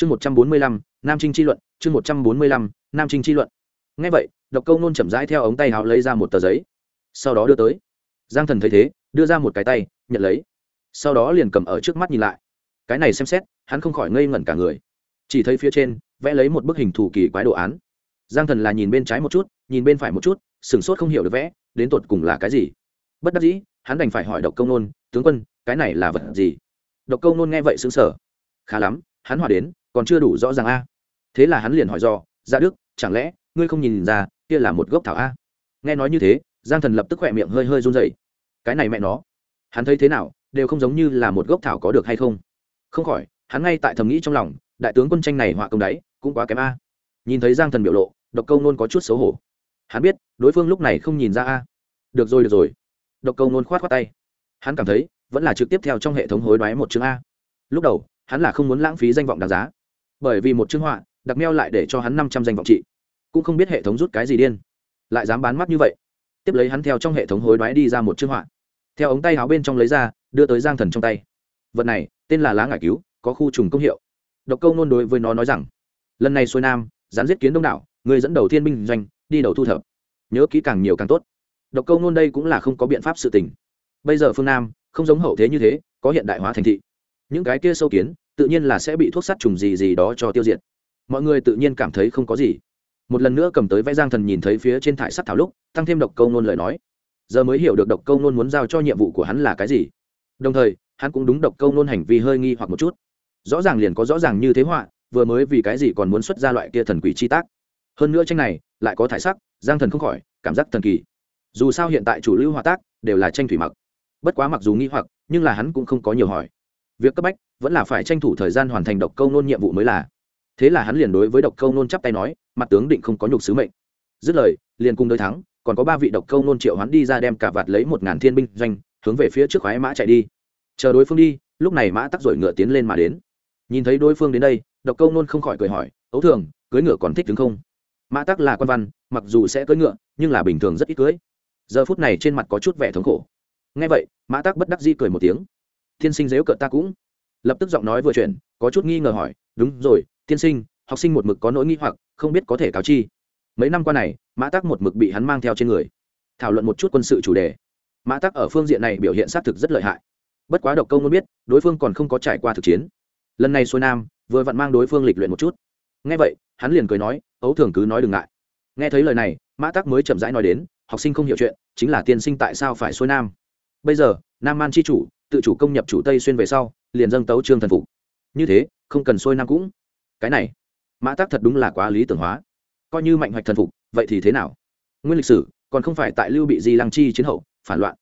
chương một trăm bốn mươi lăm, nam trinh chi luận, chương một trăm bốn mươi lăm, nam trinh chi luận. Ngay vậy, độc câu nôn chậm rãi theo ống tay háo lấy ra một tờ giấy, sau đó đưa tới. Giang thần thấy thế, đưa ra một cái tay, nhận lấy. Sau đó liền cầm ở trước mắt nhìn lại. Cái này xem xét, hắn không khỏi ngây ngẩn cả người. Chỉ thấy phía trên, vẽ lấy một bức hình thù kỳ quái đồ án. Giang thần là nhìn bên trái một chút, nhìn bên phải một chút, sửng sốt không hiểu được vẽ, đến tột cùng là cái gì. Bất đắc dĩ, hắn đành phải hỏi độc công nôn, tướng quân, cái này là vật gì? Độc công nôn nghe vậy xứng sở khá lắm hắn hỏi đến, còn chưa đủ rõ ràng a. Thế là hắn liền hỏi do ra dạ đức, chẳng lẽ ngươi không nhìn ra, kia là một gốc thảo a? Nghe nói như thế, giang thần lập tức khỏe miệng hơi hơi run dậy cái này mẹ nó, hắn thấy thế nào, đều không giống như là một gốc thảo có được hay không? Không khỏi, hắn ngay tại thầm nghĩ trong lòng, đại tướng quân tranh này họa công đáy, cũng quá kém a. Nhìn thấy giang thần biểu lộ, độc câu nôn có chút xấu hổ. Hắn biết, đối phương lúc này không nhìn ra a. Được rồi được rồi. Độc câu nôn khoát khoát tay. Hắn cảm thấy, vẫn là trực tiếp theo trong hệ thống hối đoái một chương a. Lúc đầu hắn là không muốn lãng phí danh vọng đáng giá. Bởi vì một chương họa, đặc meo lại để cho hắn năm trăm danh vọng trị. Cũng không biết hệ thống rút cái gì điên. Lại dám bán mắt như vậy. Tiếp lấy hắn theo trong hệ thống hối đoái đi ra một chương họa. Theo ống tay áo bên trong lấy ra, đưa tới giang thần trong tay. Vật này, tên là lá ngải cứu, có khu trùng công hiệu. Độc câu nôn đối với nó nói rằng, lần này xuôi nam gián giết kiến đông đảo, người dẫn đầu thiên binh doanh, đi đầu thu thập. Nhớ kỹ càng nhiều càng tốt. Độc câu nôn đây cũng là không có biện pháp sự tình. Bây giờ phương nam, không giống hậu thế như thế, có hiện đại hóa thành thị những cái kia sâu kiến, tự nhiên là sẽ bị thuốc sát trùng gì gì đó cho tiêu diệt. Mọi người tự nhiên cảm thấy không có gì. Một lần nữa cầm tới vẽ giang thần nhìn thấy phía trên thải sắt thảo lúc, tăng thêm độc câu nôn lời nói. Giờ mới hiểu được độc câu nôn muốn giao cho nhiệm vụ của hắn là cái gì. Đồng thời, hắn cũng đúng độc câu nôn hành vi hơi nghi hoặc một chút. Rõ ràng liền có rõ ràng như thế họa, vừa mới vì cái gì còn muốn xuất ra loại kia thần quỷ chi tác. Hơn nữa tranh này, lại có thải sắc, giang thần không khỏi, cảm giác thần kỳ. Dù sao hiện tại chủ lưu họa tác đều là tranh thủy mặc. Bất quá mặc dù nghi hoặc, nhưng là hắn cũng không có nhiều hỏi việc cấp bách vẫn là phải tranh thủ thời gian hoàn thành độc câu nôn nhiệm vụ mới là. Thế là hắn liền đối với độc câu nôn chắp tay nói, mặt tướng định không có nhục sứ mệnh. Dứt lời, liền cùng đôi thắng, còn có ba vị độc câu nôn triệu hắn đi ra đem cả vạt lấy một ngàn thiên binh doanh, hướng về phía trước khoái mã chạy đi. Chờ đối phương đi, lúc này mã tắc rồi ngựa tiến lên mà đến. Nhìn thấy đối phương đến đây, độc câu nôn không khỏi cười hỏi, ấu thường, cưới ngựa còn thích đứng không? Mã tắc là quan văn, mặc dù sẽ cưỡi ngựa, nhưng là bình thường rất ít cưới. Giờ phút này trên mặt có chút vẻ thống khổ. Ngay vậy, mã tắc bất đắc di cười một tiếng tiên sinh dếu cợt ta cũng. Lập tức giọng nói vừa chuyển, có chút nghi ngờ hỏi, đúng rồi, tiên sinh, học sinh một mực có nỗi nghi hoặc, không biết có thể cáo chi. Mấy năm qua này, mã tắc một mực bị hắn mang theo trên người. Thảo luận một chút quân sự chủ đề. Mã tắc ở phương diện này biểu hiện xác thực rất lợi hại. Bất quá độc công muốn biết, đối phương còn không có trải qua thực chiến. Lần này xuôi nam, vừa vặn mang đối phương lịch luyện một chút. Nghe vậy, hắn liền cười nói, ấu thường cứ nói đừng ngại. Nghe thấy lời này, mã tắc mới chậm rãi nói đến, học sinh không hiểu chuyện, chính là tiên sinh tại sao phải xuôi nam? Bây giờ, nam man c h i chủ tự chủ công nhập chủ tây xuyên về sau, liền dâng tấu trương thần phục. Như thế, không cần xuôi nam cũng. Cái này, mã tác thật đúng là quá lý tưởng hóa. Coi như mạnh hoạch thần phục, vậy thì thế nào? Nguyên lịch sử, còn không phải tại lưu bị di lăng chi chiến hậu, phản loạn.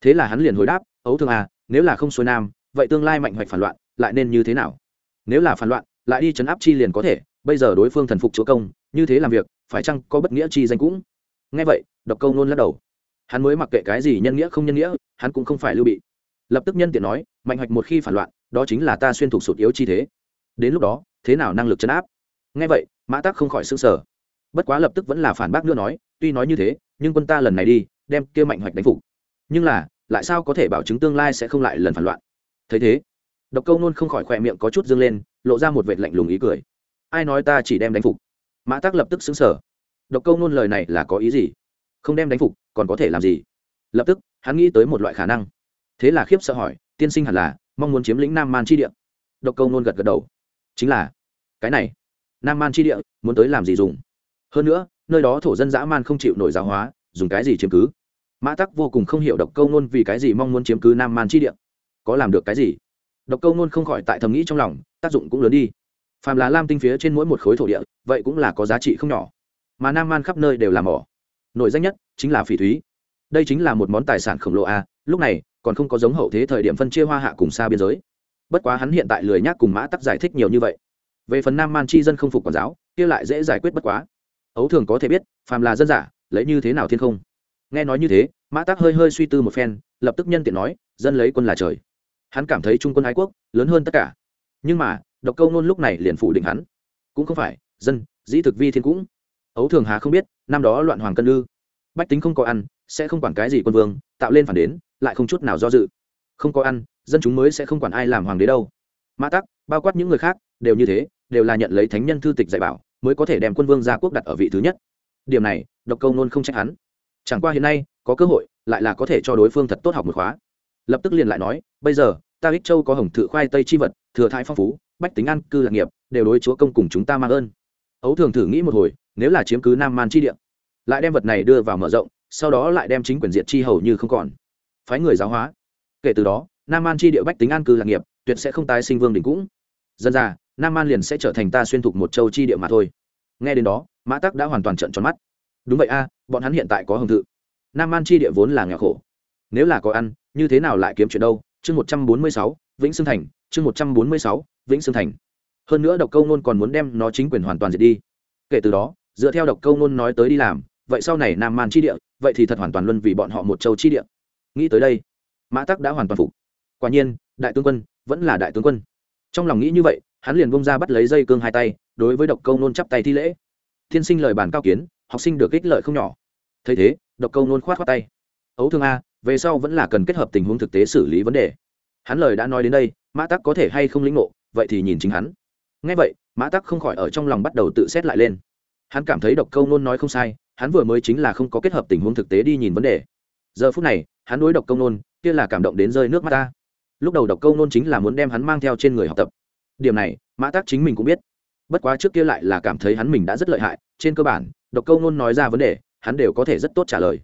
Thế là hắn liền hồi đáp, ấu thương à nếu là không xuôi nam, vậy tương lai mạnh hoạch phản loạn, lại nên như thế nào? Nếu là phản loạn, lại đi chấn áp chi liền có thể, bây giờ đối phương thần phục chúa công, như thế làm việc, phải chăng có bất nghĩa chi danh cũng? Nghe vậy, độc câu nôn lắc đầu. Hắn mới mặc kệ cái gì nhân nghĩa không nhân nghĩa, hắn cũng không phải lưu bị lập tức nhân tiện nói, mạnh hoạch một khi phản loạn, đó chính là ta xuyên thục sụt yếu chi thế. Đến lúc đó, thế nào năng lực chấn áp? Nghe vậy, mã tắc không khỏi s ư n g sở bất quá lập tức vẫn là phản bác nữa nói, tuy nói như thế, nhưng quân ta lần này đi, đem kia mạnh hoạch đánh phục. Nhưng là, lại sao có thể bảo chứng tương lai sẽ không lại lần phản loạn? Thấy thế, độc câu nôn không khỏi khỏe miệng có chút dâng lên, lộ ra một vệt lạnh lùng ý cười. Ai nói ta chỉ đem đánh phục? Mã tắc lập tức xứng sở độc câu nôn lời này là có ý gì? Không đem đánh phục, còn có thể làm gì? Lập tức, hắn nghĩ tới một loại khả năng thế là khiếp sợ hỏi, tiên sinh hẳn là mong muốn chiếm lĩnh nam man chi địa? Độc câu nôn gật gật đầu. Chính là. Cái này, nam man chi địa, muốn tới làm gì dùng? Hơn nữa, nơi đó thổ dân dã man không chịu nổi giáo hóa, dùng cái gì chiếm cứ? Mã tắc vô cùng không hiểu độc câu nôn vì cái gì mong muốn chiếm cứ nam man chi địa. Có làm được cái gì? Độc câu nôn không khỏi tại thầm nghĩ trong lòng, tác dụng cũng lớn đi. Phàm là lam tinh phía trên mỗi một khối thổ địa, vậy cũng là có giá trị không nhỏ. Mà nam man khắp nơi đều làm mỏ. Nổi danh nhất chính là phỉ thúy. Đây chính là một món tài sản khổng lồ a lúc này còn không có giống hậu thế thời điểm phân chia hoa hạ cùng xa biên giới. Bất quá hắn hiện tại lười nhác cùng mã tắc giải thích nhiều như vậy. Về phần nam man chi dân không phục quản giáo kia lại dễ giải quyết bất quá. Ấu thường có thể biết phàm là dân giả lấy như thế nào thiên không? Nghe nói như thế mã tắc hơi hơi suy tư một phen lập tức nhân tiện nói dân lấy quân là trời. Hắn cảm thấy trung quân ái quốc lớn hơn tất cả. Nhưng mà độc câu nôn lúc này liền phủ định hắn. Cũng không phải dân dĩ thực vi thiên cũng. Ấu thường hà không biết năm đó loạn hoàng cân lư, bách tính không có ăn sẽ không quản cái gì quân vương tạo lên phản đến lại không chút nào do dự. Không có ăn, dân chúng mới sẽ không quản ai làm hoàng đế đâu. Mã tắc, bao quát những người khác, đều như thế, đều là nhận lấy thánh nhân thư tịch dạy bảo, mới có thể đem quân vương gia quốc đặt ở vị thứ nhất. Điểm này, độc câu nôn không trách hắn. Chẳng qua hiện nay, có cơ hội, lại là có thể cho đối phương thật tốt học một khóa. Lập tức liền lại nói, bây giờ, ta ích châu có hồng thự khoai tây chi vật, thừa thái phong phú, bách tính ăn, cư lạc nghiệp, đều đối chúa công cùng chúng ta mang ơn. Ấu thường thử nghĩ một hồi, nếu là chiếm cứ nam man chi địa, lại đem vật này đưa vào mở rộng, sau đó lại đem chính quyền diệt chi hầu như không còn phái người giáo hóa. Kể từ đó, nam an chi địa bách tính an cư lạc nghiệp, tuyệt sẽ không tái sinh vương đỉnh cũng. Dân ra nam an liền sẽ trở thành ta xuyên thục một châu chi địa mà thôi. Nghe đến đó, mã tắc đã hoàn toàn trận tròn mắt. Đúng vậy a, bọn hắn hiện tại có hồng thự. Nam an chi địa vốn là nghèo khổ. Nếu là có ăn, như thế nào lại kiếm chuyện đâu? Chương một trăm bốn mươi sáu, vĩnh sương thành, chương một trăm bốn mươi sáu, vĩnh sương thành. Hơn nữa độc câu nôn còn muốn đem nó chính quyền hoàn toàn diệt đi. Kể từ đó, dựa theo độc câu nôn nói tới đi làm, vậy sau này nam man chi địa, vậy thì thật hoàn toàn luân vì bọn họ một châu chi địa nghĩ tới đây, mã tắc đã hoàn toàn phục. Quả nhiên, đại tướng quân vẫn là đại tướng quân. Trong lòng nghĩ như vậy, hắn liền bông ra bắt lấy dây cương hai tay, đối với độc câu nôn chắp tay thi lễ. Thiên sinh lời bản cao kiến, học sinh được ích lợi không nhỏ. Thấy thế, độc câu nôn khoát khoát tay. Ấu thương a, về sau vẫn là cần kết hợp tình huống thực tế xử lý vấn đề. Hắn lời đã nói đến đây, mã tắc có thể hay không lĩnh ngộ, vậy thì nhìn chính hắn. Ngay vậy, mã tắc không khỏi ở trong lòng bắt đầu tự xét lại lên. Hắn cảm thấy độc câu nôn nói không sai, hắn vừa mới chính là không có kết hợp tình huống thực tế đi nhìn vấn đề giờ phút này, hắn đối độc công nôn, kia là cảm động đến rơi nước mắt ta. Lúc đầu độc công nôn chính là muốn đem hắn mang theo trên người học tập. Điểm này, mã tác chính mình cũng biết. Bất quá trước kia lại là cảm thấy hắn mình đã rất lợi hại, trên cơ bản, độc câu nôn nói ra vấn đề, hắn đều có thể rất tốt trả lời.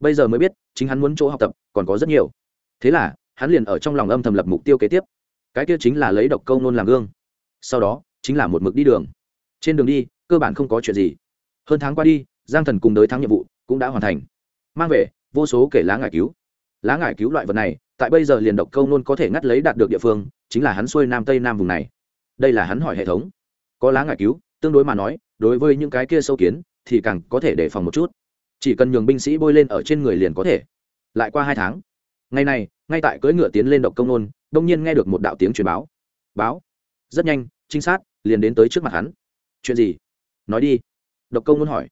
Bây giờ mới biết, chính hắn muốn chỗ học tập, còn có rất nhiều. Thế là, hắn liền ở trong lòng âm thầm lập mục tiêu kế tiếp. Cái kia chính là lấy độc câu nôn làm gương. Sau đó, chính là một mực đi đường. Trên đường đi, cơ bản không có chuyện gì. Hơn tháng qua đi, giang thần cùng đới thắng nhiệm vụ cũng đã hoàn thành. Mang về vô số kể lá ngải cứu. Lá ngải cứu loại vật này, tại bây giờ liền độc câu nôn có thể ngắt lấy đạt được địa phương, chính là hắn xuôi nam tây nam vùng này. Đây là hắn hỏi hệ thống. Có lá ngải cứu, tương đối mà nói, đối với những cái kia sâu kiến, thì càng có thể đề phòng một chút. Chỉ cần nhường binh sĩ bôi lên ở trên người liền có thể. Lại qua hai tháng, ngày này, ngay tại cưỡi ngựa tiến lên độc công nôn, đông nhiên nghe được một đạo tiếng truyền báo. Báo. Rất nhanh, trinh sát liền đến tới trước mặt hắn. Chuyện gì? Nói đi. Độc công nôn hỏi.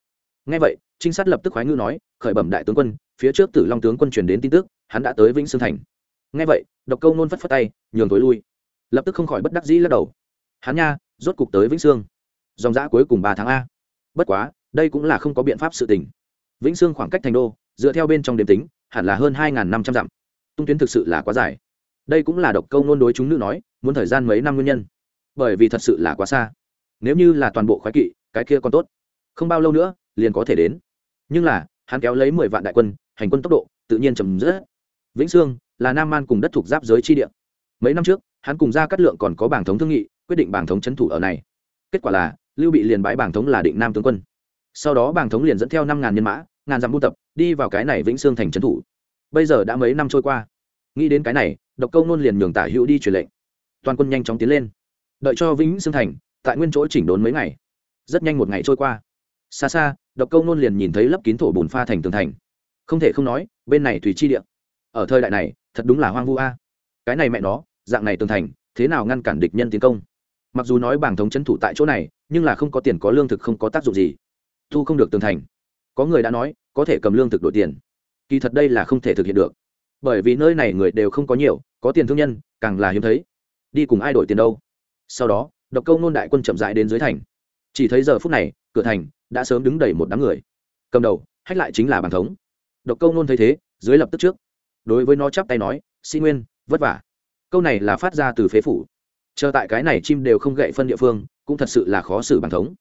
Ngay vậy, trinh sát lập tức khoái ngư nói, khởi bẩm đại tướng quân phía trước tử long tướng quân truyền đến tin tức, hắn đã tới vĩnh sương thành. Ngay vậy, độc câu nôn phất phất tay, nhường tối lui. Lập tức không khỏi bất đắc dĩ lắc đầu. Hắn nha, rốt cục tới vĩnh sương. Dòng giã cuối cùng ba tháng a. Bất quá, đây cũng là không có biện pháp sự tình. Vĩnh sương khoảng cách thành đô, dựa theo bên trong đếm tính, hẳn là hơn hai năm trăm dặm. Tung tuyến thực sự là quá dài. Đây cũng là độc câu nôn đối chúng nữ nói, muốn thời gian mấy năm nguyên nhân. Bởi vì thật sự là quá xa. Nếu như là toàn bộ khoái kỵ, cái kia còn tốt. Không bao lâu nữa, liền có thể đến. Nhưng là, hắn kéo lấy mười vạn đại quân hành quân tốc độ, tự nhiên chầm rất. Vĩnh sương là nam man cùng đất thuộc giáp giới chi địa. Mấy năm trước, hắn cùng ra cắt lượng còn có bảng thống thương nghị, quyết định bảng thống trấn thủ ở này. Kết quả là, lưu bị liền bãi bảng thống là định nam tướng quân. Sau đó bảng thống liền dẫn theo năm ngàn nhân mã, ngàn dặm buôn tập, đi vào cái này vĩnh sương thành trấn thủ. Bây giờ đã mấy năm trôi qua. Nghĩ đến cái này, độc câu nôn liền nhường tả hữu đi truyền lệnh. Toàn quân nhanh chóng tiến lên. Đợi cho vĩnh sương thành, tại nguyên chỗ chỉnh đốn mấy ngày. Rất nhanh một ngày trôi qua. Xa xa, độc câu nôn liền nhìn thấy lấp kín thổ bùn pha thành tường thành không thể không nói, bên này thủy chi địa. Ở thời đại này, thật đúng là hoang vu a. Cái này mẹ nó, dạng này tường thành, thế nào ngăn cản địch nhân tiến công? Mặc dù nói bảng thống c thủ tại chỗ này, nhưng là không có tiền có lương thực không có tác dụng gì. Thu không được tường thành. Có người đã nói, có thể cầm lương thực đổi tiền. Kỳ thật đây là không thể thực hiện được. Bởi vì nơi này người đều không có nhiều, có tiền thương nhân, càng là hiếm thấy. Đi cùng ai đổi tiền đâu? Sau đó, độc câu nôn đại quân chậm dại đến dưới thành. Chỉ thấy giờ phút này, cửa thành đã sớm đứng đầy một đám người. Cầm đầu, hách lại chính là bàn thống độc câu nôn thấy thế, dưới lập tức trước. Đối với nó chắp tay nói, sĩ nguyên, vất vả. Câu này là phát ra từ phế phủ. Chờ tại cái này chim đều không gậy phân địa phương, cũng thật sự là khó xử bằng thống.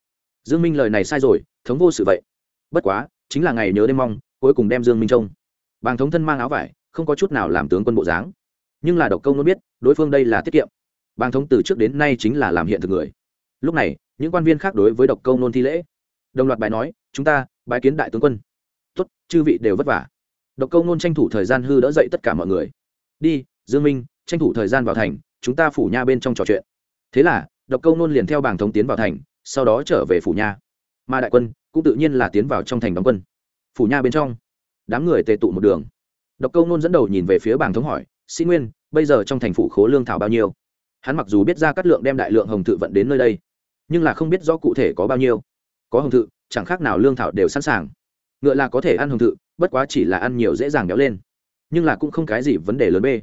Dương minh lời này sai rồi, thống vô sự vậy. Bất quá, chính là ngày nhớ đêm mong, cuối cùng đem dương minh trông. Bàng thống thân mang áo vải, không có chút nào làm tướng quân bộ dáng. Nhưng là độc công nó biết, đối phương đây là tiết kiệm. Bàng thống từ trước đến nay chính là làm hiện thực người. Lúc này, những quan viên khác đối với độc công nôn thi lễ. Đồng loạt bài nói, chúng ta bái kiến đại tướng quân tốt, chư vị đều vất vả. Độc Câu nôn tranh thủ thời gian hư đỡ dậy tất cả mọi người. Đi, dương minh, tranh thủ thời gian vào thành, chúng ta phủ nha bên trong trò chuyện. Thế là, độc Câu nôn liền theo bảng thống tiến vào thành, sau đó trở về phủ nha. Mà đại quân cũng tự nhiên là tiến vào trong thành đóng quân. Phủ nha bên trong, đám người tề tụ một đường. Độc câu nôn dẫn đầu nhìn về phía bảng thống hỏi, sĩ nguyên, bây giờ trong thành phủ khố lương thảo bao nhiêu? Hắn mặc dù biết ra cắt lượng đem đại lượng hồng thự vận đến nơi đây, nhưng là không biết rõ cụ thể có bao nhiêu. Có hồng thự, chẳng khác nào lương thảo đều sẵn sàng ngựa là có thể ăn hồng thự, bất quá chỉ là ăn nhiều dễ dàng béo lên. Nhưng là cũng không cái gì vấn đề lớn bê.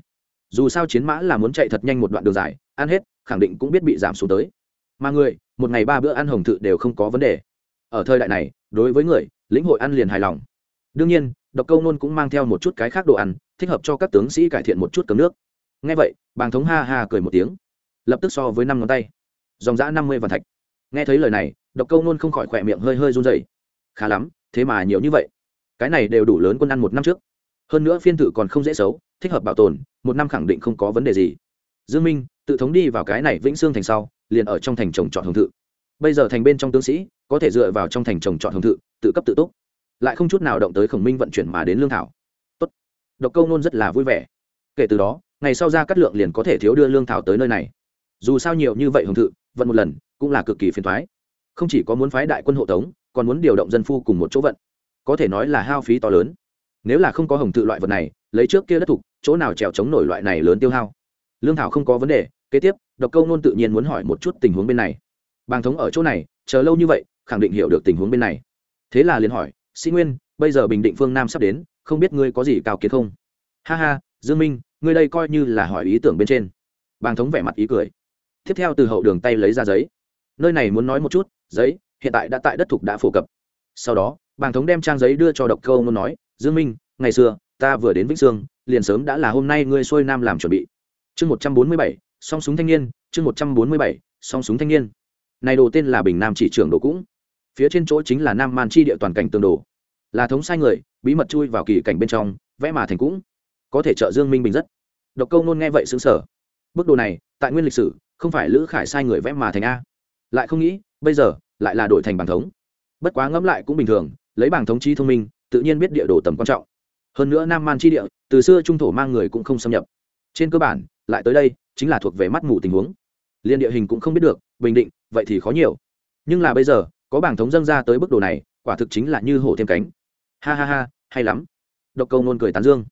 Dù sao chiến mã là muốn chạy thật nhanh một đoạn đường dài, ăn hết, khẳng định cũng biết bị giảm xuống tới. Mà người, một ngày ba bữa ăn hồng thự đều không có vấn đề. Ở thời đại này, đối với người, lĩnh hội ăn liền hài lòng. Đương nhiên, độc câu nôn cũng mang theo một chút cái khác đồ ăn, thích hợp cho các tướng sĩ cải thiện một chút cấm nước. Ngay vậy, bàng thống ha ha cười một tiếng. Lập tức so với năm ngón tay. Dòng giã năm mươi vạn thạch. Nghe thấy lời này, độc câu nôn không khỏi khỏe miệng hơi hơi run dày khá lắm, thế mà nhiều như vậy. Cái này đều đủ lớn quân ăn một năm trước. Hơn nữa phiên thự còn không dễ xấu, thích hợp bảo tồn, một năm khẳng định không có vấn đề gì. Dương minh, tự thống đi vào cái này vĩnh xương thành sau, liền ở trong thành trồng trọt hồng thự. Bây giờ thành bên trong tướng sĩ, có thể dựa vào trong thành trồng trọt hồng thự, tự cấp tự túc. Lại không chút nào động tới khổng minh vận chuyển mà đến lương thảo. Tốt. Độc câu nôn rất là vui vẻ. Kể từ đó, ngày sau ra cắt lượng liền có thể thiếu đưa lương thảo tới nơi này. Dù sao nhiều như vậy hồng thự, vận một lần, cũng là cực kỳ phiền thoái không chỉ có muốn phái đại quân hộ tống còn muốn điều động dân phu cùng một chỗ vận. Có thể nói là hao phí to lớn. Nếu là không có hồng tự loại vật này, lấy trước kia đất thục chỗ nào trèo chống nổi loại này lớn tiêu hao? Lương thảo không có vấn đề, kế tiếp, độc câu nôn tự nhiên muốn hỏi một chút tình huống bên này. Bàng thống ở chỗ này, chờ lâu như vậy, khẳng định hiểu được tình huống bên này. Thế là liền hỏi, sĩ nguyên, bây giờ bình định phương nam sắp đến, không biết ngươi có gì cao kiến không? Ha ha, dương minh, ngươi đây coi như là hỏi ý tưởng bên trên. Bàng thống vẻ mặt ý cười. Tiếp theo từ hậu đường tay lấy ra giấy. Nơi này muốn nói một chút, giấy hiện tại đã tại đất thục đã phổ cập. Sau đó, bàng thống đem trang giấy đưa cho độc câu ngôn nói, dương minh, ngày xưa, ta vừa đến vĩnh sương, liền sớm đã là hôm nay ngươi xuôi nam làm chuẩn bị. Chương một trăm bốn mươi bảy, song súng thanh niên, chương một trăm bốn mươi bảy, song súng thanh niên. Này đồ tên là bình nam chỉ trưởng đồ cũng. Phía trên chỗ chính là nam man chi địa toàn cảnh tường đồ. Là thống sai người, bí mật chui vào kỳ cảnh bên trong, vẽ mà thành cũng. Có thể trợ dương minh bình rất. Độc câu nôn nghe vậy xứng sở bức đồ này, tại nguyên lịch sử, không phải lữ khải sai người vẽ mà thành a. Lại không nghĩ, bây giờ lại là đổi thành bảng thống. Bất quá ngẫm lại cũng bình thường, lấy bảng thống trí thông minh, tự nhiên biết địa đồ tầm quan trọng. Hơn nữa nam man chi địa, từ xưa trung thổ mang người cũng không xâm nhập. Trên cơ bản, lại tới đây, chính là thuộc về mắt mù tình huống. Liên địa hình cũng không biết được, bình định, vậy thì khó nhiều. Nhưng là bây giờ, có bảng thống dâng ra tới bức đồ này, quả thực chính là như hổ thêm cánh. Ha ha ha, hay lắm. Độc câu nôn cười tán dương.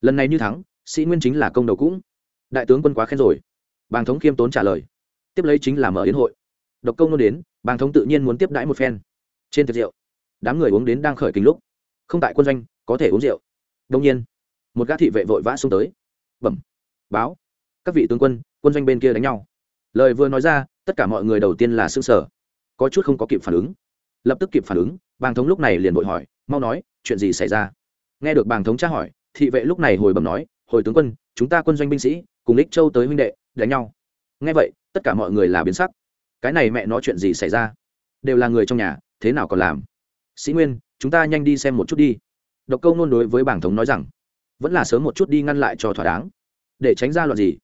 Lần này như thắng, sĩ nguyên chính là công đầu cũng. Đại tướng quân quá khen rồi. Bàng thống khiêm tốn trả lời. Tiếp lấy chính là mở yến hội độc công nôn đến, bàng thống tự nhiên muốn tiếp đãi một phen. Trên thực rượu, đám người uống đến đang khởi kính lúc. Không tại quân doanh, có thể uống rượu. Đông nhiên, một gã thị vệ vội vã xuống tới. Bẩm, báo, các vị tướng quân quân doanh bên kia đánh nhau. Lời vừa nói ra, tất cả mọi người đầu tiên là s ư n g sở có chút không có kịp phản ứng. Lập tức kịp phản ứng, bàng thống lúc này liền vội hỏi, mau nói, chuyện gì xảy ra? Nghe được bàng thống tra hỏi, thị vệ lúc này hồi bẩm nói, hồi tướng quân, chúng ta quân doanh binh sĩ, cùng lích châu tới huynh đệ, đánh nhau. Nghe vậy, tất cả mọi người là biến sắc cái này mẹ nói chuyện gì xảy ra? Đều là người trong nhà, thế nào còn làm? Sĩ nguyên, chúng ta nhanh đi xem một chút đi. Độc câu nôn đối với bảng thống nói rằng, vẫn là sớm một chút đi ngăn lại cho thỏa đáng. Để tránh ra loạn gì?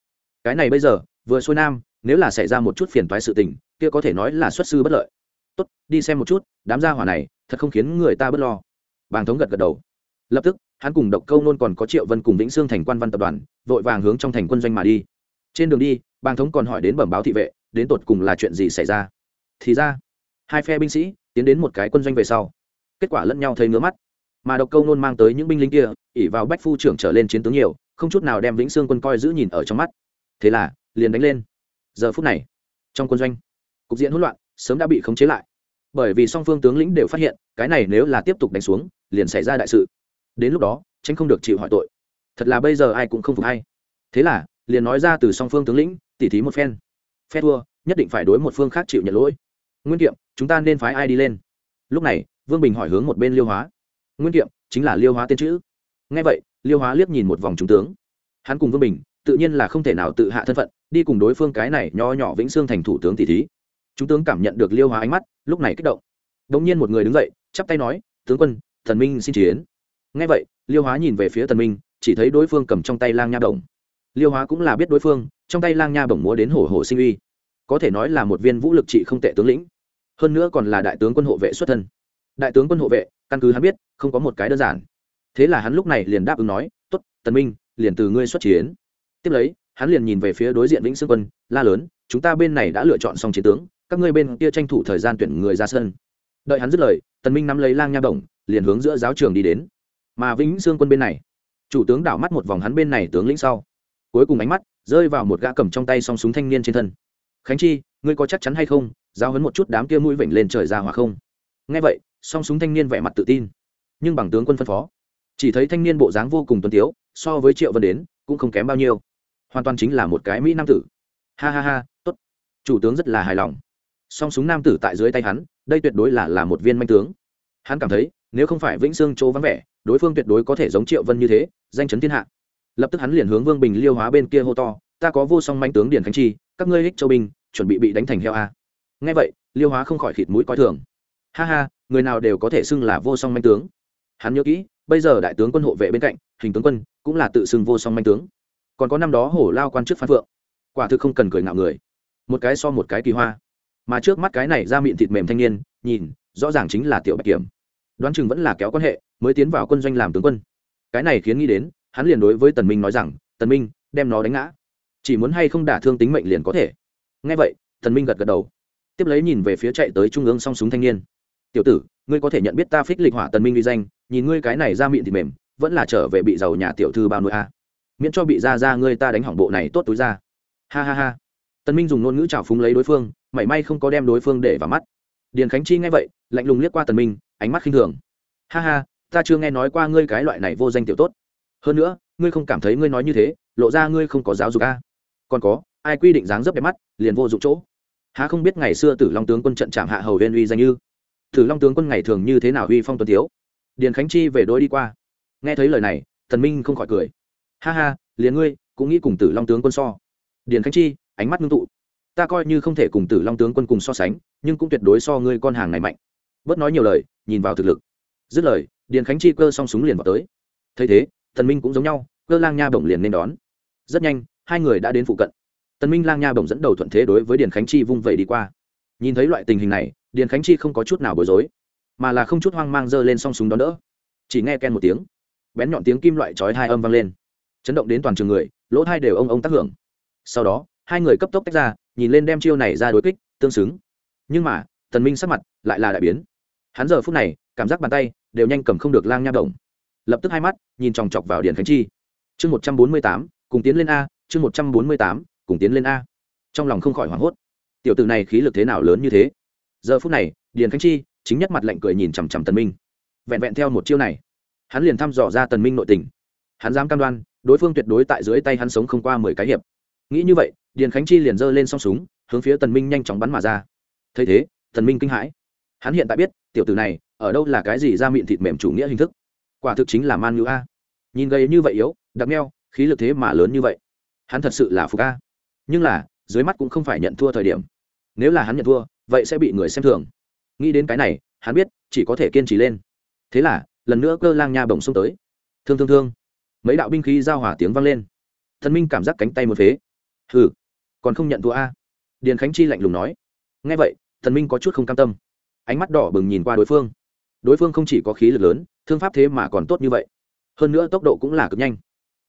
Cái này bây giờ, vừa xuôi nam, nếu là xảy ra một chút phiền toái sự tình, kia có thể nói là xuất sư bất lợi. Tốt, đi xem một chút, đám gia hỏa này, thật không khiến người ta bất lo. Bàng thống gật gật đầu. Lập tức, hắn cùng độc câu nôn còn có triệu vân cùng vĩnh sương thành quan văn tập đoàn, vội vàng hướng trong thành quân doanh mà đi. Trên đường đi bàng thống còn hỏi đến bẩm báo thị vệ đến tột cùng là chuyện gì xảy ra? Thì ra, hai phe binh sĩ tiến đến một cái quân doanh về sau, kết quả lẫn nhau thấy ngứa mắt. Mà độc câu nôn mang tới những binh lính kia ỉ vào bách phu trưởng trở lên chiến tướng nhiều, không chút nào đem vĩnh sương quân coi giữ nhìn ở trong mắt. Thế là, liền đánh lên. Giờ phút này, trong quân doanh, cục diện hỗn loạn, sớm đã bị khống chế lại. Bởi vì song phương tướng lĩnh đều phát hiện, cái này nếu là tiếp tục đánh xuống, liền xảy ra đại sự. Đến lúc đó, tránh không được chịu hỏi tội. Thật là bây giờ ai cũng không phục hay. Thế là, liền nói ra từ song phương tướng lĩnh, tỉ thí một phen phe thua, nhất định phải đối một phương khác chịu nhận lỗi. Nguyên kiệm, chúng ta nên phái ai đi lên? Lúc này, vương bình hỏi hướng một bên liêu hóa. Nguyên kiệm, chính là liêu hóa tên chữ. Ngay vậy, liêu hóa liếc nhìn một vòng trung tướng. Hắn cùng vương bình, tự nhiên là không thể nào tự hạ thân phận, đi cùng đối phương cái này nho nhỏ vĩnh xương thành thủ tướng tỷ thí. Chúng tướng cảm nhận được liêu hóa ánh mắt, lúc này kích động. Đ ỗ n g nhiên một người đứng dậy, chắp tay nói, tướng quân, thần minh xin chiến. Ngay vậy, liêu hóa nhìn về phía thần minh, chỉ thấy đối phương cầm trong tay lang nha đồng liêu hóa cũng là biết đối phương, trong tay lang nha bổng múa đến hổ hổ sinh uy. Có thể nói là một viên vũ lực trị không tệ tướng lĩnh. Hơn nữa còn là đại tướng quân hộ vệ xuất thân. Đại tướng quân hộ vệ, căn cứ hắn biết, không có một cái đơn giản. Thế là hắn lúc này liền đáp ứng nói t ố t tần minh, liền từ ngươi xuất chiến. Tiếp lấy, hắn liền nhìn về phía đối diện vĩnh sương quân, la lớn, chúng ta bên này đã lựa chọn xong chiến tướng, các ngươi bên kia tranh thủ thời gian tuyển người ra sân. Đợi hắn dứt lời, tần minh nắm lấy lang nha bổng, liền hướng giữa giáo trường đi đến. Mà vĩnh sương quân bên này, chủ tướng đảo mắt một vòng hắn bên này tướng lĩnh sau cuối cùng ánh mắt rơi vào một gã cầm trong tay song súng thanh niên trên thân. Khánh chi, ngươi có chắc chắn hay không? Giao hấn một chút đám kia mũi vểnh lên trời ra hỏa không? Nghe vậy, song súng thanh niên vẻ mặt tự tin, nhưng bằng tướng quân phân phó, chỉ thấy thanh niên bộ dáng vô cùng tuân tiếu, so với triệu vân đến, cũng không kém bao nhiêu. Hoàn toàn chính là một cái mỹ nam tử. Ha ha ha, tốt. Chủ tướng rất là hài lòng. Song súng nam tử tại dưới tay hắn, đây tuyệt đối là là một viên manh tướng. Hắn cảm thấy, nếu không phải vĩnh sương chỗ vắng vẻ, đối phương tuyệt đối có thể giống triệu vân như thế, danh chấn thiên hạ lập tức hắn liền hướng vương bình liêu hóa bên kia hô to, ta có vô song manh tướng điển khánh chi, các ngươi hích châu binh, chuẩn bị bị đánh thành heo a. Ngay vậy, liêu hóa không khỏi khịt mũi coi thường. Ha ha, người nào đều có thể xưng là vô song manh tướng. Hắn nhớ kỹ, bây giờ đại tướng quân hộ vệ bên cạnh, hình tướng quân cũng là tự xưng vô song manh tướng. Còn có năm đó hổ lao quan chức phán phượng, quả thực không cần cười ngạo người. Một cái so một cái kỳ hoa. Mà trước mắt cái này ra miệng thịt mềm thanh niên, nhìn, rõ ràng chính là tiểu bạch kiểm. Đoán chừng vẫn là kéo quan hệ, mới tiến vào quân doanh làm tướng quân. Cái này khiến nghĩ đến hắn liền đối với tần minh nói rằng, tần minh, đem nó đánh ngã. Chỉ muốn hay không đả thương tính mệnh liền có thể. Nghe vậy, tần minh gật gật đầu. Tiếp lấy nhìn về phía chạy tới trung ương song súng thanh niên. Tiểu tử, ngươi có thể nhận biết ta phích lịch hỏa tần minh uy danh, nhìn ngươi cái này ra miệng thì mềm, vẫn là trở về bị giàu nhà tiểu thư bao nuôi a. Miễn cho bị ra ra ngươi ta đánh hỏng bộ này tốt túi ra. Ha ha ha. Tần minh dùng ngôn ngữ chảo phúng lấy đối phương, mảy may không có đem đối phương để vào mắt. Điền khánh chi nghe vậy, lạnh lùng liếc qua tần minh, ánh mắt khinh thường. Ha ha, ta chưa nghe nói qua ngươi cái loại này vô danh tiểu tốt hơn nữa, ngươi không cảm thấy ngươi nói như thế, lộ ra ngươi không có giáo dục a. Còn có, ai quy định dáng dấp đẹp mắt, liền vô dụng chỗ. Há không biết ngày xưa tử long tướng quân trận trạm hạ hầu viên uy danh như. Tử long tướng quân ngày thường như thế nào uy phong tuấn thiếu? điền khánh chi về đôi đi qua. Nghe thấy lời này thần minh không khỏi cười. Ha ha, liền ngươi, cũng nghĩ cùng tử long tướng quân so. Điền khánh chi, ánh mắt ngưng tụ. Ta coi như không thể cùng tử long tướng quân cùng so sánh, nhưng cũng tuyệt đối so ngươi con hàng này mạnh. Bớt nói nhiều lời, nhìn vào thực lực. Dứt lời, điền khánh chi cơ song súng liền vào tới. Thấy thế thần minh cũng giống nhau, cơ lang nha bổng liền nên đón. Rất nhanh, hai người đã đến phụ cận. Tần minh lang nha bổng dẫn đầu thuận thế đối với điền khánh chi vung vẩy đi qua. Nhìn thấy loại tình hình này, điền khánh chi không có chút nào bối rối, mà là không chút hoang mang giơ lên song súng đón đỡ. Chỉ nghe ken một tiếng, bén nhọn tiếng kim loại chói hai âm vang lên. Chấn động đến toàn trường người, lỗ hai đều ông ông tác hưởng. Sau đó, hai người cấp tốc tách ra, nhìn lên đem chiêu này ra đối kích, tương xứng. Nhưng mà, tần minh sắc mặt lại là đại biến. Hắn giờ phút này, cảm giác bàn tay đều nhanh cầm không được lang nha động lập tức hai mắt nhìn chòng chọc vào điền khánh chi chương một trăm bốn mươi tám cùng tiến lên a chương một trăm bốn mươi tám cùng tiến lên a trong lòng không khỏi hoảng hốt tiểu tử này khí lực thế nào lớn như thế giờ phút này điền khánh chi chính nhất mặt lạnh cười nhìn chằm chằm tần minh vẹn vẹn theo một chiêu này hắn liền thăm dò ra tần minh nội tình hắn dám cam đoan đối phương tuyệt đối tại dưới tay hắn sống không qua mười cái hiệp nghĩ như vậy điền khánh chi liền giơ lên song súng hướng phía tần minh nhanh chóng bắn mà ra thấy thế tần minh kinh hãi hắn hiện tại biết tiểu tử này ở đâu là cái gì ra miệng thịt mềm chủ nghĩa hình thức quả thực chính là man như a. Nhìn gầy như vậy yếu, đặc neo khí lực thế mà lớn như vậy. Hắn thật sự là phục a. Nhưng là, dưới mắt cũng không phải nhận thua thời điểm. Nếu là hắn nhận thua, vậy sẽ bị người xem thường. Nghĩ đến cái này, hắn biết, chỉ có thể kiên trì lên. Thế là, lần nữa cơ lang nha bồng xông tới. Thương thương thương. Mấy đạo binh khí giao hỏa tiếng vang lên. Thần minh cảm giác cánh tay một phế. Hừ, còn không nhận thua a. Điền khánh chi lạnh lùng nói. Ngay vậy, thần minh có chút không cam tâm. Ánh mắt đỏ bừng nhìn qua đối phương đối phương không chỉ có khí lực lớn, thương pháp thế mà còn tốt như vậy. Hơn nữa tốc độ cũng là cực nhanh.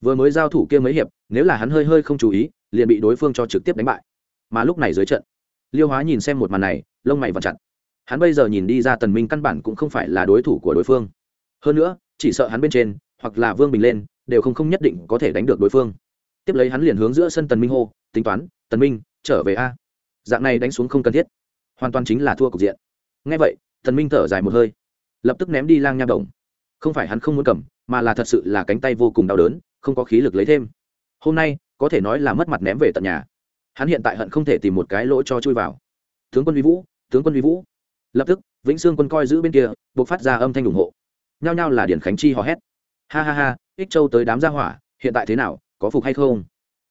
Vừa mới giao thủ kia mấy hiệp, nếu là hắn hơi hơi không chú ý, liền bị đối phương cho trực tiếp đánh bại. Mà lúc này dưới trận, liêu hóa nhìn xem một màn này, lông mày vặn chặt. Hắn bây giờ nhìn đi ra tần minh căn bản cũng không phải là đối thủ của đối phương. Hơn nữa, chỉ sợ hắn bên trên, hoặc là vương bình lên, đều không không nhất định có thể đánh được đối phương. Tiếp lấy hắn liền hướng giữa sân tần minh hô, tính toán, tần minh, trở về a. Dạng này đánh xuống không cần thiết. Hoàn toàn chính là thua cục diện. Ngay vậy, tần minh thở dài một hơi lập tức ném đi lang nha đồng. Không phải hắn không muốn cầm, mà là thật sự là cánh tay vô cùng đau đớn, không có khí lực lấy thêm. Hôm nay, có thể nói là mất mặt ném về tận nhà. Hắn hiện tại hận không thể tìm một cái lỗ cho chui vào. Tướng quân vi vũ, tướng quân vi vũ. Lập tức, vĩnh sương quân coi giữ bên kia, buộc phát ra âm thanh ủng hộ. Nhao nhao là điển khánh chi hò hét. Ha ha ha, ích châu tới đám gia hỏa, hiện tại thế nào, có phục hay không?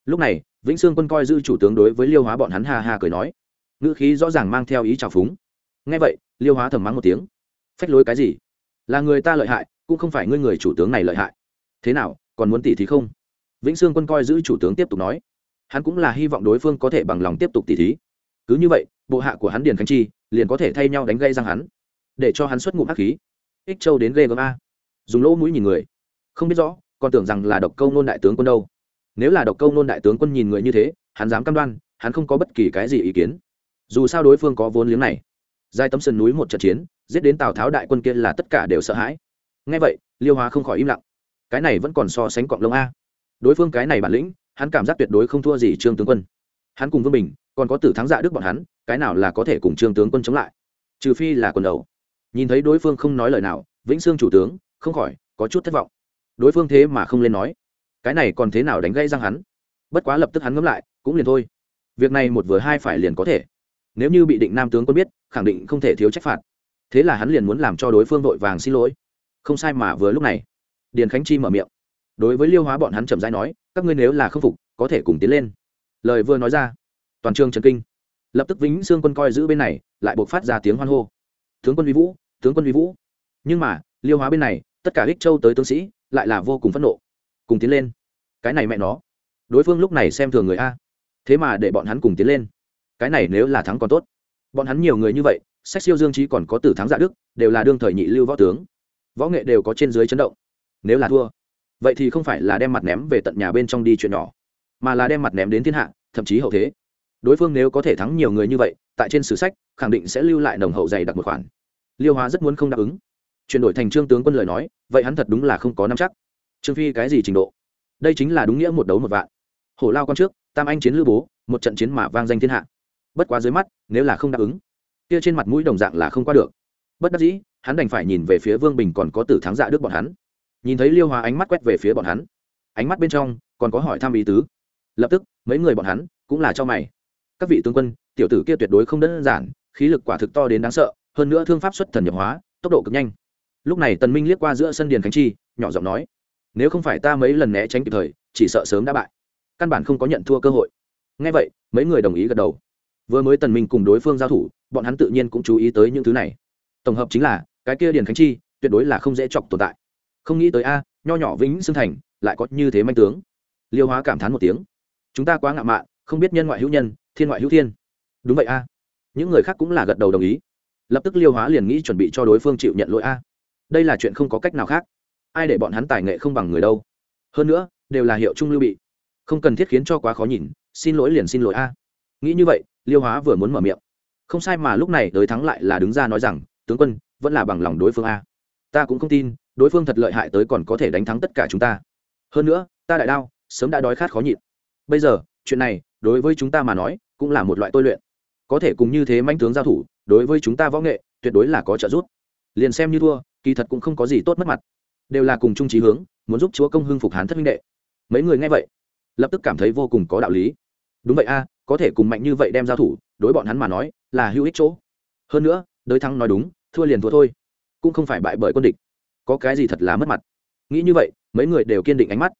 Lúc này, vĩnh sương quân coi giữ chủ tướng đối với liêu hóa bọn hắn ha ha cười nói. Ngữ khí rõ ràng mang theo ý trào phúng. Nghe vậy, liêu hóa thầm mắng một tiếng phách lối cái gì? Là người ta lợi hại, cũng không phải ngươi người chủ tướng này lợi hại. Thế nào, còn muốn tỉ thí không? Vĩnh sương quân coi giữ chủ tướng tiếp tục nói. Hắn cũng là hy vọng đối phương có thể bằng lòng tiếp tục tỉ thí. Cứ như vậy, bộ hạ của hắn điền khánh chi liền có thể thay nhau đánh gây răng hắn, để cho hắn xuất ngụm hắc khí. Ích châu đến ghê gớm a. Dùng lỗ mũi nhìn người. Không biết rõ, còn tưởng rằng là độc câu nôn đại tướng quân đâu. Nếu là độc câu nôn đại tướng quân nhìn người như thế, hắn dám cam đoan, hắn không có bất kỳ cái gì ý kiến. Dù sao đối phương có vốn liếng này giai tấm sườn núi một trận chiến, giết đến tào tháo đại quân kia là tất cả đều sợ hãi. Ngay vậy, liêu hóa không khỏi im lặng. Cái này vẫn còn so sánh cọng lông a. Đối phương cái này bản lĩnh, hắn cảm giác tuyệt đối không thua gì trương tướng quân. Hắn cùng vương bình, còn có tử thắng dạ đức bọn hắn, cái nào là có thể cùng trương tướng quân chống lại? Trừ phi là quần đầu. Nhìn thấy đối phương không nói lời nào, vĩnh sương chủ tướng, không khỏi có chút thất vọng. Đối phương thế mà không lên nói. Cái này còn thế nào đánh gây răng hắn? Bất quá lập tức hắn ngẫm lại, cũng liền thôi. Việc này một vừa hai phải liền có thể nếu như bị định nam tướng quân biết, khẳng định không thể thiếu trách phạt. Thế là hắn liền muốn làm cho đối phương vội vàng xin lỗi. Không sai mà vừa lúc này, điền khánh chi mở miệng. Đối với liêu hóa bọn hắn chậm rãi nói, các ngươi nếu là không phục, có thể cùng tiến lên. Lời vừa nói ra, toàn trường trần kinh. Lập tức vĩnh xương quân coi giữ bên này, lại buộc phát ra tiếng hoan hô. Tướng quân vi vũ, tướng quân vi vũ. Nhưng mà, liêu hóa bên này, tất cả ích châu tới tướng sĩ, lại là vô cùng phẫn nộ. Cùng tiến lên. Cái này mẹ nó. Đối phương lúc này xem thường người a. Thế mà để bọn hắn cùng tiến lên cái này nếu là thắng còn tốt. Bọn hắn nhiều người như vậy, sách siêu dương trí còn có tử thắng dạ đức, đều là đương thời nhị lưu võ tướng. Võ nghệ đều có trên dưới chấn động. Nếu là thua, vậy thì không phải là đem mặt ném về tận nhà bên trong đi chuyện nhỏ, mà là đem mặt ném đến thiên hạ, thậm chí hậu thế. Đối phương nếu có thể thắng nhiều người như vậy, tại trên sử sách, khẳng định sẽ lưu lại nồng hậu dày đặc một khoản. Liêu hóa rất muốn không đáp ứng. Chuyển đổi thành trương tướng quân lời nói, vậy hắn thật đúng là không có nắm chắc. Trương phi cái gì trình độ? Đây chính là đúng nghĩa một đấu một vạn. Hổ lao con trước, tam anh chiến lưu bố, một trận chiến mà vang danh thiên hạ bất quá dưới mắt, nếu là không đáp ứng, kia trên mặt mũi đồng dạng là không qua được. Bất đắc dĩ, hắn đành phải nhìn về phía vương bình còn có tử thắng dạ đức bọn hắn. Nhìn thấy liêu hóa ánh mắt quét về phía bọn hắn, ánh mắt bên trong còn có hỏi thăm ý tứ. Lập tức, mấy người bọn hắn cũng là cho mày. Các vị tướng quân, tiểu tử kia tuyệt đối không đơn giản, khí lực quả thực to đến đáng sợ, hơn nữa thương pháp xuất thần nhập hóa, tốc độ cực nhanh. Lúc này tần minh liếc qua giữa sân điền khánh chi, nhỏ giọng nói, nếu không phải ta mấy lần né tránh kịp thời, chỉ sợ sớm đã bại. Căn bản không có nhận thua cơ hội. Nghe vậy, mấy người đồng ý gật đầu vừa mới tần minh cùng đối phương giao thủ, bọn hắn tự nhiên cũng chú ý tới những thứ này. Tổng hợp chính là, cái kia điền khánh chi, tuyệt đối là không dễ chọc tồn tại. Không nghĩ tới a, nho nhỏ vĩnh xương thành, lại có như thế manh tướng. Liêu hóa cảm thán một tiếng. Chúng ta quá ngạo mạn, không biết nhân ngoại hữu nhân, thiên ngoại hữu thiên. Đúng vậy a. Những người khác cũng là gật đầu đồng ý. Lập tức liêu hóa liền nghĩ chuẩn bị cho đối phương chịu nhận lỗi a. Đây là chuyện không có cách nào khác. Ai để bọn hắn tài nghệ không bằng người đâu. Hơn nữa, đều là hiệu trung lưu bị. Không cần thiết khiến cho quá khó nhìn, xin lỗi liền xin lỗi a nghĩ như vậy, liêu hóa vừa muốn mở miệng. Không sai mà lúc này đới thắng lại là đứng ra nói rằng, tướng quân, vẫn là bằng lòng đối phương a. Ta cũng không tin, đối phương thật lợi hại tới còn có thể đánh thắng tất cả chúng ta. Hơn nữa, ta đại đao, sớm đã đói khát khó nhịn. Bây giờ, chuyện này, đối với chúng ta mà nói, cũng là một loại tôi luyện. Có thể cùng như thế manh tướng giao thủ, đối với chúng ta võ nghệ, tuyệt đối là có trợ giúp. Liền xem như thua, kỳ thật cũng không có gì tốt mất mặt. Đều là cùng chung trí hướng, muốn giúp chúa công hưng phục hán thất minh đệ. Mấy người nghe vậy, lập tức cảm thấy vô cùng có đạo lý. Đúng vậy a có thể cùng mạnh như vậy đem giao thủ, đối bọn hắn mà nói, là hữu ích chỗ. Hơn nữa, đới thắng nói đúng, thua liền thua thôi, cũng không phải bại bởi quân địch. Có cái gì thật là mất mặt? Nghĩ như vậy, mấy người đều kiên định ánh mắt.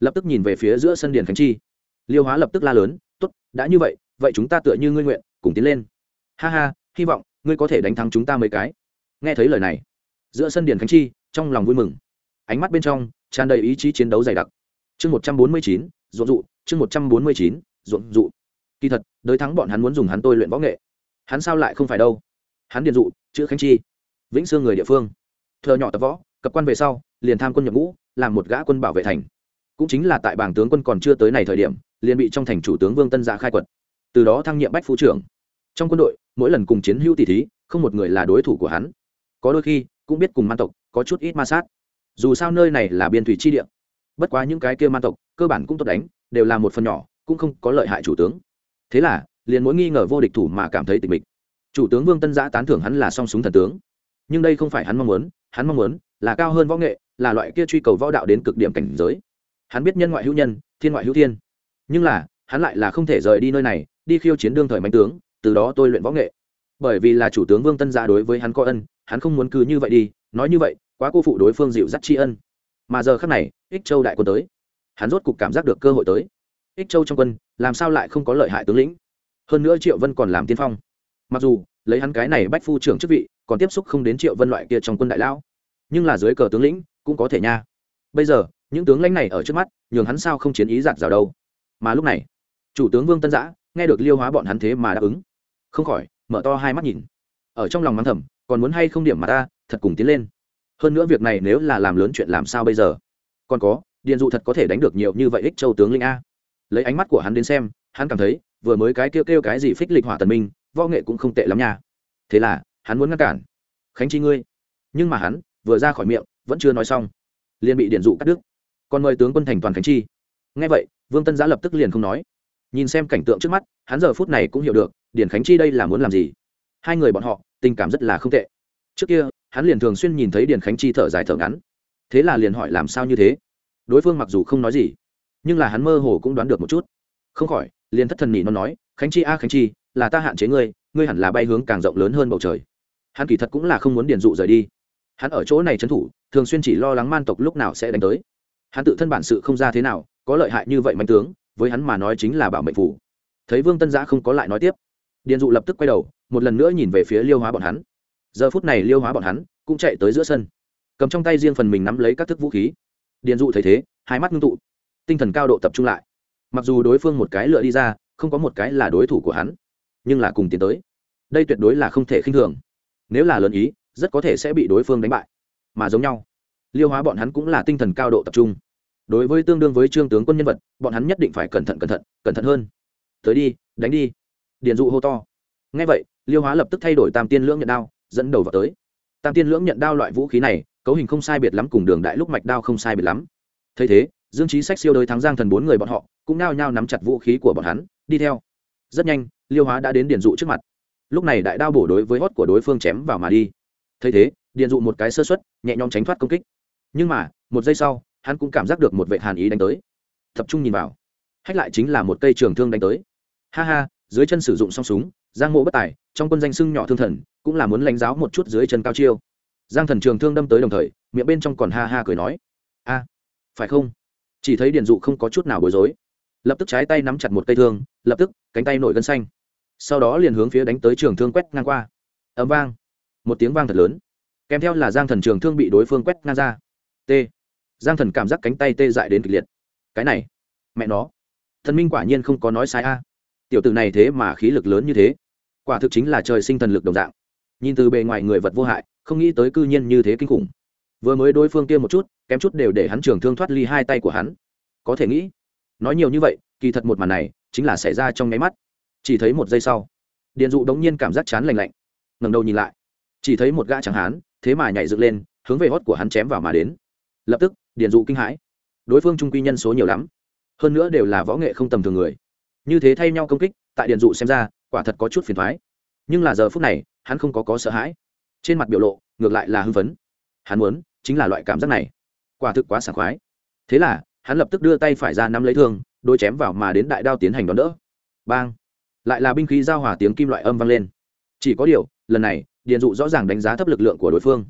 Lập tức nhìn về phía giữa sân điền khánh chi. Liêu hóa lập tức la lớn t ố t đã như vậy vậy chúng ta tựa như ngươi nguyện, cùng tiến lên. Ha ha, hy vọng ngươi có thể đánh thắng chúng ta mấy cái. Nghe thấy lời này, giữa sân điền khánh chi trong lòng vui mừng. Ánh mắt bên trong tràn đầy ý chí chiến đấu dày đặc. Chương một trăm bốn mươi chín, ruộng dụ, chương một trăm bốn mươi chín, ruộng dụ kỳ thật, đới thắng bọn hắn muốn dùng hắn tôi luyện võ nghệ. Hắn sao lại không phải đâu? Hắn điền dụ, chữ khánh chi. Vĩnh sương người địa phương. Thợ nhỏ tập võ, cập quan về sau, liền tham quân nhập ngũ, làm một gã quân bảo vệ thành. Cũng chính là tại bảng tướng quân còn chưa tới này thời điểm, liền bị trong thành chủ tướng vương tân dạ khai quật. Từ đó thăng nhiệm bách phu trưởng. Trong quân đội, mỗi lần cùng chiến hữu tỷ thí, không một người là đối thủ của hắn. Có đôi khi, cũng biết cùng man tộc, có chút ít ma sát. Dù sao nơi này là biên thủy chi địa. Bất quá những cái kia man tộc, cơ bản cũng tốt đánh, đều là một phần nhỏ, cũng không có lợi hại chủ tướng thế là, liền mỗi nghi ngờ vô địch thủ mà cảm thấy tịch mịch. Chủ tướng vương tân giã tán thưởng hắn là song súng thần tướng. Nhưng đây không phải hắn mong muốn, hắn mong muốn là cao hơn võ nghệ, là loại kia truy cầu võ đạo đến cực điểm cảnh giới. Hắn biết nhân ngoại hữu nhân, thiên ngoại hữu thiên. Nhưng là, hắn lại là không thể rời đi nơi này, đi khiêu chiến đương thời mạnh tướng, từ đó tôi luyện võ nghệ. Bởi vì là chủ tướng vương tân gia đối với hắn có ân, hắn không muốn cứ như vậy đi, nói như vậy, quá cô phụ đối phương dịu dắt tri ân. Mà giờ khác này, ích châu đại quân tới. Hắn rốt cục cảm giác được cơ hội tới. Ích châu trong quân làm sao lại không có lợi hại tướng lĩnh? Hơn nữa triệu vân còn làm tiên phong. Mặc dù, lấy hắn cái này bách phu trưởng chức vị, còn tiếp xúc không đến triệu vân loại kia trong quân đại lão. Nhưng là dưới cờ tướng lĩnh, cũng có thể nha. Bây giờ, những tướng lãnh này ở trước mắt, nhường hắn sao không chiến ý giạt rào đâu. Mà lúc này, chủ tướng vương tân giã nghe được liêu hóa bọn hắn thế mà đáp ứng. Không khỏi, mở to hai mắt nhìn. Ở trong lòng mắng thầm, còn muốn hay không điểm mà ta, thật cùng tiến lên. Hơn nữa việc này nếu là làm lớn chuyện làm sao bây giờ? Còn có, điện dụ thật có thể đánh được nhiều như vậy ích châu tướng linh a lấy ánh mắt của hắn đến xem, hắn cảm thấy, vừa mới cái kêu kêu cái gì phích lịch hỏa tần minh, võ nghệ cũng không tệ lắm nha. Thế là, hắn muốn ngăn cản. Khánh chi ngươi. Nhưng mà hắn, vừa ra khỏi miệng, vẫn chưa nói xong. Liền bị điện dụ cắt đứt. Còn mời tướng quân thành toàn khánh chi. Ngay vậy, vương tân giã lập tức liền không nói. Nhìn xem cảnh tượng trước mắt, hắn giờ phút này cũng hiểu được, điển khánh chi đây là muốn làm gì. Hai người bọn họ, tình cảm rất là không tệ. Trước kia, hắn liền thường xuyên nhìn thấy điển khánh chi thở dài thở ngắn. Thế là liền hỏi làm sao như thế? Đối phương mặc dù không nói gì nhưng là hắn mơ hồ cũng đoán được một chút. Không khỏi, liền thất thần nhị nó nói, khánh chi, a, khánh chi, là ta hạn chế ngươi ngươi hẳn là bay hướng càng rộng lớn hơn bầu trời. Hắn kỳ thật cũng là không muốn điền dụ rời đi. Hắn ở chỗ này trấn thủ, thường xuyên chỉ lo lắng man tộc lúc nào sẽ đánh tới. Hắn tự thân bản sự không ra thế nào, có lợi hại như vậy mạnh tướng, với hắn mà nói chính là bảo mệnh phủ thấy vương tân giã không có lại nói tiếp, điền dụ lập tức quay đầu, một lần nữa nhìn về phía liêu hóa bọn hắn. Giờ phút này liêu hóa bọn hắn cũng chạy tới giữa sân. Cầm trong tay riêng phần mình nắm lấy các thức vũ khí. Điền dụ thấy thế, hai mắt ngưng tụ tinh thần cao độ tập trung lại. Mặc dù đối phương một cái lựa đi ra, không có một cái là đối thủ của hắn, nhưng là cùng tiến tới. Đây tuyệt đối là không thể khinh thường. Nếu là lớn ý, rất có thể sẽ bị đối phương đánh bại. Mà giống nhau, liêu hóa bọn hắn cũng là tinh thần cao độ tập trung. Đối với tương đương với trương tướng quân nhân vật, bọn hắn nhất định phải cẩn thận cẩn thận cẩn thận hơn. Tới đi, đánh đi. Điền dụ hô to. Ngay vậy, liêu hóa lập tức thay đổi tam tiên lưỡng nhận đao, dẫn đầu vào tới. Tam tiên lưỡng nhận đao loại vũ khí này, cấu hình không sai biệt lắm cùng đường đại lúc mạch đao không sai biệt lắm. Thấy thế dương trí sách siêu đới thắng giang thần bốn người bọn họ, cũng nao nhao nắm chặt vũ khí của bọn hắn, đi theo. Rất nhanh, liêu hóa đã đến điền dụ trước mặt. Lúc này đại đao bổ đối với hót của đối phương chém vào mà đi. Thấy thế, điền dụ một cái sơ xuất nhẹ nhõm tránh thoát công kích. Nhưng mà, một giây sau, hắn cũng cảm giác được một vệ hàn ý đánh tới. Tập trung nhìn vào. Hách lại chính là một cây trường thương đánh tới. Ha ha, dưới chân sử dụng song súng, giang mộ bất tài, trong quân danh sưng nhỏ thương thần, cũng là muốn lãnh giáo một chút dưới chân cao chiêu. Giang thần trường thương đâm tới đồng thời, miệng bên trong còn ha ha cười nói. A, phải không? Chỉ thấy điền dụ không có chút nào bối rối. Lập tức trái tay nắm chặt một cây thương, lập tức cánh tay nổi gân xanh. Sau đó liền hướng phía đánh tới trường thương quét ngang qua. Ấm vang. Một tiếng vang thật lớn. Kèm theo là giang thần trường thương bị đối phương quét ngang ra. T. Giang thần cảm giác cánh tay tê dại đến kịch liệt. Cái này, mẹ nó. Thần minh quả nhiên không có nói sai a. Tiểu t ử này thế mà khí lực lớn như thế. Quả thực chính là trời sinh thần lực đồng dạng. Nhìn từ bề ngoài người vật vô hại, không nghĩ tới cư nhiên như thế kinh khủng vừa mới đối phương kia một chút, kém chút đều để hắn trường thương thoát ly hai tay của hắn. Có thể nghĩ, nói nhiều như vậy, kỳ thật một màn này chính là xảy ra trong nháy mắt. Chỉ thấy một giây sau điện dụ đống nhiên cảm giác chán lành lạnh, ngẩng đầu nhìn lại. Chỉ thấy một gã chẳng hán, thế mà nhảy dựng lên, hướng về hót của hắn chém vào mà đến. Lập tức điện dụ kinh hãi. Đối phương trung quy nhân số nhiều lắm, hơn nữa đều là võ nghệ không tầm thường người. Như thế thay nhau công kích, tại điện dụ xem ra, quả thật có chút phiền thoái nhưng là giờ phút này, hắn không có có sợ hãi. Trên mặt biểu lộ, ngược lại là hưng phấn. Hắn muốn chính là loại cảm giác này. Quả thực quá sảng khoái. Thế là, hắn lập tức đưa tay phải ra nắm lấy thương, đôi chém vào mà đến đại đao tiến hành đón đỡ. Bang! Lại là binh khí giao hòa tiếng kim loại âm vang lên. Chỉ có điều, lần này, điền dụ rõ ràng đánh giá thấp lực lượng của đối phương.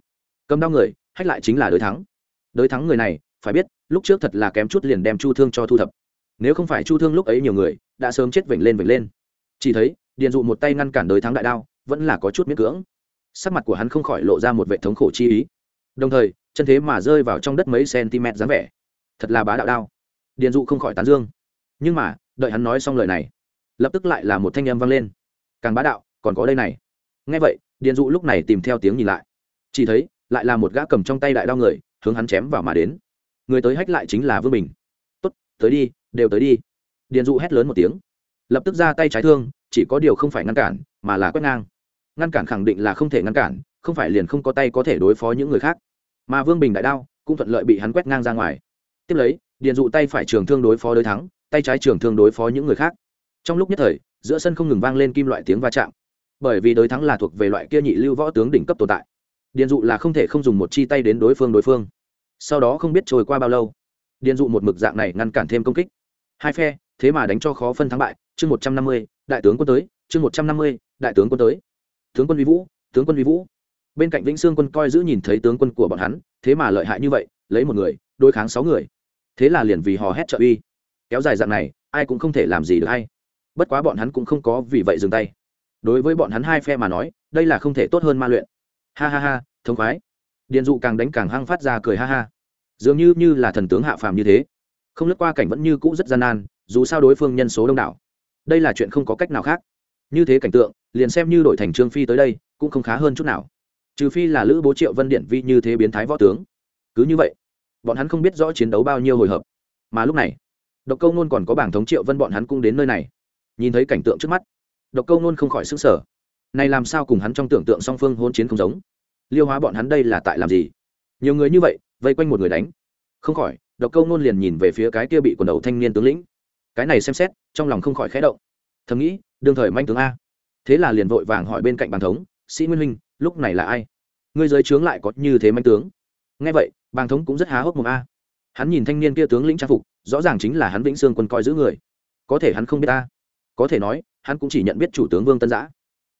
Cầm đao người, hách lại chính là đới thắng. Đới thắng người này, phải biết, lúc trước thật là kém chút liền đem chu thương cho thu thập. Nếu không phải chu thương lúc ấy nhiều người, đã sớm chết vểnh lên vểnh lên. Chỉ thấy, điền dụ một tay ngăn cản đới thắng đại đao, vẫn là có chút miễn cưỡng. Sắc mặt của hắn không khỏi lộ ra một vệ thống khổ chi ý. Đồng thời chân thế mà rơi vào trong đất mấy cm dáng vẻ. Thật là bá đạo đao. Điền dụ không khỏi tán dương. Nhưng mà, đợi hắn nói xong lời này, lập tức lại là một thanh âm vang lên. Càng bá đạo, còn có đây này. Nghe vậy, điền dụ lúc này tìm theo tiếng nhìn lại. Chỉ thấy, lại là một gã cầm trong tay đại đao người, hướng hắn chém vào mà đến. Người tới hách lại chính là vương bình. Tốt, tới đi, đều tới đi. Điền dụ hét lớn một tiếng. Lập tức ra tay trái thương, chỉ có điều không phải ngăn cản, mà là quét ngang. Ngăn cản khẳng định là không thể ngăn cản, không phải liền không có tay có thể đối phó những người khác mà vương bình đại đao cũng thuận lợi bị hắn quét ngang ra ngoài tiếp lấy điền dụ tay phải trường thương đối phó đối thắng tay trái trường thương đối phó những người khác trong lúc nhất thời giữa sân không ngừng vang lên kim loại tiếng va chạm bởi vì đối thắng là thuộc về loại kia nhị lưu võ tướng đỉnh cấp tồn tại điền dụ là không thể không dùng một chi tay đến đối phương đối phương sau đó không biết trôi qua bao lâu điền dụ một mực dạng này ngăn cản thêm công kích hai phe thế mà đánh cho khó phân thắng bại chương một trăm năm mươi đại tướng quân tới chương một trăm năm mươi đại tướng quân tới tướng quân vi vũ tướng quân vi vũ bên cạnh vĩnh sương quân coi giữ nhìn thấy tướng quân của bọn hắn, thế mà lợi hại như vậy, lấy một người, đối kháng sáu người. Thế là liền vì hò hét trợ uy. Kéo dài dạng này, ai cũng không thể làm gì được hay. Bất quá bọn hắn cũng không có vì vậy dừng tay. Đối với bọn hắn hai phe mà nói, đây là không thể tốt hơn ma luyện. Ha ha ha, thống khoái. Điện dụ càng đánh càng hăng phát ra cười ha ha. Dường như như là thần tướng hạ phàm như thế. Không lướt qua cảnh vẫn như cũ rất gian nan, dù sao đối phương nhân số đông đảo. Đây là chuyện không có cách nào khác. Như thế cảnh tượng, liền xem như đổi thành trương phi tới đây, cũng không khá hơn chút nào trừ phi là lữ bố triệu vân điện vi như thế biến thái võ tướng. Cứ như vậy, bọn hắn không biết rõ chiến đấu bao nhiêu hồi hợp. Mà lúc này, độc câu nôn còn có bảng thống triệu vân bọn hắn cũng đến nơi này. Nhìn thấy cảnh tượng trước mắt, độc câu nôn không khỏi sức sở này làm sao cùng hắn trong tưởng tượng song phương hôn chiến không giống? Liêu hóa bọn hắn đây là tại làm gì? Nhiều người như vậy, vây quanh một người đánh. Không khỏi, độc câu nôn liền nhìn về phía cái kia bị quần đầu thanh niên tướng lĩnh. Cái này xem xét, trong lòng không khỏi khẽ động. Thầm nghĩ, đương thời manh tướng a. Thế là liền vội vàng hỏi bên cạnh bàn thống, sĩ nguyên huynh lúc này là ai? Ngươi giới trướng lại có như thế manh tướng. Nghe vậy, bàng thống cũng rất há hốc mồm a. Hắn nhìn thanh niên kia tướng lĩnh trang phục, rõ ràng chính là hắn vĩnh sương quân coi giữ người. Có thể hắn không biết ta. Có thể nói, hắn cũng chỉ nhận biết chủ tướng vương tân giã.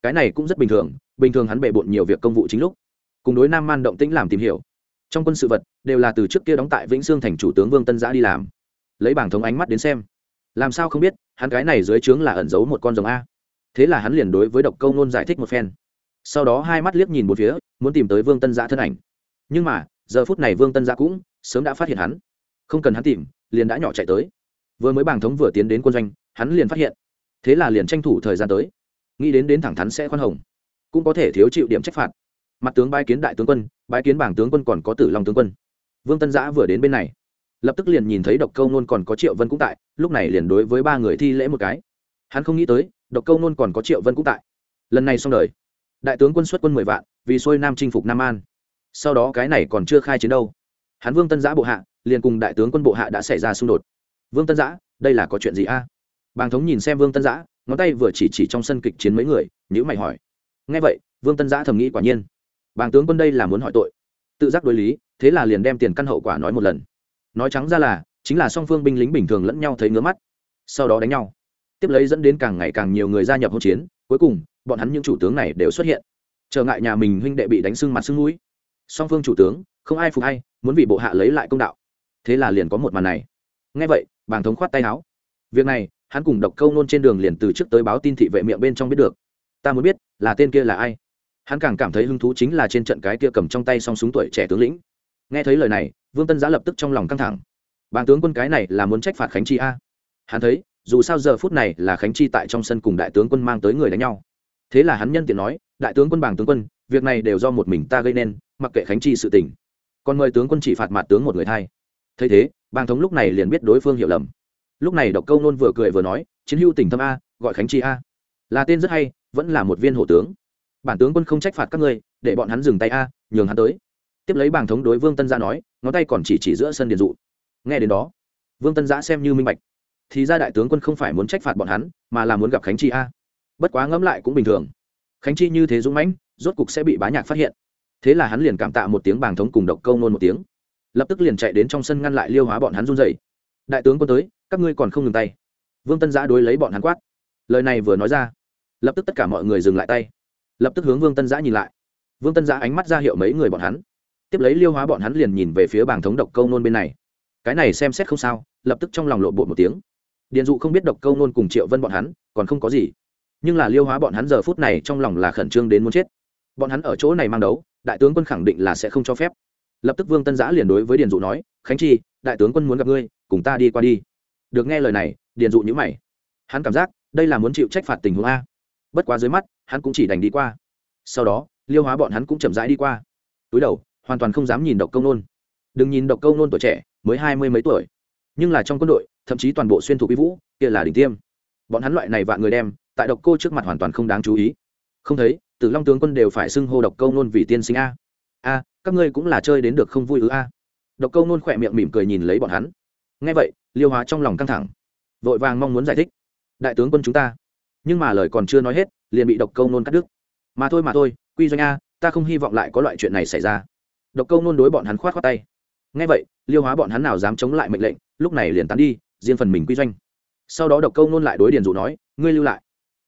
Cái này cũng rất bình thường bình thường hắn bề bộn nhiều việc công vụ chính lúc. Cùng đối nam man động tĩnh làm tìm hiểu. Trong quân sự vật, đều là từ trước kia đóng tại vĩnh sương thành chủ tướng vương tân giã đi làm. Lấy bảng thống ánh mắt đến xem, làm sao không biết, hắn cái này dưới trướng là ẩn giấu một con rồng a. Thế là hắn liền đối với độc câu nôn giải thích một phen sau đó hai mắt liếc nhìn một phía, muốn tìm tới vương tân giã thân ảnh. Nhưng mà, giờ phút này vương tân giã cũng sớm đã phát hiện hắn. Không cần hắn tìm, liền đã nhỏ chạy tới. Vừa mới bảng thống vừa tiến đến quân doanh, hắn liền phát hiện. Thế là liền tranh thủ thời gian tới. Nghĩ đến đến thẳng thắn sẽ khoan hồng, cũng có thể thiếu chịu điểm trách phạt. Mặt tướng bái kiến đại tướng quân, bái kiến bảng tướng quân còn có tử long tướng quân. Vương tân giã vừa đến bên này, lập tức liền nhìn thấy độc câu nôn còn có triệu vân cũng tại, lúc này liền đối với ba người thi lễ một cái. Hắn không nghĩ tới, độc câu nôn còn có triệu vân cũng tại. Lần này xong đời đại tướng quân xuất quân mười vạn, vì xuôi nam chinh phục nam an. Sau đó cái này còn chưa khai chiến đâu. Hắn vương tân giã bộ hạ, liền cùng đại tướng quân bộ hạ đã xảy ra xung đột. Vương tân giã, đây là có chuyện gì a? Bàng thống nhìn xem vương tân giã, ngón tay vừa chỉ chỉ trong sân kịch chiến mấy người nhữ mày hỏi. Nghe vậy, vương tân giã thầm nghĩ quả nhiên. Bàng tướng quân đây là muốn hỏi tội. Tự giác đối lý, thế là liền đem tiền căn hậu quả nói một lần. Nói trắng ra là, chính là song phương binh lính bình thường lẫn nhau thấy ngứa mắt. Sau đó đánh nhau. Tiếp lấy dẫn đến càng ngày càng nhiều người gia nhập hỗn chiến, cuối cùng bọn hắn những chủ tướng này đều xuất hiện. Trở ngại nhà mình huynh đệ bị đánh sưng mặt sưng mũi. Song phương chủ tướng, không ai phục hay muốn vì bộ hạ lấy lại công đạo. Thế là liền có một màn này. Ngay vậy, bàng thống khoát tay áo. Việc này, hắn cùng độc câu nôn trên đường liền từ trước tới báo tin thị vệ miệng bên trong biết được. Ta muốn biết, là tên kia là ai? Hắn càng cảm thấy hứng thú chính là trên trận cái kia cầm trong tay song súng tuổi trẻ tướng lĩnh. Nghe thấy lời này, vương tân giã lập tức trong lòng căng thẳng. Bàng tướng quân cái này là muốn trách phạt khánh chi a? Hắn thấy, dù sao giờ phút này là khánh chi tại trong sân cùng đại tướng quân mang tới người đánh nhau thế là hắn nhân tiện nói, đại tướng quân bàng tướng quân, việc này đều do một mình ta gây nên, mặc kệ khánh chi sự tình. Còn mời tướng quân chỉ phạt mặt tướng một người thay. Thấy thế, bàng thống lúc này liền biết đối phương hiểu lầm. Lúc này độc câu nôn vừa cười vừa nói, chiến hữu tỉnh thâm a, gọi khánh chi a. Là tên rất hay, vẫn là một viên hổ tướng. Bản tướng quân không trách phạt các ngươi, để bọn hắn dừng tay a, nhường hắn tới. Tiếp lấy bàng thống đối vương tân gia nói, ngón tay còn chỉ chỉ giữa sân điện dụ. Nghe đến đó, vương tân giã xem như minh bạch. Thì ra đại tướng quân không phải muốn trách phạt bọn hắn, mà là muốn gặp khánh chi a bất quá ngẫm lại cũng bình thường. Khánh chi như thế dũng mãnh, rốt cục sẽ bị bá nhạc phát hiện. Thế là hắn liền cảm tạ một tiếng bàng thống cùng độc câu nôn một tiếng. Lập tức liền chạy đến trong sân ngăn lại liêu hóa bọn hắn run dậy đại tướng quân tới, các ngươi còn không ngừng tay. Vương tân giã đối lấy bọn hắn quát. Lời này vừa nói ra, lập tức tất cả mọi người dừng lại tay. Lập tức hướng vương tân giã nhìn lại. Vương tân giã ánh mắt ra hiệu mấy người bọn hắn. Tiếp lấy liêu hóa bọn hắn liền nhìn về phía bảng thống độc câu nôn bên này. Cái này xem xét không sao, lập tức trong lòng lộ bộ một tiếng. Điền dụ không biết độc câu nôn cùng triệu vân bọn hắn, còn không có gì nhưng là liêu hóa bọn hắn giờ phút này trong lòng là khẩn trương đến muốn chết. Bọn hắn ở chỗ này mang đấu, đại tướng quân khẳng định là sẽ không cho phép. Lập tức vương tân giã liền đối với điền dụ nói, khánh chi, đại tướng quân muốn gặp ngươi, cùng ta đi qua đi. Được nghe lời này, điền dụ nhữ mày. Hắn cảm giác, đây là muốn chịu trách phạt tình huống a. Bất quá dưới mắt, hắn cũng chỉ đành đi qua. Sau đó, liêu hóa bọn hắn cũng chậm rãi đi qua. Túi đầu, hoàn toàn không dám nhìn độc công nôn. Đừng nhìn độc công nôn tuổi trẻ, mới hai mươi mấy tuổi. Nhưng là trong quân đội, thậm chí toàn bộ xuyên thủ quý vũ, kia là đỉnh tiêm. Bọn hắn loại này vạn người đem tại độc cô trước mặt hoàn toàn không đáng chú ý. Không thấy, tử long tướng quân đều phải xưng hô độc câu nôn vì tiên sinh a. A, các ngươi cũng là chơi đến được không vui ứ a. Độc câu nôn khỏe miệng mỉm cười nhìn lấy bọn hắn. Nghe vậy, liêu hóa trong lòng căng thẳng, vội vàng mong muốn giải thích. Đại tướng quân chúng ta. Nhưng mà lời còn chưa nói hết, liền bị độc câu nôn cắt đứt. Mà thôi mà thôi, quy doanh a, ta không hy vọng lại có loại chuyện này xảy ra. Độc câu nôn đối bọn hắn khoát khoát tay. Ngay vậy, liêu hóa bọn hắn nào dám chống lại mệnh lệnh, lúc này liền tán đi, riêng phần mình quy doanh. Sau đó độc câu nôn lại đối điền dụ nói, ngươi lưu lại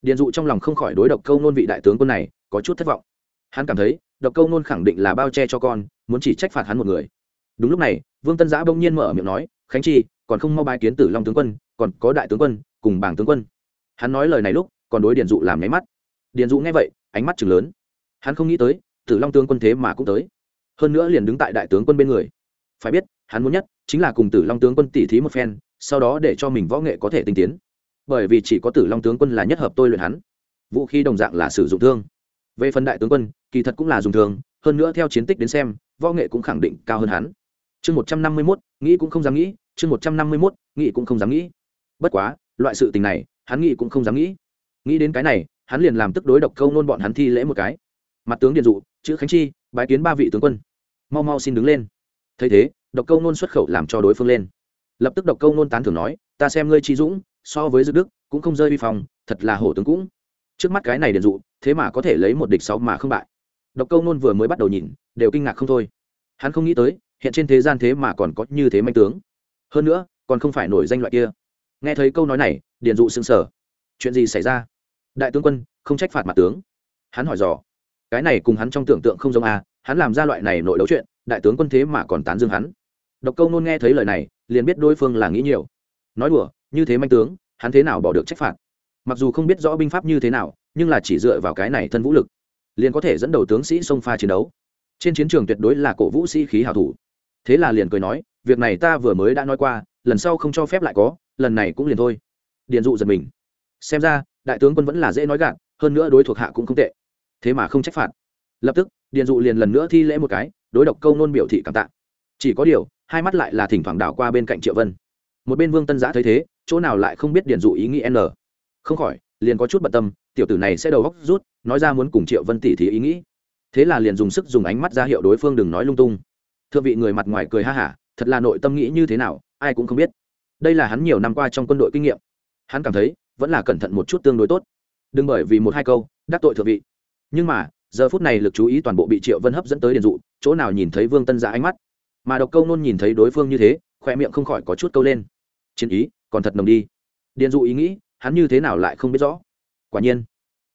điền dụ trong lòng không khỏi đối độc câu nôn vị đại tướng quân này có chút thất vọng. Hắn cảm thấy, độc câu nôn khẳng định là bao che cho con, muốn chỉ trách phạt hắn một người. Đúng lúc này, vương tân giã bỗng nhiên mở miệng nói, khánh chi, còn không mau bái kiến tử long tướng quân, còn có đại tướng quân, cùng bảng tướng quân. Hắn nói lời này lúc, còn đối điền dụ làm nháy mắt. Điền dụ nghe vậy, ánh mắt chừng lớn. Hắn không nghĩ tới, tử long tướng quân thế mà cũng tới. Hơn nữa liền đứng tại đại tướng quân bên người. Phải biết, hắn muốn nhất chính là cùng tử long tướng quân tỉ thí một phen, sau đó để cho mình võ nghệ có thể tinh tiến bởi vì chỉ có tử long tướng quân là nhất hợp tôi luyện hắn, vũ khí đồng dạng là sử dụng thương. Về phần đại tướng quân, kỳ thật cũng là dùng thương, hơn nữa theo chiến tích đến xem, võ nghệ cũng khẳng định cao hơn hắn. Chương một trăm năm mươi mốt, nghĩ cũng không dám nghĩ, chương một trăm năm mươi mốt, nghĩ cũng không dám nghĩ. Bất quá, loại sự tình này, hắn nghĩ cũng không dám nghĩ. Nghĩ đến cái này, hắn liền làm tức đối độc câu nôn bọn hắn thi lễ một cái. Mặt tướng điện dụ, chữ khánh chi, bái kiến ba vị tướng quân. Mau mau xin đứng lên. Thấy thế, độc câu nôn xuất khẩu làm cho đối phương lên. Lập tức độc câu nôn tán thưởng nói, ta xem ngươi chi dũng so với dư đức cũng không rơi vi phòng thật là hổ tướng cũng. Trước mắt cái này điện dụ, thế mà có thể lấy một địch sáu mà không bại. Độc câu nôn vừa mới bắt đầu nhìn, đều kinh ngạc không thôi. Hắn không nghĩ tới, hiện trên thế gian thế mà còn có như thế manh tướng. Hơn nữa, còn không phải nổi danh loại kia. Nghe thấy câu nói này, điền dụ sững sờ. Chuyện gì xảy ra? Đại tướng quân, không trách phạt mặt tướng. Hắn hỏi dò. Cái này cùng hắn trong tưởng tượng không giống à hắn làm ra loại này nội đấu chuyện, đại tướng quân thế mà còn tán dương hắn. Độc câu nôn nghe thấy lời này, liền biết đối phương là nghĩ nhiều. Nói đùa như thế manh tướng, hắn thế nào bỏ được trách phạt? Mặc dù không biết rõ binh pháp như thế nào, nhưng là chỉ dựa vào cái này thân vũ lực, liền có thể dẫn đầu tướng sĩ xông pha chiến đấu. Trên chiến trường tuyệt đối là cổ vũ sĩ khí hảo thủ. Thế là liền cười nói, việc này ta vừa mới đã nói qua, lần sau không cho phép lại có, lần này cũng liền thôi. Điền dụ giật mình. Xem ra, đại tướng quân vẫn là dễ nói gạt, hơn nữa đối thuộc hạ cũng không tệ. Thế mà không trách phạt. Lập tức, điền dụ liền lần nữa thi lễ một cái, đối độc câu nôn biểu thị cảm tạ. Chỉ có điều, hai mắt lại là thỉnh thoảng đảo qua bên cạnh triệu vân. Một bên vương tân giã thấy thế chỗ nào lại không biết điền dụ ý nghĩ n? Không khỏi, liền có chút bận tâm, tiểu tử này sẽ đầu góc rút, nói ra muốn cùng triệu vân tỷ thí ý nghĩ. Thế là liền dùng sức dùng ánh mắt ra hiệu đối phương đừng nói lung tung. Thưa vị người mặt ngoài cười ha hả, thật là nội tâm nghĩ như thế nào, ai cũng không biết. Đây là hắn nhiều năm qua trong quân đội kinh nghiệm. Hắn cảm thấy, vẫn là cẩn thận một chút tương đối tốt. Đừng bởi vì một hai câu, đắc tội thượng vị. Nhưng mà, giờ phút này lực chú ý toàn bộ bị triệu vân hấp dẫn tới điền dụ, chỗ nào nhìn thấy vương tân giã ánh mắt. Mà độc câu nôn nhìn thấy đối phương như thế khoe miệng không khỏi có chút câu lên. Chiến ý còn thật nồng đi. Điền dụ ý nghĩ, hắn như thế nào lại không biết rõ? Quả nhiên,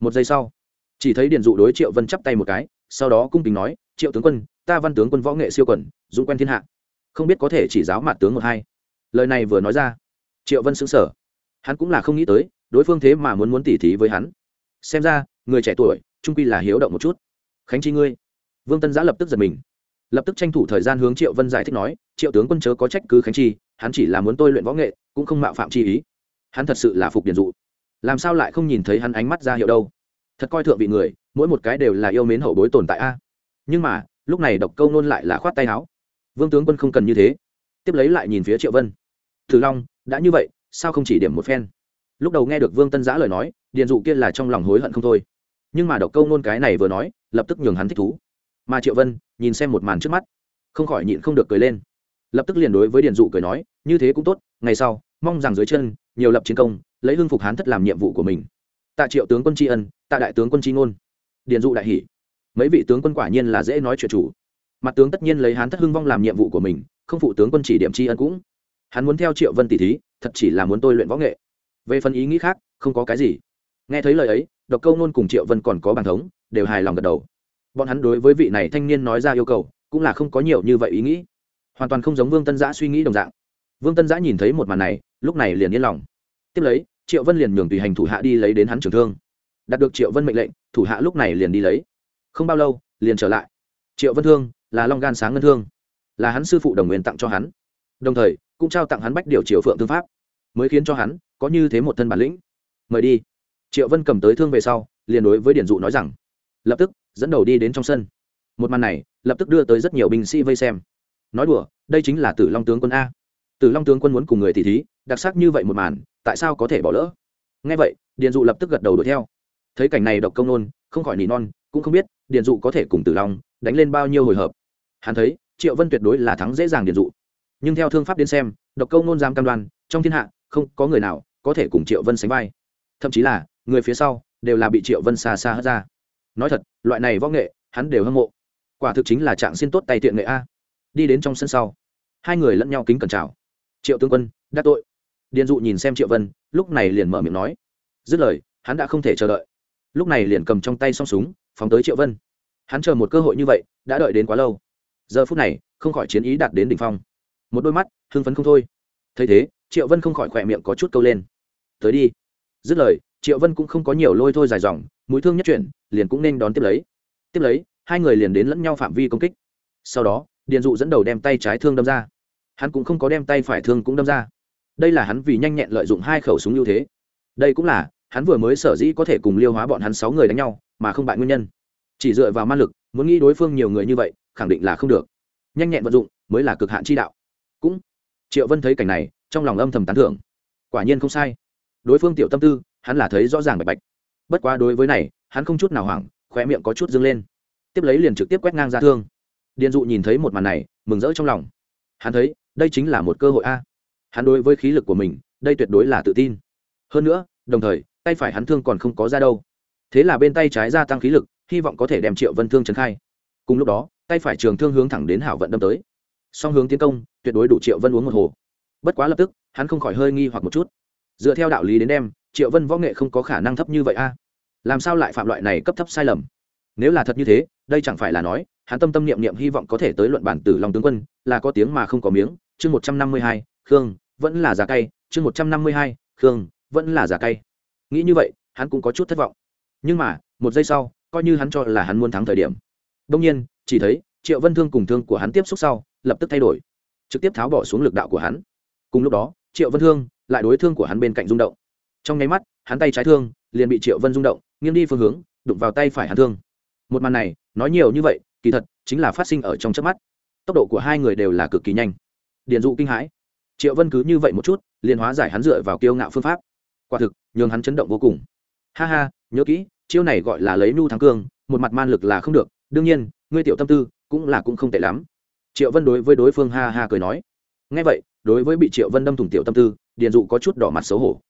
một giây sau, chỉ thấy điền dụ đối triệu vân chắp tay một cái, sau đó cung kính nói, triệu tướng quân, ta văn tướng quân võ nghệ siêu quẩn, dũng quen thiên hạ. Không biết có thể chỉ giáo mặt tướng một hai. Lời này vừa nói ra, triệu vân xứng sở hắn cũng là không nghĩ tới, đối phương thế mà muốn muốn tỉ thí với hắn. Xem ra, người trẻ tuổi, trung quy là hiếu động một chút. Khánh chi ngươi. Vương tân giã lập tức giật mình lập tức tranh thủ thời gian hướng triệu vân giải thích nói, triệu tướng quân chớ có trách cứ khánh chi, hắn chỉ là muốn tôi luyện võ nghệ, cũng không mạo phạm chi ý. Hắn thật sự là phục điển dụ. Làm sao lại không nhìn thấy hắn ánh mắt ra hiệu đâu? Thật coi thượng vị người, mỗi một cái đều là yêu mến hậu bối tồn tại a. Nhưng mà, lúc này độc câu nôn lại là khoát tay áo. Vương tướng quân không cần như thế. Tiếp lấy lại nhìn phía triệu vân. Thử long, đã như vậy, sao không chỉ điểm một phen? Lúc đầu nghe được vương tân giã lời nói, điền dụ kia là trong lòng hối hận không thôi. Nhưng mà độc câu nôn cái này vừa nói, lập tức nhường hắn thích thú mà triệu vân nhìn xem một màn trước mắt không khỏi nhịn không được cười lên lập tức liền đối với điền dụ cười nói như thế cũng tốt ngày sau mong rằng dưới chân nhiều lập chiến công lấy hưng phục hán thất làm nhiệm vụ của mình tạ triệu tướng quân tri ân tạ đại tướng quân tri ngôn điền dụ đại hỷ mấy vị tướng quân quả nhiên là dễ nói chuyện chủ mặt tướng tất nhiên lấy hán thất hưng vong làm nhiệm vụ của mình không phụ tướng quân chỉ điểm tri ân cũng hắn muốn theo triệu vân tỷ thí thật chỉ là muốn tôi luyện võ nghệ về phần ý nghĩ khác không có cái gì nghe thấy lời ấy độc câu nôn cùng triệu vân còn có bàn thống đều hài lòng gật đầu bọn hắn đối với vị này thanh niên nói ra yêu cầu, cũng là không có nhiều như vậy ý nghĩ. Hoàn toàn không giống vương tân giã suy nghĩ đồng dạng. Vương tân giã nhìn thấy một màn này, lúc này liền yên lòng. Tiếp lấy, triệu vân liền nhường tùy hành thủ hạ đi lấy đến hắn trưởng thương. Đạt được triệu vân mệnh lệnh, thủ hạ lúc này liền đi lấy. Không bao lâu, liền trở lại. Triệu vân thương, là long gan sáng ngân thương. Là hắn sư phụ đồng nguyên tặng cho hắn. Đồng thời, cũng trao tặng hắn bách điều triều phượng tư pháp. Mới khiến cho hắn, có như thế một thân bản lĩnh. Mời đi. Triệu vân cầm tới thương về sau, liền đối với điển dụ nói rằng, lập tức dẫn đầu đi đến trong sân. Một màn này, lập tức đưa tới rất nhiều binh sĩ vây xem. Nói đùa, đây chính là tử long tướng quân a. Tử long tướng quân muốn cùng người tỷ thí, đặc sắc như vậy một màn, tại sao có thể bỏ lỡ? Ngay vậy, điền dụ lập tức gật đầu đuổi theo. Thấy cảnh này độc công nôn, không khỏi nỉ non, cũng không biết điền dụ có thể cùng tử long đánh lên bao nhiêu hồi hợp. Hắn thấy, triệu vân tuyệt đối là thắng dễ dàng điền dụ. Nhưng theo thương pháp đến xem, độc công nôn giam cam đoan, trong thiên hạ, không có người nào có thể cùng triệu vân sánh vai. Thậm chí là, người phía sau, đều là bị triệu vân xa xa hất ra nói thật, loại này võ nghệ, hắn đều hâm mộ. Quả thực chính là trạng xin tốt tay tiện nghệ a. Đi đến trong sân sau, hai người lẫn nhau kính cẩn chào. Triệu tướng quân đắc tội. Điền dụ nhìn xem triệu vân, lúc này liền mở miệng nói. Dứt lời, hắn đã không thể chờ đợi. Lúc này liền cầm trong tay s o n g súng, phóng tới triệu vân. Hắn chờ một cơ hội như vậy, đã đợi đến quá lâu. Giờ phút này, không khỏi chiến ý đạt đến đ ỉ n h phong. Một đôi mắt, hưng phấn không thôi. Thấy thế, triệu vân không khỏi khỏe miệng có chút câu lên. Tới đi. Dứt lời, triệu vân cũng không có nhiều lôi thôi dài dòng mũi thương nhất chuyển, liền cũng nên đón tiếp lấy. Tiếp lấy, hai người liền đến lẫn nhau phạm vi công kích. Sau đó, điền dụ dẫn đầu đem tay trái thương đâm ra. Hắn cũng không có đem tay phải thương cũng đâm ra. Đây là hắn vì nhanh nhẹn lợi dụng hai khẩu súng ưu thế. Đây cũng là, hắn vừa mới sở dĩ có thể cùng liêu hóa bọn hắn sáu người đánh nhau, mà không bại nguyên nhân. Chỉ dựa vào ma lực, muốn nghĩ đối phương nhiều người như vậy, khẳng định là không được. Nhanh nhẹn vận dụng, mới là cực hạn chi đạo. Cũng, triệu vân thấy cảnh này, trong lòng âm thầm tán thưởng. Quả nhiên không sai. Đối phương tiểu tâm tư, hắn là thấy rõ ràng bạch bạch bất quá đối với này, hắn không chút nào hoảng, khóe miệng có chút dâng lên. Tiếp lấy liền trực tiếp quét ngang ra thương. Điền dụ nhìn thấy một màn này, mừng rỡ trong lòng. Hắn thấy, đây chính là một cơ hội a. Hắn đối với khí lực của mình, đây tuyệt đối là tự tin. Hơn nữa, đồng thời, tay phải hắn thương còn không có ra đâu. Thế là bên tay trái gia tăng khí lực, hy vọng có thể đem triệu vân thương trấn khai. Cùng lúc đó, tay phải trường thương hướng thẳng đến hảo vận đâm tới. Song hướng tiến công, tuyệt đối đủ triệu vân uống một hồ. Bất quá lập tức, hắn không khỏi hơi nghi hoặc một chút. Dựa theo đạo lý đến đem triệu vân võ nghệ không có khả năng thấp như vậy a. Làm sao lại phạm loại này cấp thấp sai lầm? Nếu là thật như thế, đây chẳng phải là nói, hắn tâm tâm niệm niệm hy vọng có thể tới luận bản tử long tướng quân, là có tiếng mà không có miếng. Chương một trăm năm mươi hai, khương, vẫn là giá cay. Chương một trăm năm mươi hai, khương, vẫn là giá cay. Nghĩ như vậy, hắn cũng có chút thất vọng. Nhưng mà, một giây sau, coi như hắn cho là hắn muốn thắng thời điểm. Đông nhiên, chỉ thấy, triệu vân thương cùng thương của hắn tiếp xúc sau, lập tức thay đổi. Trực tiếp tháo bỏ xuống lực đạo của hắn. Cùng lúc đó, triệu vân thương lại đối thương của hắn bên cạnh rung động trong nháy mắt, hắn tay trái thương liền bị triệu vân rung động, nghiêng đi phương hướng, đụng vào tay phải hắn thương. Một màn này, nói nhiều như vậy, kỳ thật chính là phát sinh ở trong chớp mắt. Tốc độ của hai người đều là cực kỳ nhanh. Điền dụ kinh hãi. Triệu vân cứ như vậy một chút, liền hóa giải hắn dựa vào kiêu ngạo phương pháp. Quả thực, nhường hắn chấn động vô cùng. Ha ha, nhớ kỹ, chiêu này gọi là lấy nu thắng cương, một mặt man lực là không được, đương nhiên, ngươi tiểu tâm tư cũng là cũng không tệ lắm. Triệu vân đối với đối phương ha ha cười nói. Ngay vậy, đối với bị triệu vân đâm thủng tiểu tâm tư, điền dụ có chút đỏ mặt xấu hổ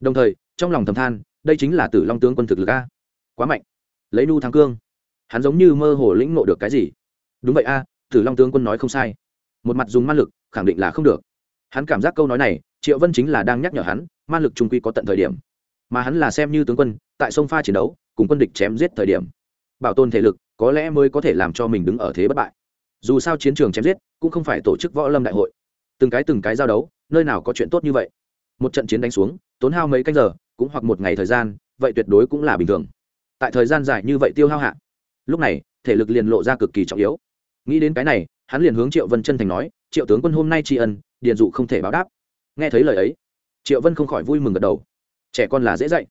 đồng thời, trong lòng thầm than, đây chính là tử long tướng quân thực lực a. Quá mạnh. Lấy nu thắng cương. Hắn giống như mơ hồ lĩnh ngộ được cái gì. Đúng vậy a, tử long tướng quân nói không sai. Một mặt dùng man lực, khẳng định là không được. Hắn cảm giác câu nói này, triệu vân chính là đang nhắc nhở hắn man lực trung quy có tận thời điểm. Mà hắn là xem như tướng quân, tại sông pha chiến đấu, cùng quân địch chém giết thời điểm. Bảo tồn thể lực, có lẽ mới có thể làm cho mình đứng ở thế bất bại. Dù sao chiến trường chém giết, cũng không phải tổ chức võ lâm đại hội. Từng cái từng cái giao đấu, nơi nào có chuyện tốt như vậy? Một trận chiến đánh xuống tốn hao mấy canh giờ, cũng hoặc một ngày thời gian, vậy tuyệt đối cũng là bình thường. Tại thời gian dài như vậy tiêu hao hạ, lúc này, thể lực liền lộ ra cực kỳ trọng yếu. Nghĩ đến cái này, hắn liền hướng triệu vân chân thành nói, triệu tướng quân hôm nay tri ân, điền dụ không thể báo đáp. Nghe thấy lời ấy, triệu vân không khỏi vui mừng gật đầu. Trẻ con là dễ dạy.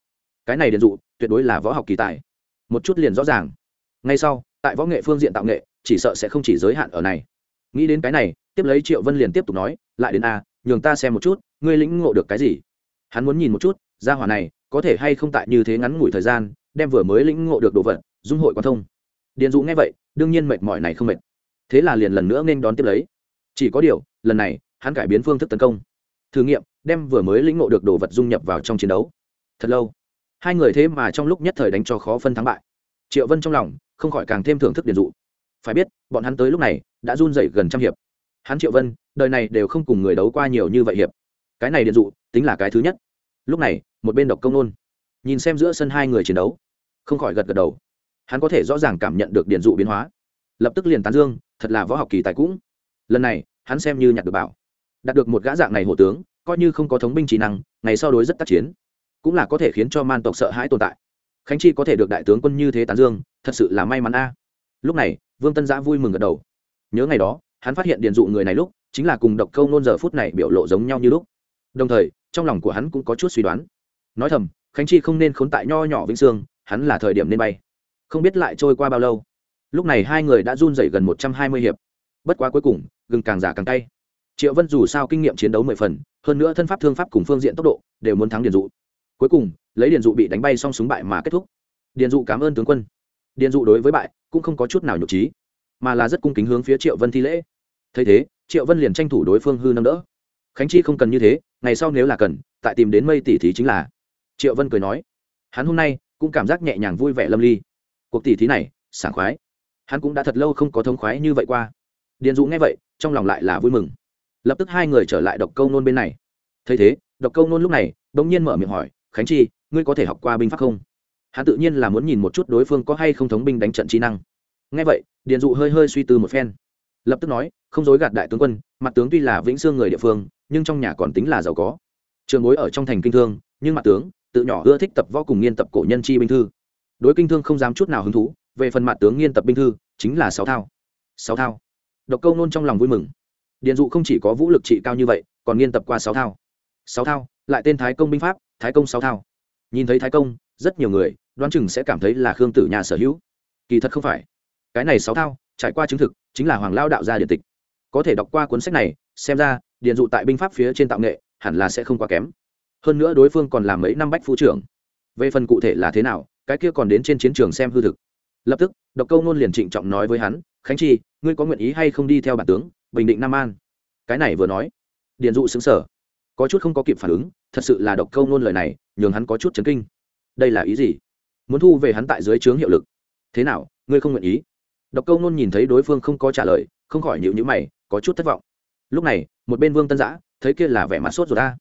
Cái này điền dụ, tuyệt đối là võ học kỳ tài. Một chút liền rõ ràng. Ngay sau, tại võ nghệ phương diện tạo nghệ, chỉ sợ sẽ không chỉ giới hạn ở này. Nghĩ đến cái này, tiếp lấy triệu vân liền tiếp tục nói, lại đến a nhường ta xem một chút, ngươi lĩnh ngộ được cái gì? Hắn muốn nhìn một chút, gia hỏa này có thể hay không tại như thế ngắn ngủi thời gian, đem vừa mới lĩnh ngộ được đồ vật, dung hội quan thông. Điền dụ nghe vậy, đương nhiên mệt mỏi này không mệt. Thế là liền lần nữa nên đón tiếp lấy. Chỉ có điều, lần này, hắn cải biến phương thức tấn công. Thử nghiệm, đem vừa mới lĩnh ngộ được đồ vật dung nhập vào trong chiến đấu. Thật lâu. Hai người thế mà trong lúc nhất thời đánh cho khó phân thắng bại. Triệu vân trong lòng, không khỏi càng thêm thưởng thức điền dụ. Phải biết, bọn hắn tới lúc này, đã run dậy gần trăm hiệp. Hắn triệu vân, đời này đều không cùng người đấu qua nhiều như vậy hiệp cái này điện dụ tính là cái thứ nhất lúc này một bên độc công nôn nhìn xem giữa sân hai người chiến đấu không khỏi gật gật đầu hắn có thể rõ ràng cảm nhận được điện dụ biến hóa lập tức liền tán dương thật là võ học kỳ tài cũng lần này hắn xem như nhặt được bảo đạt được một gã dạng này hổ tướng coi như không có thống binh trí năng ngày sau đối rất tác chiến cũng là có thể khiến cho man tộc sợ hãi tồn tại khánh chi có thể được đại tướng quân như thế tán dương thật sự là may mắn a lúc này vương tân giã vui mừng gật đầu nhớ ngày đó hắn phát hiện điện dụ người này lúc chính là cùng độc câu nôn giờ phút này biểu lộ giống nhau như lúc đồng thời, trong lòng của hắn cũng có chút suy đoán. Nói thầm, khánh chi không nên khốn tại nho nhỏ vĩnh sương hắn là thời điểm nên bay. Không biết lại trôi qua bao lâu. Lúc này hai người đã run dậy gần một trăm hai mươi hiệp. Bất quá cuối cùng, gừng càng giả càng tay triệu vân dù sao kinh nghiệm chiến đấu mười phần, hơn nữa thân pháp thương pháp cùng phương diện tốc độ, đều muốn thắng điền dụ. Cuối cùng, lấy điền dụ bị đánh bay xong súng bại mà kết thúc. Điền dụ cảm ơn tướng quân. Điền dụ đối với bại, cũng không có chút nào nhục trí, mà là rất cung kính hướng phía triệu vân thi lễ. Thấy thế, triệu vân liền tranh thủ đối phương hư nâng đỡ. Khánh chi không cần như thế ngày sau nếu là cần, tại tìm đến mây tỷ thí chính là. Triệu vân cười nói, hắn hôm nay cũng cảm giác nhẹ nhàng vui vẻ lâm ly. Cuộc tỷ thí này, sảng khoái. Hắn cũng đã thật lâu không có thông khoái như vậy qua. Điền dụ nghe vậy, trong lòng lại là vui mừng. Lập tức hai người trở lại độc câu nôn bên này. Thấy thế, độc câu nôn lúc này đ ỗ n g nhiên mở miệng hỏi, khánh chi, ngươi có thể học qua binh pháp không? Hắn tự nhiên là muốn nhìn một chút đối phương có hay không thống binh đánh trận trí năng. Nghe vậy, điền dụ hơi hơi suy tư một phen lập tức nói, không dối gạt đại tướng quân, mặt tướng tuy là vĩnh xương người địa phương, nhưng trong nhà còn tính là giàu có. Trường bối ở trong thành kinh thương, nhưng mặt tướng, tự nhỏ ưa thích tập võ cùng nghiên tập cổ nhân chi binh thư. Đối kinh thương không dám chút nào hứng thú, về phần mặt tướng nghiên tập binh thư, chính là sáu thao. Sáu thao. Độc câu nôn trong lòng vui mừng. Điền dụ không chỉ có vũ lực trị cao như vậy, còn nghiên tập qua sáu thao. Sáu thao, lại tên thái công binh pháp, thái công sáu thao. Nhìn thấy thái công, rất nhiều người, đoán chừng sẽ cảm thấy là khương tử nhà sở hữu. Kỳ thật không phải. Cái này sáu thao trải qua chứng thực, chính là hoàng lao đạo gia điện tịch. Có thể đọc qua cuốn sách này, xem ra, điện dụ tại binh pháp phía trên tạo nghệ, hẳn là sẽ không quá kém. Hơn nữa đối phương còn làm mấy năm bách phu trưởng. Về phần cụ thể là thế nào, cái kia còn đến trên chiến trường xem hư thực. Lập tức, độc câu nôn liền trịnh trọng nói với hắn, khánh chi, ngươi có nguyện ý hay không đi theo bản tướng, bình định nam an? Cái này vừa nói, điện dụ xứng sở có chút không có kịp phản ứng, thật sự là độc câu nôn lời này, nhường hắn có chút chấn kinh. Đây là ý gì? Muốn thu về hắn tại dưới trướng hiệu lực. Thế nào, ngươi không nguyện ý? Độc câu nôn nhìn thấy đối phương không có trả lời, không khỏi nhịu nhữ mày, có chút thất vọng. Lúc này, một bên vương tân giã thấy kia là vẻ mặt sốt rồi ta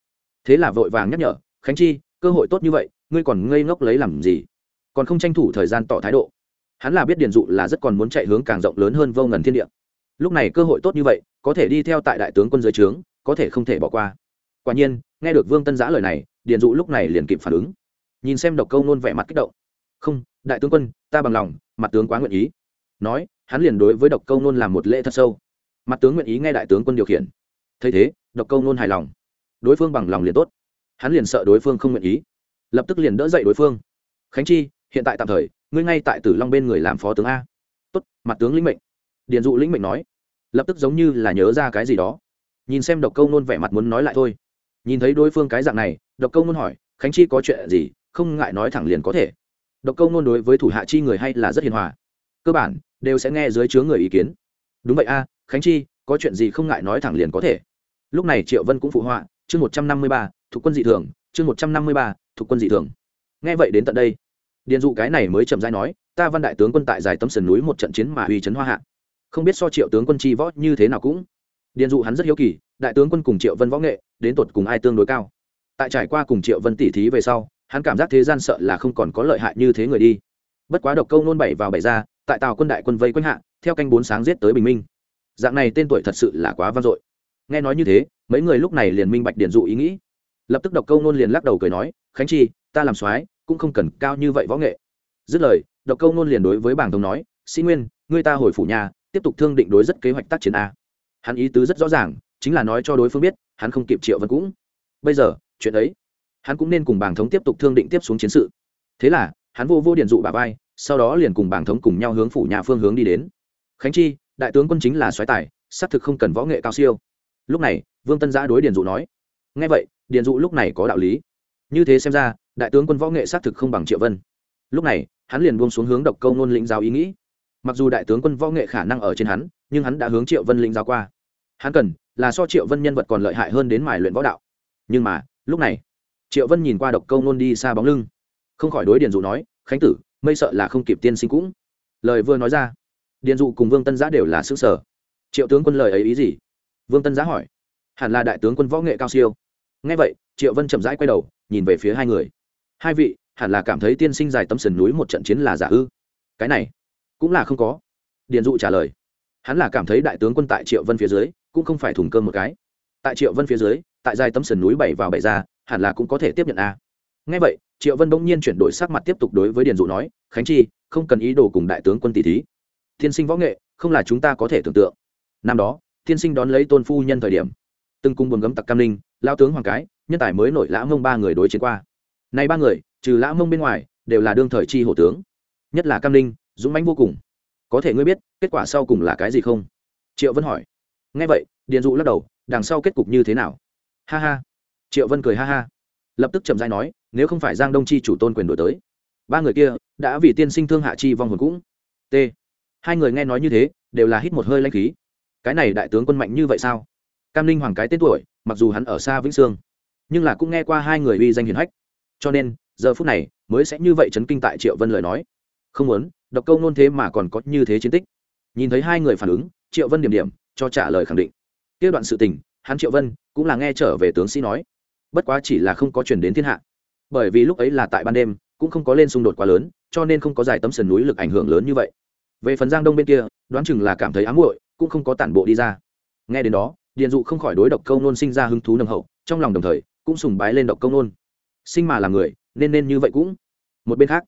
thế là vội vàng nhắc nhở, khánh chi, cơ hội tốt như vậy, ngươi còn ngây ngốc lấy làm gì? Còn không tranh thủ thời gian tỏ thái độ. Hắn là biết điền dụ là rất còn muốn chạy hướng càng rộng lớn hơn vô ngần thiên địa. Lúc này cơ hội tốt như vậy, có thể đi theo tại đại tướng quân dưới trướng, có thể không thể bỏ qua. Quả nhiên, nghe được vương tân giã lời này, điền dụ lúc này liền kịp phản ứng. Nhìn xem độc câu nôn vẻ mặt kích động. Không, đại tướng quân, ta bằng lòng, mặt tướng quá nguyện ý nói, hắn liền đối với độc câu nôn làm một lễ thật sâu. Mặt tướng nguyện ý nghe đại tướng quân điều khiển. Thấy thế, độc câu nôn hài lòng. Đối phương bằng lòng liền tốt. Hắn liền sợ đối phương không nguyện ý. Lập tức liền đỡ dậy đối phương. Khánh chi, hiện tại tạm thời, ngươi ngay tại tử long bên người làm phó tướng a. Tốt, mặt tướng lĩnh mệnh. Điền dụ lĩnh mệnh nói. Lập tức giống như là nhớ ra cái gì đó. Nhìn xem độc câu nôn vẻ mặt muốn nói lại thôi. Nhìn thấy đối phương cái dạng này, độc câu nôn hỏi, khánh chi có chuyện gì? Không ngại nói thẳng liền có thể. Độc câu nôn đối với thủ hạ chi người hay là rất hiền hòa. Cơ bản đều sẽ nghe dưới chướng người ý kiến. Đúng vậy a, khánh chi, có chuyện gì không ngại nói thẳng liền có thể. Lúc này triệu vân cũng phụ họa, chương một trăm năm mươi ba, thuộc quân dị thường, chương một trăm năm mươi ba, thuộc quân dị thường. Nghe vậy đến tận đây, điền dụ cái này mới chậm dai nói, ta văn đại tướng quân tại dài tấm sườn núi một trận chiến mà uy trấn hoa hạ. Không biết so triệu tướng quân chi võ như thế nào cũng. Điền dụ hắn rất hiếu kỳ, đại tướng quân cùng triệu vân võ nghệ, đến tột cùng ai tương đối cao? Tại trải qua cùng triệu vân tỉ thí về sau, hắn cảm giác thế gian sợ là không còn có lợi hại như thế người đi. Bất quá độc câu nôn bảy vào bảy ra tại tàu quân đại quân vây quanh hạ, theo canh bốn sáng giết tới bình minh. Dạng này tên tuổi thật sự là quá vang dội. Nghe nói như thế, mấy người lúc này liền minh bạch điển dụ ý nghĩ. Lập tức độc câu nôn liền lắc đầu cười nói, khánh chi, ta làm soái, cũng không cần cao như vậy võ nghệ. Dứt lời, độc câu nôn liền đối với bảng thống nói, sĩ nguyên, ngươi ta hồi phủ nhà, tiếp tục thương định đối rất kế hoạch tác chiến a. Hắn ý tứ rất rõ ràng, chính là nói cho đối phương biết, hắn không kịp triệu vân cũng. Bây giờ, chuyện ấy, hắn cũng nên cùng bảng thống tiếp tục thương định tiếp xuống chiến sự. Thế là, hắn vô vô điện dụ bà vai sau đó liền cùng bảng thống cùng nhau hướng phủ nhà phương hướng đi đến. Khánh chi, đại tướng quân chính là soái tài, xác thực không cần võ nghệ cao siêu. Lúc này, vương tân giã đối điền dụ nói ngay vậy, điền dụ lúc này có đạo lý. Như thế xem ra, đại tướng quân võ nghệ xác thực không bằng triệu vân. Lúc này, hắn liền buông xuống hướng độc câu nôn lĩnh giáo ý nghĩ. Mặc dù đại tướng quân võ nghệ khả năng ở trên hắn, nhưng hắn đã hướng triệu vân lĩnh giáo qua. Hắn cần là so triệu vân nhân vật còn lợi hại hơn đến mài luyện võ đạo. Nhưng mà, lúc này, triệu vân nhìn qua độc câu nôn đi xa bóng lưng. Không khỏi đối điền dụ nói, khánh tử mây sợ là không kịp tiên sinh cũng. Lời vừa nói ra, điền dụ cùng vương tân giã đều là xứ sở triệu tướng quân lời ấy ý gì? Vương tân giã hỏi. Hẳn là đại tướng quân võ nghệ cao siêu. Ngay vậy, triệu vân chậm rãi quay đầu, nhìn về phía hai người. Hai vị, hẳn là cảm thấy tiên sinh dài tấm sườn núi một trận chiến là giả ư? Cái này, cũng là không có. Điền dụ trả lời. Hắn là cảm thấy đại tướng quân tại triệu vân phía dưới, cũng không phải thùng cơm một cái. Tại triệu vân phía dưới, tại dài tấm sườn núi bảy vào bảy ra, hẳn là cũng có thể tiếp nhận a. Ngay vậy triệu vân bỗng nhiên chuyển đổi sắc mặt tiếp tục đối với điền dụ nói, khánh chi, không cần ý đồ cùng đại tướng quân tỷ thí. Tiên sinh võ nghệ, không là chúng ta có thể tưởng tượng. Năm đó, tiên sinh đón lấy tôn phu nhân thời điểm, từng cung buồn gấm tặc cam linh, lao tướng hoàng cái, nhân tài mới nổi lã mông ba người đối chiến qua. Nay ba người, trừ lã mông bên ngoài, đều là đương thời chi hổ tướng. Nhất là cam linh, dũng mãnh vô cùng. Có thể ngươi biết, kết quả sau cùng là cái gì không? Triệu vân hỏi. Nghe vậy, điền dụ lắc đầu, đằng sau kết cục như thế nào? Ha ha. Triệu vân cười ha ha lập tức chậm dai nói, nếu không phải giang đông chi chủ tôn quyền đổi tới, ba người kia đã vì tiên sinh thương hạ chi vong hồn cũng. T. Hai người nghe nói như thế, đều là hít một hơi lanh khí. Cái này đại tướng quân mạnh như vậy sao? Cam ninh hoàng cái tên tuổi, mặc dù hắn ở xa vĩnh sương, nhưng là cũng nghe qua hai người uy danh hiền hách. Cho nên, giờ phút này mới sẽ như vậy chấn kinh tại triệu vân lời nói. Không muốn đọc câu nôn thế mà còn có như thế chiến tích. Nhìn thấy hai người phản ứng, triệu vân điểm điểm, cho trả lời khẳng định. Tiếp đoạn sự tình, hắn triệu vân cũng là nghe trở về tướng sĩ nói bất quá chỉ là không có chuyển đến thiên hạ. Bởi vì lúc ấy là tại ban đêm, cũng không có lên xung đột quá lớn, cho nên không có giải tấm sườn núi lực ảnh hưởng lớn như vậy. Về phần giang đông bên kia, đoán chừng là cảm thấy ám muội, cũng không có tản bộ đi ra. Nghe đến đó, điền dụ không khỏi đối độc câu nôn sinh ra hứng thú nồng hậu, trong lòng đồng thời, cũng sùng bái lên độc câu nôn. Sinh mà là người, nên nên như vậy cũng. Một bên khác,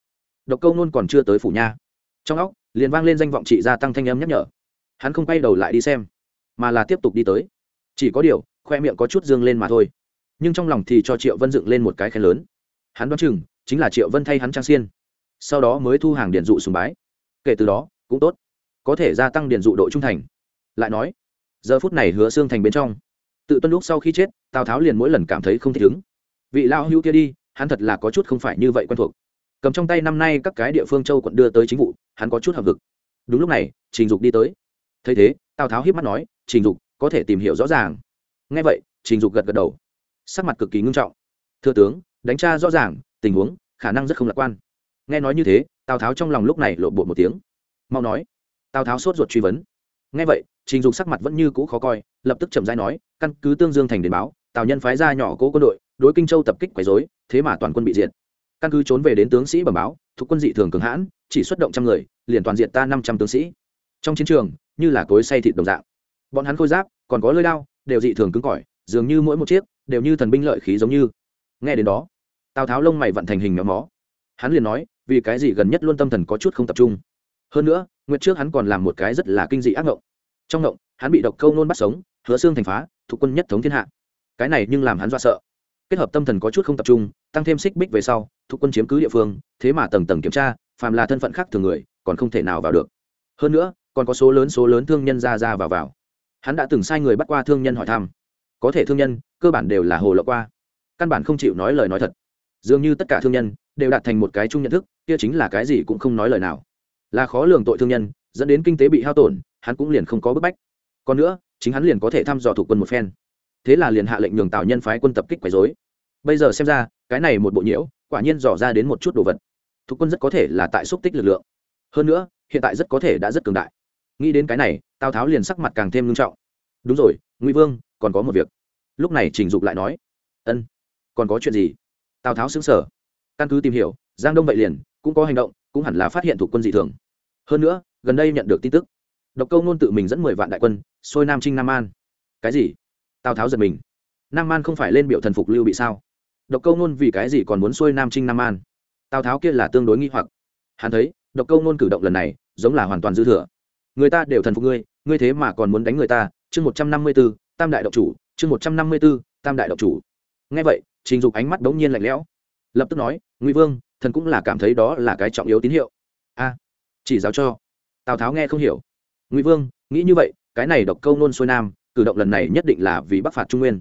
độc câu nôn còn chưa tới phủ nha. Trong óc, liền vang lên danh vọng trị gia tăng thanh âm nhắc nhở. Hắn không quay đầu lại đi xem, mà là tiếp tục đi tới. Chỉ có điều, khoe miệng có chút dương lên mà thôi nhưng trong lòng thì cho triệu vân dựng lên một cái khen lớn. Hắn đoán chừng, chính là triệu vân thay hắn trang xiên. Sau đó mới thu hàng điện dụ sùng bái. Kể từ đó, cũng tốt. Có thể gia tăng điện dụ độ trung thành. Lại nói, giờ phút này hứa xương thành bên trong. Tự tuân lúc sau khi chết, tào tháo liền mỗi lần cảm thấy không thích ứng. Vị lao hữu kia đi, hắn thật là có chút không phải như vậy quen thuộc. Cầm trong tay năm nay các cái địa phương châu quận đưa tới chính vụ, hắn có chút hợp vực đúng lúc này, trình dục đi tới. Thấy thế, tào tháo hiếp mắt nói, trình dục, có thể tìm hiểu rõ ràng. Ngay vậy, trình dục gật gật đầu sắc mặt cực kỳ ngưng trọng. Thưa tướng, đánh tra rõ ràng, tình huống, khả năng rất không lạc quan. Nghe nói như thế, tào tháo trong lòng lúc này lộ bộ một tiếng. Mau nói. Tào tháo sốt ruột truy vấn. Nghe vậy, trình dục sắc mặt vẫn như cũ khó coi, lập tức chậm rãi nói, căn cứ tương dương thành đến báo, tào nhân phái ra nhỏ cố quân đội, đối kinh châu tập kích quấy dối thế mà toàn quân bị diệt. Căn cứ trốn về đến tướng sĩ bẩm báo, thuộc quân dị thường cường hãn, chỉ xuất động trăm người, liền toàn diện ta năm trăm tướng sĩ. Trong chiến trường, như là cối say thịt đồng dạng. Bọn hắn khôi giáp, còn có lơi đao, đều dị thường cứng cỏi, dường như mỗi một chiếc đều như thần binh lợi khí giống như. Nghe đến đó, tào tháo lông mày vận thành hình méo mó. Hắn liền nói, vì cái gì gần nhất luôn tâm thần có chút không tập trung? Hơn nữa, nguyệt trước hắn còn làm một cái rất là kinh dị ác ngộng. Trong ngộng, hắn bị độc câu nôn bắt sống, hứa xương thành phá, thuộc quân nhất thống thiên hạ. Cái này nhưng làm hắn dọa sợ. Kết hợp tâm thần có chút không tập trung, tăng thêm xích bích về sau, thuộc quân chiếm cứ địa phương, thế mà tầng tầng kiểm tra, phàm là thân phận khác thường người, còn không thể nào vào được. Hơn nữa, còn có số lớn số lớn thương nhân ra ra vào vào. Hắn đã từng sai người bắt qua thương nhân hỏi thăm có thể thương nhân, cơ bản đều là hồ lộ qua. Căn bản không chịu nói lời nói thật. Dường như tất cả thương nhân đều đạt thành một cái chung nhận thức, kia chính là cái gì cũng không nói lời nào. Là khó lường tội thương nhân, dẫn đến kinh tế bị hao tổn, hắn cũng liền không có bức bách. Còn nữa, chính hắn liền có thể thăm dò thủ quân một phen. Thế là liền hạ lệnh nhường tào nhân phái quân tập kích quấy dối bây giờ xem ra, cái này một bộ nhiễu, quả nhiên dò ra đến một chút đồ vật. Thủ quân rất có thể là tại xúc tích lực lượng. Hơn nữa, hiện tại rất có thể đã rất cường đại. Nghĩ đến cái này, tào tháo liền sắc mặt càng thêm nghiêm trọng. Đúng rồi, ngụy vương còn có một việc. Lúc này trình dục lại nói, ân, còn có chuyện gì? Tào tháo xứng sở căn cứ tìm hiểu, giang đông vậy liền, cũng có hành động, cũng hẳn là phát hiện thuộc quân dị thường. Hơn nữa, gần đây nhận được tin tức, độc câu nôn tự mình dẫn mười vạn đại quân, xuôi nam trinh nam an. Cái gì? Tào tháo giật mình. Nam an không phải lên biểu thần phục lưu bị sao? Độc câu nôn vì cái gì còn muốn xuôi nam trinh nam an? Tào tháo kia là tương đối nghi hoặc. Hắn thấy, độc câu nôn cử động lần này, giống là hoàn toàn dư thừa. Người ta đều thần phục ngươi ngươi thế mà còn muốn đánh người ta. Chương một trăm năm mươi b ố tam đại độc chủ, chương một trăm năm mươi b ố tam đại độc chủ. Ngay vậy, trình dục ánh mắt đống nhiên lạnh lẽo. Lập tức nói, ngụy vương, thần cũng là cảm thấy đó là cái trọng yếu tín hiệu. A, chỉ giáo cho. Tào tháo nghe không hiểu. Ngụy vương, nghĩ như vậy, cái này độc câu nôn xuôi nam, cử động lần này nhất định là vì bắc phạt trung nguyên.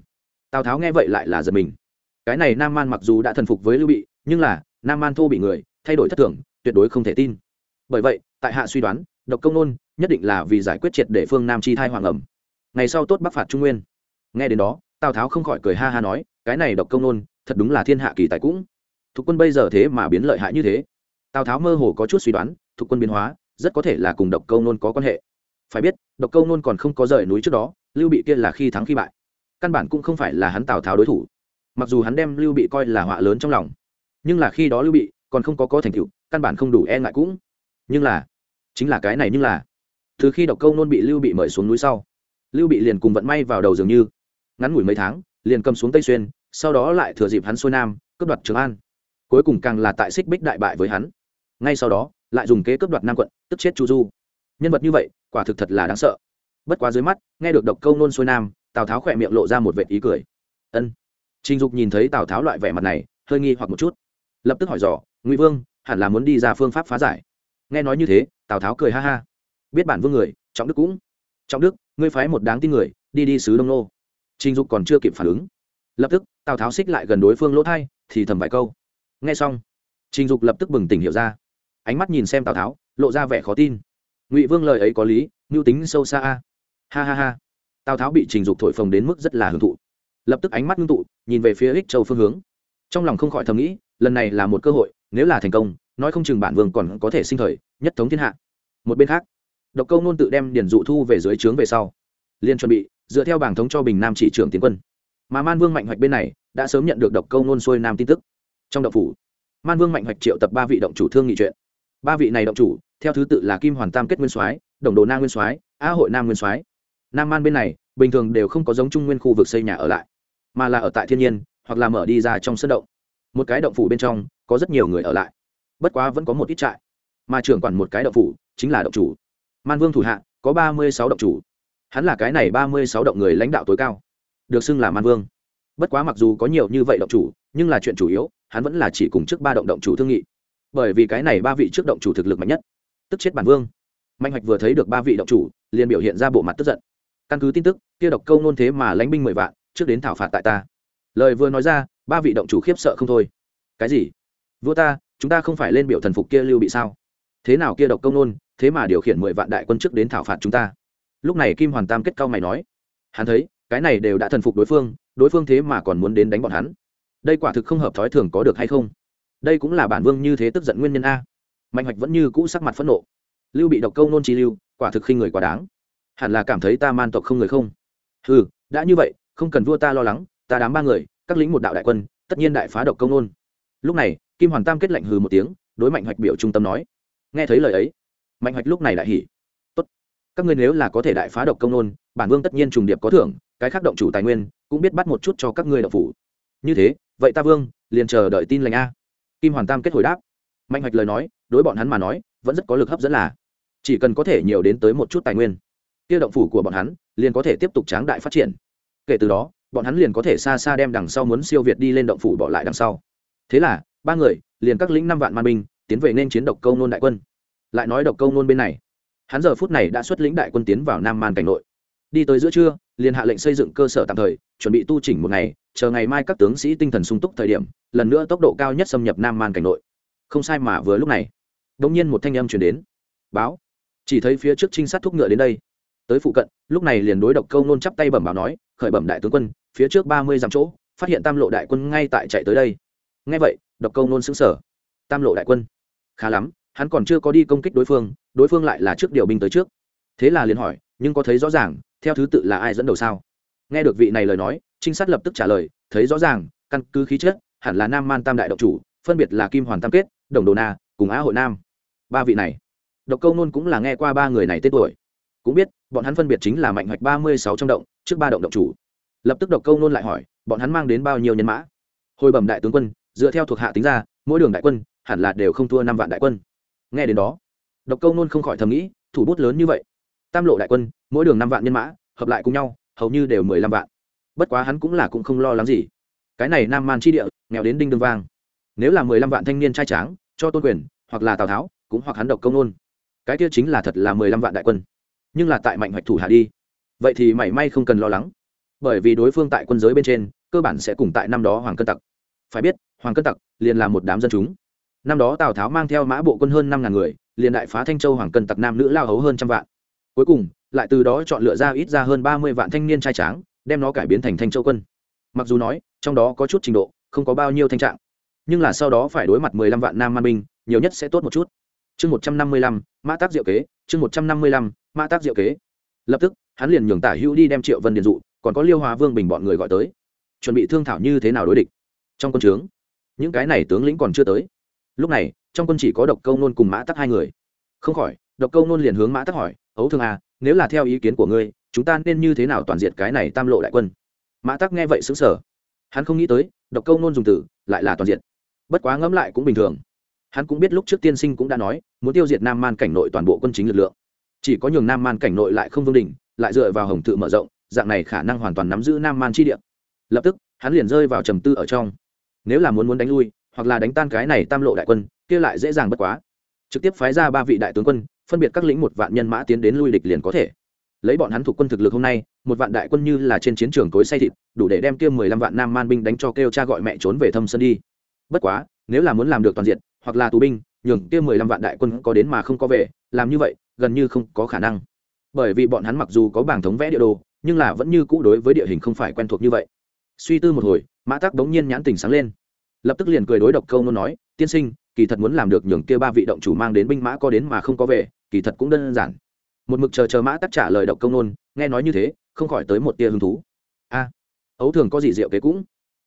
Tào tháo nghe vậy lại là giật mình. Cái này nam man mặc dù đã thần phục với lưu bị, nhưng là, nam man thô bị người, thay đổi thất thường, tuyệt đối không thể tin. Bởi vậy, tại hạ suy đoán, độc công nôn nhất định là vì giải quyết triệt để phương nam chi thai hoàng ẩm ngày sau tốt bắc phạt trung nguyên. Nghe đến đó, tào tháo không khỏi cười ha ha nói, cái này độc công nôn, thật đúng là thiên hạ kỳ tài cũng. Thuộc quân bây giờ thế mà biến lợi hại như thế. Tào tháo mơ hồ có chút suy đoán thuộc quân biến hóa, rất có thể là cùng độc câu nôn có quan hệ. Phải biết, độc câu nôn còn không có rời núi trước đó, lưu bị kia là khi thắng khi bại. Căn bản cũng không phải là hắn tào tháo đối thủ. Mặc dù hắn đem lưu bị coi là họa lớn trong lòng, nhưng là khi đó lưu bị còn không có có thành tựu, căn bản không đủ e ngại cũng. Nhưng là, chính là cái này nhưng là, từ khi độc câu nôn bị lưu bị mời xuống núi sau lưu bị liền cùng vận may vào đầu dường như. Ngắn ngủi mấy tháng, liền cầm xuống tây xuyên, sau đó lại thừa dịp hắn xuôi nam, cướp đoạt trường an. Cuối cùng càng là tại xích bích đại bại với hắn. Ngay sau đó, lại dùng kế cướp đoạt nam quận, tức chết chu du. Nhân vật như vậy, quả thực thật là đáng sợ. Bất quá dưới mắt, nghe được độc câu nôn xuôi nam, tào tháo khỏe miệng lộ ra một vệ ý cười. Ân. Trình dục nhìn thấy tào tháo loại vẻ mặt này, hơi nghi hoặc một chút. Lập tức hỏi dò, ngụy vương, hẳn là muốn đi ra phương pháp phá giải? Nghe nói như thế, tào tháo cười ha ha. Biết bản vương người, trọng đức cũng trọng đức, ngươi phái một đáng tin người, đi đi sứ đông nô. Trình dục còn chưa kịp phản ứng. Lập tức, tào tháo xích lại gần đối phương lỗ thai, thì thầm vài câu. Nghe xong, trình dục lập tức bừng tỉnh hiểu ra. Ánh mắt nhìn xem tào tháo, lộ ra vẻ khó tin. Ngụy vương lời ấy có lý, mưu tính sâu xa a. Ha ha ha. Tào tháo bị trình dục thổi phồng đến mức rất là hưởng thụ. Lập tức ánh mắt ngưng tụ, nhìn về phía ích châu phương hướng. Trong lòng không khỏi thầm nghĩ, lần này là một cơ hội, nếu là thành công, nói không chừng bản vương còn có thể sinh thời, nhất thống thiên hạ. Một bên khác độc câu nôn tự đem điển dụ thu về dưới trướng về sau. Liền chuẩn bị, dựa theo bảng thống cho bình nam chỉ trưởng tiến quân. Mà man vương mạnh hoạch bên này đã sớm nhận được độc câu nôn xuôi nam tin tức. Trong động phủ, man vương mạnh hoạch triệu tập ba vị động chủ thương nghị chuyện. Ba vị này động chủ, theo thứ tự là kim hoàn tam kết nguyên soái, đồng đồ na nguyên soái, a hội nam nguyên soái. Nam man bên này, bình thường đều không có giống trung nguyên khu vực xây nhà ở lại, mà là ở tại thiên nhiên, hoặc là mở đi ra trong sân động. Một cái động phủ bên trong, có rất nhiều người ở lại. Bất quá vẫn có một ít trại, mà trưởng quản một cái động phủ chính là động chủ man vương thủ hạ, có ba mươi sáu động chủ. Hắn là cái này ba mươi sáu động người lãnh đạo tối cao. Được xưng là man vương. Bất quá mặc dù có nhiều như vậy động chủ, nhưng là chuyện chủ yếu, hắn vẫn là chỉ cùng trước ba động động chủ thương nghị. Bởi vì cái này ba vị trước động chủ thực lực mạnh nhất, tức chết bản vương. Mạnh hoạch vừa thấy được ba vị động chủ, liền biểu hiện ra bộ mặt tức giận. Căn cứ tin tức, kia độc câu nôn thế mà lãnh binh mười vạn, trước đến thảo phạt tại ta. Lời vừa nói ra, ba vị động chủ khiếp sợ không thôi. Cái gì? Vua ta, chúng ta không phải lên biểu thần phục kia lưu bị sao? Thế nào kia độc công nôn thế mà điều khiển mười vạn đại quân trước đến thảo phạt chúng ta. Lúc này kim hoàn tam kết cao mày nói, hắn thấy, cái này đều đã thần phục đối phương đối phương thế mà còn muốn đến đánh bọn hắn. Đây quả thực không hợp thói thường có được hay không? Đây cũng là bản vương như thế tức giận nguyên nhân a. Mạnh hoạch vẫn như cũ sắc mặt phẫn nộ. Lưu bị độc câu nôn chi lưu, quả thực khinh người quá đáng. Hẳn là cảm thấy ta man tộc không người không? Ừ đã như vậy, không cần vua ta lo lắng, ta đám ba người, các lính một đạo đại quân, tất nhiên đại phá độc công nôn. Lúc này, kim hoàn tam kết lệnh hừ một tiếng, đối mạnh hoạch biểu trung tâm nói. Nghe thấy lời ấy mạnh hoạch lúc này đại hỉ. Tốt, các ngươi nếu là có thể đại phá độc công nôn, bản vương tất nhiên trùng điệp có thưởng, cái khác động chủ tài nguyên cũng biết bắt một chút cho các ngươi độc phủ. Như thế, vậy ta vương, liền chờ đợi tin lành a. Kim hoàn tam kết hồi đáp. Mạnh hoạch lời nói, đối bọn hắn mà nói, vẫn rất có lực hấp dẫn là, chỉ cần có thể nhiều đến tới một chút tài nguyên, kia động phủ của bọn hắn liền có thể tiếp tục tráng đại phát triển. Kể từ đó, bọn hắn liền có thể xa xa đem đằng sau muốn siêu việt đi lên động phủ bỏ lại đằng sau. Thế là, ba người liền các lĩnh năm vạn man binh tiến về nên chiến độc câu nôn đại quân lại nói độc câu nôn bên này. Hắn giờ phút này đã xuất lĩnh đại quân tiến vào nam man cảnh nội. Đi tới giữa trưa, liền hạ lệnh xây dựng cơ sở tạm thời, chuẩn bị tu chỉnh một ngày, chờ ngày mai các tướng sĩ tinh thần sung túc thời điểm, lần nữa tốc độ cao nhất xâm nhập nam man cảnh nội. Không sai mà vừa lúc này đ ỗ n g nhiên một thanh âm chuyển đến. Báo. Chỉ thấy phía trước trinh sát thúc ngựa đến đây. Tới phụ cận, lúc này liền đối độc câu nôn chắp tay bẩm báo nói, khởi bẩm đại tướng quân, phía trước ba mươi dặm chỗ, phát hiện tam lộ đại quân ngay tại chạy tới đây. Ngay vậy, độc câu nôn xứng sở tam lộ đại quân. Khá lắm hắn còn chưa có đi công kích đối phương đối phương lại là trước điều binh tới trước. Thế là liền hỏi, nhưng có thấy rõ ràng, theo thứ tự là ai dẫn đầu sao? Nghe được vị này lời nói, trinh sát lập tức trả lời, thấy rõ ràng, căn cứ khí chất, hẳn là nam man tam đại độc chủ, phân biệt là kim hoàn tam kết, đồng đồ na, cùng á hội nam. Ba vị này, độc câu nôn cũng là nghe qua ba người này tên tuổi. Cũng biết, bọn hắn phân biệt chính là mạnh hoạch ba mươi sáu trong động, trước ba động độc chủ. Lập tức độc câu nôn lại hỏi, bọn hắn mang đến bao nhiêu nhân mã? Hồi bẩm đại tướng quân, dựa theo thuộc hạ tính ra, mỗi đường đại quân hẳn là đều không thua năm vạn đại quân nghe đến đó, độc câu nôn không khỏi thầm nghĩ, thủ bút lớn như vậy. Tam lộ đại quân, mỗi đường năm vạn nhân mã, hợp lại cùng nhau, hầu như đều mười lăm vạn. Bất quá hắn cũng là cũng không lo lắng gì. Cái này nam man chi địa, nghèo đến đinh đương vang. Nếu là mười lăm vạn thanh niên trai tráng, cho tôn quyền, hoặc là tào tháo, cũng hoặc hắn độc công nôn. Cái kia chính là thật là mười lăm vạn đại quân. Nhưng là tại mạnh hoạch thủ hạ đi. Vậy thì mảy may không cần lo lắng. Bởi vì đối phương tại quân giới bên trên, cơ bản sẽ cùng tại năm đó hoàng cân tặc. Phải biết, hoàng cân tặc liền là một đám dân chúng năm đó tào tháo mang theo mã bộ quân hơn năm ngàn người, liền đại phá thanh châu hoàng cân tặc nam nữ lao hấu hơn trăm vạn. Cuối cùng, lại từ đó chọn lựa ra ít ra hơn ba mươi vạn thanh niên trai tráng, đem nó cải biến thành thanh châu quân. Mặc dù nói, trong đó có chút trình độ, không có bao nhiêu thanh trạng, nhưng là sau đó phải đối mặt mười lăm vạn nam man binh, nhiều nhất sẽ tốt một chút. Chương một trăm năm mươi lăm, mã tác diệu kế, chương một trăm năm mươi lăm, mã tác diệu kế. Lập tức, hắn liền nhường tả hữu đi đem triệu vân điền dụ, còn có liêu hòa vương bình bọn người gọi tới. Chuẩn bị thương thảo như thế nào đối địch. Trong quân trướng, những cái này tướng lĩnh còn chưa tới lúc này, trong quân chỉ có độc câu nôn cùng mã tắc hai người. Không khỏi, độc câu nôn liền hướng mã tắc hỏi, ấu thương à nếu là theo ý kiến của ngươi, chúng ta nên như thế nào toàn diện cái này tam lộ đại quân? Mã tắc nghe vậy xứng sở hắn không nghĩ tới, độc câu nôn dùng từ lại là toàn diện bất quá ngẫm lại cũng bình thường. Hắn cũng biết lúc trước tiên sinh cũng đã nói, muốn tiêu diệt nam man cảnh nội toàn bộ quân chính lực lượng. Chỉ có nhường nam man cảnh nội lại không vương đình lại dựa vào hồng tự mở rộng, dạng này khả năng hoàn toàn nắm giữ nam man chi địa. Lập tức, hắn liền rơi vào trầm tư ở trong. Nếu là muốn muốn đánh lui hoặc là đánh tan cái này tam lộ đại quân, kia lại dễ dàng bất quá. Trực tiếp phái ra ba vị đại tướng quân, phân biệt các lĩnh một vạn nhân mã tiến đến lui địch liền có thể. Lấy bọn hắn thuộc quân thực lực hôm nay, một vạn đại quân như là trên chiến trường cối say thịt, đủ để đem kia mười lăm vạn nam man binh đánh cho kêu cha gọi mẹ trốn về thâm sơn đi. Bất quá, nếu là muốn làm được toàn diện, hoặc là tù binh, nhường kia mười lăm vạn đại quân có đến mà không có về, làm như vậy, gần như không có khả năng. Bởi vì bọn hắn mặc dù có bảng thống vẽ địa đồ, nhưng là vẫn như cũ đối với địa hình không phải quen thuộc như vậy. Suy tư một hồi, mã tắc đống nhiên nhãn tình sáng lên lập tức liền cười đối độc câu nôn nói, tiên sinh, kỳ thật muốn làm được nhường kia ba vị động chủ mang đến binh mã có đến mà không có về, kỳ thật cũng đơn giản. Một mực chờ chờ mã tắc trả lời độc câu nôn, nghe nói như thế, không khỏi tới một tia hứng thú. A, ấu thường có gì diệu kế cũng?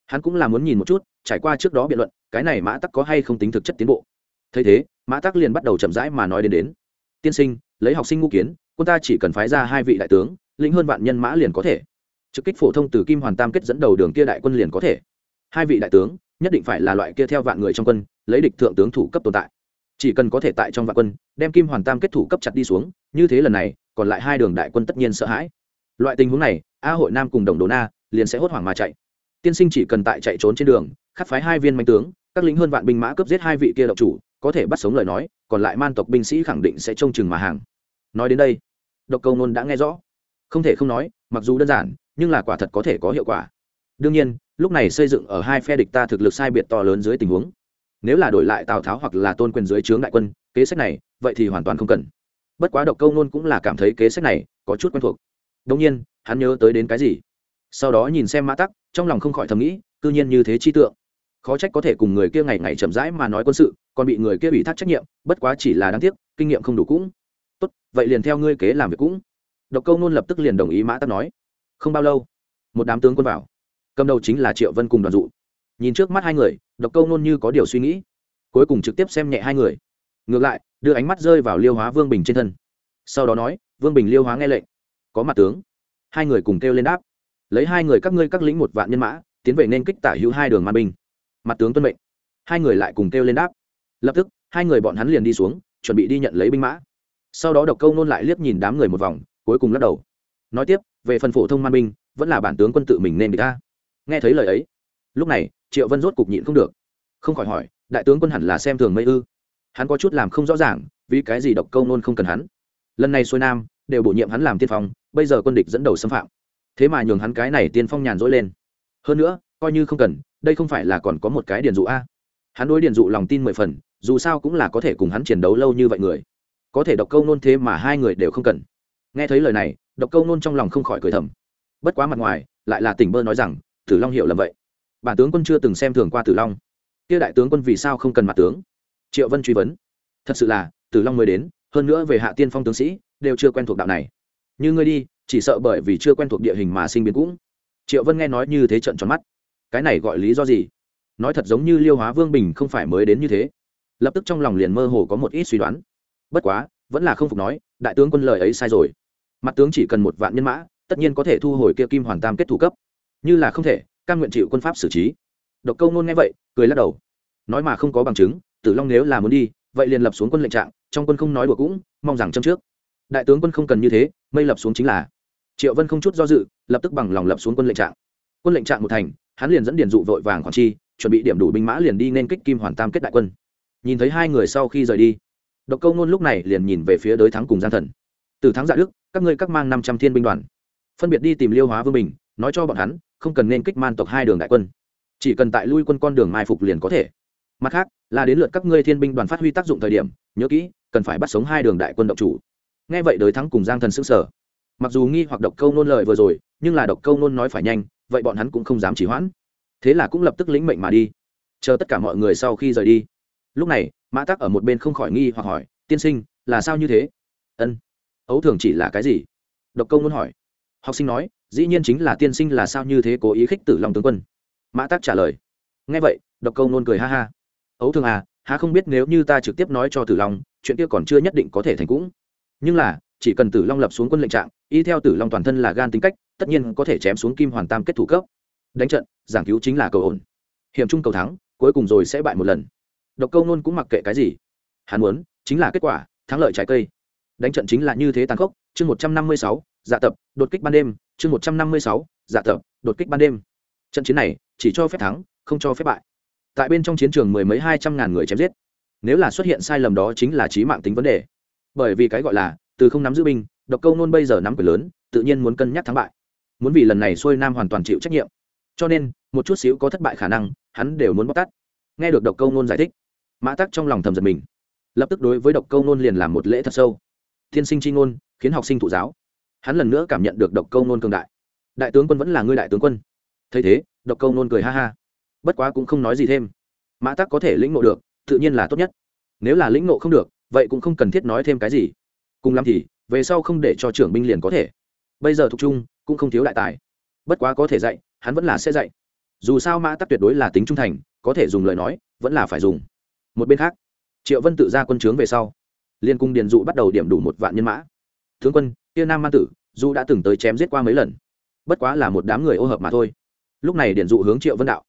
Hắn cũng là muốn nhìn một chút, trải qua trước đó biện luận, cái này mã tắc có hay không tính thực chất tiến bộ. Thấy thế, mã tắc liền bắt đầu chậm rãi mà nói đến đến. Tiên sinh, lấy học sinh ngũ kiến, quân ta chỉ cần phái ra hai vị đại tướng, lĩnh hơn vạn nhân mã liền có thể. Trực kích phổ thông từ kim hoàn tam kết dẫn đầu đường kia đại quân liền có thể. Hai vị đại tướng nhất định phải là loại kia theo vạn người trong quân, lấy địch thượng tướng thủ cấp tồn tại. Chỉ cần có thể tại trong vạn quân, đem kim hoàn tam kết thủ cấp chặt đi xuống, như thế lần này, còn lại hai đường đại quân tất nhiên sợ hãi. Loại tình huống này, a hội nam cùng đồng đồ na liền sẽ hốt hoảng mà chạy. Tiên sinh chỉ cần tại chạy trốn trên đường, khắc phái hai viên manh tướng, các lính hơn vạn binh mã cướp giết hai vị kia độc chủ, có thể bắt sống lời nói, còn lại man tộc binh sĩ khẳng định sẽ trông chừng mà hàng. Nói đến đây, độc câu nôn đã nghe rõ. Không thể không nói, mặc dù đơn giản, nhưng là quả thật có thể có hiệu quả. Đương nhiên lúc này xây dựng ở hai phe địch ta thực lực sai biệt to lớn dưới tình huống. Nếu là đổi lại tào tháo hoặc là tôn quyền dưới trướng đại quân, kế sách này, vậy thì hoàn toàn không cần. Bất quá độc câu nôn cũng là cảm thấy kế sách này có chút quen thuộc. Đông nhiên, hắn nhớ tới đến cái gì? Sau đó nhìn xem mã tắc, trong lòng không khỏi thầm nghĩ, cư nhiên như thế chi tượng. Khó trách có thể cùng người kia ngày ngày chậm rãi mà nói quân sự, còn bị người kia ủy thác trách nhiệm, bất quá chỉ là đáng tiếc, kinh nghiệm không đủ cũng. Tốt, vậy liền theo ngươi kế làm việc cũng. Độc câu nôn lập tức liền đồng ý mã tắc nói. Không bao lâu, một đám tướng quân vào cầm đầu chính là triệu vân cùng đoàn dụ. Nhìn trước mắt hai người, độc câu nôn như có điều suy nghĩ. Cuối cùng trực tiếp xem nhẹ hai người. Ngược lại, đưa ánh mắt rơi vào liêu hóa vương bình trên thân. Sau đó nói, vương bình, liêu hóa nghe lệnh. Có mặt tướng. Hai người cùng kêu lên đáp. Lấy hai người các ngươi các lĩnh một vạn nhân mã, tiến về nên kích tả hữu hai đường man binh. Mặt tướng tuân mệnh. Hai người lại cùng kêu lên đáp. Lập tức, hai người bọn hắn liền đi xuống, chuẩn bị đi nhận lấy binh mã. Sau đó độc câu nôn lại liếc nhìn đám người một vòng, cuối cùng lắc đầu. Nói tiếp, về phần phổ thông man binh, vẫn là bản tướng quân tự mình nên địch ta nghe thấy lời ấy. Lúc này, triệu vân rốt cục nhịn không được. Không khỏi hỏi, đại tướng quân hẳn là xem thường mây ư? Hắn có chút làm không rõ ràng, vì cái gì độc câu nôn không cần hắn? Lần này xuôi nam, đều bổ nhiệm hắn làm tiên phong, bây giờ quân địch dẫn đầu xâm phạm. Thế mà nhường hắn cái này tiên phong nhàn dỗi lên. Hơn nữa, coi như không cần, đây không phải là còn có một cái điền dụ a. Hắn đối điền dụ lòng tin mười phần, dù sao cũng là có thể cùng hắn chiến đấu lâu như vậy người. Có thể độc câu nôn thế mà hai người đều không cần. Nghe thấy lời này, độc câu nôn trong lòng không khỏi cười thầm. Bất quá mặt ngoài, lại là tỉnh bơ nói rằng tử long hiểu lầm vậy. Bản tướng quân chưa từng xem thường qua tử long. Kia đại tướng quân vì sao không cần mặt tướng? Triệu vân truy vấn. Thật sự là, tử long mới đến, hơn nữa về hạ tiên phong tướng sĩ, đều chưa quen thuộc đạo này. Như ngươi đi, chỉ sợ bởi vì chưa quen thuộc địa hình mà sinh biến cũng. Triệu vân nghe nói như thế trận tròn mắt. Cái này gọi lý do gì? Nói thật giống như liêu hóa vương bình không phải mới đến như thế. Lập tức trong lòng liền mơ hồ có một ít suy đoán. Bất quá, vẫn là không phục nói, đại tướng quân lời ấy sai rồi. Mặt tướng chỉ cần một vạn nhân mã, tất nhiên có thể thu hồi kia kim hoàn tam kết thủ cấp như là không thể căn nguyện chịu quân pháp xử trí. Độc câu nôn nghe vậy, cười lắc đầu. Nói mà không có bằng chứng, tử long nếu là muốn đi, vậy liền lập xuống quân lệnh trạng, trong quân không nói đùa cũng, mong rằng châm trước. Đại tướng quân không cần như thế, mây lập xuống chính là. Triệu vân không chút do dự, lập tức bằng lòng lập xuống quân lệnh trạng. Quân lệnh trạng một thành, hắn liền dẫn điền dụ vội vàng khoản chi, chuẩn bị điểm đủ binh mã liền đi nên kích kim hoàn tam kết đại quân. Nhìn thấy hai người sau khi rời đi, độc câu ngôn lúc này liền nhìn về phía Đới thắng cùng giang thần. Từ thắng dạ đức, các ngươi các mang năm trăm thiên binh đoàn, phân biệt đi tìm liêu hóa vương bình, nói cho bọn hắn không cần nên kích man tộc hai đường đại quân. Chỉ cần tại lui quân con đường mai phục liền có thể. Mặt khác, là đến lượt các ngươi thiên binh đoàn phát huy tác dụng thời điểm, nhớ kỹ, cần phải bắt sống hai đường đại quân độc chủ. Nghe vậy đới thắng cùng giang thần xứng sở mặc dù nghi hoặc độc câu nôn lời vừa rồi, nhưng là độc câu nôn nói phải nhanh, vậy bọn hắn cũng không dám chỉ hoãn. Thế là cũng lập tức lĩnh mệnh mà đi. Chờ tất cả mọi người sau khi rời đi. Lúc này, mã tắc ở một bên không khỏi nghi hoặc hỏi, tiên sinh, là sao như thế? Ân, ấu thường chỉ là cái gì? Độc câu nôn hỏi học sinh nói, dĩ nhiên chính là tiên sinh là sao như thế cố ý khích tử lòng tướng quân? Mã tắc trả lời, nghe vậy, độc câu nôn cười ha ha. Ấu thường à há không biết nếu như ta trực tiếp nói cho tử long, chuyện kia còn chưa nhất định có thể thành cũng. Nhưng là, chỉ cần tử long lập xuống quân lệnh trạng, y theo tử long toàn thân là gan tính cách, tất nhiên có thể chém xuống kim hoàn tam kết thủ cấp. Đánh trận, giảng cứu chính là cầu ổn. Hiểm trung cầu thắng, cuối cùng rồi sẽ bại một lần. Độc câu nôn cũng mặc kệ cái gì. Hắn muốn, chính là kết quả, thắng lợi trái cây. Đánh trận chính là như thế tàn khốc. Chương một trăm năm mươi sáu dạ tập, đột kích ban đêm, chương một trăm năm mươi sáu dạ tập, đột kích ban đêm. Trận chiến này, chỉ cho phép thắng, không cho phép bại. Tại bên trong chiến trường mười mấy hai trăm ngàn người chém giết. Nếu là xuất hiện sai lầm đó chính là trí mạng tính vấn đề. Bởi vì cái gọi là, từ không nắm giữ binh, độc câu nôn bây giờ nắm quyền lớn, tự nhiên muốn cân nhắc thắng bại. Muốn vì lần này xuôi nam hoàn toàn chịu trách nhiệm. Cho nên, một chút xíu có thất bại khả năng, hắn đều muốn bóc tát. Nghe được độc câu nôn giải thích, mã tắc trong lòng thầm giật mình. Lập tức đối với độc câu nôn liền làm một lễ thật sâu. Thiên sinh c h i ngôn, khiến học sinh thụ giáo hắn lần nữa cảm nhận được độc câu nôn cường đại. Đại tướng quân vẫn là ngươi đại tướng quân. Thấy thế, độc câu nôn cười ha ha. Bất quá cũng không nói gì thêm. Mã tắc có thể lĩnh ngộ được, tự nhiên là tốt nhất. Nếu là lĩnh ngộ không được, vậy cũng không cần thiết nói thêm cái gì. Cùng lắm thì, về sau không để cho trưởng binh liền có thể. Bây giờ thuộc trung, cũng không thiếu đại tài. Bất quá có thể dạy, hắn vẫn là sẽ dạy. Dù sao mã tắc tuyệt đối là tính trung thành, có thể dùng lời nói, vẫn là phải dùng. Một bên khác, triệu vân tự ra quân trướng về sau, liên cung điền dụ bắt đầu điểm đủ một vạn nhân mã. Tướng quân kia nam man tử dụ đã từng tới chém giết qua mấy lần, bất quá là một đám người ô hợp mà thôi. Lúc này điền dụ hướng triệu vân đạo.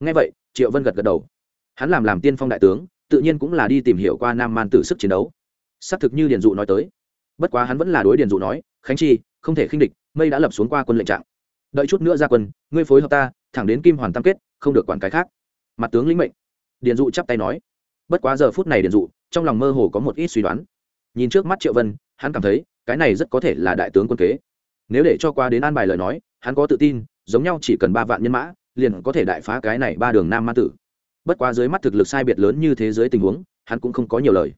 Ngay vậy, triệu vân gật gật đầu. Hắn làm làm tiên phong đại tướng, tự nhiên cũng là đi tìm hiểu qua nam man tử sức chiến đấu. Xác thực như điền dụ nói tới. Bất quá hắn vẫn là đối điền dụ nói, khánh chi, không thể khinh địch, mây đã lập xuống qua quân lệnh trạng. Đợi chút nữa ra quân, ngươi phối hợp ta, thẳng đến kim hoàn tam kết, không được quản cái khác. Mặt tướng lĩnh mệnh. Điền dụ chắp tay nói. Bất quá giờ phút này điền dụ, trong lòng mơ hồ có một ít suy đoán. Nhìn trước mắt triệu vân, hắn cảm thấy cái này rất có thể là đại tướng quân kế. Nếu để cho qua đến an bài lời nói, hắn có tự tin, giống nhau chỉ cần ba vạn nhân mã, liền có thể đại phá cái này ba đường nam ma tử. Bất quá dưới mắt thực lực sai biệt lớn như thế giới tình huống, hắn cũng không có nhiều lời.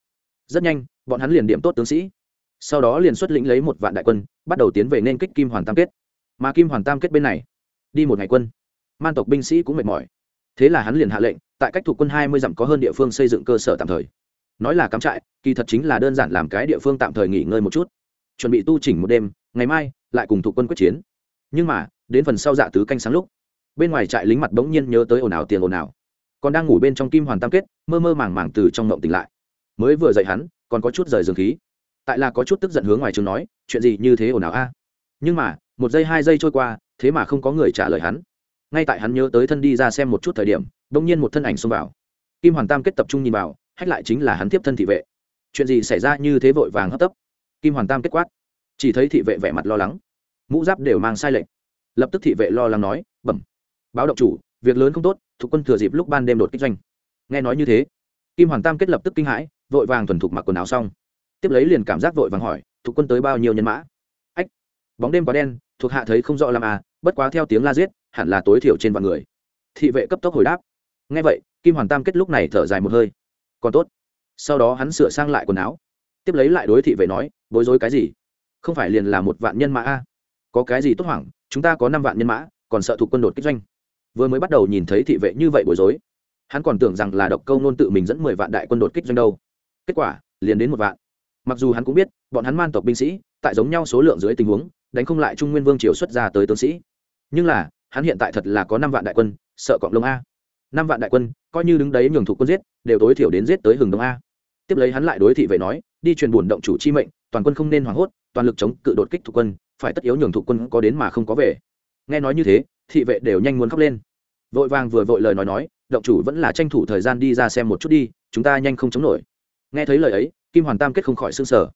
Rất nhanh, bọn hắn liền điểm tốt tướng sĩ. Sau đó liền xuất lĩnh lấy một vạn đại quân, bắt đầu tiến về nên kích kim hoàn tam kết. Mà kim hoàn tam kết bên này, đi một ngày quân. Man tộc binh sĩ cũng mệt mỏi. Thế là hắn liền hạ lệnh, tại cách thuộc quân hai mươi dặm có hơn địa phương xây dựng cơ sở tạm thời. Nói là cắm trại, kỳ thật chính là đơn giản làm cái địa phương tạm thời nghỉ ngơi một chút chuẩn bị tu chỉnh một đêm, ngày mai lại cùng thuộc quân quyết chiến. Nhưng mà, đến phần sau dạ tứ canh sáng lúc, bên ngoài trại lính mặt bỗng nhiên nhớ tới ồn ào tiền ồn ào. Còn đang ngủ bên trong kim hoàn tam kết, mơ mơ màng màng từ trong ngộng tỉnh lại. Mới vừa dậy hắn, còn có chút rời dương khí. Tại là có chút tức giận hướng ngoài trường nói, chuyện gì như thế ồn ào a? Nhưng mà, một giây hai giây trôi qua, thế mà không có người trả lời hắn. Ngay tại hắn nhớ tới thân đi ra xem một chút thời điểm, bỗng nhiên một thân ảnh xông vào. Kim hoàn tam kết tập trung nhìn vào, hách lại chính là hắn tiếp thân thị vệ. Chuyện gì xảy ra như thế vội vàng hấp tấp? Kim hoàn tam kết quát. Chỉ thấy thị vệ vẻ mặt lo lắng. Mũ giáp đều mang sai lệch. Lập tức thị vệ lo lắng nói, bẩm, báo động chủ, việc lớn không tốt, thuộc quân thừa dịp lúc ban đêm đột kích doanh. Nghe nói như thế, kim hoàn tam kết lập tức kinh hãi, vội vàng thuần thục mặc quần áo xong. Tiếp lấy liền cảm giác vội vàng hỏi, thuộc quân tới bao nhiêu nhân mã? Ách, bóng đêm quá đen, thuộc hạ thấy không rõ làm à bất quá theo tiếng la giết, hẳn là tối thiểu trên vạn người. Thị vệ cấp tốc hồi đáp. Nghe vậy, kim hoàn tam kết lúc này thở dài một hơi. Còn tốt. Sau đó hắn sửa sang lại quần áo tiếp lấy lại đối thị vệ nói, bối rối cái gì? Không phải liền là một vạn nhân mã a? Có cái gì tốt hoảng? Chúng ta có năm vạn nhân mã, còn sợ thuộc quân đột kích doanh. Vừa mới bắt đầu nhìn thấy thị vệ như vậy bối rối, hắn còn tưởng rằng là độc câu nôn tự mình dẫn mười vạn đại quân đột kích doanh đâu. Kết quả, liền đến một vạn. Mặc dù hắn cũng biết, bọn hắn man tộc binh sĩ, tại giống nhau số lượng dưới tình huống, đánh không lại trung nguyên vương triều xuất ra tới tướng sĩ. Nhưng là, hắn hiện tại thật là có năm vạn đại quân, sợ cọng lông a. Năm vạn đại quân, coi như đứng đấy nhường thủ quân giết, đều tối thiểu đến giết tới hừng đông a. Tiếp lấy hắn lại đối thị vệ nói đi truyền buồn động chủ chi mệnh, toàn quân không nên hoảng hốt, toàn lực chống cự đột kích thủ quân, phải tất yếu nhường thủ quân có đến mà không có về. Nghe nói như thế, thị vệ đều nhanh muốn khóc lên. Vội vàng vừa vội lời nói nói, động chủ vẫn là tranh thủ thời gian đi ra xem một chút đi, chúng ta nhanh không chống nổi. Nghe thấy lời ấy, kim hoàn tam kết không khỏi s ư n g sở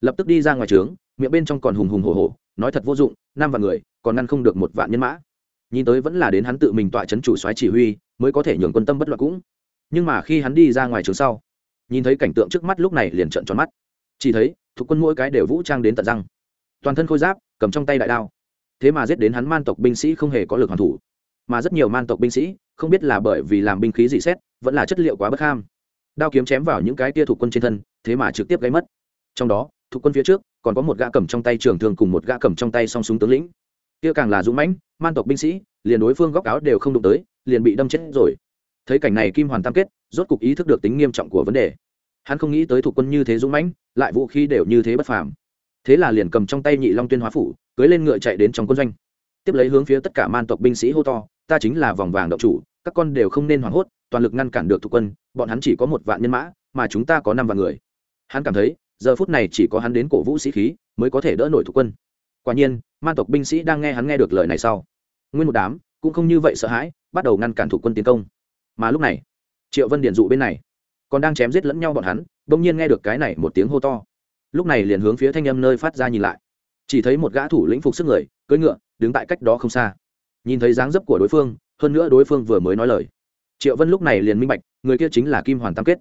lập tức đi ra ngoài trướng, miệng bên trong còn hùng hùng hồ hồ nói thật vô dụng, năm vạn người, còn ngăn không được một vạn nhân mã. Nhìn tới vẫn là đến hắn tự mình tọa c h ấ n chủ soái chỉ huy, mới có thể nhường quân tâm bất loạn cũng. Nhưng mà khi hắn đi ra ngoài trường sau nhìn thấy cảnh tượng trước mắt lúc này liền trợn tròn mắt. Chỉ thấy, thuộc quân mỗi cái đều vũ trang đến tận răng. Toàn thân khôi giáp, cầm trong tay đại đao. Thế mà giết đến hắn man tộc binh sĩ không hề có lực hoàn thủ. Mà rất nhiều man tộc binh sĩ, không biết là bởi vì làm binh khí dị xét, vẫn là chất liệu quá bất ham. Đao kiếm chém vào những cái tia thuộc quân trên thân, thế mà trực tiếp gây mất. Trong đó, thuộc quân phía trước, còn có một gã cầm trong tay trường thường cùng một gã cầm trong tay song súng tướng lĩnh. Kia càng là dũng mãnh, man tộc binh sĩ, liền đối phương góc áo đều không đụng tới, liền bị đâm chết rồi. Thấy cảnh này kim hoàn tam kết, rốt cục ý thức được tính nghiêm trọng của vấn đề hắn không nghĩ tới thuộc quân như thế dũng mãnh, lại vũ khí đều như thế bất phàm. Thế là liền cầm trong tay nhị long tuyên hóa phủ, cưới lên ngựa chạy đến trong quân doanh. Tiếp lấy hướng phía tất cả man tộc binh sĩ hô to, ta chính là vòng vàng đậu chủ, các con đều không nên hoảng hốt, toàn lực ngăn cản được thuộc quân, bọn hắn chỉ có một vạn nhân mã, mà chúng ta có năm vạn người. Hắn cảm thấy, giờ phút này chỉ có hắn đến cổ vũ sĩ khí, mới có thể đỡ nổi thuộc quân. Quả nhiên, man tộc binh sĩ đang nghe hắn nghe được lời này sau, nguyên một đám cũng không như vậy sợ hãi, bắt đầu ngăn cản thuộc quân tiến công. Mà lúc này, triệu vân điển dụ bên này còn đang chém giết lẫn nhau bọn hắn, bỗng nhiên nghe được cái này một tiếng hô to. Lúc này liền hướng phía thanh âm nơi phát ra nhìn lại. Chỉ thấy một gã thủ lĩnh phục sức người, cưỡi ngựa, đứng tại cách đó không xa. Nhìn thấy dáng dấp của đối phương, hơn nữa đối phương vừa mới nói lời. Triệu vân lúc này liền minh bạch, người kia chính là kim hoàn tam kết.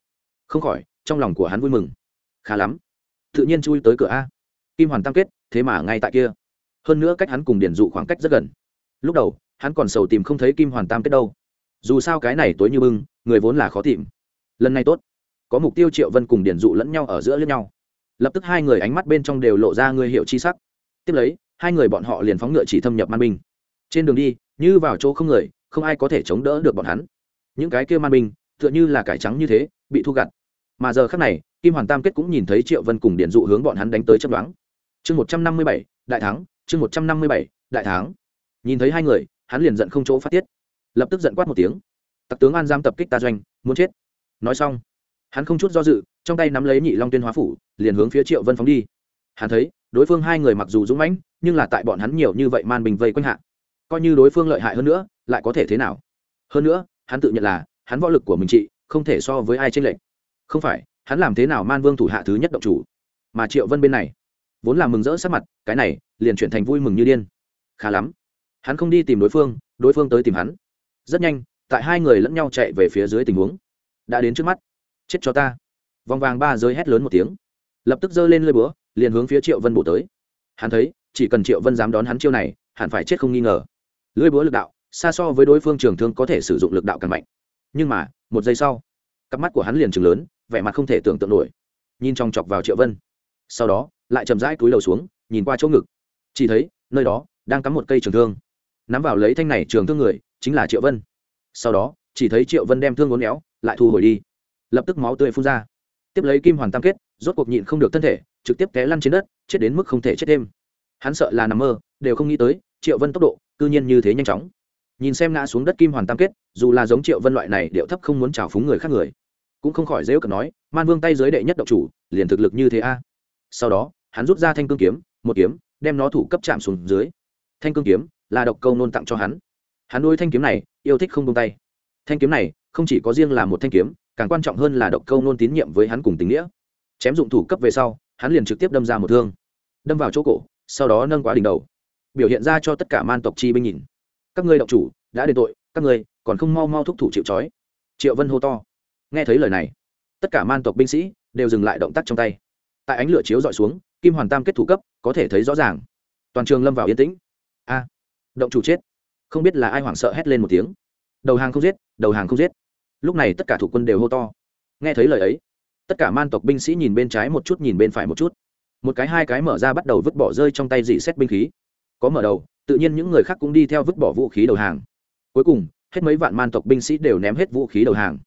Không khỏi, trong lòng của hắn vui mừng. Khá lắm. Tự nhiên chui tới cửa a. Kim hoàn tam kết, thế mà ngay tại kia. Hơn nữa cách hắn cùng điển dụ khoảng cách rất gần. Lúc đầu, hắn còn sầu tìm không thấy kim hoàn tam kết đâu. Dù sao cái này tối như bưng, người vốn là khó tìm lần này tốt. Có mục tiêu triệu vân cùng điển dụ lẫn nhau ở giữa lẫn nhau. Lập tức hai người ánh mắt bên trong đều lộ ra người hiệu chi sắc. Tiếp lấy, hai người bọn họ liền phóng ngựa chỉ thâm nhập man binh. Trên đường đi, như vào chỗ không người, không ai có thể chống đỡ được bọn hắn. Những cái kia man binh, tựa như là cải trắng như thế, bị thu gặt. Mà giờ khác này, kim hoàn tam kết cũng nhìn thấy triệu vân cùng điện dụ hướng bọn hắn đánh tới chấp đoán chương một trăm năm mươi bảy, đại thắng, chương một trăm năm mươi bảy, đại thắng. Nhìn thấy hai người, hắn liền giận không chỗ phát tiết. Lập tức giận quát một tiếng. Tặc tướng an giam tập kích ta doanh, muốn chết nói xong, hắn không chút do dự, trong tay nắm lấy nhị long tuyên hóa phủ, liền hướng phía triệu vân phóng đi. Hắn thấy, đối phương hai người mặc dù dũng mãnh, nhưng là tại bọn hắn nhiều như vậy man bình vây quanh hạ, coi như đối phương lợi hại hơn nữa, lại có thể thế nào? Hơn nữa, hắn tự nhận là, hắn võ lực của mình trị, không thể so với ai tranh lệch. Không phải, hắn làm thế nào man vương thủ hạ thứ nhất động chủ? Mà triệu vân bên này, vốn là mừng rỡ sắc mặt, cái này, liền chuyển thành vui mừng như điên. Khá lắm. Hắn không đi tìm đối phương đối phương tới tìm hắn. Rất nhanh, tại hai người lẫn nhau chạy về phía dưới tình huống đã đến trước mắt. Chết cho ta. Vòng vàng ba giới hét lớn một tiếng. Lập tức giơ lên lơi búa, liền hướng phía triệu vân bổ tới. Hắn thấy, chỉ cần triệu vân dám đón hắn chiêu này, hẳn phải chết không nghi ngờ. Lưỡi búa lực đạo, xa so với đối phương trường thương có thể sử dụng lực đạo càng mạnh. Nhưng mà, một giây sau, cặp mắt của hắn liền chừng lớn, vẻ mặt không thể tưởng tượng nổi. Nhìn trong chọc vào triệu vân. Sau đó, lại chậm rãi túi đầu xuống, nhìn qua chỗ ngực. Chỉ thấy, nơi đó, đang cắm một cây trường thương. Nắm vào lấy thanh này trường thương người, chính là triệu vân. Sau đó, chỉ thấy triệu vân đem thương ngốn éo lại thu hồi đi. Lập tức máu tươi phun ra. Tiếp lấy kim hoàn tam kết, rốt cuộc nhịn không được thân thể, trực tiếp té lăn trên đất, chết đến mức không thể chết thêm. Hắn sợ là nằm mơ, đều không nghĩ tới, triệu vân tốc độ, cư nhiên như thế nhanh chóng. Nhìn xem ngã xuống đất kim hoàn tam kết, dù là giống triệu vân loại này điệu thấp không muốn trào phúng người khác người, cũng không khỏi dễ cận nói, man vương tay giới đệ nhất độc chủ, liền thực lực như thế a? Sau đó, hắn rút ra thanh cương kiếm, một kiếm, đem nó thủ cấp chạm xuống dưới. Thanh cương kiếm là độc câu nôn tặng cho hắn. Hắn nuôi thanh kiếm này, yêu thích không tung tay. Thanh kiếm này không chỉ có riêng là một thanh kiếm, càng quan trọng hơn là độc câu nôn tín nhiệm với hắn cùng tình nghĩa. Chém dụng thủ cấp về sau, hắn liền trực tiếp đâm ra một thương. Đâm vào chỗ cổ, sau đó nâng quá đỉnh đầu. Biểu hiện ra cho tất cả man tộc chi binh nhìn. Các ngươi động chủ, đã đền tội, các ngươi còn không mau mau thúc thủ chịu trói. Triệu vân hô to. Nghe thấy lời này, tất cả man tộc binh sĩ đều dừng lại động tác trong tay. Tại ánh lửa chiếu dọi xuống, kim hoàn tam kết thủ cấp, có thể thấy rõ ràng. Toàn trường lâm vào yên tĩnh. A, động chủ chết. Không biết là ai hoảng sợ hét lên một tiếng đầu hàng không giết, đầu hàng không giết. Lúc này tất cả thủ quân đều hô to. Nghe thấy lời ấy, tất cả man tộc binh sĩ nhìn bên trái một chút, nhìn bên phải một chút. Một cái hai cái mở ra bắt đầu vứt bỏ rơi trong tay dị xét binh khí. Có mở đầu, tự nhiên những người khác cũng đi theo vứt bỏ vũ khí đầu hàng. Cuối cùng, hết mấy vạn man tộc binh sĩ đều ném hết vũ khí đầu hàng.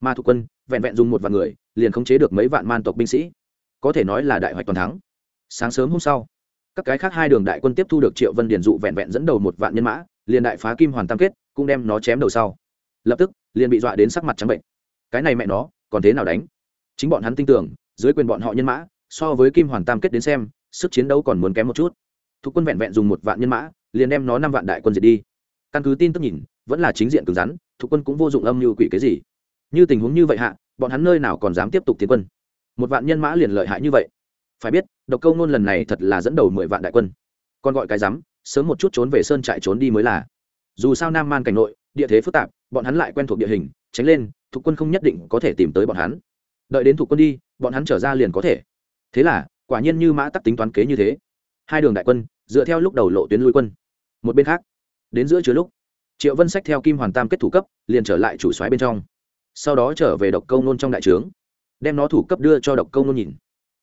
Ma thủ quân, vẹn vẹn dùng một vạn người, liền khống chế được mấy vạn man tộc binh sĩ. Có thể nói là đại hoạch toàn thắng. Sáng sớm hôm sau, các cái khác hai đường đại quân tiếp thu được triệu vân điền dụ vẹn vẹn dẫn đầu một vạn nhân mã, liền đại phá kim hoàn tam kết cũng đem nó chém đầu sau. Lập tức, liền bị dọa đến sắc mặt trắng bệnh. Cái này mẹ nó, còn thế nào đánh? Chính bọn hắn tin tưởng, dưới quyền bọn họ nhân mã, so với kim hoàn tam kết đến xem, sức chiến đấu còn muốn kém một chút. Thuộc quân vẹn vẹn dùng một vạn nhân mã, liền đem nó năm vạn đại quân diệt đi. Căn cứ tin tức nhìn, vẫn là chính diện cứng rắn, thuộc quân cũng vô dụng âm như quỷ cái gì. Như tình huống như vậy hạ, bọn hắn nơi nào còn dám tiếp tục tiến quân? Một vạn nhân mã liền lợi hại như vậy. Phải biết, độc câu nôn lần này thật là dẫn đầu mười vạn đại quân. Còn gọi cái dám sớm một chút trốn về sơn trại trốn đi mới là dù sao nam man cảnh nội, địa thế phức tạp, bọn hắn lại quen thuộc địa hình, tránh lên, thuộc quân không nhất định có thể tìm tới bọn hắn. Đợi đến thuộc quân đi, bọn hắn trở ra liền có thể. Thế là, quả nhiên như mã tắc tính toán kế như thế. Hai đường đại quân, dựa theo lúc đầu lộ tuyến lui quân. Một bên khác, đến giữa chứa lúc, triệu vân sách theo kim hoàn tam kết thủ cấp, liền trở lại chủ xoáy bên trong. Sau đó trở về độc câu nôn trong đại trướng, đem nó thủ cấp đưa cho độc câu nôn nhìn.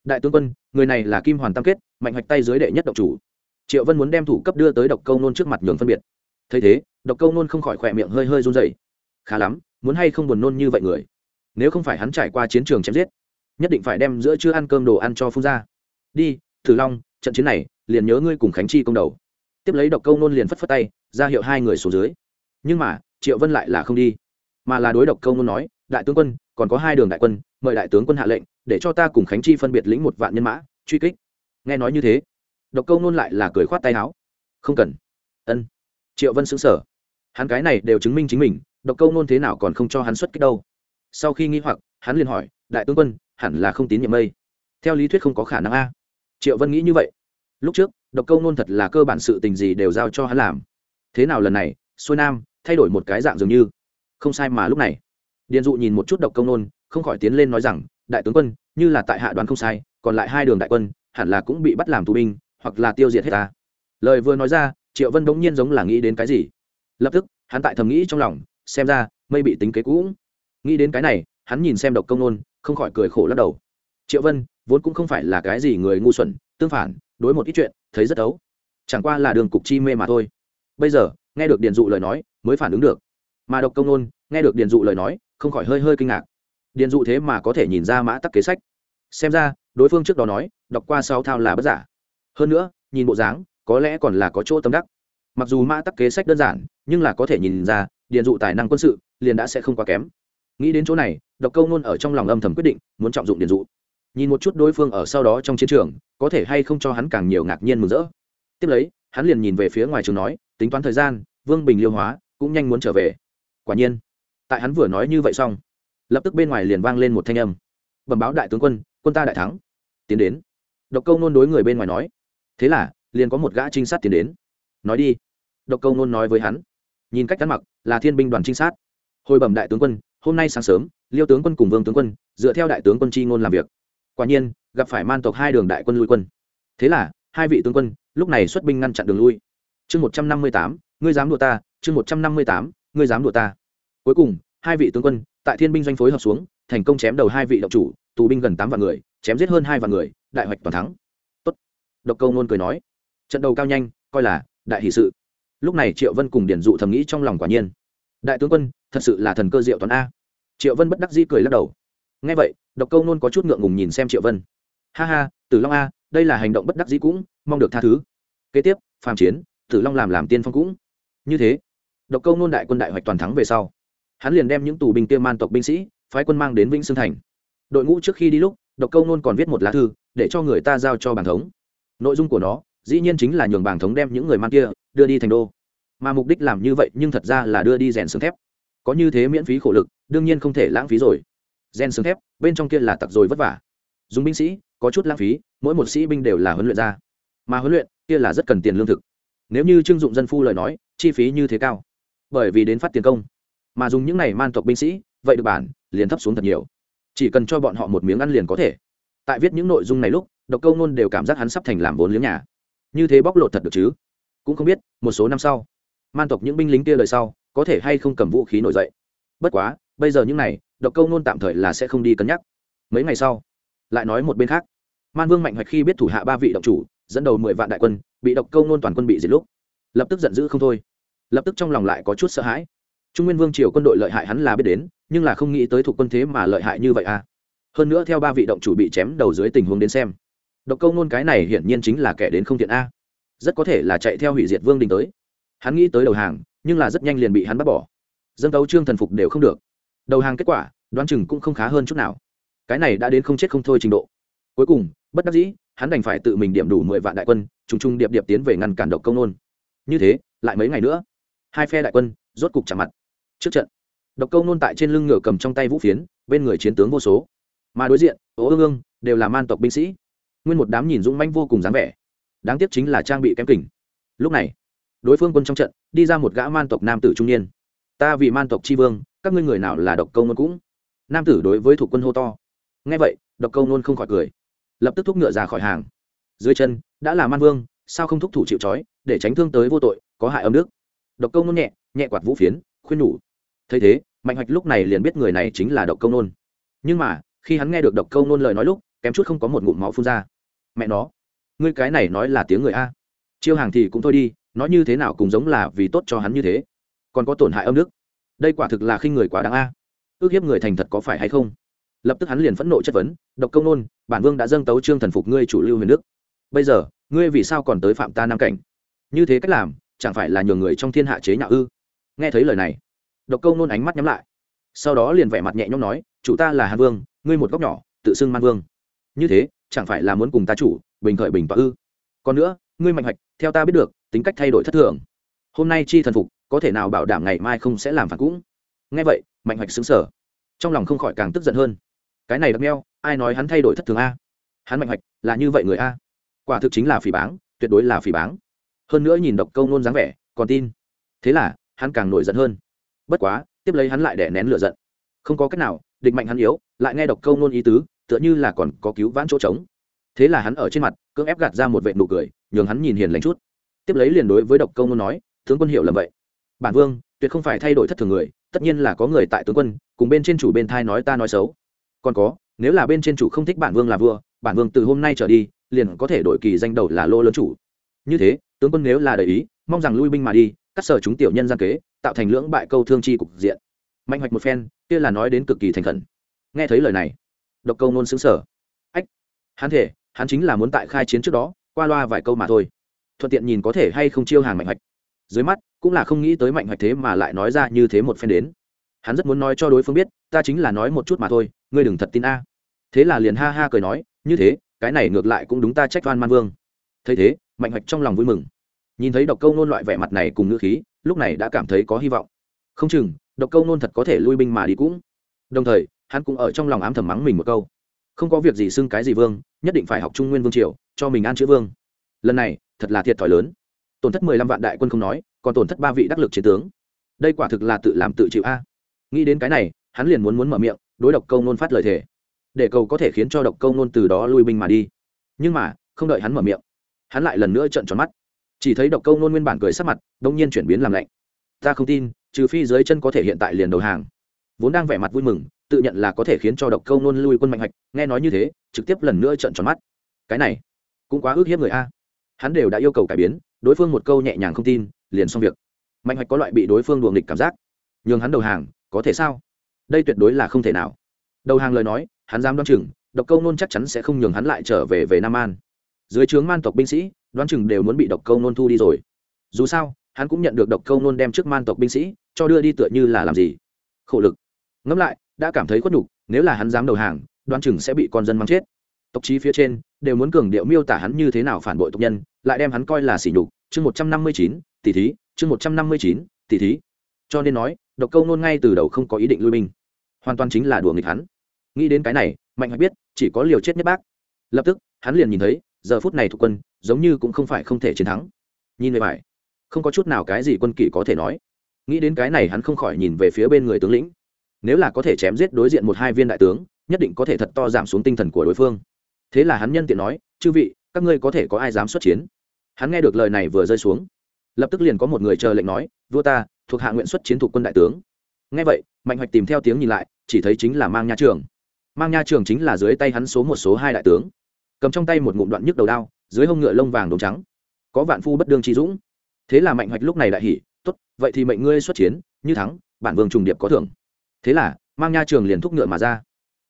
Đại tướng quân, người này là kim hoàn tam kết, mạnh hoạch tay dưới đệ nhất độc chủ. Triệu vân muốn đem thủ cấp đưa tới độc câu nôn trước mặt nhường phân biệt thấy thế, độc câu nôn không khỏi khỏe miệng hơi hơi run dậy khá lắm, muốn hay không buồn nôn như vậy người? Nếu không phải hắn trải qua chiến trường chém giết, nhất định phải đem giữa chưa ăn cơm đồ ăn cho phun ra. Đi, thử long, trận chiến này, liền nhớ ngươi cùng khánh chi công đầu. Tiếp lấy độc câu nôn liền phất phất tay, ra hiệu hai người xuống dưới. Nhưng mà, triệu vân lại là không đi. Mà là đối độc câu nôn nói, đại tướng quân, còn có hai đường đại quân, mời đại tướng quân hạ lệnh, để cho ta cùng khánh chi phân biệt lĩnh một vạn nhân mã, truy kích. Nghe nói như thế, độc câu nôn lại là cười khoát tay áo. Không cần. Ân triệu vân xứng sở hắn cái này đều chứng minh chính mình, độc câu nôn thế nào còn không cho hắn xuất kích đâu. Sau khi nghĩ hoặc, hắn liền hỏi, đại tướng quân, hẳn là không tín nhiệm mây. Theo lý thuyết không có khả năng a. Triệu vân nghĩ như vậy. Lúc trước, độc câu nôn thật là cơ bản sự tình gì đều giao cho hắn làm. Thế nào lần này xuôi nam, thay đổi một cái dạng dường như. Không sai mà lúc này. Điền dụ nhìn một chút độc câu nôn không khỏi tiến lên nói rằng, đại tướng quân, như là tại hạ đoán không sai, còn lại hai đường đại quân, hẳn là cũng bị bắt làm tù binh, hoặc là tiêu diệt hết ta. Lời vừa nói ra triệu vân bỗng nhiên giống là nghĩ đến cái gì. Lập tức, hắn tại thầm nghĩ trong lòng, xem ra, mây bị tính kế cũ. Nghĩ đến cái này, hắn nhìn xem độc công nôn, không khỏi cười khổ lắc đầu. Triệu vân, vốn cũng không phải là cái gì người ngu xuẩn, tương phản, đối một ít chuyện, thấy rất ấu chẳng qua là đường cục chi mê mà thôi. Bây giờ, nghe được điền dụ lời nói, mới phản ứng được. Mà độc công nôn, nghe được điền dụ lời nói, không khỏi hơi hơi kinh ngạc. Điền dụ thế mà có thể nhìn ra mã tắc kế sách. Xem ra, đối phương trước đó nói, đọc qua sau thao là bất giả. Hơn nữa, nhìn bộ dáng có lẽ còn là có chỗ tâm đắc. Mặc dù mã tắc kế sách đơn giản, nhưng là có thể nhìn ra điền dụ tài năng quân sự, liền đã sẽ không quá kém. Nghĩ đến chỗ này, độc câu nôn ở trong lòng âm thầm quyết định, muốn trọng dụng điền dụ. Nhìn một chút đối phương ở sau đó trong chiến trường, có thể hay không cho hắn càng nhiều ngạc nhiên mừng rỡ. Tiếp lấy, hắn liền nhìn về phía ngoài trường nói, tính toán thời gian, vương bình liêu hóa, cũng nhanh muốn trở về. Quả nhiên, tại hắn vừa nói như vậy xong, lập tức bên ngoài liền vang lên một thanh âm. Bẩm báo đại tướng quân quân ta đại thắng. Tiến đến. Độc câu nôn đối người bên ngoài nói, thế là liền có một gã trinh sát tiến đến. Nói đi. Độc câu nôn nói với hắn. Nhìn cách ăn mặc, là thiên binh đoàn trinh sát. Hồi bẩm đại tướng quân, hôm nay sáng sớm, liêu tướng quân cùng vương tướng quân, dựa theo đại tướng quân chi ngôn làm việc. Quả nhiên, gặp phải man tộc hai đường đại quân lui quân. Thế là, hai vị tướng quân, lúc này xuất binh ngăn chặn đường lui. Chương một trăm năm mươi tám, ngươi dám đùa ta, chương một trăm năm mươi tám, ngươi dám đùa ta. Cuối cùng, hai vị tướng quân, tại thiên binh doanh phối hợp xuống, thành công chém đầu hai vị độc chủ, tù binh gần tám vạn người, chém giết hơn hai vạn người, đại hoạch toàn thắng. Tốt. Độc câu nôn cười nói trận đầu cao nhanh, coi là đại hỷ sự. Lúc này triệu vân cùng điển dụ thầm nghĩ trong lòng quả nhiên. Đại tướng quân, thật sự là thần cơ diệu toán a. Triệu vân bất đắc dĩ cười lắc đầu. Ngay vậy, độc câu nôn có chút ngượng ngùng nhìn xem triệu vân. Ha ha, tử long a, đây là hành động bất đắc dĩ cũng, mong được tha thứ. Kế tiếp, phàm chiến, tử long làm làm tiên phong cũng. Như thế, độc câu nôn đại quân đại hoạch toàn thắng về sau. Hắn liền đem những tù binh kia man tộc binh sĩ, phái quân mang đến vĩnh sương thành. Đội ngũ trước khi đi lúc, độc câu nôn còn viết một lá thư, để cho người ta giao cho bản thống. Nội dung của nó dĩ nhiên chính là nhường bàng thống đem những người man kia đưa đi thành đô. Mà mục đích làm như vậy nhưng thật ra là đưa đi rèn xương thép. Có như thế miễn phí khổ lực, đương nhiên không thể lãng phí rồi. Rèn xương thép, bên trong kia là tặc rồi vất vả. Dùng binh sĩ, có chút lãng phí, mỗi một sĩ binh đều là huấn luyện ra. Mà huấn luyện, kia là rất cần tiền lương thực. Nếu như trưng dụng dân phu lời nói, chi phí như thế cao. Bởi vì đến phát tiền công. Mà dùng những này man tộc binh sĩ, vậy được bản, liền thấp xuống thật nhiều. Chỉ cần cho bọn họ một miếng ăn liền có thể. Tại viết những nội dung này lúc, độc câu nôn đều cảm giác hắn sắp thành làm vốn liếng nhà như thế bóc lột thật được chứ? Cũng không biết, một số năm sau, man tộc những binh lính kia lời sau, có thể hay không cầm vũ khí nổi dậy. Bất quá, bây giờ những này, độc câu nôn tạm thời là sẽ không đi cân nhắc. Mấy ngày sau, lại nói một bên khác. Man vương mạnh hoạch khi biết thủ hạ ba vị động chủ, dẫn đầu mười vạn đại quân, bị độc câu nôn toàn quân bị diệt lúc, lập tức giận dữ không thôi. Lập tức trong lòng lại có chút sợ hãi. Trung nguyên vương triều quân đội lợi hại hắn là biết đến, nhưng là không nghĩ tới thuộc quân thế mà lợi hại như vậy à. Hơn nữa theo ba vị động chủ bị chém đầu dưới tình huống đến xem độc câu nôn cái này hiển nhiên chính là kẻ đến không thiện a. Rất có thể là chạy theo hủy diệt vương đình tới. Hắn nghĩ tới đầu hàng, nhưng là rất nhanh liền bị hắn bắt bỏ. Dân tấu trương thần phục đều không được. Đầu hàng kết quả, đoán chừng cũng không khá hơn chút nào. Cái này đã đến không chết không thôi trình độ. Cuối cùng, bất đắc dĩ, hắn đành phải tự mình điểm đủ mười vạn đại quân, trùng trùng điệp điệp tiến về ngăn cản độc công nôn. Như thế, lại mấy ngày nữa, hai phe đại quân rốt cục chạm mặt. Trước trận, độc công nôn tại trên lưng ngựa cầm trong tay vũ phiến, bên người chiến tướng vô số. Mà đối diện, ố ương ương đều là man tộc binh sĩ nguyên một đám nhìn dũng manh vô cùng dáng vẻ. Đáng tiếc chính là trang bị kém kỉnh. Lúc này, đối phương quân trong trận, đi ra một gã man tộc nam tử trung niên. Ta vì man tộc tri vương, các ngươi người nào là độc câu nôn cũng? Nam tử đối với thủ quân hô to. Nghe vậy, độc câu nôn không khỏi cười. Lập tức thúc ngựa ra khỏi hàng. Dưới chân, đã là man vương, sao không thúc thủ chịu trói, để tránh thương tới vô tội, có hại âm đức. Độc câu nôn nhẹ nhẹ quạt vũ phiến, khuyên nhủ. Thấy thế, mạnh hoạch lúc này liền biết người này chính là độc câu nôn nhưng mà, khi hắn nghe được độc câu nôn lời nói lúc, kém chút không có một ngụm máu phun ra mẹ nó. Ngươi cái này nói là tiếng người a. Chiêu hàng thì cũng thôi đi nói như thế nào cũng giống là vì tốt cho hắn như thế. Còn có tổn hại âm đức. Đây quả thực là khi người quá đáng a. Ước hiếp người thành thật có phải hay không? Lập tức hắn liền phẫn nộ chất vấn, độc công nôn, bản vương đã dâng tấu trương thần phục ngươi chủ lưu huyền đức. Bây giờ, ngươi vì sao còn tới phạm ta nam cảnh? Như thế cách làm, chẳng phải là nhường người trong thiên hạ chế nhạo ư? Nghe thấy lời này, độc công nôn ánh mắt nhắm lại. Sau đó liền vẻ mặt nhẹ nhõm nói, chủ ta là hàn vương, ngươi một góc nhỏ, tự xưng man vương. Như thế chẳng phải là muốn cùng ta chủ, bình khởi bình tọa ư? Còn nữa, ngươi mạnh hoạch, theo ta biết được, tính cách thay đổi thất thường. Hôm nay chi thần phục, có thể nào bảo đảm ngày mai không sẽ làm phản cũng? Nghe vậy, mạnh hoạch xứng sở trong lòng không khỏi càng tức giận hơn. Cái này đặc meo, ai nói hắn thay đổi thất thường a? Hắn mạnh hoạch, là như vậy người a? Quả thực chính là phỉ báng, tuyệt đối là phỉ báng. Hơn nữa nhìn độc câu nôn dáng vẻ, còn tin. Thế là, hắn càng nổi giận hơn. Bất quá, tiếp lấy hắn lại để nén lửa giận. Không có cách nào, địch mạnh hắn yếu, lại nghe độc câu nôn ý tứ tựa như là còn có cứu vãn chỗ trống. Thế là hắn ở trên mặt, cưỡng ép gạt ra một vệ nụ cười, nhường hắn nhìn hiền lành chút. Tiếp lấy liền đối với độc câu Ngôn nói, tướng quân hiểu là vậy. Bản vương, tuyệt không phải thay đổi thất thường người, tất nhiên là có người tại tướng quân, cùng bên trên chủ bên thai nói ta nói xấu. Còn có, nếu là bên trên chủ không thích bản vương là vua, bản vương từ hôm nay trở đi, liền có thể đổi kỳ danh đầu là lô lớn chủ. Như thế, tướng quân nếu là đầy ý, mong rằng lui binh mà đi, cắt sở chúng tiểu nhân gian kế, tạo thành lưỡng bại câu thương chi cục diện. Mạnh hoạch một phen, kia là nói đến cực kỳ thành khẩn. Nghe thấy lời này độc câu nôn xứng sở. Ách, hắn thể, hắn chính là muốn tại khai chiến trước đó, qua loa vài câu mà thôi. Thuận tiện nhìn có thể hay không chiêu hàng mạnh hoạch. Dưới mắt, cũng là không nghĩ tới mạnh hoạch thế mà lại nói ra như thế một phen đến. Hắn rất muốn nói cho đối phương biết, ta chính là nói một chút mà thôi, ngươi đừng thật tin a. Thế là liền ha ha cười nói, như thế, cái này ngược lại cũng đúng ta trách oan man vương. Thấy thế, mạnh hoạch trong lòng vui mừng. Nhìn thấy độc câu nôn loại vẻ mặt này cùng ngữ khí, lúc này đã cảm thấy có hy vọng. Không chừng, độc câu nôn thật có thể lui binh mà đi cũng. Đồng thời hắn cũng ở trong lòng ám thầm mắng mình một câu. Không có việc gì xưng cái gì vương, nhất định phải học trung nguyên vương triều, cho mình an chữ vương. Lần này, thật là thiệt thòi lớn. Tổn thất mười lăm vạn đại quân không nói, còn tổn thất ba vị đắc lực chiến tướng. Đây quả thực là tự làm tự chịu a. Nghĩ đến cái này, hắn liền muốn muốn mở miệng, đối độc câu nôn phát lời thề. Để cầu có thể khiến cho độc câu nôn từ đó lui binh mà đi. Nhưng mà, không đợi hắn mở miệng, hắn lại lần nữa trận tròn mắt. Chỉ thấy độc câu nôn nguyên bản cười sắc mặt đông nhiên chuyển biến làm lạnh. Ta không tin, trừ phi dưới chân có thể hiện tại liền đầu hàng vốn đang vẻ mặt vui mừng tự nhận là có thể khiến cho độc câu nôn lui quân mạnh hoạch, nghe nói như thế trực tiếp lần nữa trận tròn mắt. Cái này cũng quá ước hiếp người a. Hắn đều đã yêu cầu cải biến đối phương một câu nhẹ nhàng không tin liền xong việc. Mạnh hoạch có loại bị đối phương đuồng địch cảm giác. Nhường hắn đầu hàng có thể sao? Đây tuyệt đối là không thể nào. Đầu hàng lời nói hắn dám đoán chừng độc câu nôn chắc chắn sẽ không nhường hắn lại trở về về nam an. Dưới trướng man tộc binh sĩ đoán chừng đều muốn bị độc câu nôn thu đi rồi. Dù sao hắn cũng nhận được độc câu nôn đem trước man tộc binh sĩ cho đưa đi tựa như là làm gì? Khổ lực ngẫm lại, đã cảm thấy khuất nhục, nếu là hắn dám đầu hàng đoan chừng sẽ bị con dân mắng chết. Tộc chí phía trên, đều muốn cường điệu miêu tả hắn như thế nào phản bội tộc nhân, lại đem hắn coi là sỉ nhục. Chương một trăm năm mươi chín, tỷ thí, chương một trăm năm mươi chín, tỷ thí. Cho nên nói, độc câu nôn ngay từ đầu không có ý định lui binh. Hoàn toàn chính là đùa nghịch hắn. Nghĩ đến cái này, mạnh hoạch biết, chỉ có liều chết nhất bác. Lập tức, hắn liền nhìn thấy, giờ phút này thuộc quân, giống như cũng không phải không thể chiến thắng. Nhìn về bài không có chút nào cái gì quân kỷ có thể nói. Nghĩ đến cái này hắn không khỏi nhìn về phía bên người tướng lĩnh nếu là có thể chém giết đối diện một hai viên đại tướng, nhất định có thể thật to giảm xuống tinh thần của đối phương. Thế là hắn nhân tiện nói, chư vị, các ngươi có thể có ai dám xuất chiến? Hắn nghe được lời này vừa rơi xuống, lập tức liền có một người chờ lệnh nói, vua ta, thuộc hạ nguyện xuất chiến thuộc quân đại tướng. Nghe vậy, mạnh hoạch tìm theo tiếng nhìn lại, chỉ thấy chính là mang nha trường. Mang nha trường chính là dưới tay hắn số một số hai đại tướng. Cầm trong tay một ngụm đoạn nhức đầu đao, dưới hông ngựa lông vàng đốm trắng. Có vạn phu bất đương trí dũng. Thế là mạnh hoạch lúc này đại hỉ, tốt, vậy thì mệnh ngươi xuất chiến, như thắng, bản vương trùng điệp có thưởng thế là, mang nha trường liền thúc ngựa mà ra.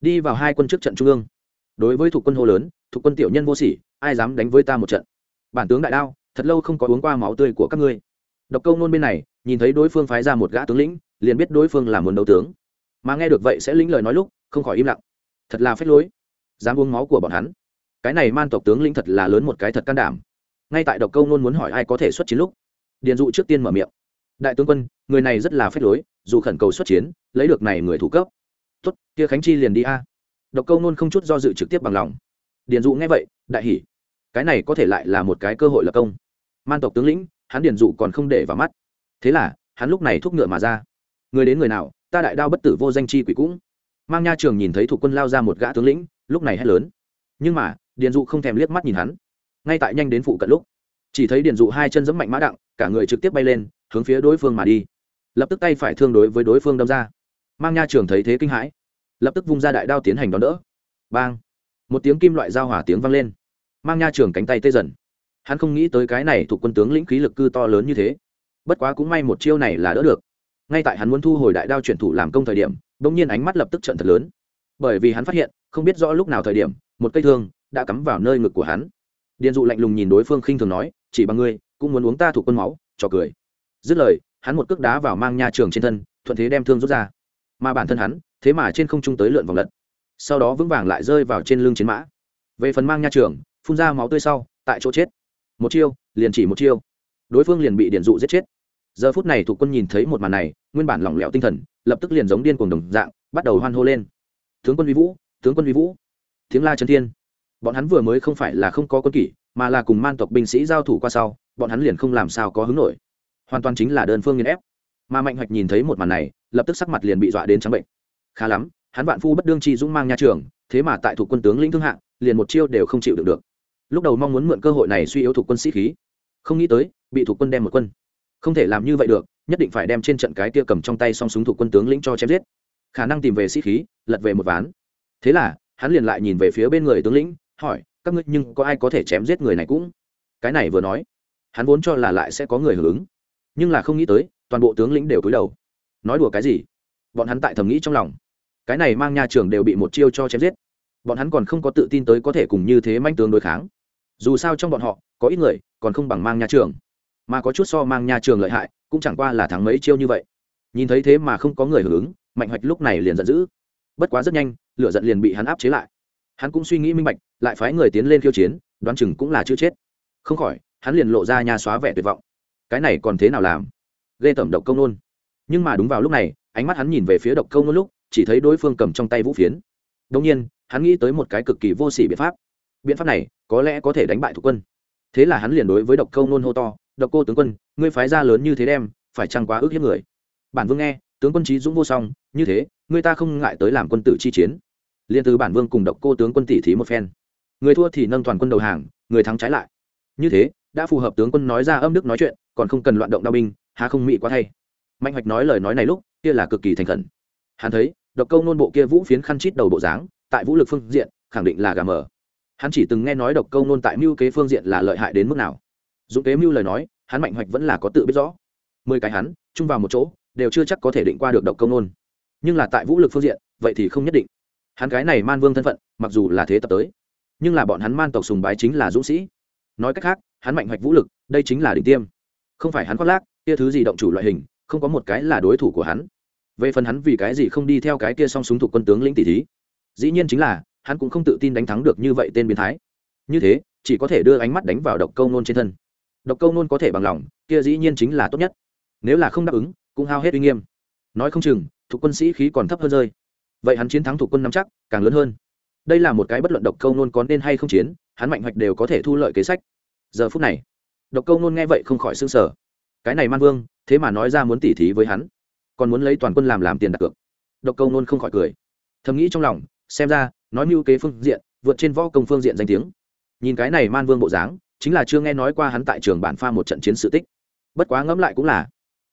Đi vào hai quân trước trận trung ương. Đối với thuộc quân hô lớn, thuộc quân tiểu nhân vô sỉ, ai dám đánh với ta một trận? Bản tướng đại đao, thật lâu không có uống qua máu tươi của các ngươi. Độc câu nôn bên này, nhìn thấy đối phương phái ra một gã tướng lĩnh, liền biết đối phương là muốn đấu tướng. Mà nghe được vậy sẽ lĩnh lời nói lúc, không khỏi im lặng. Thật là phép lối. Dám uống máu của bọn hắn. Cái này man tộc tướng lĩnh thật là lớn một cái thật can đảm. Ngay tại độc câu nôn muốn hỏi ai có thể xuất chiến lúc, điền dụ trước tiên mở miệng đại tướng quân, người này rất là phép lối, dù khẩn cầu xuất chiến, lấy được này người thủ cấp. Tốt, kia khánh chi liền đi a. Độc câu nôn không chút do dự trực tiếp bằng lòng. Điền dụ nghe vậy, đại hỉ. Cái này có thể lại là một cái cơ hội lập công. Man tộc tướng lĩnh, hắn điền dụ còn không để vào mắt. Thế là, hắn lúc này thúc ngựa mà ra. Người đến người nào, ta đại đao bất tử vô danh chi quỷ cũng. Mang nha trường nhìn thấy thủ quân lao ra một gã tướng lĩnh, lúc này hét lớn. Nhưng mà, điền dụ không thèm liếc mắt nhìn hắn. Ngay tại nhanh đến phụ cận lúc, chỉ thấy điền dụ hai chân giẫm mạnh mã đặng, cả người trực tiếp bay lên hướng phía đối phương mà đi. Lập tức tay phải thương đối với đối phương đâm ra. Mang nha trường thấy thế kinh hãi. Lập tức vung ra đại đao tiến hành đón đỡ. Bang! Một tiếng kim loại giao hỏa tiếng vang lên. Mang nha trường cánh tay tê dần. Hắn không nghĩ tới cái này thuộc quân tướng lĩnh khí lực cư to lớn như thế. Bất quá cũng may một chiêu này là đỡ được. Ngay tại hắn muốn thu hồi đại đao chuyển thủ làm công thời điểm đ ỗ n g nhiên ánh mắt lập tức trận thật lớn. Bởi vì hắn phát hiện, không biết rõ lúc nào thời điểm, một cây thương đã cắm vào nơi ngực của hắn. Điện dụ lạnh lùng nhìn đối phương khinh thường nói, chỉ bằng ngươi, cũng muốn uống ta thuộc quân máu, cho cười dứt lời, hắn một cước đá vào mang nha trường trên thân, thuận thế đem thương rút ra. Mà bản thân hắn, thế mà trên không trung tới lượn vòng lật. Sau đó vững vàng lại rơi vào trên lưng chiến mã. Về phần mang nha trường, phun ra máu tươi sau, tại chỗ chết. Một chiêu, liền chỉ một chiêu. Đối phương liền bị điện dụ giết chết. Giờ phút này thuộc quân nhìn thấy một màn này, nguyên bản lỏng lẻo tinh thần, lập tức liền giống điên cuồng đồng dạng, bắt đầu hoan hô lên. Tướng quân vi vũ, tướng quân vi vũ. Tiếng la trấn thiên. Bọn hắn vừa mới không phải là không có quân kỷ, mà là cùng man tộc binh sĩ giao thủ qua sau, bọn hắn liền không làm sao có hứng nổi hoàn toàn chính là đơn phương nghiên ép. Mà mạnh hoạch nhìn thấy một màn này, lập tức sắc mặt liền bị dọa đến trắng bệnh. Khá lắm, hắn vạn phu bất đương chi dũng mang nha trường, thế mà tại thủ quân tướng lĩnh thương hạng, liền một chiêu đều không chịu được được. Lúc đầu mong muốn mượn cơ hội này suy yếu thủ quân sĩ khí. Không nghĩ tới, bị thủ quân đem một quân. Không thể làm như vậy được, nhất định phải đem trên trận cái kia cầm trong tay song súng thủ quân tướng lĩnh cho chém giết. Khả năng tìm về sĩ khí, lật về một ván. Thế là, hắn liền lại nhìn về phía bên người tướng lĩnh, hỏi, các ngươi nhưng có ai có thể chém giết người này cũng? Cái này vừa nói, hắn vốn cho là lại sẽ có người hưởng ứng nhưng là không nghĩ tới, toàn bộ tướng lĩnh đều cúi đầu. Nói đùa cái gì? Bọn hắn tại thầm nghĩ trong lòng. Cái này mang nha trường đều bị một chiêu cho chém giết. Bọn hắn còn không có tự tin tới có thể cùng như thế manh tướng đối kháng. Dù sao trong bọn họ, có ít người còn không bằng mang nha trường. Mà có chút so mang nha trường lợi hại, cũng chẳng qua là thắng mấy chiêu như vậy. Nhìn thấy thế mà không có người hưởng ứng, mạnh hoạch lúc này liền giận dữ. Bất quá rất nhanh, lửa giận liền bị hắn áp chế lại. Hắn cũng suy nghĩ minh bạch, lại phái người tiến lên khiêu chiến, đoán chừng cũng là chữ chết. Không khỏi, hắn liền lộ ra nhà xóa vẻ tuyệt vọng cái này còn thế nào làm? Ghê tẩm độc công nôn. Nhưng mà đúng vào lúc này, ánh mắt hắn nhìn về phía độc công nôn lúc, chỉ thấy đối phương cầm trong tay vũ phiến. Đông nhiên, hắn nghĩ tới một cái cực kỳ vô sỉ biện pháp. Biện pháp này có lẽ có thể đánh bại thủ quân. Thế là hắn liền đối với độc câu nôn hô to, độc cô tướng quân, ngươi phái ra lớn như thế đem, phải chăng quá ước hiếp người? Bản vương nghe, tướng quân trí dũng vô song, như thế, ngươi ta không ngại tới làm quân tử chi chiến. Liền từ bản vương cùng độc cô tướng quân tỷ thí một phen. Người thua thì nâng toàn quân đầu hàng, người thắng trái lại. Như thế, đã phù hợp tướng quân nói ra âm đức nói chuyện còn không cần loạn động đao binh, há không mị quá thay. Mạnh hoạch nói lời nói này lúc, kia là cực kỳ thành khẩn. Hắn thấy, độc câu nôn bộ kia vũ phiến khăn chít đầu bộ dáng, tại vũ lực phương diện, khẳng định là gà mờ. Hắn chỉ từng nghe nói độc câu nôn tại mưu kế phương diện là lợi hại đến mức nào. Dũng kế mưu lời nói, hắn mạnh hoạch vẫn là có tự biết rõ. Mười cái hắn, chung vào một chỗ, đều chưa chắc có thể định qua được độc câu nôn. Nhưng là tại vũ lực phương diện, vậy thì không nhất định. Hắn cái này man vương thân phận, mặc dù là thế tập tới, nhưng là bọn hắn man tộc sùng bái chính là dũng sĩ. Nói cách khác, hắn mạnh hoạch vũ lực, đây chính là đỉnh tiêm không phải hắn khoác lác, kia thứ gì động chủ loại hình, không có một cái là đối thủ của hắn. Về phần hắn vì cái gì không đi theo cái kia song súng thuộc quân tướng lĩnh tỷ thí, dĩ nhiên chính là, hắn cũng không tự tin đánh thắng được như vậy tên biến thái. Như thế, chỉ có thể đưa ánh mắt đánh vào độc câu nôn trên thân. Độc câu nôn có thể bằng lòng, kia dĩ nhiên chính là tốt nhất. Nếu là không đáp ứng, cũng hao hết uy nghiêm. Nói không chừng, thuộc quân sĩ khí còn thấp hơn rơi. Vậy hắn chiến thắng thuộc quân nắm chắc, càng lớn hơn. Đây là một cái bất luận độc câu nôn có nên hay không chiến, hắn mạnh hoạch đều có thể thu lợi kế sách. Giờ phút này độc câu nôn nghe vậy không khỏi s sở cái này man vương, thế mà nói ra muốn tỉ thí với hắn. Còn muốn lấy toàn quân làm làm tiền đặt cược. Độc câu nôn không khỏi cười. Thầm nghĩ trong lòng, xem ra, nói mưu kế phương diện, vượt trên võ công phương diện danh tiếng. Nhìn cái này man vương bộ dáng, chính là chưa nghe nói qua hắn tại trường bản pha một trận chiến sự tích. Bất quá ngẫm lại cũng là,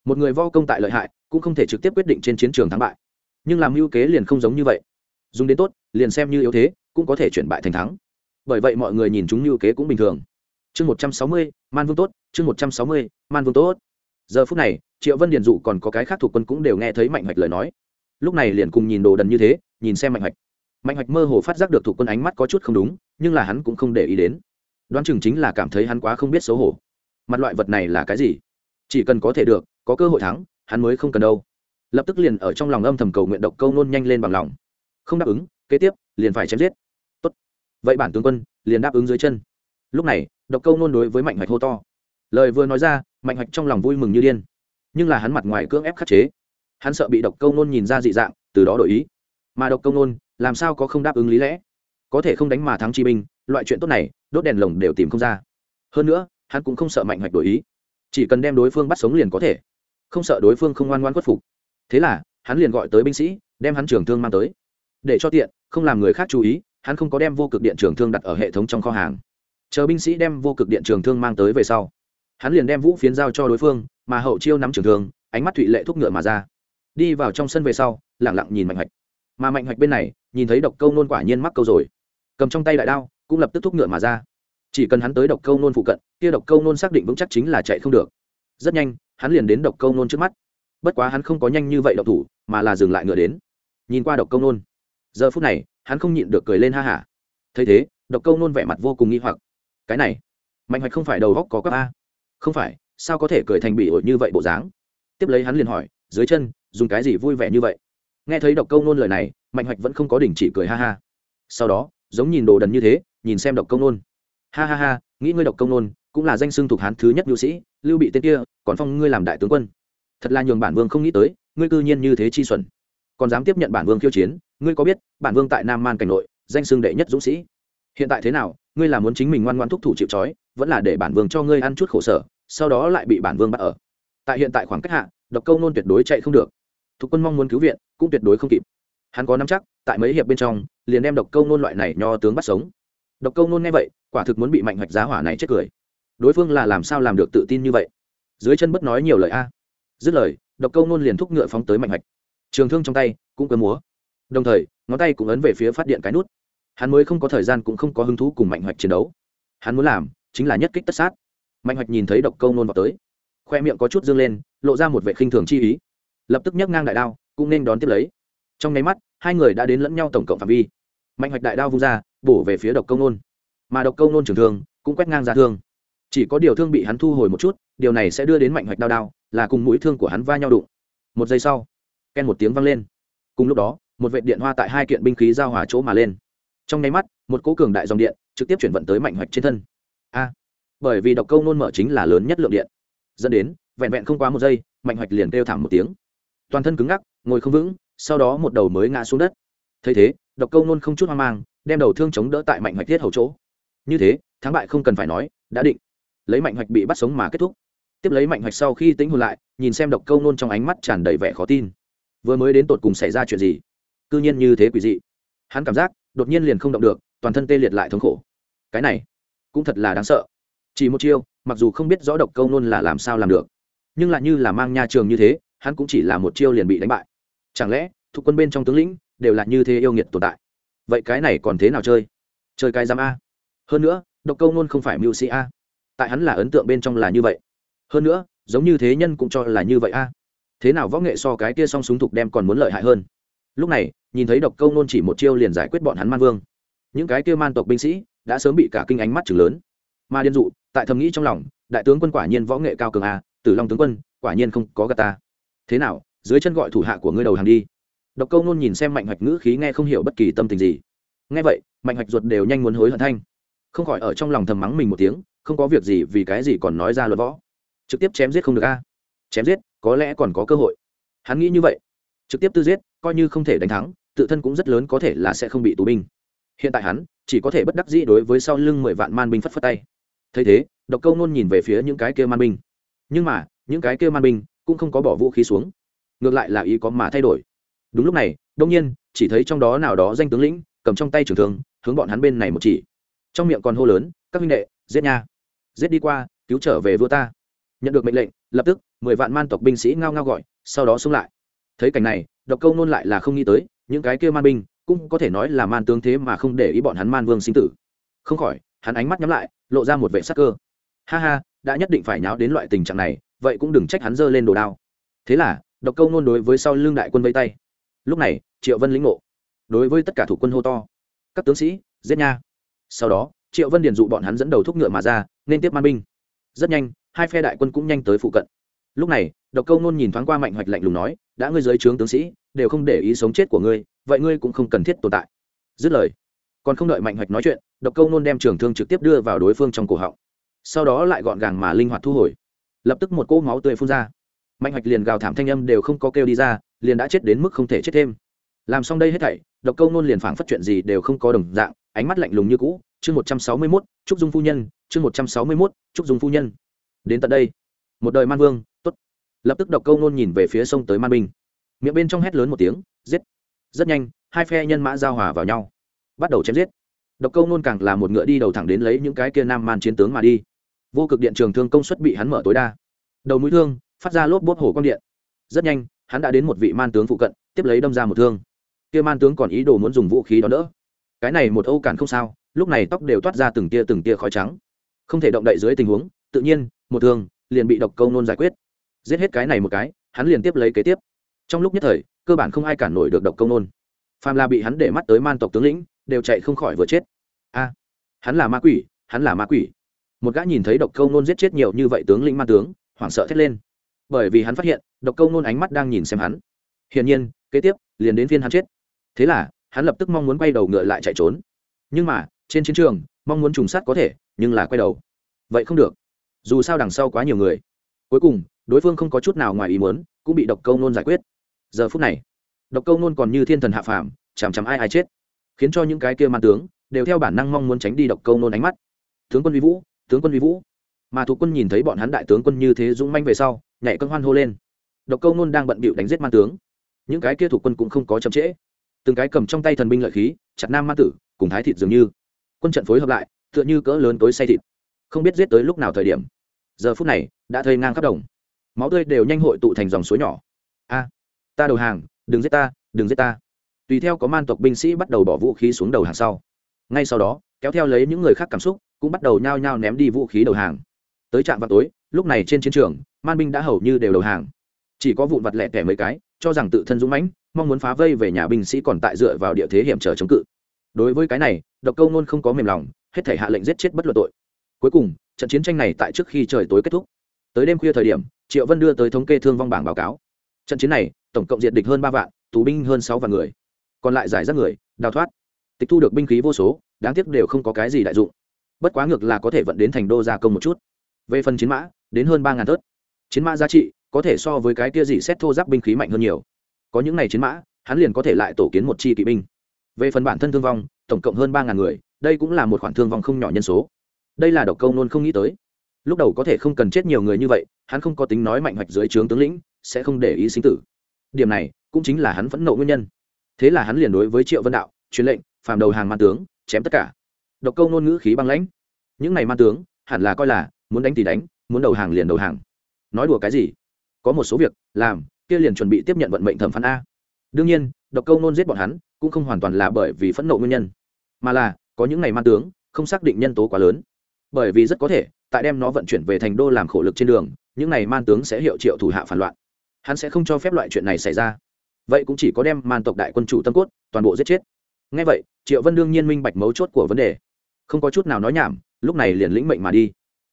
một người võ công tại lợi hại, cũng không thể trực tiếp quyết định trên chiến trường thắng bại. Nhưng làm mưu kế liền không giống như vậy. Dùng đến tốt, liền xem như yếu thế, cũng có thể chuyển bại thành thắng. Bởi vậy mọi người nhìn chúng mưu kế cũng bình thường chương một trăm sáu mươi, man vương tốt, chương một trăm sáu mươi, man vương tốt. Giờ phút này, triệu vân điền dụ còn có cái khác thuộc quân cũng đều nghe thấy mạnh hoạch lời nói. Lúc này liền cùng nhìn đồ đần như thế, nhìn xem mạnh hoạch. Mạnh hoạch mơ hồ phát giác được thuộc quân ánh mắt có chút không đúng, nhưng là hắn cũng không để ý đến. Đoán chừng chính là cảm thấy hắn quá không biết xấu hổ. Mặt loại vật này là cái gì? Chỉ cần có thể được, có cơ hội thắng, hắn mới không cần đâu. Lập tức liền ở trong lòng âm thầm cầu nguyện độc câu nôn nhanh lên bằng lòng. Không đáp ứng, kế tiếp, liền phải chém giết. Tốt. vậy bản tướng quân, liền đáp ứng dưới chân lúc này, độc câu nôn đối với mạnh hoạch hô to. Lời vừa nói ra, mạnh hoạch trong lòng vui mừng như điên. Nhưng là hắn mặt ngoài cưỡng ép khắc chế. Hắn sợ bị độc câu nôn nhìn ra dị dạng, từ đó đổi ý. Mà độc câu nôn, làm sao có không đáp ứng lý lẽ? Có thể không đánh mà thắng chi binh, loại chuyện tốt này, đốt đèn lồng đều tìm không ra. Hơn nữa, hắn cũng không sợ mạnh hoạch đổi ý. Chỉ cần đem đối phương bắt sống liền có thể. Không sợ đối phương không ngoan ngoan khuất phục. Thế là, hắn liền gọi tới binh sĩ, đem hắn trưởng thương mang tới. Để cho tiện, không làm người khác chú ý, hắn không có đem vô cực điện trường thương đặt ở hệ thống trong kho hàng chờ binh sĩ đem vô cực điện trường thương mang tới về sau, hắn liền đem vũ phiến giao cho đối phương, mà hậu chiêu nắm trường thương, ánh mắt thụy lệ thúc ngựa mà ra. Đi vào trong sân về sau lẳng lặng nhìn mạnh hoạch. Mà mạnh hoạch bên này, nhìn thấy độc câu nôn quả nhiên mắc câu rồi. Cầm trong tay đại đao, cũng lập tức thúc ngựa mà ra. Chỉ cần hắn tới độc câu nôn phụ cận, kia độc câu nôn xác định vững chắc chính là chạy không được. Rất nhanh, hắn liền đến độc câu nôn trước mắt. Bất quá hắn không có nhanh như vậy độc thủ, mà là dừng lại ngựa đến. Nhìn qua độc câu nôn. Giờ phút này, hắn không nhịn được cười lên ha hả. Thấy thế, độc câu nôn vẻ mặt vô cùng nghi hoặc cái này, mạnh hoạch không phải đầu góc có cấp a. Không phải, sao có thể cười thành bị ổi như vậy bộ dáng? Tiếp lấy hắn liền hỏi, dưới chân, dùng cái gì vui vẻ như vậy? Nghe thấy độc câu nôn lời này, mạnh hoạch vẫn không có đình chỉ cười ha ha. Sau đó, giống nhìn đồ đần như thế, nhìn xem độc công nôn. Ha ha ha, nghĩ ngươi độc công nôn, cũng là danh xưng thuộc hán thứ nhất nhu sĩ, lưu bị tên kia, còn phong ngươi làm đại tướng quân. Thật là nhường bản vương không nghĩ tới, ngươi cư nhiên như thế chi xuẩn. Còn dám tiếp nhận bản vương khiêu chiến, ngươi có biết, bản vương tại nam man cảnh nội, danh xưng đệ nhất dũng sĩ. Hiện tại thế nào ngươi là muốn chính mình ngoan ngoan thúc thủ chịu trói, vẫn là để bản vương cho ngươi ăn chút khổ sở, sau đó lại bị bản vương bắt ở. Tại hiện tại khoảng cách hạ, độc câu nôn tuyệt đối chạy không được. Thuộc quân mong muốn cứu viện, cũng tuyệt đối không kịp. Hắn có nắm chắc, tại mấy hiệp bên trong, liền đem độc câu nôn loại này nho tướng bắt sống. Độc câu nôn nghe vậy, quả thực muốn bị mạnh hoạch giá hỏa này chết cười. Đối phương là làm sao làm được tự tin như vậy? Dưới chân bất nói nhiều lời a. Dứt lời, độc câu nôn liền thúc ngựa phóng tới mạnh hoạch. Trường thương trong tay, cũng cơ múa. Đồng thời, ngón tay cũng ấn về phía phát điện cái nút hắn mới không có thời gian cũng không có hứng thú cùng mạnh hoạch chiến đấu. Hắn muốn làm chính là nhất kích tất sát. Mạnh hoạch nhìn thấy độc câu nôn vào tới, khoe miệng có chút dương lên, lộ ra một vệ khinh thường chi ý. Lập tức nhấc ngang đại đao, cũng nên đón tiếp lấy. Trong nháy mắt, hai người đã đến lẫn nhau tổng cộng phạm vi. Mạnh hoạch đại đao vung ra, bổ về phía độc công nôn. Mà độc công nôn trường thương cũng quét ngang ra thương. Chỉ có điều thương bị hắn thu hồi một chút, điều này sẽ đưa đến mạnh hoạch đao đao, là cùng mũi thương của hắn va nhau đụng. Một giây sau, ken một tiếng vang lên. Cùng lúc đó, một vệ điện hoa tại hai kiện binh khí giao hòa chỗ mà lên trong nháy mắt, một cố cường đại dòng điện trực tiếp chuyển vận tới mạnh hoạch trên thân. A! Bởi vì độc câu nôn mở chính là lớn nhất lượng điện. Dẫn đến, vẹn vẹn không quá một giây, mạnh hoạch liền kêu thảm một tiếng. Toàn thân cứng ngắc, ngồi không vững, sau đó một đầu mới ngã xuống đất. Thấy thế, độc câu nôn không chút hoang mang, đem đầu thương chống đỡ tại mạnh hoạch thiết hầu chỗ. Như thế, thắng bại không cần phải nói, đã định. Lấy mạnh hoạch bị bắt sống mà kết thúc. Tiếp lấy mạnh hoạch sau khi tính hồn lại, nhìn xem độc câu nôn trong ánh mắt tràn đầy vẻ khó tin. Vừa mới đến tột cùng xảy ra chuyện gì? C nhiên như thế quỷ dị. Hắn cảm giác đột nhiên liền không động được, toàn thân tê liệt lại thống khổ. Cái này, cũng thật là đáng sợ. Chỉ một chiêu, mặc dù không biết rõ độc câu nôn là làm sao làm được, nhưng lại như là mang nha trường như thế, hắn cũng chỉ là một chiêu liền bị đánh bại. Chẳng lẽ, thuộc quân bên trong tướng lĩnh đều là như thế yêu nghiệt tồn tại? Vậy cái này còn thế nào chơi? Chơi cái giám a. Hơn nữa, độc câu nôn không phải mưu sĩ a. Tại hắn là ấn tượng bên trong là như vậy. Hơn nữa, giống như thế nhân cũng cho là như vậy a. Thế nào võ nghệ so cái kia song súng thục đem còn muốn lợi hại hơn? Lúc này, nhìn thấy độc câu nôn chỉ một chiêu liền giải quyết bọn hắn man vương. Những cái kia man tộc binh sĩ đã sớm bị cả kinh ánh mắt chừng lớn. Mà điên dụ, tại thầm nghĩ trong lòng, đại tướng quân quả nhiên võ nghệ cao cường a, tử long tướng quân, quả nhiên không có gà ta. Thế nào, dưới chân gọi thủ hạ của ngươi đầu hàng đi. Độc câu nôn nhìn xem mạnh hoạch ngữ khí nghe không hiểu bất kỳ tâm tình gì. Nghe vậy, mạnh hoạch ruột đều nhanh muốn hối hận thanh. Không khỏi ở trong lòng thầm mắng mình một tiếng, không có việc gì vì cái gì còn nói ra luật võ. Trực tiếp chém giết không được a. Chém giết, có lẽ còn có cơ hội. Hắn nghĩ như vậy. Trực tiếp tư giết coi như không thể đánh thắng, tự thân cũng rất lớn có thể là sẽ không bị tù binh. Hiện tại hắn chỉ có thể bất đắc dĩ đối với sau lưng mười vạn man binh phất phất tay. Thấy thế, độc câu nôn nhìn về phía những cái kia man binh. Nhưng mà, những cái kia man binh cũng không có bỏ vũ khí xuống. Ngược lại là ý có mà thay đổi. Đúng lúc này đông nhiên, chỉ thấy trong đó nào đó danh tướng lĩnh cầm trong tay trường thương, hướng bọn hắn bên này một chỉ. Trong miệng còn hô lớn, các huynh đệ, giết nha. Giết đi qua, cứu trở về vua ta. Nhận được mệnh lệnh, lập tức, mười vạn man tộc binh sĩ ngao ngao gọi, sau đó xông lại. Thấy cảnh này độc câu nôn lại là không nghĩ tới, những cái kia man binh cũng có thể nói là man tướng thế mà không để ý bọn hắn man vương sinh tử. Không khỏi, hắn ánh mắt nhắm lại, lộ ra một vệ sắc cơ. Ha ha, đã nhất định phải nháo đến loại tình trạng này, vậy cũng đừng trách hắn giơ lên đồ đao. Thế là, độc câu nôn đối với sau lưng đại quân vây tay. Lúc này, triệu vân lĩnh ngộ. Đối với tất cả thủ quân hô to, các tướng sĩ, giết nha. Sau đó, triệu vân điền dụ bọn hắn dẫn đầu thúc ngựa mà ra, nên tiếp man binh. Rất nhanh, hai phe đại quân cũng nhanh tới phụ cận. Lúc này độc câu nôn nhìn thoáng qua mạnh hoạch lạnh lùng nói, đã ngươi dưới trướng tướng sĩ, đều không để ý sống chết của ngươi, vậy ngươi cũng không cần thiết tồn tại. Dứt lời, còn không đợi mạnh hoạch nói chuyện, độc câu nôn đem trường thương trực tiếp đưa vào đối phương trong cổ họng. Sau đó lại gọn gàng mà linh hoạt thu hồi. Lập tức một cỗ máu tươi phun ra. Mạnh hoạch liền gào thảm thanh âm đều không có kêu đi ra, liền đã chết đến mức không thể chết thêm. Làm xong đây hết thảy, độc câu nôn liền phảng phất chuyện gì đều không có đồng dạng, ánh mắt lạnh lùng như cũ. Chương một trăm sáu mươi mốt trúc dung phu nhân, chương một trăm sáu mươi mốt trúc dung phu nhân. Đến tận đây, một đời man vương lập tức độc câu nôn nhìn về phía sông tới man binh. Miệng bên trong hét lớn một tiếng, giết. Rất nhanh, hai phe nhân mã giao hòa vào nhau. Bắt đầu chém giết. Độc câu nôn càng là một ngựa đi đầu thẳng đến lấy những cái kia nam man chiến tướng mà đi. Vô cực điện trường thương công suất bị hắn mở tối đa. Đầu mũi thương, phát ra lốp bốt hổ quang điện. Rất nhanh, hắn đã đến một vị man tướng phụ cận, tiếp lấy đâm ra một thương. Kia man tướng còn ý đồ muốn dùng vũ khí đó đỡ. Cái này một âu cản không sao, lúc này tóc đều toát ra từng tia từng tia khói trắng. Không thể động đậy dưới tình huống, tự nhiên, một thương liền bị độc câu nôn giải quyết giết hết cái này một cái, hắn liền tiếp lấy kế tiếp. Trong lúc nhất thời, cơ bản không ai cản nổi được độc câu nôn. Phàm là bị hắn để mắt tới man tộc tướng lĩnh, đều chạy không khỏi vừa chết. A, hắn là ma quỷ, hắn là ma quỷ. Một gã nhìn thấy độc câu nôn giết chết nhiều như vậy tướng lĩnh man tướng, hoảng sợ thét lên. Bởi vì hắn phát hiện, độc câu nôn ánh mắt đang nhìn xem hắn. Hiển nhiên, kế tiếp, liền đến phiên hắn chết. Thế là, hắn lập tức mong muốn quay đầu ngựa lại chạy trốn. Nhưng mà, trên chiến trường, mong muốn trùng sát có thể, nhưng là quay đầu. Vậy không được. Dù sao đằng sau quá nhiều người. Cuối cùng đối phương không có chút nào ngoài ý muốn, cũng bị độc câu nôn giải quyết. Giờ phút này, độc câu nôn còn như thiên thần hạ phàm, chằm chằm ai ai chết. Khiến cho những cái kia man tướng đều theo bản năng mong muốn tránh đi độc câu nôn ánh mắt. Tướng quân vi vũ, tướng quân vi vũ. Mà thuộc quân nhìn thấy bọn hắn đại tướng quân như thế dũng manh về sau, nhảy cân hoan hô lên. Độc câu nôn đang bận bịu đánh giết man tướng. Những cái kia thuộc quân cũng không có chậm trễ. Từng cái cầm trong tay thần binh lợi khí, chặt nam ma tử, cùng thái thịt dường như. Quân trận phối hợp lại, tựa như cỡ lớn tối say thịt. Không biết giết tới lúc nào thời điểm. Giờ phút này, đã thây ngang khắp đồng máu tươi đều nhanh hội tụ thành dòng suối nhỏ. A, ta đầu hàng, đừng giết ta, đừng giết ta. Tùy theo có man tộc binh sĩ bắt đầu bỏ vũ khí xuống đầu hàng sau. Ngay sau đó, kéo theo lấy những người khác cảm xúc, cũng bắt đầu nhao nhao ném đi vũ khí đầu hàng. Tới trạm vào tối, lúc này trên chiến trường, man binh đã hầu như đều đầu hàng. Chỉ có vụn vặt lẹ tẻ mấy cái, cho rằng tự thân dũng mãnh, mong muốn phá vây về nhà binh sĩ còn tại dựa vào địa thế hiểm trở chống cự. Đối với cái này, độc câu nôn không có mềm lòng, hết thể hạ lệnh giết chết bất luận tội. Cuối cùng, trận chiến tranh này tại trước khi trời tối kết thúc. Tới đêm khuya thời điểm triệu vân đưa tới thống kê thương vong bảng báo cáo trận chiến này tổng cộng diện địch hơn ba vạn tù binh hơn sáu vạn người còn lại giải rác người đào thoát tịch thu được binh khí vô số đáng tiếc đều không có cái gì đại dụng bất quá ngược là có thể vận đến thành đô gia công một chút về phần chiến mã đến hơn ba ngàn tớt chiến mã giá trị có thể so với cái kia gì xét thô giáp binh khí mạnh hơn nhiều có những này chiến mã hắn liền có thể lại tổ kiến một chi kỵ binh về phần bản thân thương vong tổng cộng hơn ba ngàn người đây cũng là một khoản thương vong không nhỏ nhân số đây là độc câu nôn không nghĩ tới lúc đầu có thể không cần chết nhiều người như vậy, hắn không có tính nói mạnh hoạch dưới trướng tướng lĩnh, sẽ không để ý sinh tử. Điểm này cũng chính là hắn phẫn nộ nguyên nhân. Thế là hắn liền đối với triệu vân đạo, truyền lệnh, phàm đầu hàng man tướng, chém tất cả. Độc câu nôn ngữ khí băng lãnh. Những này man tướng, hẳn là coi là muốn đánh thì đánh, muốn đầu hàng liền đầu hàng. Nói đùa cái gì? Có một số việc, làm, kia liền chuẩn bị tiếp nhận vận mệnh thẩm phán a. Đương nhiên, độc câu nôn giết bọn hắn, cũng không hoàn toàn là bởi vì phẫn nộ nguyên nhân. Mà là, có những ngày man tướng, không xác định nhân tố quá lớn. Bởi vì rất có thể tại đem nó vận chuyển về thành đô làm khổ lực trên đường, những ngày man tướng sẽ hiệu triệu thủ hạ phản loạn. Hắn sẽ không cho phép loại chuyện này xảy ra. Vậy cũng chỉ có đem man tộc đại quân chủ tâm cốt, toàn bộ giết chết. Ngay vậy, triệu vân đương nhiên minh bạch mấu chốt của vấn đề. Không có chút nào nói nhảm, lúc này liền lĩnh mệnh mà đi.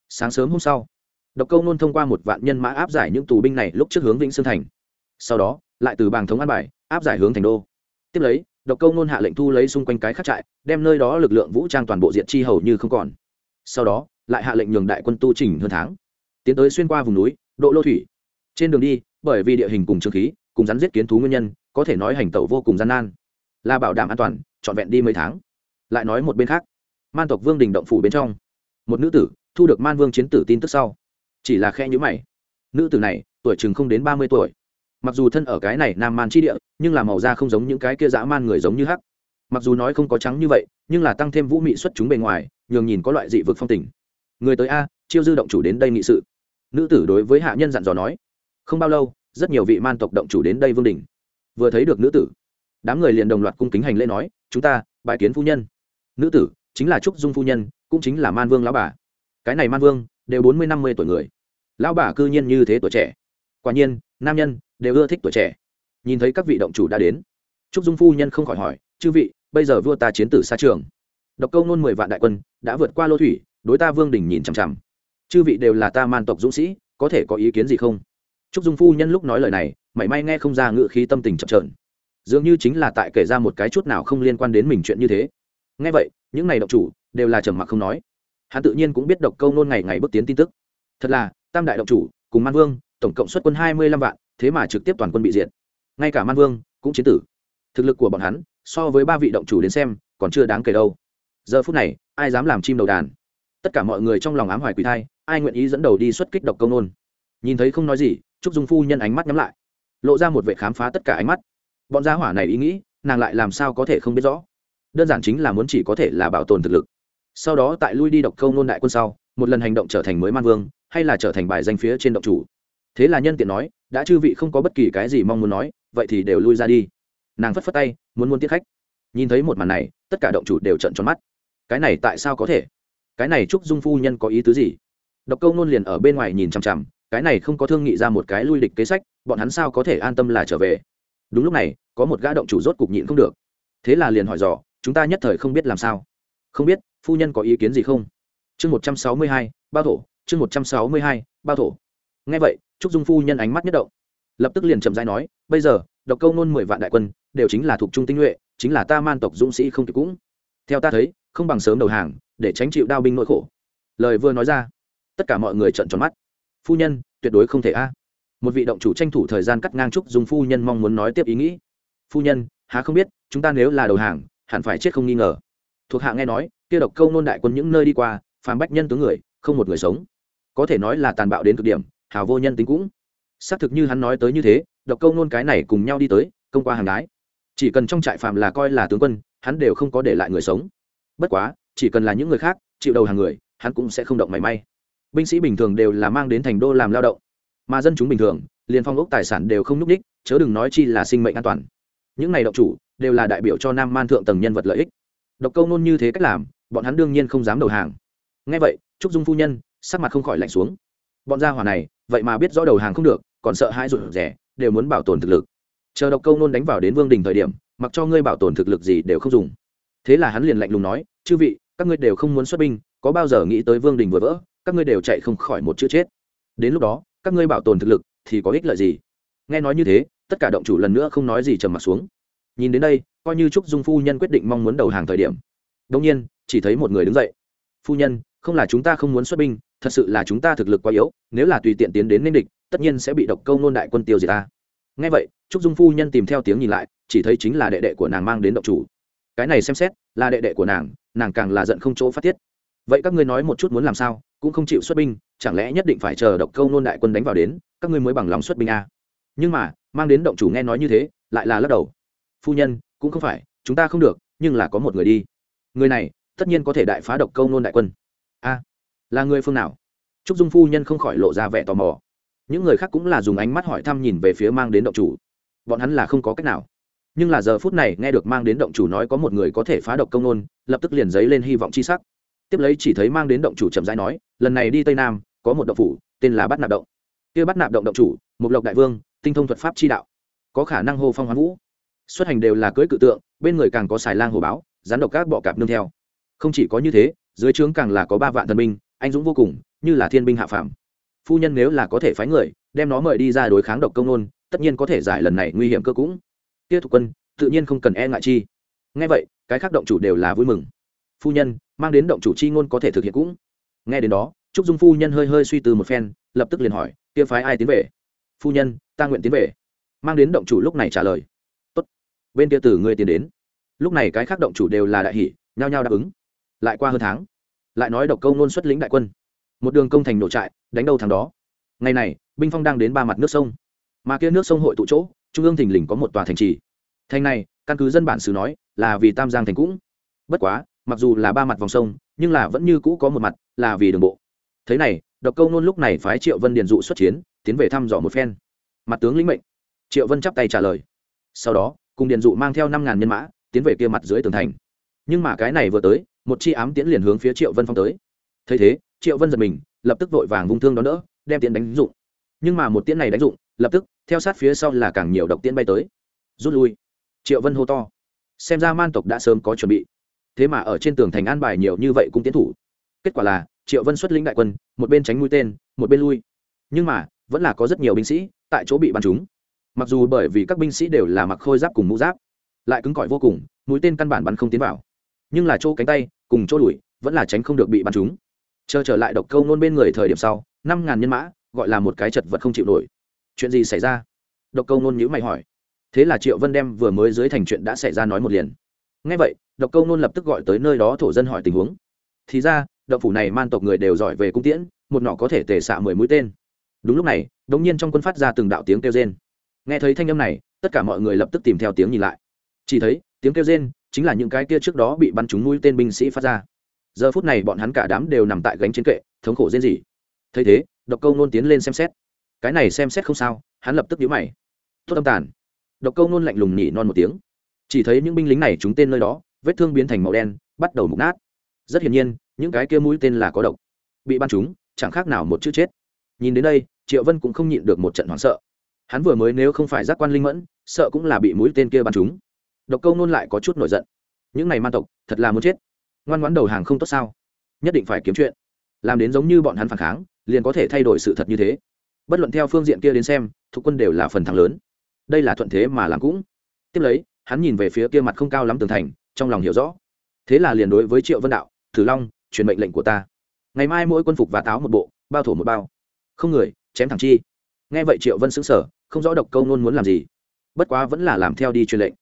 Sáng sớm hôm sau, độc câu nôn thông qua một vạn nhân mã áp giải những tù binh này lúc trước hướng vĩnh sương thành. Sau đó, lại từ bàng thống an bài, áp giải hướng thành đô. Tiếp lấy, độc câu nôn hạ lệnh thu lấy xung quanh cái khắc trại, đem nơi đó lực lượng vũ trang toàn bộ diện chi hầu như không còn. Sau đó lại hạ lệnh nhường đại quân tu trình hơn tháng. Tiến tới xuyên qua vùng núi, độ lô thủy. Trên đường đi, bởi vì địa hình cùng trường khí, cùng rắn giết kiến thú nguyên nhân, có thể nói hành tẩu vô cùng gian nan. Là bảo đảm an toàn, trọn vẹn đi mấy tháng. Lại nói một bên khác, man tộc vương đình động phủ bên trong, một nữ tử thu được man vương chiến tử tin tức sau. Chỉ là khe nhữ mày. Nữ tử này, tuổi chừng không đến ba mươi tuổi. Mặc dù thân ở cái này nam man chi địa, nhưng là màu da không giống những cái kia dã man người giống như hắc. Mặc dù nói không có trắng như vậy, nhưng là tăng thêm vũ mị xuất chúng bề ngoài, nhường nhìn có loại dị vực phong tình người tới a, chiêu dư động chủ đến đây nghị sự. Nữ tử đối với hạ nhân dặn dò nói. Không bao lâu, rất nhiều vị man tộc động chủ đến đây vương đình vừa thấy được nữ tử, đám người liền đồng loạt cung kính hành lễ nói, chúng ta bài kiến phu nhân. Nữ tử, chính là trúc dung phu nhân, cũng chính là man vương lão bà. Cái này man vương, đều bốn mươi, năm mươi tuổi người. Lão bà cư nhiên như thế tuổi trẻ. Quả nhiên, nam nhân đều ưa thích tuổi trẻ. Nhìn thấy các vị động chủ đã đến, trúc dung phu nhân không khỏi hỏi, chư vị, bây giờ vua ta chiến tử xa trường. Độc câu nôn mười vạn đại quân đã vượt qua lô thủy đối ta vương đình nhìn chằm chằm. Chư vị đều là ta man tộc dũng sĩ, có thể có ý kiến gì không? Trúc dung phu nhân lúc nói lời này, mảy may nghe không ra ngự khí tâm tình chậm trợn dường như chính là tại kể ra một cái chút nào không liên quan đến mình chuyện như thế. Nghe vậy, những này động chủ đều là trầm mặc không nói. Hắn tự nhiên cũng biết độc câu nôn ngày ngày bước tiến tin tức. Thật là, tam đại động chủ, cùng man vương, tổng cộng xuất quân hai mươi lăm vạn, thế mà trực tiếp toàn quân bị diệt. Ngay cả man vương cũng chiến tử. Thực lực của bọn hắn, so với ba vị động chủ đến xem, còn chưa đáng kể đâu. Giờ phút này, ai dám làm chim đầu đàn? Tất cả mọi người trong lòng ám hoài quỷ thai, ai nguyện ý dẫn đầu đi xuất kích độc công nôn? Nhìn thấy không nói gì, trúc dung phu nhân ánh mắt nhắm lại, lộ ra một vệ khám phá tất cả ánh mắt. Bọn gia hỏa này ý nghĩ, nàng lại làm sao có thể không biết rõ? Đơn giản chính là muốn chỉ có thể là bảo tồn thực lực. Sau đó tại lui đi độc câu nôn đại quân sau, một lần hành động trở thành mới man vương, hay là trở thành bài danh phía trên động chủ. Thế là nhân tiện nói, đã chư vị không có bất kỳ cái gì mong muốn nói, vậy thì đều lui ra đi. Nàng phất phất tay, muốn muốn tiếp khách. Nhìn thấy một màn này, tất cả động chủ đều trận tròn mắt. Cái này tại sao có thể? Cái này chúc dung phu nhân có ý tứ gì? Độc câu nôn liền ở bên ngoài nhìn chằm chằm, cái này không có thương nghị ra một cái lui địch kế sách, bọn hắn sao có thể an tâm là trở về? Đúng lúc này, có một gã động chủ rốt cục nhịn không được. Thế là liền hỏi dò, chúng ta nhất thời không biết làm sao. Không biết, phu nhân có ý kiến gì không? Chương một trăm sáu mươi hai, bao thổ, chương một trăm sáu mươi hai, bao thổ. Nghe vậy trúc dung phu nhân ánh mắt nhất động. Lập tức liền chậm dãi nói, bây giờ, độc câu nôn mười vạn đại quân, đều chính là thuộc trung tinh nhuệ, chính là ta man tộc dũng sĩ không kịp cũng. Theo ta thấy, không bằng sớm đầu hàng để tránh chịu đao binh nỗi khổ. Lời vừa nói ra, tất cả mọi người trợn tròn mắt. Phu nhân, tuyệt đối không thể a. Một vị động chủ tranh thủ thời gian cắt ngang trúc dùng phu nhân mong muốn nói tiếp ý nghĩ. Phu nhân, há không biết, chúng ta nếu là đầu hàng, hẳn phải chết không nghi ngờ. Thuộc hạ nghe nói, kia độc câu nôn đại quân những nơi đi qua, phàm bách nhân tướng người, không một người sống. Có thể nói là tàn bạo đến cực điểm, hào vô nhân tính cũng. Xác thực như hắn nói tới như thế, độc câu nôn cái này cùng nhau đi tới, công qua hàng đái chỉ cần trong trại phàm là coi là tướng quân, hắn đều không có để lại người sống. Bất quá chỉ cần là những người khác, chịu đầu hàng người, hắn cũng sẽ không động mảy may. Binh sĩ bình thường đều là mang đến thành đô làm lao động, mà dân chúng bình thường, liền phong ốc tài sản đều không n ú c ních chớ đừng nói chi là sinh mệnh an toàn. Những này động chủ đều là đại biểu cho nam man thượng tầng nhân vật lợi ích. Độc câu nôn như thế cách làm, bọn hắn đương nhiên không dám đầu hàng. Ngay vậy, trúc dung phu nhân, sắc mặt không khỏi lạnh xuống. Bọn gia hỏa này, vậy mà biết rõ đầu hàng không được, còn sợ hãi rụt rẻ đều muốn bảo tồn thực lực. Chờ độc câu nôn đánh vào đến vương đình thời điểm, mặc cho ngươi bảo tồn thực lực gì đều không dùng thế là hắn liền lạnh lùng nói, chư vị, các ngươi đều không muốn xuất binh, có bao giờ nghĩ tới vương đình vừa vỡ, các ngươi đều chạy không khỏi một chữ chết. Đến lúc đó, các ngươi bảo tồn thực lực thì có ích lợi gì? Nghe nói như thế, tất cả động chủ lần nữa không nói gì trầm mặt xuống. Nhìn đến đây, coi như trúc dung phu nhân quyết định mong muốn đầu hàng thời điểm. Đông nhiên, chỉ thấy một người đứng dậy. Phu nhân, không là chúng ta không muốn xuất binh, thật sự là chúng ta thực lực quá yếu, nếu là tùy tiện tiến đến nên địch, tất nhiên sẽ bị độc câu nôn đại quân tiêu diệt ta. Nghe vậy, trúc dung phu nhân tìm theo tiếng nhìn lại, chỉ thấy chính là đệ đệ của nàng mang đến động chủ cái này xem xét, là đệ đệ của nàng nàng càng là giận không chỗ phát tiết. Vậy các ngươi nói một chút muốn làm sao, cũng không chịu xuất binh, chẳng lẽ nhất định phải chờ độc câu nôn đại quân đánh vào đến, các ngươi mới bằng lòng xuất binh à? nhưng mà, mang đến động chủ nghe nói như thế, lại là lắc đầu. Phu nhân, cũng không phải, chúng ta không được, nhưng là có một người đi. Người này, tất nhiên có thể đại phá độc câu nôn đại quân. A là người phương nào? Trúc dung phu nhân không khỏi lộ ra vẻ tò mò. Những người khác cũng là dùng ánh mắt hỏi thăm nhìn về phía mang đến động chủ. Bọn hắn là không có cách nào nhưng là giờ phút này nghe được mang đến động chủ nói có một người có thể phá độc công nôn, lập tức liền dấy lên hy vọng c h i sắc. Tiếp lấy chỉ thấy mang đến động chủ chậm rãi nói, lần này đi tây nam, có một động phủ, tên là bắt nạp động. Kia bắt nạp động động chủ mục lộc đại vương, tinh thông thuật pháp chi đạo, có khả năng hô phong hoán vũ. Xuất hành đều là cưỡi cự tượng, bên người càng có xài lang hồ báo rán độc các bọ cạp nương theo. Không chỉ có như thế, dưới trướng càng là có ba vạn thần binh, anh dũng vô cùng, như là thiên binh hạ phàm. Phu nhân nếu là có thể phái người, đem nó mời đi ra đối kháng độc công nôn, tất nhiên có thể giải lần này nguy hiểm cơ cũng kia thuộc quân, tự nhiên không cần e ngại chi. Nghe vậy, cái khác động chủ đều là vui mừng. Phu nhân, mang đến động chủ chi ngôn có thể thực hiện cũng. Nghe đến đó, trúc dung phu nhân hơi hơi suy từ một phen, lập tức liền hỏi, kia phái ai tiến về? Phu nhân, ta nguyện tiến về. Mang đến động chủ lúc này trả lời, tốt, bên kia từ ngươi tiến đến. Lúc này cái khác động chủ đều là đại hỷ nhao nhao đáp ứng. Lại qua hơn tháng, lại nói độc câu nôn xuất lĩnh đại quân. Một đường công thành nổ trại, đánh đâu thằng đó. Ngày này, binh phong đang đến ba mặt nước sông. Mà kia nước sông hội tụ chỗ trung ương thình lình có một tòa thành trì. Thành này, căn cứ dân bản xứ nói, là vì tam giang thành cũng. Bất quá, mặc dù là ba mặt vòng sông, nhưng là vẫn như cũ có một mặt, là vì đường bộ. Thế này, độc câu nôn lúc này phái triệu vân điền dụ xuất chiến, tiến về thăm dò một phen. Mặt tướng lĩnh mệnh. Triệu vân chắp tay trả lời. Sau đó, cùng điền dụ mang theo năm ngàn nhân mã, tiến về kia mặt dưới tường thành. Nhưng mà cái này vừa tới, một chi ám tiễn liền hướng phía triệu vân phong tới. Thấy thế, triệu vân giật mình, lập tức vội vàng vung thương đón đỡ, đem tiễn đánh dụng. Nhưng mà một tiễn này đánh dụng lập tức, theo sát phía sau là càng nhiều độc tiễn bay tới. Rút lui. Triệu vân hô to. Xem ra man tộc đã sớm có chuẩn bị. Thế mà ở trên tường thành an bài nhiều như vậy cũng tiến thủ. Kết quả là, triệu vân xuất lĩnh đại quân, một bên tránh mũi tên, một bên lui. Nhưng mà, vẫn là có rất nhiều binh sĩ tại chỗ bị bắn trúng. Mặc dù bởi vì các binh sĩ đều là mặc khôi giáp cùng mũ giáp, lại cứng cỏi vô cùng, mũi tên căn bản bắn không tiến vào. Nhưng là chỗ cánh tay, cùng chỗ đùi vẫn là tránh không được bị bắn trúng. Chờ trở lại độc câu nôn bên người thời điểm sau, năm ngàn nhân mã, gọi là một cái chật vật không chịu nổi chuyện gì xảy ra? Độc câu nôn nhữ mày hỏi. Thế là triệu vân đem vừa mới dưới thành chuyện đã xảy ra nói một liền. Ngay vậy, độc câu nôn lập tức gọi tới nơi đó thổ dân hỏi tình huống. Thì ra đậu phủ này man tộc người đều giỏi về cung tiễn, một nọ có thể tề xạ mười mũi tên. Đúng lúc này đ ỗ n g nhiên trong quân phát ra từng đạo tiếng kêu rên. Nghe thấy thanh âm này, tất cả mọi người lập tức tìm theo tiếng nhìn lại. Chỉ thấy, tiếng kêu rên chính là những cái kia trước đó bị bắn trúng mũi tên binh sĩ phát ra. Giờ phút này bọn hắn cả đám đều nằm tại gánh trên kệ, thống khổ rên rỉ. Thấy thế, độc câu nôn tiến lên xem xét cái này xem xét không sao hắn lập tức nhíu mày. Tốt âm tàn. Độc câu nôn lạnh lùng nhỉ non một tiếng. Chỉ thấy những binh lính này trúng tên nơi đó vết thương biến thành màu đen bắt đầu mục nát. Rất hiển nhiên những cái kia mũi tên là có độc. Bị bắn chúng, chẳng khác nào một chữ chết. Nhìn đến đây triệu vân cũng không nhịn được một trận hoảng sợ. Hắn vừa mới nếu không phải giác quan linh mẫn sợ cũng là bị mũi tên kia bắn chúng. độc câu nôn lại có chút nổi giận. Những này man tộc thật là muốn chết. Ngoan ngoãn đầu hàng không tốt sao? Nhất định phải kiếm chuyện. Làm đến giống như bọn hắn phản kháng liền có thể thay đổi sự thật như thế bất luận theo phương diện kia đến xem, thuộc quân đều là phần thắng lớn. Đây là thuận thế mà làm cũng. Tiếp lấy, hắn nhìn về phía kia mặt không cao lắm tường thành, trong lòng hiểu rõ. Thế là liền đối với triệu vân đạo, thử long, truyền mệnh lệnh của ta. Ngày mai mỗi quân phục và táo một bộ, bao thổ một bao. Không người, chém thẳng chi. Nghe vậy triệu vân xứng sở không rõ độc câu nôn muốn làm gì. Bất quá vẫn là làm theo đi truyền lệnh.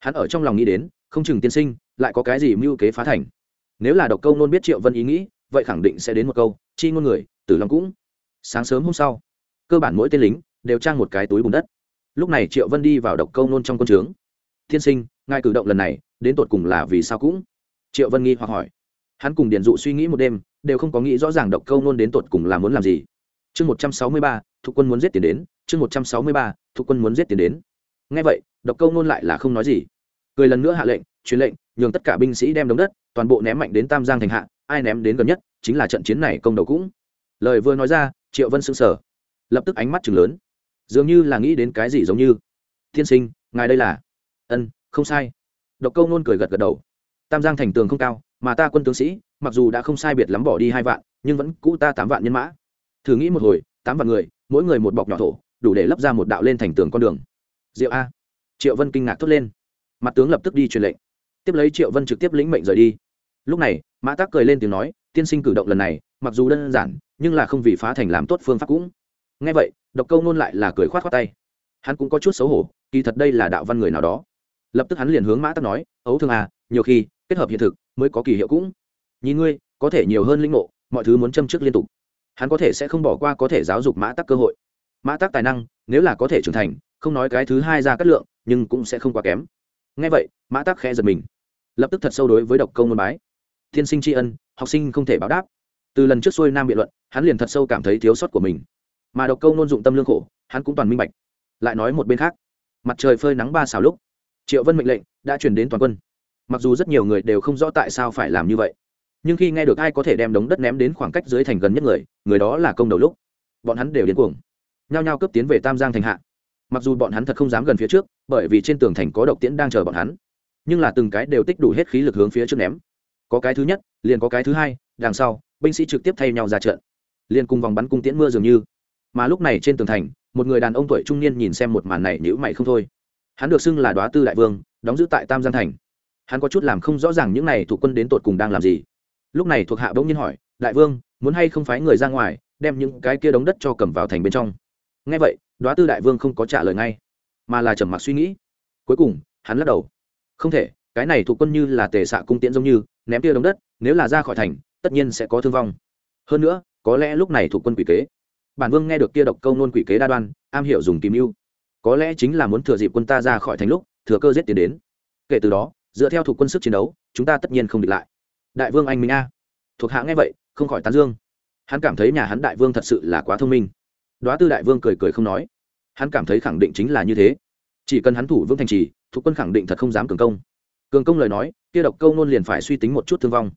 Hắn ở trong lòng nghĩ đến, không chừng tiên sinh, lại có cái gì mưu kế phá thành. Nếu là độc câu nôn biết triệu vân ý nghĩ, vậy khẳng định sẽ đến một câu, chi ngôn người, tử long cũng. Sáng sớm hôm sau cơ bản mỗi tên lính đều trang một cái túi bùn đất. Lúc này triệu vân đi vào độc câu nôn trong quân trướng. Tiên sinh, ngài cử động lần này, đến tột cùng là vì sao cũng? Triệu vân nghi hoặc hỏi. Hắn cùng điền dụ suy nghĩ một đêm, đều không có nghĩ rõ ràng độc câu nôn đến tột cùng là muốn làm gì. Chương một trăm sáu mươi ba thuộc quân muốn giết tiền đến. Chương một trăm sáu mươi ba thuộc quân muốn giết tiền đến. Ngay vậy, độc câu nôn lại là không nói gì. Cười lần nữa hạ lệnh, truyền lệnh, nhường tất cả binh sĩ đem đống đất, toàn bộ ném mạnh đến tam giang thành hạ, ai ném đến gần nhất, chính là trận chiến này công đầu cũng. Lời vừa nói ra, triệu vân s ư n g sở lập tức ánh mắt chừng lớn. Dường như là nghĩ đến cái gì giống như. Tiên sinh, ngài đây là? Ân, không sai. Độc câu nôn cười gật gật đầu. Tam giang thành tường không cao, mà ta quân tướng sĩ, mặc dù đã không sai biệt lắm bỏ đi hai vạn, nhưng vẫn cũ ta tám vạn nhân mã. Thử nghĩ một hồi, tám vạn người, mỗi người một bọc nhỏ thổ, đủ để lấp ra một đạo lên thành tường con đường. Diệu a. Triệu vân kinh ngạc thốt lên. Mặt tướng lập tức đi truyền lệnh. Tiếp lấy triệu vân trực tiếp lĩnh mệnh rời đi. Lúc này, mã tác cười lên tiếng nói, tiên sinh cử động lần này, mặc dù đơn giản, nhưng là không vì phá thành làm tốt phương pháp cũng nghe vậy, độc câu nôn lại là cười khoát khoát tay. Hắn cũng có chút xấu hổ, kỳ thật đây là đạo văn người nào đó. Lập tức hắn liền hướng mã tắc nói, ấu thương à nhiều khi, kết hợp hiện thực mới có kỳ hiệu cũng. Nhìn ngươi, có thể nhiều hơn linh ngộ, mọi thứ muốn châm trước liên tục. Hắn có thể sẽ không bỏ qua có thể giáo dục mã tắc cơ hội. Mã tắc tài năng, nếu là có thể trưởng thành, không nói cái thứ hai ra cát lượng, nhưng cũng sẽ không quá kém. Ngay vậy, mã tắc khẽ giật mình. Lập tức thật sâu đối với độc công môn bái thiên sinh tri ân, học sinh không thể báo đáp. Từ lần trước xuôi nam biện luận, hắn liền thật sâu cảm thấy thiếu sót của mình mà độc câu nôn dụng tâm lương khổ, hắn cũng toàn minh bạch. Lại nói một bên khác, mặt trời phơi nắng ba xào lúc, triệu vân mệnh lệnh đã chuyển đến toàn quân. Mặc dù rất nhiều người đều không rõ tại sao phải làm như vậy, nhưng khi nghe được ai có thể đem đống đất ném đến khoảng cách dưới thành gần nhất người người đó là công đầu lúc, bọn hắn đều điên cuồng, nhao nhao cấp tiến về tam giang thành hạ. Mặc dù bọn hắn thật không dám gần phía trước, bởi vì trên tường thành có độc tiễn đang chờ bọn hắn, nhưng là từng cái đều tích đủ hết khí lực hướng phía trước ném. Có cái thứ nhất, liền có cái thứ hai, đằng sau, binh sĩ trực tiếp thay nhau ra trận. Liền cùng vòng bắn cung tiễn mưa dường như mà lúc này trên tường thành, một người đàn ông tuổi trung niên nhìn xem một màn này nhữ mày không thôi. Hắn được xưng là đoá tư đại vương, đóng giữ tại tam giang thành. Hắn có chút làm không rõ ràng những này thuộc quân đến tột cùng đang làm gì. Lúc này thuộc hạ bỗng nhiên hỏi, đại vương, muốn hay không phái người ra ngoài, đem những cái kia đống đất cho cầm vào thành bên trong? Ngay vậy, đoá tư đại vương không có trả lời ngay, mà là trầm mặc suy nghĩ. Cuối cùng, hắn lắc đầu. Không thể, cái này thuộc quân như là tề xạ cung tiễn giống như, ném tia đống đất, nếu là ra khỏi thành, tất nhiên sẽ có thương vong. Hơn nữa, có lẽ lúc này thuộc quân quỷ kế bản vương nghe được kia độc câu nôn quỷ kế đa đoan, am hiểu dùng kìm mưu có lẽ chính là muốn thừa dịp quân ta ra khỏi thành lúc, thừa cơ giết tiến đến. Kể từ đó, dựa theo thuộc quân sức chiến đấu, chúng ta tất nhiên không địch lại. Đại vương anh minh a. Thuộc hạ nghe vậy, không khỏi tán dương. Hắn cảm thấy nhà hắn đại vương thật sự là quá thông minh. Đoá tư đại vương cười cười không nói. Hắn cảm thấy khẳng định chính là như thế. Chỉ cần hắn thủ vương thành trì, thuộc quân khẳng định thật không dám cường công. Cường công lời nói, kia độc câu nôn liền phải suy tính một chút thương vong.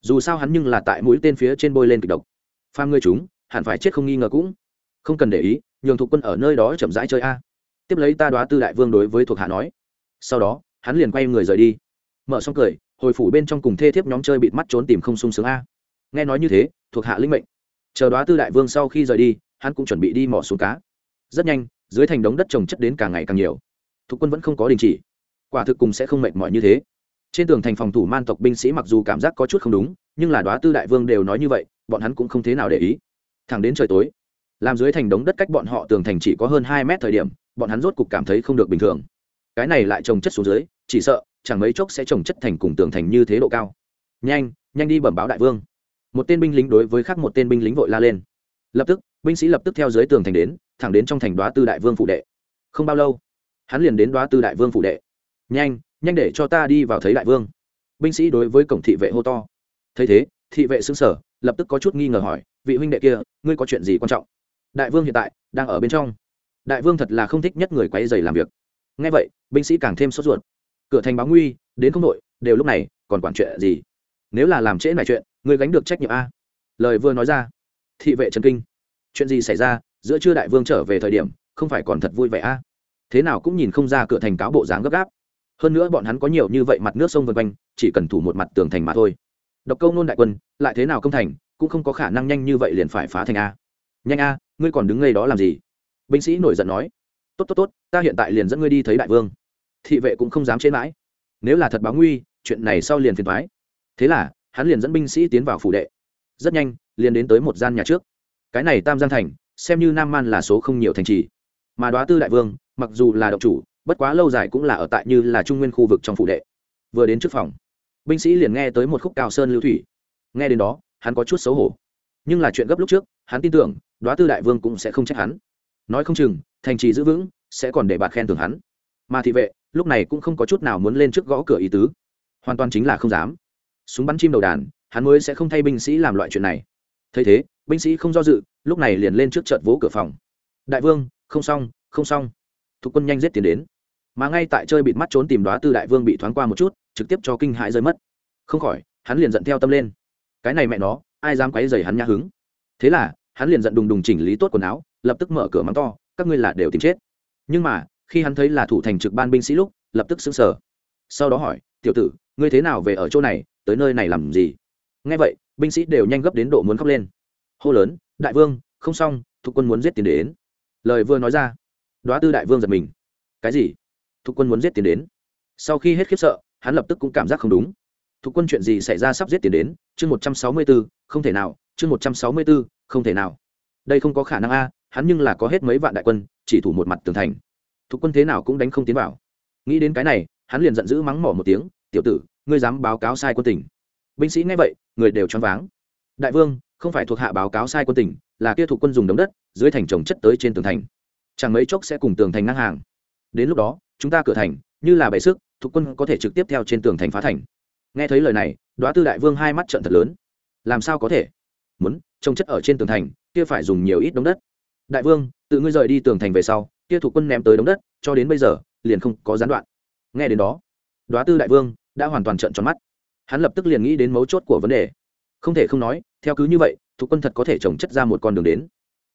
Dù sao hắn nhưng là tại mũi tên phía trên bôi lên kịch độc. Pha ngươi chúng hẳn phải chết không nghi ngờ cũng. Không cần để ý, nhường thuộc quân ở nơi đó chậm rãi chơi a. Tiếp lấy ta đoá tư đại vương đối với thuộc hạ nói. Sau đó, hắn liền quay người rời đi. Mở xong cười, hồi phủ bên trong cùng thê thiếp nhóm chơi bịt mắt trốn tìm không sung sướng a. Nghe nói như thế, thuộc hạ linh mệnh. Chờ đoá tư đại vương sau khi rời đi, hắn cũng chuẩn bị đi mỏ xuống cá. Rất nhanh, dưới thành đống đất trồng chất đến càng ngày càng nhiều. Thuộc quân vẫn không có đình chỉ. Quả thực cùng sẽ không mệt mỏi như thế. Trên tường thành phòng thủ man tộc binh sĩ mặc dù cảm giác có chút không đúng, nhưng là đoá tư đại vương đều nói như vậy, bọn hắn cũng không thế nào để ý thẳng đến trời tối, làm dưới thành đống đất cách bọn họ tường thành chỉ có hơn hai mét thời điểm, bọn hắn rốt cục cảm thấy không được bình thường. Cái này lại trồng chất xuống dưới, chỉ sợ, chẳng mấy chốc sẽ trồng chất thành cùng tường thành như thế độ cao. Nhanh nhanh đi bẩm báo đại vương. Một tên binh lính đối với khác một tên binh lính vội la lên. Lập tức, binh sĩ lập tức theo dưới tường thành đến, thẳng đến trong thành đoá tư đại vương phụ đệ. Không bao lâu, hắn liền đến đoá tư đại vương phụ đệ. Nhanh nhanh để cho ta đi vào thấy đại vương. Binh sĩ đối với cổng thị vệ hô to. Thấy thế, thị vệ xứng sở lập tức có chút nghi ngờ hỏi vị huynh đệ kia, ngươi có chuyện gì quan trọng? Đại vương hiện tại đang ở bên trong. Đại vương thật là không thích nhất người quay dày làm việc. Ngay vậy, binh sĩ càng thêm sốt ruột. Cửa thành báo nguy, đến không đội đều lúc này, còn quản chuyện gì? Nếu là làm trễ này chuyện, ngươi gánh được trách nhiệm a. Lời vừa nói ra, thị vệ trần kinh. Chuyện gì xảy ra, giữa trưa đại vương trở về thời điểm, không phải còn thật vui vẻ a? Thế nào cũng nhìn không ra cửa thành cáo bộ dáng gấp gáp. Hơn nữa bọn hắn có nhiều như vậy mặt nước sông vân quanh, chỉ cần thủ một mặt tường thành mà thôi. Độc câu nôn đại quân, lại thế nào công thành cũng không có khả năng nhanh như vậy liền phải phá thành a. Nhanh a, ngươi còn đứng ngay đó làm gì? Binh sĩ nổi giận nói. Tốt tốt tốt, ta hiện tại liền dẫn ngươi đi thấy đại vương. Thị vệ cũng không dám chế mãi. Nếu là thật báo nguy, chuyện này sau liền phiền thoái thế là, hắn liền dẫn binh sĩ tiến vào phủ đệ. Rất nhanh, liền đến tới một gian nhà trước. Cái này tam giang thành, xem như nam man là số không nhiều thành trì. Mà đoá tư đại vương, mặc dù là độc chủ, bất quá lâu dài cũng là ở tại như là trung nguyên khu vực trong phủ đệ. Vừa đến trước phòng, binh sĩ liền nghe tới một khúc cao sơn lưu thủy. Nghe đến đó hắn có chút xấu hổ. Nhưng là chuyện gấp lúc trước, hắn tin tưởng, đoá tư đại vương cũng sẽ không trách hắn. Nói không chừng, thành trì giữ vững, sẽ còn để bạt khen thưởng hắn. Mà thị vệ, lúc này cũng không có chút nào muốn lên trước gõ cửa ý tứ. Hoàn toàn chính là không dám. Súng bắn chim đầu đàn, hắn mới sẽ không thay binh sĩ làm loại chuyện này. Thấy thế, binh sĩ không do dự, lúc này liền lên trước trận vỗ cửa phòng. Đại vương, không xong không xong. Thuộc quân nhanh giết tiến đến. Mà ngay tại chơi bịt mắt trốn tìm đoá tư đại vương bị thoáng qua một chút, trực tiếp cho kinh hãi rơi mất. Không khỏi, hắn liền giận theo tâm lên cái này mẹ nó, ai dám quấy dày hắn nhã hứng? Thế là, hắn liền giận đùng đùng chỉnh lý tốt quần áo, lập tức mở cửa mắng to, các ngươi là đều tìm chết. Nhưng mà, khi hắn thấy là thủ thành trực ban binh sĩ lúc, lập tức xứng sở sau đó hỏi, tiểu tử, ngươi thế nào về ở chỗ này, tới nơi này làm gì? Ngay vậy, binh sĩ đều nhanh gấp đến độ muốn khóc lên. Hô lớn, đại vương, không xong thuộc quân muốn giết tiền đến. Lời vừa nói ra, đoá tư đại vương giật mình. Cái gì? Thuộc quân muốn giết tiền đến? Sau khi hết khiếp sợ, hắn lập tức cũng cảm giác không đúng thuộc quân chuyện gì xảy ra sắp giết tiền đến? Chương một trăm sáu mươi b ố không thể nào. Chương một trăm sáu mươi b ố không thể nào. Đây không có khả năng a, hắn nhưng là có hết mấy vạn đại quân, chỉ thủ một mặt tường thành. Thuộc quân thế nào cũng đánh không tiến vào. Nghĩ đến cái này, hắn liền giận dữ mắng mỏ một tiếng, tiểu tử, ngươi dám báo cáo sai quân tỉnh binh sĩ nghe vậy, người đều choáng váng. Đại vương, không phải thuộc hạ báo cáo sai quân tỉnh là kia thuộc quân dùng đống đất, dưới thành trồng chất tới trên tường thành. Chẳng mấy chốc sẽ cùng tường thành ngang hàng. Đến lúc đó, chúng ta cửa thành, như là bày sức, thuộc quân có thể trực tiếp theo trên tường thành phá thành nghe thấy lời này, đoá tư đại vương hai mắt trận thật lớn. Làm sao có thể? Muốn, trông chất ở trên tường thành, kia phải dùng nhiều ít đống đất. Đại vương, tự ngươi rời đi tường thành về sau, kia thủ quân ném tới đống đất, cho đến bây giờ, liền không có gián đoạn. Nghe đến đó, đoá tư đại vương đã hoàn toàn trận tròn mắt. Hắn lập tức liền nghĩ đến mấu chốt của vấn đề. Không thể không nói, theo cứ như vậy thủ quân thật có thể trồng chất ra một con đường đến.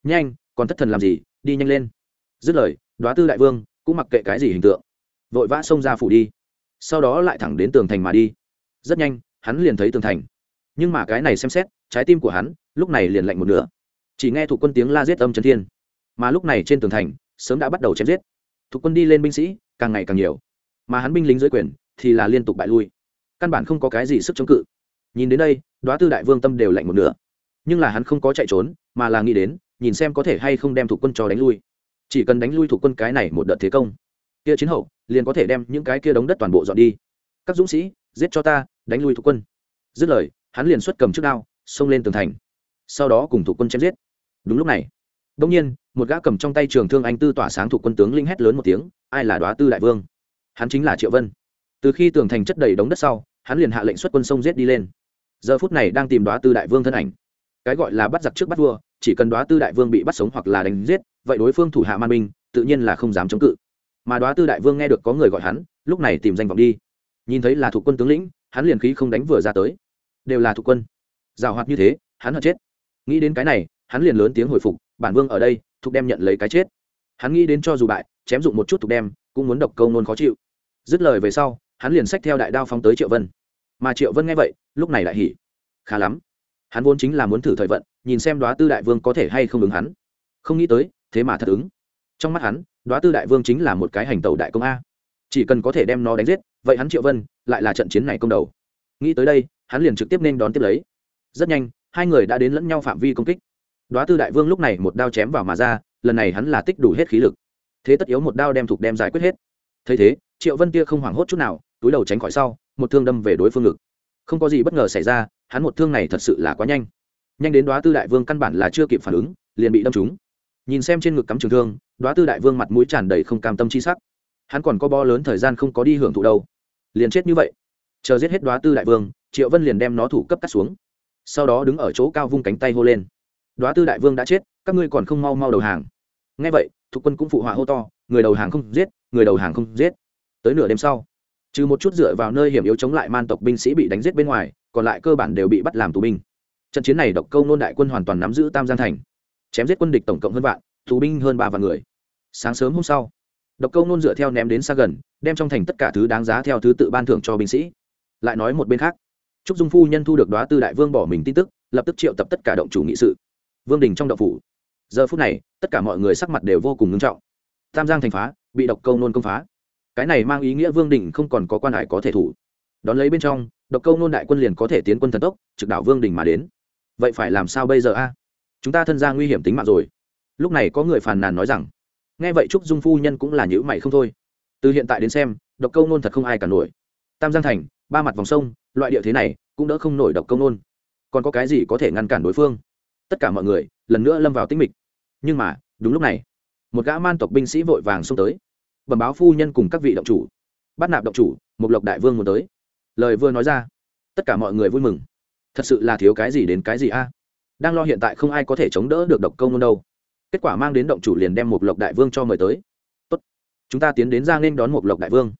Nhanh, còn thất thần làm gì, đi nhanh lên. Dứt lời, đoá tư đại vương cũng mặc kệ cái gì hình tượng, vội vã xông ra phủ đi. Sau đó lại thẳng đến tường thành mà đi rất nhanh, hắn liền thấy tường thành. Nhưng mà cái này xem xét, trái tim của hắn, lúc này liền lạnh một nửa. Chỉ nghe thủ quân tiếng la giết âm trấn thiên. Mà lúc này trên tường thành, sớm đã bắt đầu chém giết. Thuộc quân đi lên binh sĩ, càng ngày càng nhiều. Mà hắn binh lính dưới quyền, thì là liên tục bại lui. Căn bản không có cái gì sức chống cự. Nhìn đến đây, đoá tư đại vương tâm đều lạnh một nửa. Nhưng là hắn không có chạy trốn, mà là nghĩ đến, nhìn xem có thể hay không đem thuộc quân cho đánh lui. Chỉ cần đánh lui thuộc quân cái này một đợt thế công, kia chiến hậu, liền có thể đem những cái kia đống đất toàn bộ dọn đi. Các dũng sĩ giết cho ta, đánh lui thủ quân. Dứt lời, hắn liền xuất cầm trước đao, xông lên tường thành. Sau đó cùng thủ quân chém giết. Đúng lúc này đông nhiên, một gã cầm trong tay trường thương anh tư tỏa sáng thủ quân tướng linh hét lớn một tiếng, ai là đoá tư đại vương? Hắn chính là triệu vân. Từ khi tường thành chất đầy đống đất sau, hắn liền hạ lệnh xuất quân sông giết đi lên. Giờ phút này đang tìm đoá tư đại vương thân ảnh. Cái gọi là bắt giặc trước bắt vua, chỉ cần đoá tư đại vương bị bắt sống hoặc là đánh giết, vậy đối phương thủ hạ man minh tự nhiên là không dám chống cự. Mà đoá tư đại vương nghe được có người gọi hắn, lúc này tìm danh vọng đi nhìn thấy là thuộc quân tướng lĩnh, hắn liền khí không đánh vừa ra tới. Đều là thuộc quân. Giảo hoạt như thế, hắn hận chết. Nghĩ đến cái này, hắn liền lớn tiếng hồi phục, bản vương ở đây, thuộc đem nhận lấy cái chết. Hắn nghĩ đến cho dù bại, chém dụng một chút thuộc đem, cũng muốn độc câu nôn khó chịu. Dứt lời về sau, hắn liền xách theo đại đao phóng tới triệu vân. Mà triệu vân nghe vậy, lúc này lại hỉ. Khá lắm. Hắn vốn chính là muốn thử thời vận, nhìn xem đoá tư đại vương có thể hay không ứng hắn. Không nghĩ tới, thế mà thật ứng. Trong mắt hắn, đoá tư đại vương chính là một cái hành tàu đại công a chỉ cần có thể đem nó đánh giết, vậy hắn triệu vân lại là trận chiến này công đầu. Nghĩ tới đây, hắn liền trực tiếp nên đón tiếp lấy. Rất nhanh, hai người đã đến lẫn nhau phạm vi công kích. Đoá tư đại vương lúc này một đao chém vào mà ra, lần này hắn là tích đủ hết khí lực. Thế tất yếu một đao đem thục đem giải quyết hết. Thấy thế, triệu vân kia không hoảng hốt chút nào, túi đầu tránh khỏi sau, một thương đâm về đối phương ngực. Không có gì bất ngờ xảy ra, hắn một thương này thật sự là quá nhanh. Nhanh đến đoá tư đại vương căn bản là chưa kịp phản ứng, liền bị đâm trúng. Nhìn xem trên ngực cắm trường thương, đoá tư đại vương mặt mũi tràn đầy không cam tâm chi sắc hắn còn có bo lớn thời gian không có đi hưởng thụ đâu. Liền chết như vậy. Chờ giết hết đoá tư đại vương, triệu vân liền đem nó thủ cấp cắt xuống. Sau đó đứng ở chỗ cao vung cánh tay hô lên. Đoá tư đại vương đã chết, các ngươi còn không mau mau đầu hàng. Ngay vậy, thuộc quân cũng phụ họa hô to, người đầu hàng không giết, người đầu hàng không giết. Tới nửa đêm sau, trừ một chút dựa vào nơi hiểm yếu chống lại man tộc binh sĩ bị đánh giết bên ngoài, còn lại cơ bản đều bị bắt làm tù binh. Trận chiến này độc câu nôn đại quân hoàn toàn nắm giữ tam giang thành. Chém giết quân địch tổng cộng hơn vạn, tù binh hơn ba vạn người. Sáng sớm hôm sau độc câu nôn dựa theo ném đến xa gần, đem trong thành tất cả thứ đáng giá theo thứ tự ban thưởng cho binh sĩ. Lại nói một bên khác, trúc dung phu nhân thu được đoá tư đại vương bỏ mình tin tức, lập tức triệu tập tất cả động chủ nghị sự. Vương đình trong đậu phủ. Giờ phút này, tất cả mọi người sắc mặt đều vô cùng ngưng trọng. Tam giang thành phá, bị độc câu nôn công phá. Cái này mang ý nghĩa vương đình không còn có quan hải có thể thủ. Đón lấy bên trong, độc câu nôn đại quân liền có thể tiến quân thần tốc, trực đảo vương đình mà đến. Vậy phải làm sao bây giờ a? Chúng ta thân ra nguy hiểm tính mạng rồi. Lúc này có người phàn nàn nói rằng nghe vậy trúc dung phu nhân cũng là nhữ mày không thôi. Từ hiện tại đến xem, độc câu nôn thật không ai cả nổi. Tam giang thành, ba mặt vòng sông, loại địa thế này cũng đỡ không nổi độc câu nôn. Còn có cái gì có thể ngăn cản đối phương? Tất cả mọi người lần nữa lâm vào tinh mịch. Nhưng mà, đúng lúc này, một gã man tộc binh sĩ vội vàng xông tới. Bẩm báo phu nhân cùng các vị động chủ. Bắt nạp động chủ, một lộc đại vương muốn tới. Lời vừa nói ra, tất cả mọi người vui mừng. Thật sự là thiếu cái gì đến cái gì a? Đang lo hiện tại không ai có thể chống đỡ được độc công nôn đâu kết quả mang đến động chủ liền đem một lộc đại vương cho mời tới. Tốt, chúng ta tiến đến ra nên đón một lộc đại vương.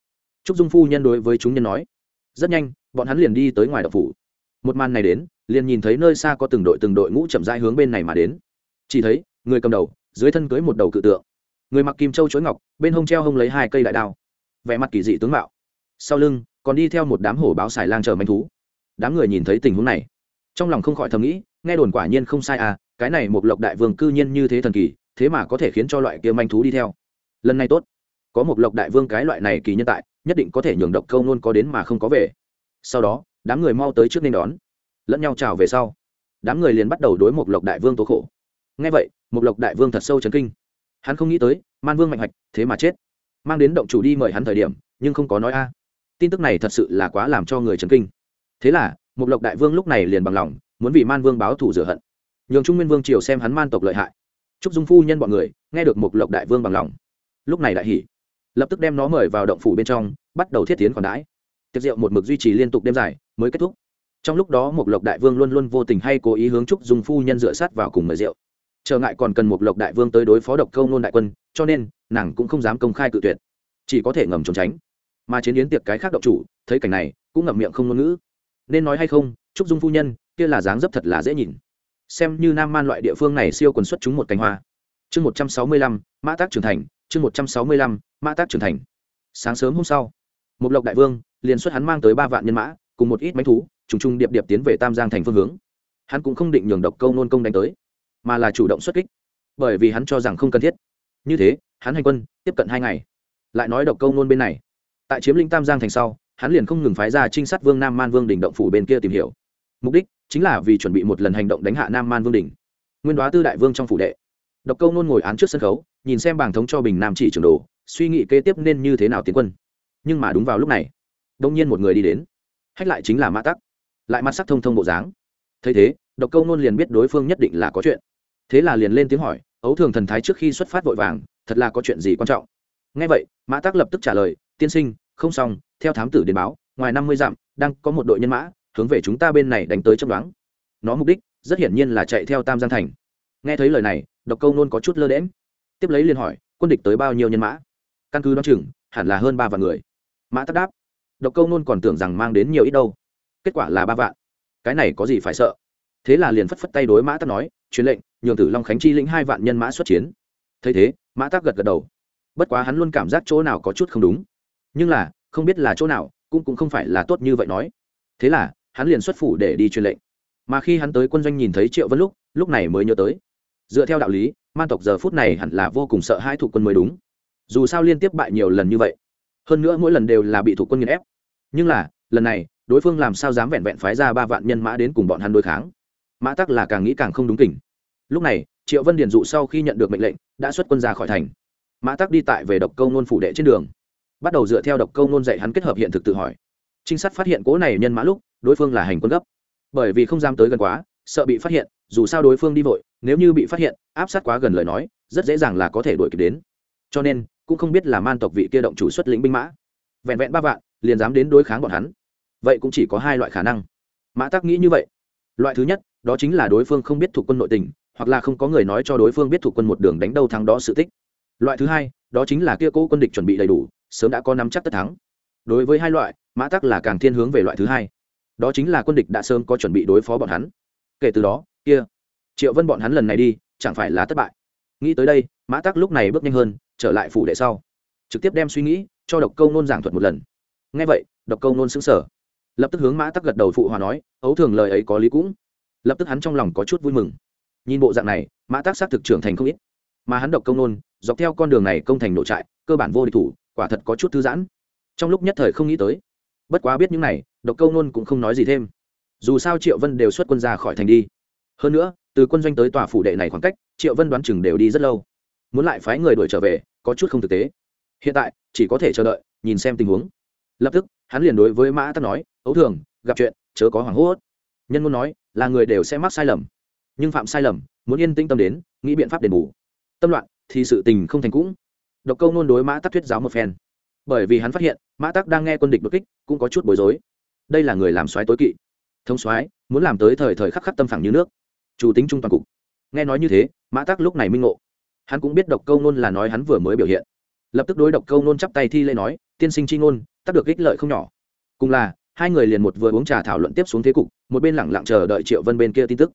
Trúc dung phu nhân đối với chúng nhân nói. Rất nhanh, bọn hắn liền đi tới ngoài động phủ. Một màn này đến, liền nhìn thấy nơi xa có từng đội từng đội ngũ chậm rãi hướng bên này mà đến. Chỉ thấy, người cầm đầu, dưới thân cưới một đầu cự tượng. Người mặc kim châu chối ngọc, bên hông treo hông lấy hai cây đại đao. Vẻ mặt kỳ dị tướng mạo. Sau lưng, còn đi theo một đám hổ báo xài lang chờ manh thú. Đám người nhìn thấy tình huống này, trong lòng không khỏi thầm nghĩ nghe đồn quả nhiên không sai à cái này một lộc đại vương cư nhiên như thế thần kỳ, thế mà có thể khiến cho loại kia manh thú đi theo. Lần này tốt. Có một lộc đại vương cái loại này kỳ nhân tại, nhất định có thể nhường độc câu nôn có đến mà không có về. Sau đó, đám người mau tới trước nên đón. Lẫn nhau chào về sau. Đám người liền bắt đầu đối một lộc đại vương tố khổ. Ngay vậy, một lộc đại vương thật sâu chấn kinh. Hắn không nghĩ tới, man vương mạnh hoạch, thế mà chết. Mang đến động chủ đi mời hắn thời điểm, nhưng không có nói a. Tin tức này thật sự là quá làm cho người chấn kinh. Thế là, một lộc đại vương lúc này liền bằng lòng muốn vì man vương báo thù rửa hận. Nhường trung nguyên vương triều xem hắn man tộc lợi hại. Chúc dung phu nhân bọn người nghe được một lộc đại vương bằng lòng. Lúc này đại hỉ, lập tức đem nó mời vào động phủ bên trong, bắt đầu thiết tiến còn đãi. Tiệc rượu một mực duy trì liên tục đêm dài, mới kết thúc. Trong lúc đó một lộc đại vương luôn luôn vô tình hay cố ý hướng trúc dung phu nhân dựa sát vào cùng mời rượu. Trở ngại còn cần một lộc đại vương tới đối phó độc câu nôn đại quân, cho nên nàng cũng không dám công khai cự tuyệt. Chỉ có thể ngầm trốn tránh. Mà chiến yến tiệc cái khác độc chủ, thấy cảnh này, cũng ngậm miệng không ngôn ngữ. Nên nói hay không trúc dung phu nhân kia là dáng dấp thật là dễ nhìn. Xem như nam man loại địa phương này siêu quần xuất chúng một cánh hoa. Chương một trăm sáu mươi lăm, mã tác trưởng thành, chương một trăm sáu mươi lăm, mã tác trưởng thành. Sáng sớm hôm sau một lộc đại vương liền xuất hắn mang tới ba vạn nhân mã, cùng một ít bánh thú, trùng trùng điệp điệp tiến về tam giang thành phương hướng. Hắn cũng không định nhường độc câu nôn công đánh tới, mà là chủ động xuất kích, bởi vì hắn cho rằng không cần thiết. Như thế, hắn hành quân, tiếp cận hai ngày. Lại nói độc câu nôn bên này. Tại chiếm lĩnh tam giang thành sau, hắn liền không ngừng phái ra trinh sát vương nam man vương đỉnh động phủ bên kia tìm hiểu. Mục đích chính là vì chuẩn bị một lần hành động đánh hạ nam man vương đỉnh. Nguyên đoá tư đại vương trong phủ đệ. Độc câu nôn ngồi án trước sân khấu, nhìn xem bảng thống cho bình nam chỉ trường đồ, suy nghĩ kế tiếp nên như thế nào tiến quân. Nhưng mà đúng vào lúc này, đông nhiên một người đi đến. Hách lại chính là mã tắc. Lại mắt sắc thông thông bộ dáng. Thấy thế, độc câu nôn liền biết đối phương nhất định là có chuyện. Thế là liền lên tiếng hỏi, ấu thường thần thái trước khi xuất phát vội vàng, thật là có chuyện gì quan trọng? Ngay vậy, mã tắc lập tức trả lời, tiên sinh, không xong, theo thám tử đến báo, ngoài năm mươi dặm, đang có một đội nhân mã hướng về chúng ta bên này đánh tới chấp đoán nó mục đích, rất hiển nhiên là chạy theo tam giang thành. Nghe thấy lời này, độc câu nôn có chút lơ đễm tiếp lấy liền hỏi, quân địch tới bao nhiêu nhân mã? Căn cứ đ o chừng, hẳn là hơn ba vạn người. Mã tắc đáp, độc câu nôn còn tưởng rằng mang đến nhiều ít đâu. Kết quả là ba vạn. Cái này có gì phải sợ? Thế là liền phất phất tay đối mã tắc nói, truyền lệnh, nhường tử long khánh chi lĩnh hai vạn nhân mã xuất chiến. Thấy thế, mã tắc gật gật đầu. Bất quá hắn luôn cảm giác chỗ nào có chút không đúng. Nhưng là, không biết là chỗ nào, cũng cũng không phải là tốt như vậy nói. Thế là hắn liền xuất phủ để đi truyền lệnh. Mà khi hắn tới quân doanh nhìn thấy triệu vân lúc lúc này mới nhớ tới. Dựa theo đạo lý, man tộc giờ phút này hẳn là vô cùng sợ hai thủ quân mới đúng. Dù sao liên tiếp bại nhiều lần như vậy, hơn nữa mỗi lần đều là bị thủ quân nghiền ép. Nhưng là, lần này, đối phương làm sao dám vẹn vẹn phái ra ba vạn nhân mã đến cùng bọn hắn đối kháng? Mã tắc là càng nghĩ càng không đúng kỉnh lúc này, triệu vân điền dụ sau khi nhận được mệnh lệnh, đã xuất quân ra khỏi thành. Mã tắc đi tại về độc câu nôn phủ đệ trên đường. Bắt đầu dựa theo độc câu nôn dạy hắn kết hợp hiện thực tự hỏi. Trinh sát phát hiện cố này nhân mã lúc đối phương là hành quân gấp. Bởi vì không dám tới gần quá, sợ bị phát hiện, dù sao đối phương đi vội, nếu như bị phát hiện, áp sát quá gần lời nói, rất dễ dàng là có thể đuổi kịp đến. Cho nên, cũng không biết là man tộc vị kia động chủ xuất lĩnh binh mã. Vẹn vẹn ba vạn, liền dám đến đối kháng bọn hắn. Vậy cũng chỉ có hai loại khả năng. Mã tắc nghĩ như vậy. Loại thứ nhất, đó chính là đối phương không biết thuộc quân nội tình, hoặc là không có người nói cho đối phương biết thuộc quân một đường đánh đâu thắng đó sự tích. Loại thứ hai, đó chính là kia cố quân địch chuẩn bị đầy đủ, sớm đã có nắm chắc tất thắng. Đối với hai loại, mã tắc là càng thiên hướng về loại thứ hai đó chính là quân địch đã sớm có chuẩn bị đối phó bọn hắn. Kể từ đó, kia, triệu vân bọn hắn lần này đi, chẳng phải là thất bại. Nghĩ tới đây, mã tắc lúc này bước nhanh hơn, trở lại phủ đệ sau. Trực tiếp đem suy nghĩ cho độc câu nôn giảng thuật một lần. Ngay vậy, độc câu nôn xứng sở lập tức hướng mã tắc gật đầu phụ hòa nói, ấu thường lời ấy có lý cũng. Lập tức hắn trong lòng có chút vui mừng. Nhìn bộ dạng này, mã tắc xác thực trưởng thành không ít. Mà hắn độc công nôn, dọc theo con đường này công thành nội trại, cơ bản vô địch thủ, quả thật có chút thư giãn. Trong lúc nhất thời không nghĩ tới, bất quá biết những này độc câu nôn cũng không nói gì thêm. Dù sao triệu vân đều xuất quân ra khỏi thành đi. Hơn nữa, từ quân doanh tới tòa phủ đệ này khoảng cách, triệu vân đoán chừng đều đi rất lâu. Muốn lại phái người đuổi trở về, có chút không thực tế. Hiện tại, chỉ có thể chờ đợi, nhìn xem tình huống. Lập tức, hắn liền đối với mã tắc nói, ấu thường, gặp chuyện, chớ có hoảng hốt. Nhân muốn nói, là người đều sẽ mắc sai lầm. Nhưng phạm sai lầm, muốn yên tĩnh tâm đến, nghĩ biện pháp đền bù. Tâm loạn, thì sự tình không thành cũng. Độc câu nôn đối mã tắc thuyết giáo một phen. Bởi vì hắn phát hiện, mã tắc đang nghe quân địch đột kích, cũng có chút bối rối đây là người làm soái tối kỵ. Thông soái, muốn làm tới thời thời khắc khắc tâm phẳng như nước. Chủ tính trung toàn cục. Nghe nói như thế, mã tắc lúc này minh ngộ. Hắn cũng biết độc câu nôn là nói hắn vừa mới biểu hiện. Lập tức đối độc câu nôn chắp tay thi lễ nói, tiên sinh chi ngôn tắc được ích lợi không nhỏ. Cùng là, hai người liền một vừa uống trà thảo luận tiếp xuống thế cục, một bên lẳng lặng chờ đợi triệu vân bên kia tin tức.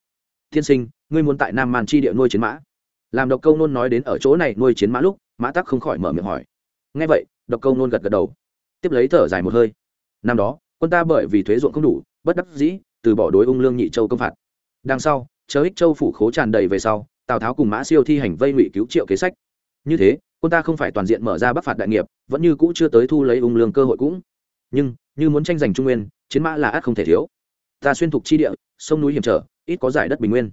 Tiên sinh, ngươi muốn tại nam màn chi địa nuôi chiến mã? Làm độc câu nôn nói đến ở chỗ này nuôi chiến mã lúc, mã tắc không khỏi mở miệng hỏi. Ngay vậy, độc câu nôn gật gật đầu. Tiếp lấy thở dài một hơi. Năm đó quân ta bởi vì thuế ruộng không đủ, bất đắc dĩ, từ bỏ đối ung lương nhị châu công phạt. Đằng sau, chờ ích châu phủ khố tràn đầy về sau, tào tháo cùng mã siêu thi hành vây ngụy cứu triệu kế sách. Như thế, quân ta không phải toàn diện mở ra bắc phạt đại nghiệp, vẫn như cũ chưa tới thu lấy ung lương cơ hội cũng. Nhưng, như muốn tranh giành trung nguyên, chiến mã là ắt không thể thiếu. Ta xuyên thục chi địa, sông núi hiểm trở, ít có giải đất bình nguyên.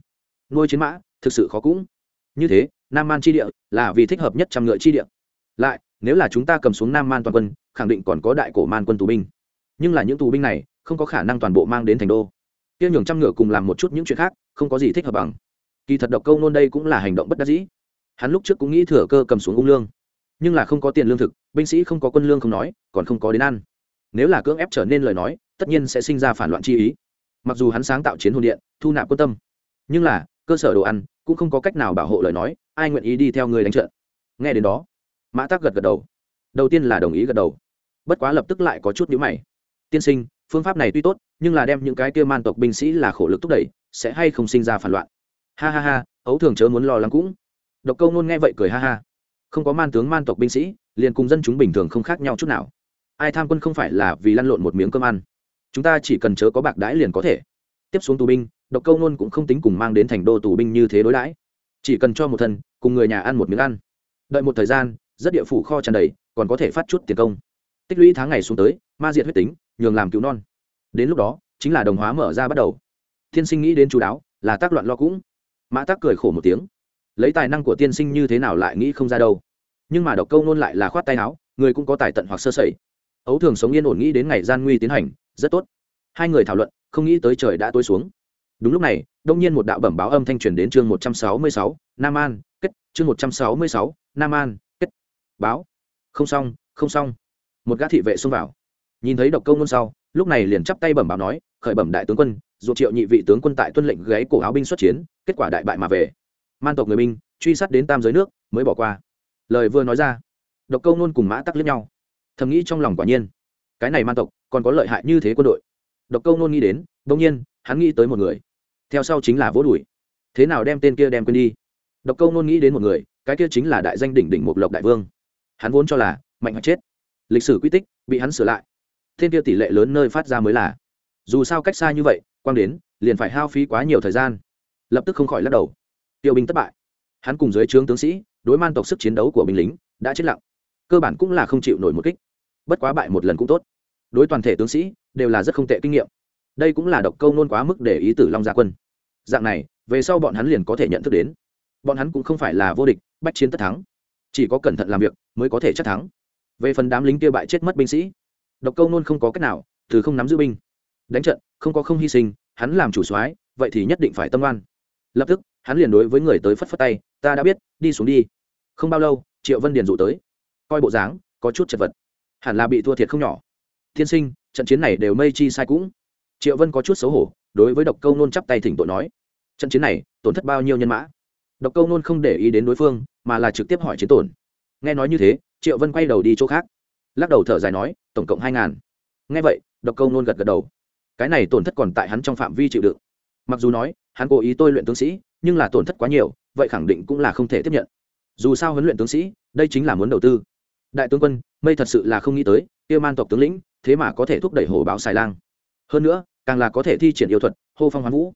Nuôi chiến mã, thực sự khó cũng. Như thế, nam man chi địa là vì thích hợp nhất trăm ngựa chi địa. Lại, nếu là chúng ta cầm xuống nam man toàn quân, khẳng định còn có đại cổ man quân tù binh nhưng là những tù binh này không có khả năng toàn bộ mang đến thành đô. Kia nhường trăm ngựa cùng làm một chút những chuyện khác, không có gì thích hợp bằng. Kỳ thật độc câu nôn đây cũng là hành động bất đắc dĩ. Hắn lúc trước cũng nghĩ thừa cơ cầm xuống ung lương. Nhưng là không có tiền lương thực, binh sĩ không có quân lương không nói, còn không có đến ăn. Nếu là cưỡng ép trở nên lời nói, tất nhiên sẽ sinh ra phản loạn chi ý. Mặc dù hắn sáng tạo chiến hồn điện, thu nạp quân tâm, nhưng là, cơ sở đồ ăn cũng không có cách nào bảo hộ lời nói, ai nguyện ý đi theo người đánh trận. Nghe đến đó, mã tắc gật gật đầu. Đầu tiên là đồng ý gật đầu. Bất quá lập tức lại có chút nhữ mày tiên sinh, phương pháp này tuy tốt, nhưng là đem những cái kia man tộc binh sĩ là khổ lực thúc đẩy, sẽ hay không sinh ra phản loạn. Ha ha ha, ấu thường chớ muốn lo lắng cũng. Độc câu nôn nghe vậy cười ha ha. Không có man tướng, man tộc binh sĩ, liền cùng dân chúng bình thường không khác nhau chút nào. Ai tham quân không phải là vì lăn lộn một miếng cơm ăn. Chúng ta chỉ cần chớ có bạc đãi liền có thể. Tiếp xuống tù binh, độc câu nôn cũng không tính cùng mang đến thành đô tù binh như thế đối đãi. Chỉ cần cho một thân, cùng người nhà ăn một miếng ăn. Đợi một thời gian, rất địa phủ kho tràn đầy, còn có thể phát chút tiền công. Tích lũy tháng ngày xuống tới, ma diệt huyết tính nhường làm cứu non. Đến lúc đó, chính là đồng hóa mở ra bắt đầu. Tiên sinh nghĩ đến chú đáo, là tác loạn lo cũng. Mã tác cười khổ một tiếng. Lấy tài năng của tiên sinh như thế nào lại nghĩ không ra đâu. Nhưng mà độc câu nôn lại là khoát tay áo, người cũng có tài tận hoặc sơ sẩy. Ấu thường sống yên ổn nghĩ đến ngày gian nguy tiến hành, rất tốt. Hai người thảo luận, không nghĩ tới trời đã tối xuống. Đúng lúc này, đông nhiên một đạo bẩm báo âm thanh truyền đến chương một trăm sáu mươi sáu, nam an, kết, chương một trăm sáu mươi sáu, nam an, kết. Báo. Không xong không xong. Một gã thị vệ xông vào nhìn thấy độc câu nôn sau, lúc này liền chắp tay bẩm báo nói, khởi bẩm đại tướng quân, dù triệu nhị vị tướng quân tại tuân lệnh gáy cổ áo binh xuất chiến, kết quả đại bại mà về. Man tộc người binh, truy sát đến tam giới nước, mới bỏ qua. Lời vừa nói ra, độc câu nôn cùng mã tắc liếc nhau. Thầm nghĩ trong lòng quả nhiên, cái này man tộc còn có lợi hại như thế quân đội. Độc câu nôn nghĩ đến bỗng nhiên, hắn nghĩ tới một người. Theo sau chính là vỗ đùi. Thế nào đem tên kia đem quên đi? Độc câu nôn nghĩ đến một người, cái kia chính là đại danh đỉnh đỉnh một lộc đại vương. Hắn vốn cho là mạnh hoặc chết. Lịch sử quy tích, bị hắn sửa lại thiên kia tỷ lệ lớn nơi phát ra mới là. Dù sao cách xa như vậy, quang đến, liền phải hao phí quá nhiều thời gian. Lập tức không khỏi lắc đầu. Tiêu binh thất bại. Hắn cùng dưới trướng tướng sĩ, đối man tộc sức chiến đấu của binh lính, đã chết lặng. Cơ bản cũng là không chịu nổi một kích. Bất quá bại một lần cũng tốt. Đối toàn thể tướng sĩ, đều là rất không tệ kinh nghiệm. Đây cũng là độc câu nôn quá mức để ý tử long gia quân. Dạng này, về sau bọn hắn liền có thể nhận thức đến. Bọn hắn cũng không phải là vô địch, bách chiến tất thắng. Chỉ có cẩn thận làm việc, mới có thể chắc thắng. Về phần đám lính kia bại chết mất binh sĩ độc câu nôn không có cách nào, từ không nắm giữ binh. Đánh trận, không có không hy sinh, hắn làm chủ soái, vậy thì nhất định phải tâm oan. Lập tức, hắn liền đối với người tới phất phất tay, ta đã biết, đi xuống đi. Không bao lâu, triệu vân điền dụ tới. Coi bộ dáng, có chút chật vật. Hẳn là bị thua thiệt không nhỏ. Tiên sinh, trận chiến này đều mây chi sai cũng. Triệu vân có chút xấu hổ, đối với độc câu nôn chắp tay thỉnh tội nói, trận chiến này, tổn thất bao nhiêu nhân mã? Độc câu nôn không để ý đến đối phương, mà là trực tiếp hỏi chiến tổn. Nghe nói như thế, triệu vân quay đầu đi chỗ khác lắc đầu thở dài nói, tổng cộng hai ngàn. Nghe vậy, độc câu nôn gật gật đầu. Cái này tổn thất còn tại hắn trong phạm vi chịu đựng. Mặc dù nói, hắn cố ý tôi luyện tướng sĩ, nhưng là tổn thất quá nhiều, vậy khẳng định cũng là không thể tiếp nhận. Dù sao huấn luyện tướng sĩ, đây chính là muốn đầu tư. Đại tướng quân, mây thật sự là không nghĩ tới yêu man tộc tướng lĩnh, thế mà có thể thúc đẩy hồ báo xài lang. Hơn nữa, càng là có thể thi triển yêu thuật, hô phong hoán vũ.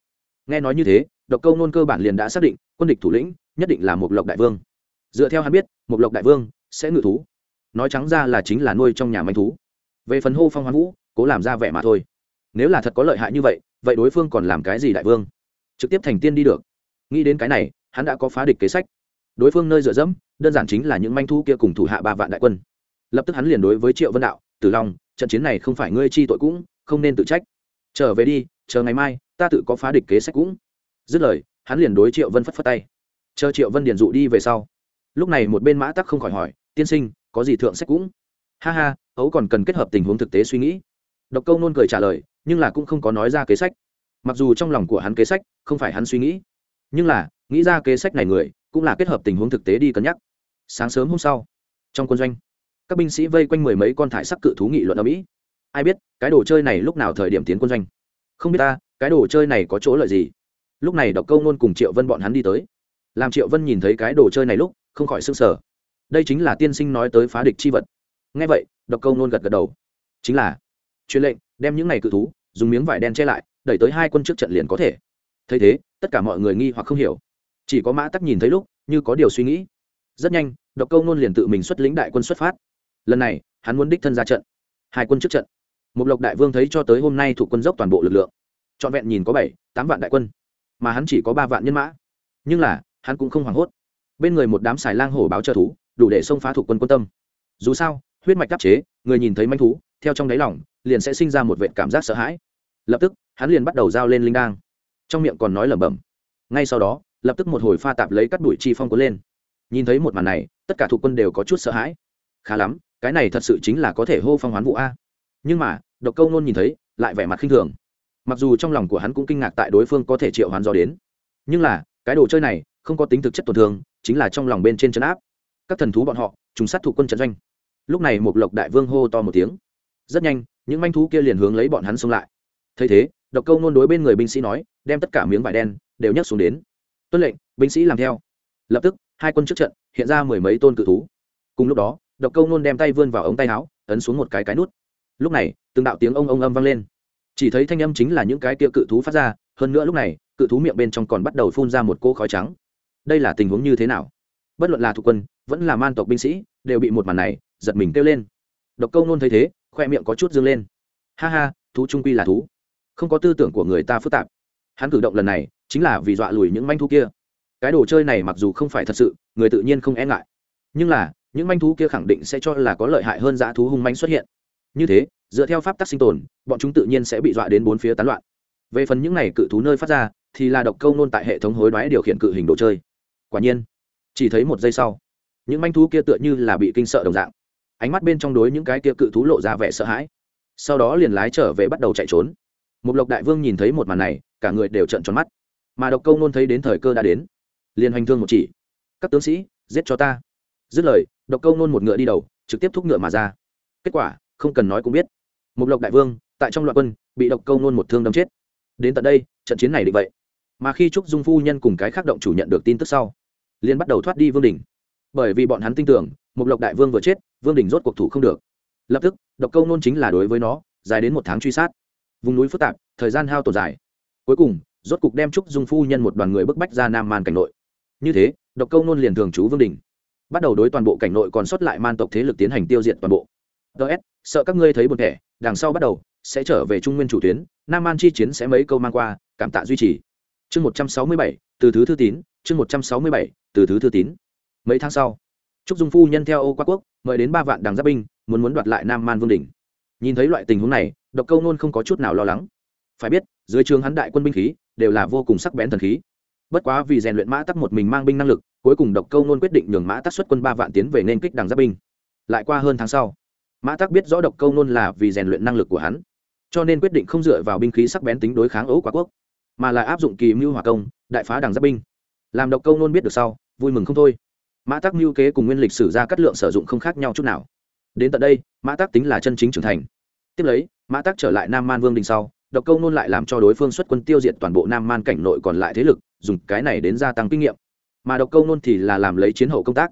Nghe nói như thế, độc câu nôn cơ bản liền đã xác định, quân địch thủ lĩnh nhất định là một lộc đại vương. Dựa theo hắn biết một lộc đại vương sẽ ngự thú nói trắng ra là chính là nuôi trong nhà manh thú. Về phần hô phong hoán vũ, cố làm ra vẻ mà thôi. Nếu là thật có lợi hại như vậy vậy đối phương còn làm cái gì đại vương? Trực tiếp thành tiên đi được. Nghĩ đến cái này, hắn đã có phá địch kế sách. Đối phương nơi dựa dẫm, đơn giản chính là những manh thú kia cùng thủ hạ ba vạn đại quân. Lập tức hắn liền đối với triệu vân đạo, tử long, trận chiến này không phải ngươi chi tội cũng, không nên tự trách. Trở về đi, chờ ngày mai, ta tự có phá địch kế sách cũng. Dứt lời, hắn liền đối triệu vân phất phất tay. Chờ triệu vân điền dụ đi về sau. Lúc này một bên mã tắc không khỏi hỏi, tiên sinh có gì thượng sách cũng. Ha ha, ấu còn cần kết hợp tình huống thực tế suy nghĩ. Độc câu nôn cười trả lời, nhưng là cũng không có nói ra kế sách. Mặc dù trong lòng của hắn kế sách, không phải hắn suy nghĩ. Nhưng là, nghĩ ra kế sách này người, cũng là kết hợp tình huống thực tế đi cân nhắc. Sáng sớm hôm sau, trong quân doanh, các binh sĩ vây quanh mười mấy con thải sắc cự thú nghị luận ở mỹ. Ai biết, cái đồ chơi này lúc nào thời điểm tiến quân doanh? Không biết ta, cái đồ chơi này có chỗ lợi gì? Lúc này đọc câu nôn cùng triệu vân bọn hắn đi tới. Làm triệu vân nhìn thấy cái đồ chơi này lúc, không khỏi s ư n g sở đây chính là tiên sinh nói tới phá địch chi vật. Ngay vậy, độc câu nôn gật gật đầu. Chính là, truyền lệnh, đem những này cự thú, dùng miếng vải đen che lại, đẩy tới hai quân trước trận liền có thể. Thấy thế, tất cả mọi người nghi hoặc không hiểu. Chỉ có mã tắc nhìn thấy lúc, như có điều suy nghĩ. Rất nhanh, độc câu nôn liền tự mình xuất lĩnh đại quân xuất phát. Lần này, hắn muốn đích thân ra trận. Hai quân trước trận. Một lộc đại vương thấy cho tới hôm nay thủ quân dốc toàn bộ lực lượng. Trọn vẹn nhìn có bảy, tám vạn đại quân. Mà hắn chỉ có ba vạn nhân mã. Nhưng là, hắn cũng không hoảng hốt. Bên người một đám xài lang hổ báo trợ thú đủ để xông phá thuộc quân quân tâm. Dù sao, huyết mạch đắc chế, người nhìn thấy manh thú, theo trong đáy lỏng liền sẽ sinh ra một vệ cảm giác sợ hãi. Lập tức, hắn liền bắt đầu giao lên linh đang trong miệng còn nói lẩm bẩm. Ngay sau đó, lập tức một hồi pha tạp lấy cắt đuổi chi phong cuốn lên. Nhìn thấy một màn này, tất cả thuộc quân đều có chút sợ hãi. Khá lắm, cái này thật sự chính là có thể hô phong hoán vụ a. Nhưng mà, độc câu nôn nhìn thấy, lại vẻ mặt khinh thường. Mặc dù trong lòng của hắn cũng kinh ngạc tại đối phương có thể triệu hoán do đến. Nhưng là, cái đồ chơi này, không có tính thực chất tổn thương, chính là trong lòng bên trên chân áp các thần thú bọn họ chúng sát thủ quân trận doanh. Lúc này một lộc đại vương hô to một tiếng. Rất nhanh, những manh thú kia liền hướng lấy bọn hắn xông lại. Thấy thế, độc câu nôn đối bên người binh sĩ nói, đem tất cả miếng vải đen đều nhấc xuống đến. Tuân lệnh, binh sĩ làm theo. Lập tức, hai quân trước trận hiện ra mười mấy tôn cự thú. Cùng lúc đó, độc câu nôn đem tay vươn vào ống tay áo, ấn xuống một cái cái nút. Lúc này, từng đạo tiếng ông ông âm vang lên. Chỉ thấy thanh âm chính là những cái kia cự thú phát ra, hơn nữa lúc này, cự thú miệng bên trong còn bắt đầu phun ra một cỗ khói trắng. Đây là tình huống như thế nào? Bất luận là thuộc quân vẫn là man tộc binh sĩ, đều bị một màn này, giật mình kêu lên. Độc câu nôn thấy thế, khoe miệng có chút dương lên. Ha ha, thú trung quy là thú. Không có tư tưởng của người ta phức tạp. Hắn cử động lần này, chính là vì dọa lùi những manh thú kia. Cái đồ chơi này mặc dù không phải thật sự, người tự nhiên không e ngại. Nhưng là, những manh thú kia khẳng định sẽ cho là có lợi hại hơn dã thú hung manh xuất hiện. Như thế, dựa theo pháp tắc sinh tồn, bọn chúng tự nhiên sẽ bị dọa đến bốn phía tán loạn. Về phần những này cự thú nơi phát ra, thì là độc câu nôn tại hệ thống hối đoái điều khiển cự hình đồ chơi. Quả nhiên, chỉ thấy một giây sau những manh thú kia tựa như là bị kinh sợ đồng dạng. Ánh mắt bên trong đối những cái kia cự thú lộ ra vẻ sợ hãi. Sau đó liền lái trở về bắt đầu chạy trốn. Một lộc đại vương nhìn thấy một màn này, cả người đều trợn tròn mắt. Mà độc câu nôn thấy đến thời cơ đã đến, liền hành thương một chỉ. Các tướng sĩ, giết cho ta. Dứt lời, độc câu nôn một ngựa đi đầu, trực tiếp thúc ngựa mà ra. Kết quả, không cần nói cũng biết. Một lộc đại vương, tại trong loạn quân, bị độc câu nôn một thương đâm chết. Đến tận đây, trận chiến này định vậy. Mà khi trúc dung phu nhân cùng cái khác động chủ nhận được tin tức sau, liền bắt đầu thoát đi vương đình bởi vì bọn hắn tin tưởng một lộc đại vương vừa chết, vương đình rốt cuộc thủ không được. Lập tức, độc câu nôn chính là đối với nó, dài đến một tháng truy sát. Vùng núi phức tạp, thời gian hao tổn dài. Cuối cùng, rốt cục đem trúc dung phu nhân một đoàn người bức bách ra nam man cảnh nội. Như thế, độc câu nôn liền thường trú vương đình. Bắt đầu đối toàn bộ cảnh nội còn sót lại man tộc thế lực tiến hành tiêu diệt toàn bộ. Ts sợ các ngươi thấy một thẻ, đằng sau bắt đầu, sẽ trở về trung nguyên chủ tuyến, nam man chi chiến sẽ mấy câu mang qua, cảm tạ duy trì. Chương một trăm sáu mươi bảy, từ thứ thư tín, chương một trăm sáu mươi bảy, từ thứ thư tín mấy tháng sau, trúc dung phu nhân theo ô qua quốc, mời đến ba vạn đằng giáp binh, muốn muốn đoạt lại nam man vương đỉnh. nhìn thấy loại tình huống này, độc câu nôn không có chút nào lo lắng. Phải biết, dưới trường hắn đại quân binh khí, đều là vô cùng sắc bén thần khí. Bất quá vì rèn luyện mã tắc một mình mang binh năng lực, cuối cùng độc câu nôn quyết định nhường mã tắc xuất quân ba vạn tiến về nên kích đằng giáp binh. Lại qua hơn tháng sau, mã tắc biết rõ độc câu nôn là vì rèn luyện năng lực của hắn, cho nên quyết định không dựa vào binh khí sắc bén tính đối kháng ấu quá quốc, mà là áp dụng kỳ mưu hòa công, đại phá đằng giáp binh. Làm độc câu nôn biết được sau, vui mừng không thôi mã tắc mưu kế cùng nguyên lịch sử ra cắt lượng sử dụng không khác nhau chút nào. Đến tận đây, mã tắc tính là chân chính trưởng thành. Tiếp lấy, mã tắc trở lại nam man vương đình sau, độc câu nôn lại làm cho đối phương xuất quân tiêu diệt toàn bộ nam man cảnh nội còn lại thế lực, dùng cái này đến gia tăng kinh nghiệm. Mà độc câu nôn thì là làm lấy chiến hậu công tác.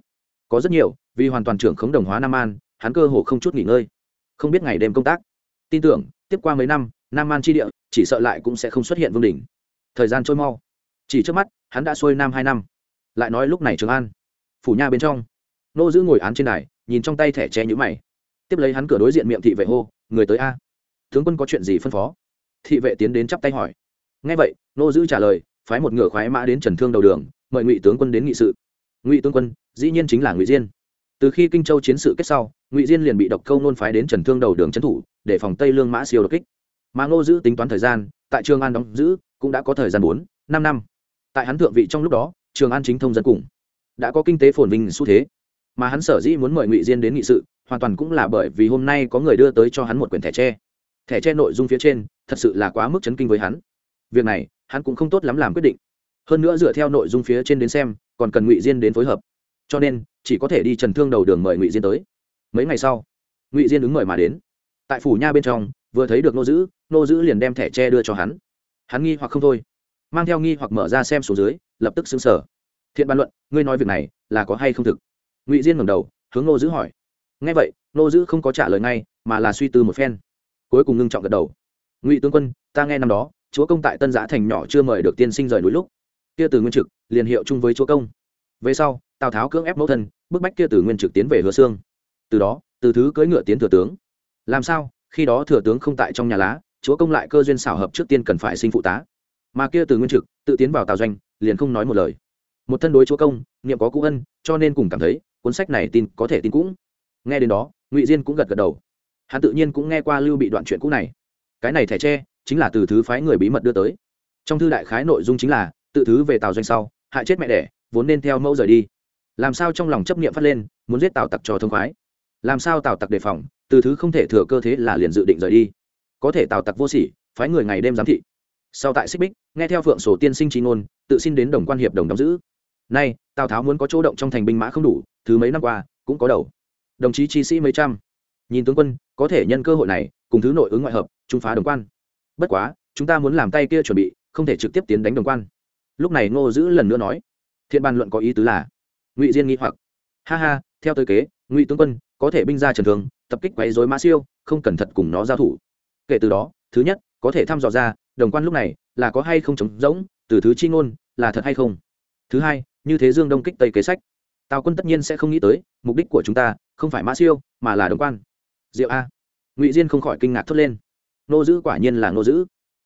Có rất nhiều, vì hoàn toàn trưởng khống đồng hóa nam man, hắn cơ hồ không chút nghỉ ngơi. Không biết ngày đêm công tác. Tin tưởng, tiếp qua mấy năm, nam man tri địa, chỉ sợ lại cũng sẽ không xuất hiện vương đỉnh. Thời gian trôi mau. Chỉ trước mắt, hắn đã xuôi nam hai năm. Lại nói lúc này trường an phủ nha bên trong. Nô giữ ngồi án trên đài, nhìn trong tay thẻ che nhữ mày. Tiếp lấy hắn cửa đối diện miệng thị vệ hô, người tới a. Tướng quân có chuyện gì phân phó? Thị vệ tiến đến chắp tay hỏi. Ngay vậy, nô giữ trả lời, phái một ngựa khoái mã đến trần thương đầu đường, mời ngụy tướng quân đến nghị sự. Ngụy tướng quân, dĩ nhiên chính là ngụy diên. Từ khi kinh châu chiến sự kết sau, ngụy diên liền bị độc câu nôn phái đến trần thương đầu đường trấn thủ, để phòng tây lương mã siêu đột kích. Mà ngô giữ tính toán thời gian, tại trường an đóng giữ cũng đã có thời gian bốn, năm năm. Tại hắn thượng vị trong lúc đó, trường an chính thông dân cùng đã có kinh tế phồn vinh xu thế. Mà hắn sở dĩ muốn mời ngụy diên đến nghị sự, hoàn toàn cũng là bởi vì hôm nay có người đưa tới cho hắn một quyển thẻ tre. Thẻ tre nội dung phía trên, thật sự là quá mức chấn kinh với hắn. Việc này, hắn cũng không tốt lắm làm quyết định. Hơn nữa dựa theo nội dung phía trên đến xem, còn cần ngụy diên đến phối hợp. Cho nên, chỉ có thể đi trần thương đầu đường mời ngụy diên tới. Mấy ngày sau, ngụy diên ứng mời mà đến. Tại phủ nha bên trong, vừa thấy được nô giữ nô giữ liền đem thẻ tre đưa cho hắn. Hắn nghi hoặc không thôi, mang theo nghi hoặc mở ra xem số dưới, lập tức xứng sở thiện bàn luận, ngươi nói việc này là có hay không thực? Ngụy diên ngẩng đầu, hướng nô giữ hỏi. Ngay vậy nô giữ không có trả lời ngay, mà là suy tư một phen. Cuối cùng ngưng trọng gật đầu. Ngụy tướng quân, ta nghe năm đó, chúa công tại tân giã thành nhỏ chưa mời được tiên sinh rời núi lúc, kia từ nguyên trực liền hiệu chung với chúa công. Về sau, tào tháo cưỡng ép mẫu thân, bức bách kia từ nguyên trực tiến về hứa xương từ đó, từ thứ cưỡi ngựa tiến thừa tướng. Làm sao, khi đó thừa tướng không tại trong nhà lá, chúa công lại cơ duyên xảo hợp trước tiên cần phải sinh phụ tá. Mà kia từ nguyên trực tự tiến vào tào doanh, liền không nói một lời một thân đối chúa công, niệm có cũ ân, cho nên cùng cảm thấy, cuốn sách này tin có thể tin cũng. Nghe đến đó, ngụy diên cũng gật gật đầu. Hắn tự nhiên cũng nghe qua lưu bị đoạn chuyện cũ này. Cái này thẻ tre, chính là từ thứ phái người bí mật đưa tới. Trong thư đại khái nội dung chính là, tự thứ về tào doanh sau, hại chết mẹ đẻ, vốn nên theo mẫu rời đi. Làm sao trong lòng chấp niệm phát lên, muốn giết tào tặc cho thông khoái? Làm sao tào tặc đề phòng, từ thứ không thể thừa cơ thế là liền dự định rời đi? Có thể tào tặc vô sỉ, phái người ngày đêm giám thị. Sau tại xích bích, nghe theo phượng sổ tiên sinh trí ngôn, tự xin đến đồng quan hiệp đồng đóng giữ nay, tào tháo muốn có chỗ động trong thành binh mã không đủ, thứ mấy năm qua, cũng có đầu. Đồng chí chi sĩ mấy trăm. Nhìn tướng quân, có thể nhân cơ hội này, cùng thứ nội ứng ngoại hợp, trung phá đồng quan. Bất quá, chúng ta muốn làm tay kia chuẩn bị, không thể trực tiếp tiến đánh đồng quan. Lúc này ngô giữ lần nữa nói, thiện bàn luận có ý tứ là, ngụy diên nghĩ hoặc. Ha ha, theo tôi kế, ngụy tướng quân, có thể binh ra trần thường, tập kích quấy dối mã siêu, không cẩn thận cùng nó giao thủ. Kể từ đó, thứ nhất, có thể thăm dò ra, đồng quan lúc này, là có hay không trống rỗng, từ thứ chi ngôn, là thật hay không? Thứ hai như thế dương đông kích tây kế sách. Tào quân tất nhiên sẽ không nghĩ tới, mục đích của chúng ta không phải mã siêu, mà là đồng quan. Diệu a. Ngụy diên không khỏi kinh ngạc thốt lên. Nô giữ quả nhiên là nô giữ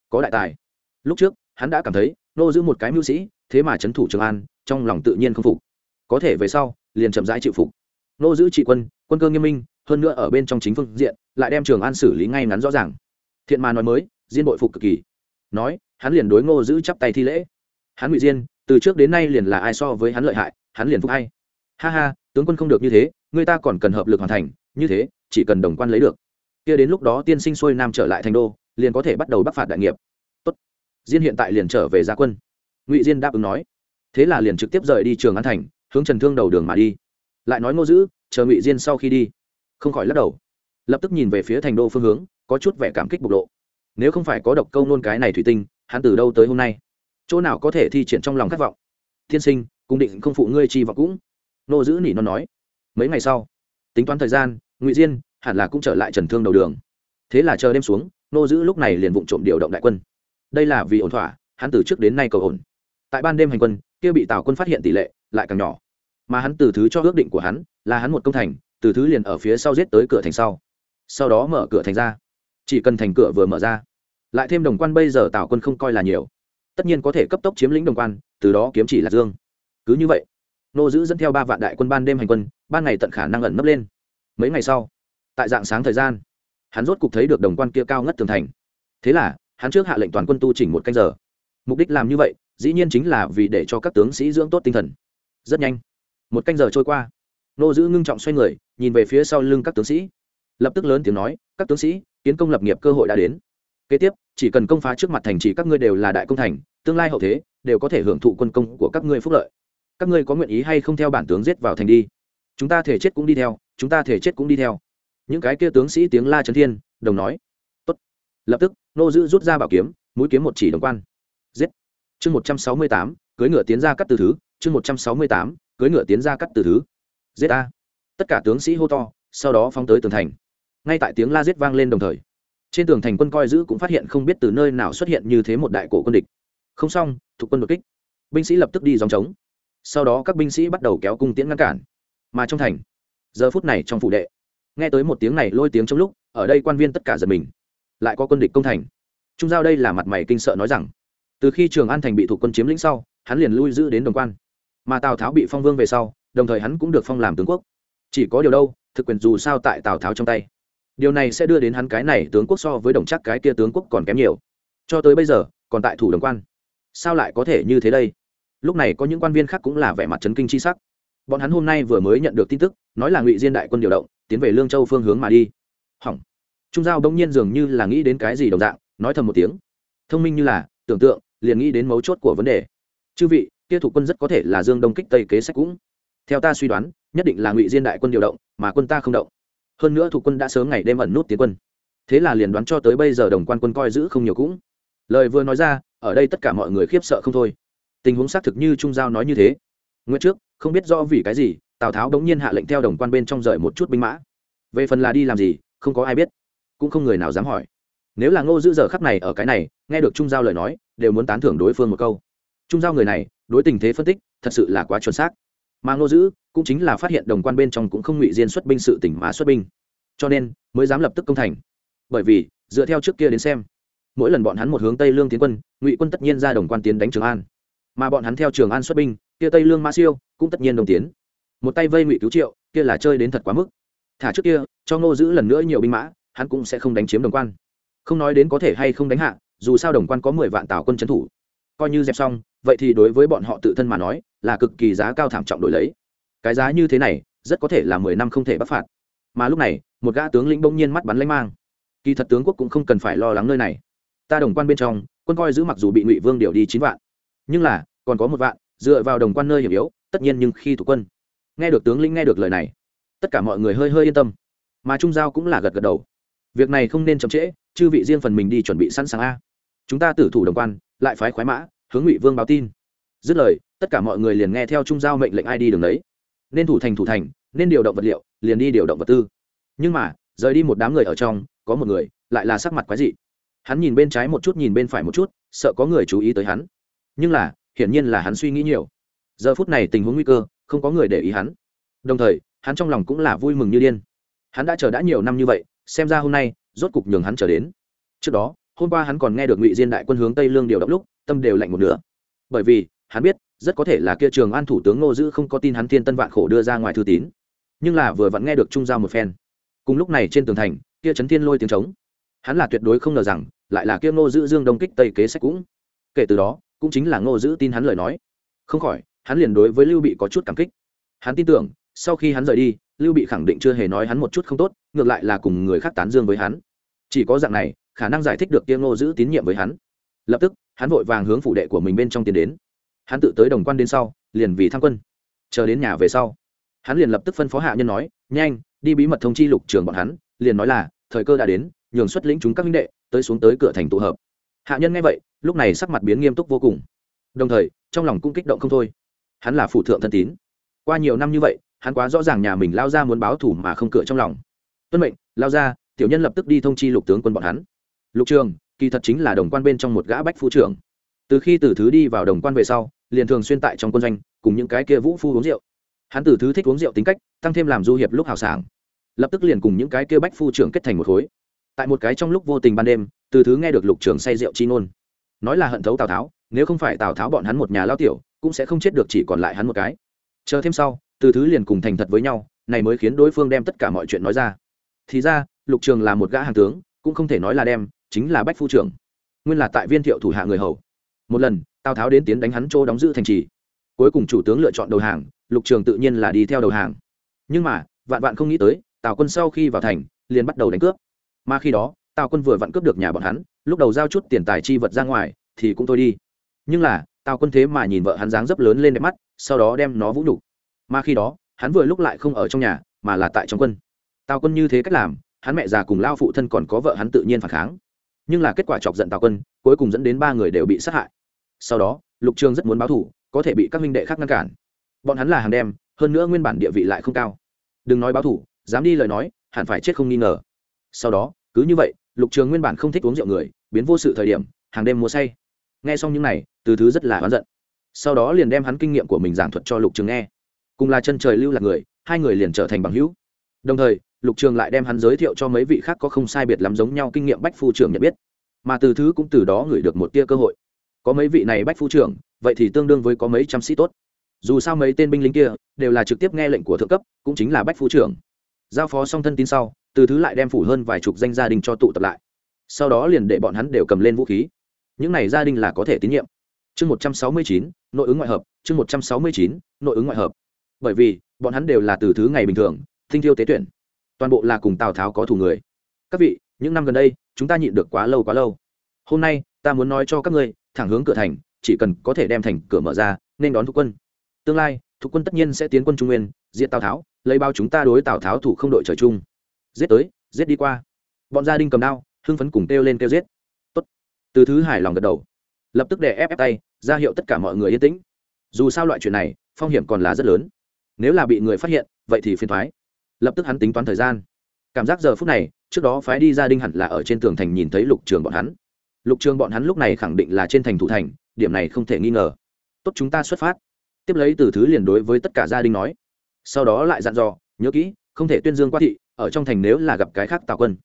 có đại tài. Lúc trước, hắn đã cảm thấy nô giữ một cái mưu sĩ, thế mà trấn thủ trường an, trong lòng tự nhiên không phục. Có thể về sau, liền chậm rãi chịu phục. Nô giữ trị quân quân cơ nghiêm minh, hơn nữa ở bên trong chính phương diện, lại đem trường an xử lý ngay ngắn rõ ràng. Thiện mà nói mới, diên bội phục cực kỳ. Nói, hắn liền đối ngô giữ chắp tay thi lễ. Hắn ngụy diên từ trước đến nay liền là ai so với hắn lợi hại, hắn liền phục hay. Ha ha, tướng quân không được như thế, người ta còn cần hợp lực hoàn thành, như thế, chỉ cần đồng quan lấy được. Kia đến lúc đó tiên sinh xuôi nam trở lại thành đô, liền có thể bắt đầu bắc phạt đại nghiệp. Tốt. Diên hiện tại liền trở về gia quân. Ngụy diên đáp ứng nói. Thế là liền trực tiếp rời đi trường an thành, hướng trần thương đầu đường mà đi. Lại nói ngô giữ chờ ngụy diên sau khi đi. Không khỏi lắc đầu. Lập tức nhìn về phía thành đô phương hướng, có chút vẻ cảm kích bộc lộ. Nếu không phải có độc câu nôn cái này thủy tinh, hắn từ đâu tới hôm nay? Chỗ nào có thể thi triển trong lòng khát vọng. Tiên sinh cung định không phụ ngươi chi vọng cũng. Nô giữ nỉ non nói. Mấy ngày sau, tính toán thời gian, ngụy diên hẳn là cũng trở lại trần thương đầu đường. Thế là chờ đêm xuống, nô giữ lúc này liền vụng trộm điều động đại quân. Đây là vì ổn thỏa, hắn từ trước đến nay cầu ổn. Tại ban đêm hành quân, kia bị tào quân phát hiện tỷ lệ lại càng nhỏ. Mà hắn từ thứ cho ước định của hắn là hắn một công thành, từ thứ liền ở phía sau giết tới cửa thành sau. Sau đó mở cửa thành ra. Chỉ cần thành cửa vừa mở ra. Lại thêm đồng quan bây giờ tào quân không coi là nhiều tất nhiên có thể cấp tốc chiếm lĩnh đồng quan, từ đó kiếm chỉ lạc dương. Cứ như vậy, nô giữ dẫn theo ba vạn đại quân ban đêm hành quân, ban ngày tận khả năng ẩn nấp lên. Mấy ngày sau, tại dạng sáng thời gian, hắn rốt cục thấy được đồng quan kia cao ngất tường thành. Thế là, hắn trước hạ lệnh toàn quân tu chỉnh một canh giờ. Mục đích làm như vậy, dĩ nhiên chính là vì để cho các tướng sĩ dưỡng tốt tinh thần. Rất nhanh, một canh giờ trôi qua. Nô giữ ngưng trọng xoay người, nhìn về phía sau lưng các tướng sĩ. Lập tức lớn tiếng nói, các tướng sĩ tiến công lập nghiệp cơ hội đã đến. Kế tiếp chỉ cần công phá trước mặt thành trì các ngươi đều là đại công thành, tương lai hậu thế, đều có thể hưởng thụ quân công của các ngươi phúc lợi. Các ngươi có nguyện ý hay không theo bản tướng giết vào thành đi? Chúng ta thể chết cũng đi theo, chúng ta thể chết cũng đi theo. Những cái kia tướng sĩ tiếng la trấn thiên, đồng nói. Tốt. lập tức, nô giữ rút ra bảo kiếm, mũi kiếm một chỉ đồng quan. Giết. Chương một trăm sáu mươi tám cưới ngựa tiến ra cắt từ thứ. Chương một trăm sáu mươi tám cưới ngựa tiến ra cắt từ thứ. Giết a. Tất cả tướng sĩ hô to, sau đó phóng tới tường thành. Ngay tại tiếng la giết vang lên đồng thời trên tường thành quân coi giữ cũng phát hiện không biết từ nơi nào xuất hiện như thế một đại cổ quân địch. Không xong, thuộc quân đột kích. Binh sĩ lập tức đi dòng trống sau đó các binh sĩ bắt đầu kéo cung tiễn ngăn cản. Mà trong thành, giờ phút này trong phủ đệ, nghe tới một tiếng này lôi tiếng trong lúc, ở đây quan viên tất cả giật mình. Lại có quân địch công thành. Trung giao đây là mặt mày kinh sợ nói rằng, từ khi trường an thành bị thuộc quân chiếm lĩnh sau, hắn liền lui giữ đến đồng quan. Mà tào tháo bị phong vương về sau, đồng thời hắn cũng được phong làm tướng quốc. Chỉ có điều đâu, thực quyền dù sao tại tào tháo trong tay điều này sẽ đưa đến hắn cái này tướng quốc so với đồng chắc cái kia tướng quốc còn kém nhiều. Cho tới bây giờ, còn tại thủ đồng quan. Sao lại có thể như thế đây? Lúc này có những quan viên khác cũng là vẻ mặt chấn kinh c h i sắc. Bọn hắn hôm nay vừa mới nhận được tin tức, nói là ngụy diên đại quân điều động, tiến về lương châu phương hướng mà đi. Hỏng. Trung giao đông nhiên dường như là nghĩ đến cái gì đồng dạng, nói thầm một tiếng. Thông minh như là, tưởng tượng, liền nghĩ đến mấu chốt của vấn đề. Chư vị, kia thủ quân rất có thể là dương đông kích tây kế sách cũng. Theo ta suy đoán, nhất định là ngụy diên đại quân điều động, mà quân ta không động hơn nữa thủ quân đã sớm ngày đêm ẩn nút tiến quân. Thế là liền đoán cho tới bây giờ đồng quan quân coi giữ không nhiều cũng. Lời vừa nói ra, ở đây tất cả mọi người khiếp sợ không thôi. Tình huống xác thực như trung giao nói như thế. Nguyên trước, không biết do vì cái gì, tào tháo đống nhiên hạ lệnh theo đồng quan bên trong rời một chút binh mã. Về phần là đi làm gì, không có ai biết. Cũng không người nào dám hỏi. Nếu là ngô giữ giờ khắc này ở cái này, nghe được trung giao lời nói, đều muốn tán thưởng đối phương một câu. Trung giao người này, đối tình thế phân tích, thật sự là quá chuẩn xác mà ngô giữ cũng chính là phát hiện đồng quan bên trong cũng không ngụy diên xuất binh sự tỉnh mã xuất binh. Cho nên, mới dám lập tức công thành. Bởi vì, dựa theo trước kia đến xem, mỗi lần bọn hắn một hướng tây lương tiến quân, ngụy quân tất nhiên ra đồng quan tiến đánh trường an. Mà bọn hắn theo trường an xuất binh, kia tây lương mã siêu cũng tất nhiên đồng tiến. Một tay vây ngụy cứu triệu, kia là chơi đến thật quá mức. Thả trước kia, cho ngô giữ lần nữa nhiều binh mã, hắn cũng sẽ không đánh chiếm đồng quan. Không nói đến có thể hay không đánh hạ, dù sao đồng quan có mười vạn tào quân trấn thủ coi như dẹp xong, vậy thì đối với bọn họ tự thân mà nói, là cực kỳ giá cao thảm trọng đổi lấy. Cái giá như thế này, rất có thể là mười năm không thể bắt phạt. Mà lúc này, một gã tướng lĩnh bỗng nhiên mắt bắn lanh mang. Kỳ thật tướng quốc cũng không cần phải lo lắng nơi này. Ta đồng quan bên trong, quân coi giữ mặc dù bị ngụy vương điều đi chín vạn, nhưng là, còn có một vạn, dựa vào đồng quan nơi hiểm yếu, tất nhiên nhưng khi thủ quân. Nghe được tướng lĩnh nghe được lời này, tất cả mọi người hơi hơi yên tâm. Mà trung giao cũng là gật gật đầu. Việc này không nên chậm trễ, chư vị riêng phần mình đi chuẩn bị sẵn sàng a. Chúng ta tử thủ đồng quan lại phái khoái mã, hướng ngụy vương báo tin. Dứt lời, tất cả mọi người liền nghe theo trung giao mệnh lệnh ai đi đường đấy. Nên thủ thành thủ thành, nên điều động vật liệu, liền đi điều động vật tư. Nhưng mà, rời đi một đám người ở trong, có một người, lại là sắc mặt quái dị. Hắn nhìn bên trái một chút, nhìn bên phải một chút, sợ có người chú ý tới hắn. Nhưng là, hiển nhiên là hắn suy nghĩ nhiều. Giờ phút này tình huống nguy cơ, không có người để ý hắn. Đồng thời, hắn trong lòng cũng là vui mừng như điên. Hắn đã chờ đã nhiều năm như vậy, xem ra hôm nay, rốt cục nhường hắn trở đến. Trước đó hôm qua hắn còn nghe được ngụy diên đại quân hướng tây lương điều động lúc, tâm đều lạnh một nửa. Bởi vì, hắn biết, rất có thể là kia trường an thủ tướng ngô dữ không có tin hắn thiên tân vạn khổ đưa ra ngoài thư tín. Nhưng là vừa vẫn nghe được trung giao một phen. Cùng lúc này trên tường thành, kia trấn thiên lôi tiếng trống. Hắn là tuyệt đối không ngờ rằng, lại là kia ngô dữ dương đông kích tây kế sách cũng. Kể từ đó, cũng chính là ngô dữ tin hắn lời nói. Không khỏi, hắn liền đối với lưu bị có chút cảm kích. Hắn tin tưởng, sau khi hắn rời đi, lưu bị khẳng định chưa hề nói hắn một chút không tốt, ngược lại là cùng người khác tán dương với hắn. Chỉ có dạng này khả năng giải thích được tiêu ngô giữ tín nhiệm với hắn. Lập tức, hắn vội vàng hướng phủ đệ của mình bên trong tiến đến. Hắn tự tới đồng quan đến sau, liền vì tham quân. Chờ đến nhà về sau, hắn liền lập tức phân phó hạ nhân nói, nhanh, đi bí mật thông chi lục trường bọn hắn, liền nói là, thời cơ đã đến, nhường xuất lĩnh chúng các minh đệ, tới xuống tới cửa thành tụ hợp. Hạ nhân nghe vậy, lúc này sắc mặt biến nghiêm túc vô cùng. Đồng thời, trong lòng cũng kích động không thôi. Hắn là phủ thượng thân tín. Qua nhiều năm như vậy, hắn quá rõ ràng nhà mình lao ra muốn báo thủ mà không cửa trong lòng. Tuân mệnh, lao ra, tiểu nhân lập tức đi thông chi lục tướng quân bọn hắn lục trường, kỳ thật chính là đồng quan bên trong một gã bách phu trưởng. Từ khi từ thứ đi vào đồng quan về sau, liền thường xuyên tại trong quân doanh, cùng những cái kia vũ phu uống rượu. Hắn từ thứ thích uống rượu tính cách, tăng thêm làm du hiệp lúc hào sảng. Lập tức liền cùng những cái kia bách phu trưởng kết thành một khối. Tại một cái trong lúc vô tình ban đêm, từ thứ nghe được lục trường say rượu chi ngôn. Nói là hận thấu tào tháo, nếu không phải tào tháo bọn hắn một nhà lao tiểu, cũng sẽ không chết được chỉ còn lại hắn một cái. Chờ thêm sau, từ thứ liền cùng thành thật với nhau, này mới khiến đối phương đem tất cả mọi chuyện nói ra. Thì ra, lục trường là một gã hàng tướng, cũng không thể nói là đem chính là bách phu trưởng. Nguyên là tại viên thiệu thủ hạ người hầu. Một lần, tào tháo đến tiến đánh hắn chỗ đóng giữ thành trì. Cuối cùng chủ tướng lựa chọn đầu hàng, lục trường tự nhiên là đi theo đầu hàng. Nhưng mà, vạn vạn không nghĩ tới, tào quân sau khi vào thành, liền bắt đầu đánh cướp. Mà khi đó, tào quân vừa vặn cướp được nhà bọn hắn, lúc đầu giao chút tiền tài chi vật ra ngoài, thì cũng thôi đi. Nhưng là, tào quân thế mà nhìn vợ hắn dáng dấp lớn lên đẹp mắt, sau đó đem nó vũ nhục. Mà khi đó, hắn vừa lúc lại không ở trong nhà, mà là tại trong quân. Tào quân như thế cách làm, hắn mẹ già cùng lao phụ thân còn có vợ hắn tự nhiên phản kháng nhưng là kết quả chọc giận tào quân, cuối cùng dẫn đến ba người đều bị sát hại. Sau đó, lục trường rất muốn báo thủ có thể bị các minh đệ khác ngăn cản. Bọn hắn là hàng đem, hơn nữa nguyên bản địa vị lại không cao. Đừng nói báo thủ dám đi lời nói, hẳn phải chết không nghi ngờ. Sau đó, cứ như vậy, lục trường nguyên bản không thích uống rượu người, biến vô sự thời điểm, hàng đêm mua say. Nghe xong những này, từ thứ rất là oán giận. Sau đó liền đem hắn kinh nghiệm của mình giảng thuật cho lục trường nghe. Cùng là chân trời lưu là người, hai người liền trở thành bằng hữu. Đồng thời lục trường lại đem hắn giới thiệu cho mấy vị khác có không sai biệt lắm giống nhau kinh nghiệm bách phu trưởng nhận biết. Mà từ thứ cũng từ đó gửi được một tia cơ hội. Có mấy vị này bách phu trưởng, vậy thì tương đương với có mấy trăm sĩ tốt. Dù sao mấy tên binh lính kia đều là trực tiếp nghe lệnh của thượng cấp, cũng chính là bách phu trưởng. Giao phó xong thân tin sau, từ thứ lại đem phủ hơn vài chục danh gia đình cho tụ tập lại. Sau đó liền để bọn hắn đều cầm lên vũ khí. Những này gia đình là có thể tín nhiệm. Chương một trăm sáu mươi chín, nội ứng ngoại hợp. Chương một trăm sáu mươi chín, nội ứng ngoại hợp. Bởi vì, bọn hắn đều là từ thứ ngày bình thường, thinh thiêu tế tuyển toàn bộ là cùng tào tháo có thủ người các vị những năm gần đây chúng ta nhịn được quá lâu quá lâu hôm nay ta muốn nói cho các ngươi thẳng hướng cửa thành chỉ cần có thể đem thành cửa mở ra nên đón thuộc quân tương lai thuộc quân tất nhiên sẽ tiến quân trung nguyên diện tào tháo lấy bao chúng ta đối tào tháo thủ không đội trời chung giết tới giết đi qua bọn gia đình cầm đao hưng phấn cùng kêu lên kêu giết Tốt. từ thứ hài lòng gật đầu lập tức để ép ép tay ra hiệu tất cả mọi người yên tĩnh dù sao loại chuyện này phong hiểm còn là rất lớn nếu là bị người phát hiện vậy thì phiền thoái lập tức hắn tính toán thời gian. Cảm giác giờ phút này, trước đó phái đi gia đình hẳn là ở trên tường thành nhìn thấy lục trường bọn hắn. Lục trường bọn hắn lúc này khẳng định là trên thành thủ thành, điểm này không thể nghi ngờ. Tốt chúng ta xuất phát. Tiếp lấy từ thứ liền đối với tất cả gia đình nói. Sau đó lại dặn dò, nhớ kỹ, không thể tuyên dương qua thị, ở trong thành nếu là gặp cái khác tào quân,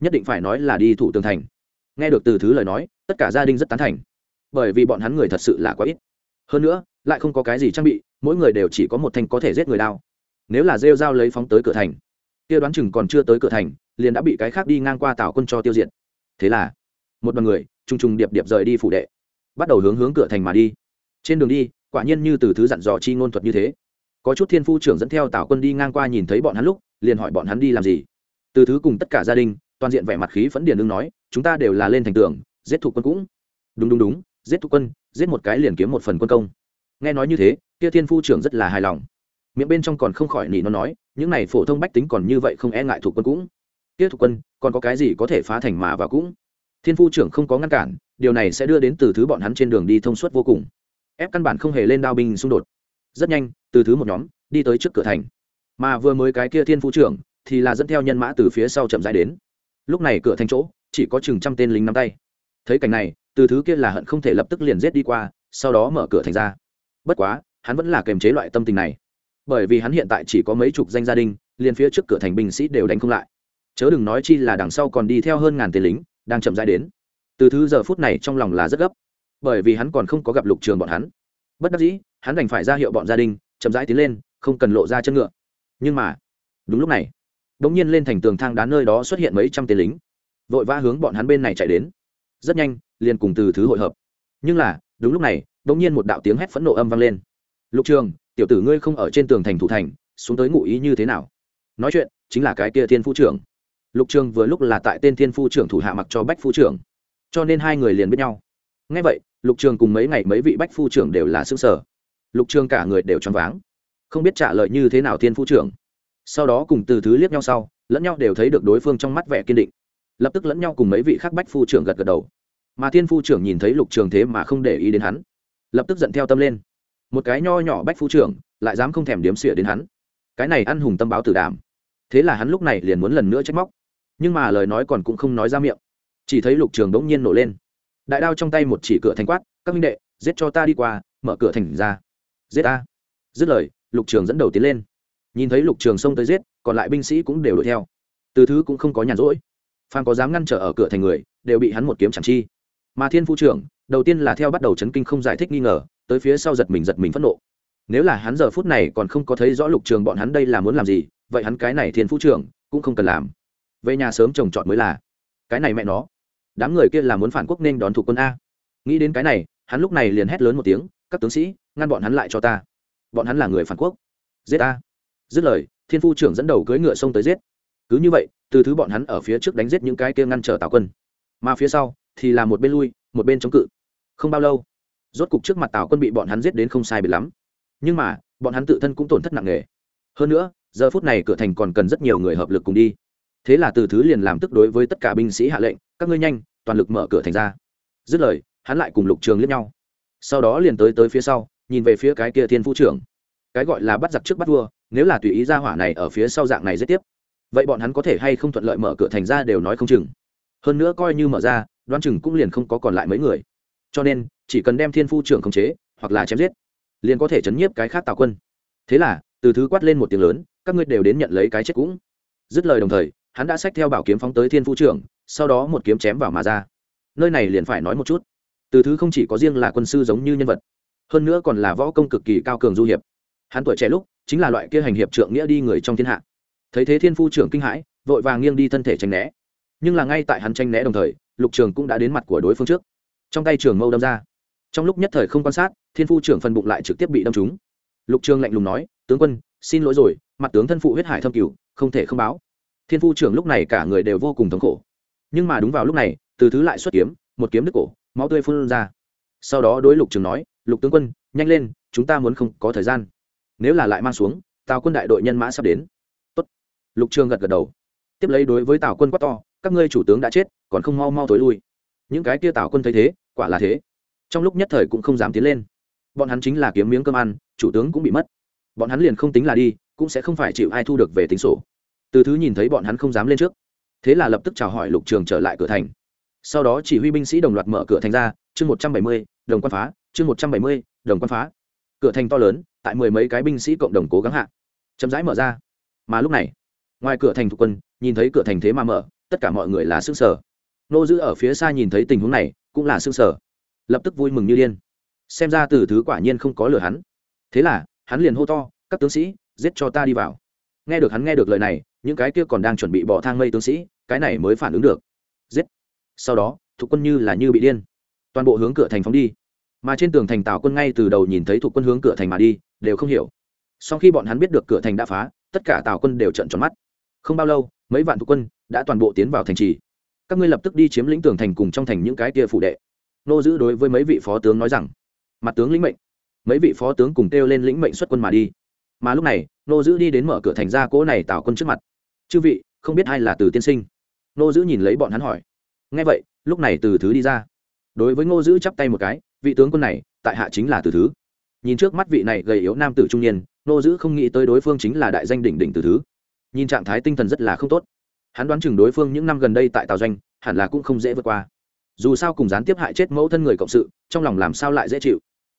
nhất định phải nói là đi thủ tường thành. Nghe được từ thứ lời nói, tất cả gia đình rất tán thành. Bởi vì bọn hắn người thật sự là quá ít. Hơn nữa, lại không có cái gì trang bị, mỗi người đều chỉ có một thanh có thể giết người đao nếu là rêu dao lấy phóng tới cửa thành, kia đoán chừng còn chưa tới cửa thành, liền đã bị cái khác đi ngang qua tào quân cho tiêu diệt. Thế là, một đoàn người t r u n g t r u n g điệp điệp rời đi phủ đệ, bắt đầu hướng hướng cửa thành mà đi. Trên đường đi, quả nhiên như từ thứ dặn dò chi ngôn thuật như thế. Có chút thiên phu trưởng dẫn theo tào quân đi ngang qua nhìn thấy bọn hắn lúc, liền hỏi bọn hắn đi làm gì. Từ thứ cùng tất cả gia đình, toàn diện vẻ mặt khí phấn điền đương nói, chúng ta đều là lên thành tường, giết thủ quân cũng. Đúng đúng đúng, giết thủ quân, giết một cái liền kiếm một phần quân công. Nghe nói như thế, kia thiên phu trưởng rất là hài lòng miệng bên trong còn không khỏi nỉ nó nói, những này phổ thông bách tính còn như vậy không e ngại thuộc quân cũng. Kia thuộc quân, còn có cái gì có thể phá thành mà vào cũng? Thiên phu trưởng không có ngăn cản, điều này sẽ đưa đến từ thứ bọn hắn trên đường đi thông suốt vô cùng. Ép căn bản không hề lên đao binh xung đột. Rất nhanh, từ thứ một nhóm, đi tới trước cửa thành. Mà vừa mới cái kia thiên phu trưởng, thì là dẫn theo nhân mã từ phía sau chậm rãi đến. Lúc này cửa thành chỗ, chỉ có chừng trăm tên lính nắm tay. Thấy cảnh này, từ thứ kia là hận không thể lập tức liền giết đi qua, sau đó mở cửa thành ra. Bất quá, hắn vẫn là kềm chế loại tâm tình này bởi vì hắn hiện tại chỉ có mấy chục danh gia đình, liền phía trước cửa thành binh sĩ đều đánh không lại. Chớ đừng nói chi là đằng sau còn đi theo hơn ngàn tên lính, đang chậm rãi đến. Từ thứ giờ phút này trong lòng là rất gấp, bởi vì hắn còn không có gặp lục trường bọn hắn. Bất đắc dĩ, hắn đành phải ra hiệu bọn gia đình, chậm rãi tiến lên, không cần lộ ra chân ngựa. Nhưng mà, đúng lúc này đ ỗ n g nhiên lên thành tường thang đá nơi đó xuất hiện mấy trăm tên lính. Vội vã hướng bọn hắn bên này chạy đến. Rất nhanh, liền cùng từ thứ hội hợp. Nhưng là, đúng lúc này đ ỗ n g nhiên một đạo tiếng hét phẫn nộ âm vang lên. Lục trường tiểu tử ngươi không ở trên tường thành thủ thành, xuống tới ngụ ý như thế nào? Nói chuyện, chính là cái kia thiên phu trưởng. Lục trường vừa lúc là tại tên thiên phu trưởng thủ hạ mặc cho bách phu trưởng, cho nên hai người liền biết nhau. Ngay vậy, lục trường cùng mấy ngày mấy vị bách phu trưởng đều là xương sở lục trường cả người đều choáng váng. Không biết trả lời như thế nào thiên phu trưởng. Sau đó cùng từ thứ liếc nhau sau, lẫn nhau đều thấy được đối phương trong mắt vẻ kiên định. Lập tức lẫn nhau cùng mấy vị khác bách phu trưởng gật gật đầu. Mà thiên phu trưởng nhìn thấy lục trường thế mà không để ý đến hắn, lập tức giận theo tâm lên một cái nho nhỏ bách phu trưởng, lại dám không thèm điếm xỉa đến hắn. Cái này ăn hùng tâm báo tử đảm thế là hắn lúc này liền muốn lần nữa trách móc. Nhưng mà lời nói còn cũng không nói ra miệng. Chỉ thấy lục trường bỗng nhiên nổ lên. Đại đao trong tay một chỉ cửa thành quát, các minh đệ, giết cho ta đi qua, mở cửa thành ra. Giết ta? Dứt lời, lục trường dẫn đầu tiến lên. Nhìn thấy lục trường xông tới giết, còn lại binh sĩ cũng đều đuổi theo. Từ thứ cũng không có nhàn rỗi. Phan có dám ngăn trở ở cửa thành người, đều bị hắn một kiếm chẳng chi. Mà thiên phu trưởng, đầu tiên là theo bắt đầu chấn kinh không giải thích nghi ngờ tới phía sau giật mình giật mình phẫn nộ. Nếu là hắn giờ phút này còn không có thấy rõ lục trường bọn hắn đây là muốn làm gì, vậy hắn cái này thiên phú trưởng cũng không cần làm. Về nhà sớm trồng trọt mới là. Cái này mẹ nó. Đám người kia là muốn phản quốc nên đón thủ quân a. Nghĩ đến cái này, hắn lúc này liền hét lớn một tiếng, các tướng sĩ, ngăn bọn hắn lại cho ta. Bọn hắn là người phản quốc. Giết ta. Dứt lời, thiên phu trưởng dẫn đầu cưỡi ngựa xông tới giết. Cứ như vậy, từ thứ bọn hắn ở phía trước đánh giết những cái kia ngăn trở tào quân. Mà phía sau thì là một bên lui, một bên chống cự. Không bao lâu rốt cục trước mặt tào quân bị bọn hắn giết đến không sai bị lắm. Nhưng mà, bọn hắn tự thân cũng tổn thất nặng nề. Hơn nữa, giờ phút này cửa thành còn cần rất nhiều người hợp lực cùng đi. Thế là từ thứ liền làm tức đối với tất cả binh sĩ hạ lệnh, các ngươi nhanh, toàn lực mở cửa thành ra. Dứt lời, hắn lại cùng lục trường liếc nhau. Sau đó liền tới tới phía sau, nhìn về phía cái kia thiên phu trưởng. Cái gọi là bắt giặc trước bắt vua, nếu là tùy ý ra hỏa này ở phía sau dạng này giết tiếp, vậy bọn hắn có thể hay không thuận lợi mở cửa thành ra đều nói không chừng. Hơn nữa coi như mở ra đoan chừng cũng liền không có còn lại mấy người cho nên chỉ cần đem thiên phu trưởng khống chế hoặc là chém giết, liền có thể chấn nhiếp cái khác tào quân. Thế là, từ thứ quát lên một tiếng lớn, các ngươi đều đến nhận lấy cái chết cũng. Dứt lời đồng thời, hắn đã xách theo bảo kiếm phóng tới thiên phu trưởng, sau đó một kiếm chém vào mà ra. Nơi này liền phải nói một chút. Từ thứ không chỉ có riêng là quân sư giống như nhân vật, hơn nữa còn là võ công cực kỳ cao cường du hiệp. Hắn tuổi trẻ lúc, chính là loại kia hành hiệp trượng nghĩa đi người trong thiên hạ. Thấy thế thiên phu trưởng kinh hãi, vội vàng nghiêng đi thân thể tránh né. Nhưng là ngay tại hắn tranh né đồng thời, lục trường cũng đã đến mặt của đối phương trước trong tay trường mâu đâm ra. Trong lúc nhất thời không quan sát, thiên phu trưởng phần bụng lại trực tiếp bị đâm trúng. Lục trường lạnh lùng nói, tướng quân, xin lỗi rồi, mặt tướng thân phụ huyết hải thâm cửu, không thể không báo. Thiên phu trưởng lúc này cả người đều vô cùng thống khổ. Nhưng mà đúng vào lúc này, từ thứ lại xuất kiếm, một kiếm đứt cổ, máu tươi phun ra. Sau đó đối lục trường nói, lục tướng quân, nhanh lên, chúng ta muốn không có thời gian. Nếu là lại mang xuống, tào quân đại đội nhân mã sắp đến. Tốt. lục trường gật gật đầu. Tiếp lấy đối với tào quân quát to, các ngươi chủ tướng đã chết, còn không mau mau tối lui. Những cái kia tào quân thấy thế quả là thế. Trong lúc nhất thời cũng không dám tiến lên. Bọn hắn chính là kiếm miếng cơm ăn, chủ tướng cũng bị mất. Bọn hắn liền không tính là đi, cũng sẽ không phải chịu ai thu được về tính sổ. Từ thứ nhìn thấy bọn hắn không dám lên trước. Thế là lập tức chào hỏi lục trường trở lại cửa thành. Sau đó chỉ huy binh sĩ đồng loạt mở cửa thành ra, chương một trăm bảy mươi, đồng quan phá, chương một trăm bảy mươi, đồng quan phá. Cửa thành to lớn, tại mười mấy cái binh sĩ cộng đồng cố gắng hạ. Chậm rãi mở ra. Mà lúc này, ngoài cửa thành thuộc quân, nhìn thấy cửa thành thế mà mở, tất cả mọi người là xương sở nô giữ ở phía xa nhìn thấy tình huống này cũng là xương sở. Lập tức vui mừng như điên. Xem ra từ thứ quả nhiên không có lừa hắn. Thế là, hắn liền hô to, các tướng sĩ, giết cho ta đi vào. Nghe được hắn nghe được lời này, những cái kia còn đang chuẩn bị bỏ thang mây tướng sĩ, cái này mới phản ứng được. Giết. Sau đó, thuộc quân như là như bị điên. Toàn bộ hướng cửa thành phóng đi. Mà trên tường thành tào quân ngay từ đầu nhìn thấy thuộc quân hướng cửa thành mà đi, đều không hiểu. Sau khi bọn hắn biết được cửa thành đã phá, tất cả tào quân đều trận tròn mắt. Không bao lâu, mấy vạn thuộc quân đã toàn bộ tiến vào thành trì các ngươi lập tức đi chiếm lĩnh tường thành cùng trong thành những cái kia phụ đệ. Nô giữ đối với mấy vị phó tướng nói rằng, mặt tướng lĩnh mệnh. Mấy vị phó tướng cùng kêu lên lĩnh mệnh xuất quân mà đi. Mà lúc này, nô giữ đi đến mở cửa thành ra cỗ này tào quân trước mặt. Chư vị, không biết ai là từ tiên sinh? Nô giữ nhìn lấy bọn hắn hỏi. Ngay vậy, lúc này từ thứ đi ra. Đối với ngô giữ chắp tay một cái, vị tướng quân này, tại hạ chính là từ thứ. Nhìn trước mắt vị này gầy yếu nam tử trung niên, nô giữ không nghĩ tới đối phương chính là đại danh đỉnh đỉnh từ thứ. Nhìn trạng thái tinh thần rất là không tốt hắn đoán chừng đối phương những năm gần đây tại tào doanh, hẳn là cũng không dễ vượt qua. Dù sao cùng gián tiếp hại chết mẫu thân người cộng sự, trong lòng làm sao lại dễ chịu?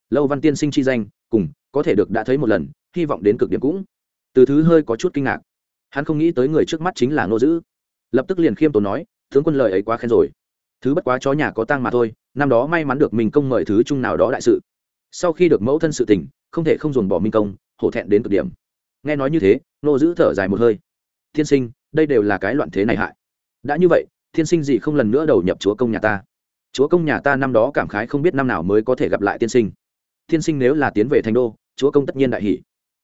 Lâu văn tiên sinh chi danh, cùng, có thể được đã thấy một lần, hy vọng đến cực điểm cũng. Từ thứ hơi có chút kinh ngạc. Hắn không nghĩ tới người trước mắt chính là ngô dữ. Lập tức liền khiêm tốn nói, tướng quân lời ấy quá khen rồi. Thứ bất quá chó nhà có tang mà thôi, năm đó may mắn được mình công mời thứ chung nào đó đại sự. Sau khi được mẫu thân sự tình, không thể không dồn bỏ minh công, hổ thẹn đến cực điểm. Nghe nói như thế nô dữ thở dài một hơi thiên sinh, đây đều là cái loạn thế này hại. Đã như vậy, thiên sinh gì không lần nữa đầu nhập chúa công nhà ta? Chúa công nhà ta năm đó cảm khái không biết năm nào mới có thể gặp lại tiên sinh. Tiên sinh nếu là tiến về thành đô, chúa công tất nhiên đại hỷ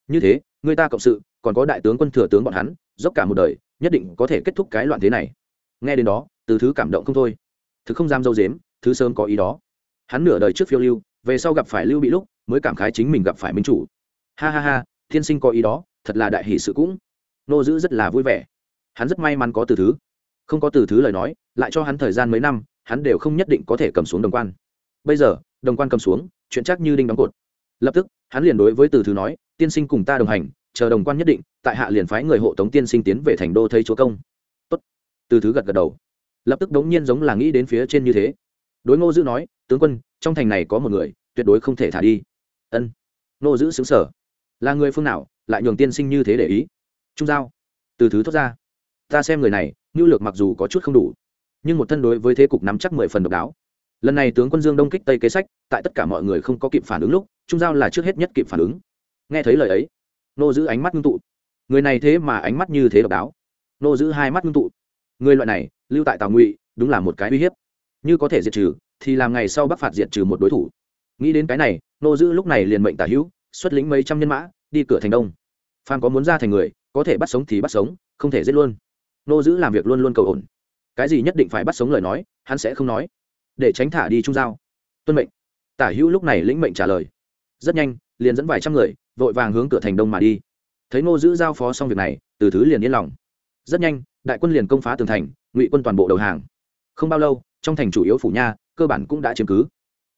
như thế, người ta cộng sự, còn có đại tướng quân thừa tướng bọn hắn, dốc cả một đời, nhất định có thể kết thúc cái loạn thế này. Nghe đến đó, từ thứ cảm động không thôi. Thứ không dám dâu dếm, thứ sớm có ý đó. Hắn nửa đời trước phiêu lưu, về sau gặp phải lưu bị lúc, mới cảm khái chính mình gặp phải minh chủ. Ha ha ha, thiên sinh có ý đó, thật là đại hỷ sự cũng nô giữ rất là vui vẻ. Hắn rất may mắn có từ thứ. Không có từ thứ lời nói, lại cho hắn thời gian mấy năm, hắn đều không nhất định có thể cầm xuống đồng quan. Bây giờ, đồng quan cầm xuống, chuyện chắc như đinh đóng cột. Lập tức, hắn liền đối với từ thứ nói, tiên sinh cùng ta đồng hành, chờ đồng quan nhất định, tại hạ liền phái người hộ tống tiên sinh tiến về thành đô thấy chúa công. Tốt. từ thứ gật gật đầu. Lập tức đống nhiên giống là nghĩ đến phía trên như thế. Đối ngô giữ nói, tướng quân, trong thành này có một người, tuyệt đối không thể thả đi. Ân. Ngô giữ xứng sở là người phương nào, lại nhường tiên sinh như thế để ý? Trung giao. Từ thứ thốt ra, ta xem người này nhu lược mặc dù có chút không đủ, nhưng một thân đối với thế cục nắm chắc mười phần độc đáo. Lần này tướng quân dương đông kích tây kế sách, tại tất cả mọi người không có kịp phản ứng lúc, trung giao là trước hết nhất kịp phản ứng. Nghe thấy lời ấy, nô giữ ánh mắt ngưng tụ. Người này thế mà ánh mắt như thế độc đáo. Nô giữ hai mắt ngưng tụ. Người loại này, lưu tại tào ngụy, đúng là một cái uy hiếp. Như có thể diệt trừ, thì làm ngày sau bắc phạt diệt trừ một đối thủ. Nghĩ đến cái này, nô giữ lúc này liền mệnh tả hữu, xuất lĩnh mấy trăm nhân mã, đi cửa thành đông. Phan có muốn ra thành người có thể bắt sống thì bắt sống, không thể giết luôn. Nô giữ làm việc luôn luôn cầu ổn. Cái gì nhất định phải bắt sống lời nói, hắn sẽ không nói. Để tránh thả đi trung giao. Tuân mệnh. Tả hữu lúc này lĩnh mệnh trả lời. Rất nhanh, liền dẫn vài trăm người, vội vàng hướng cửa thành đông mà đi. Thấy nô giữ giao phó xong việc này, từ thứ liền yên lòng. Rất nhanh, đại quân liền công phá tường thành, ngụy quân toàn bộ đầu hàng. Không bao lâu, trong thành chủ yếu phủ nha, cơ bản cũng đã chiếm cứ.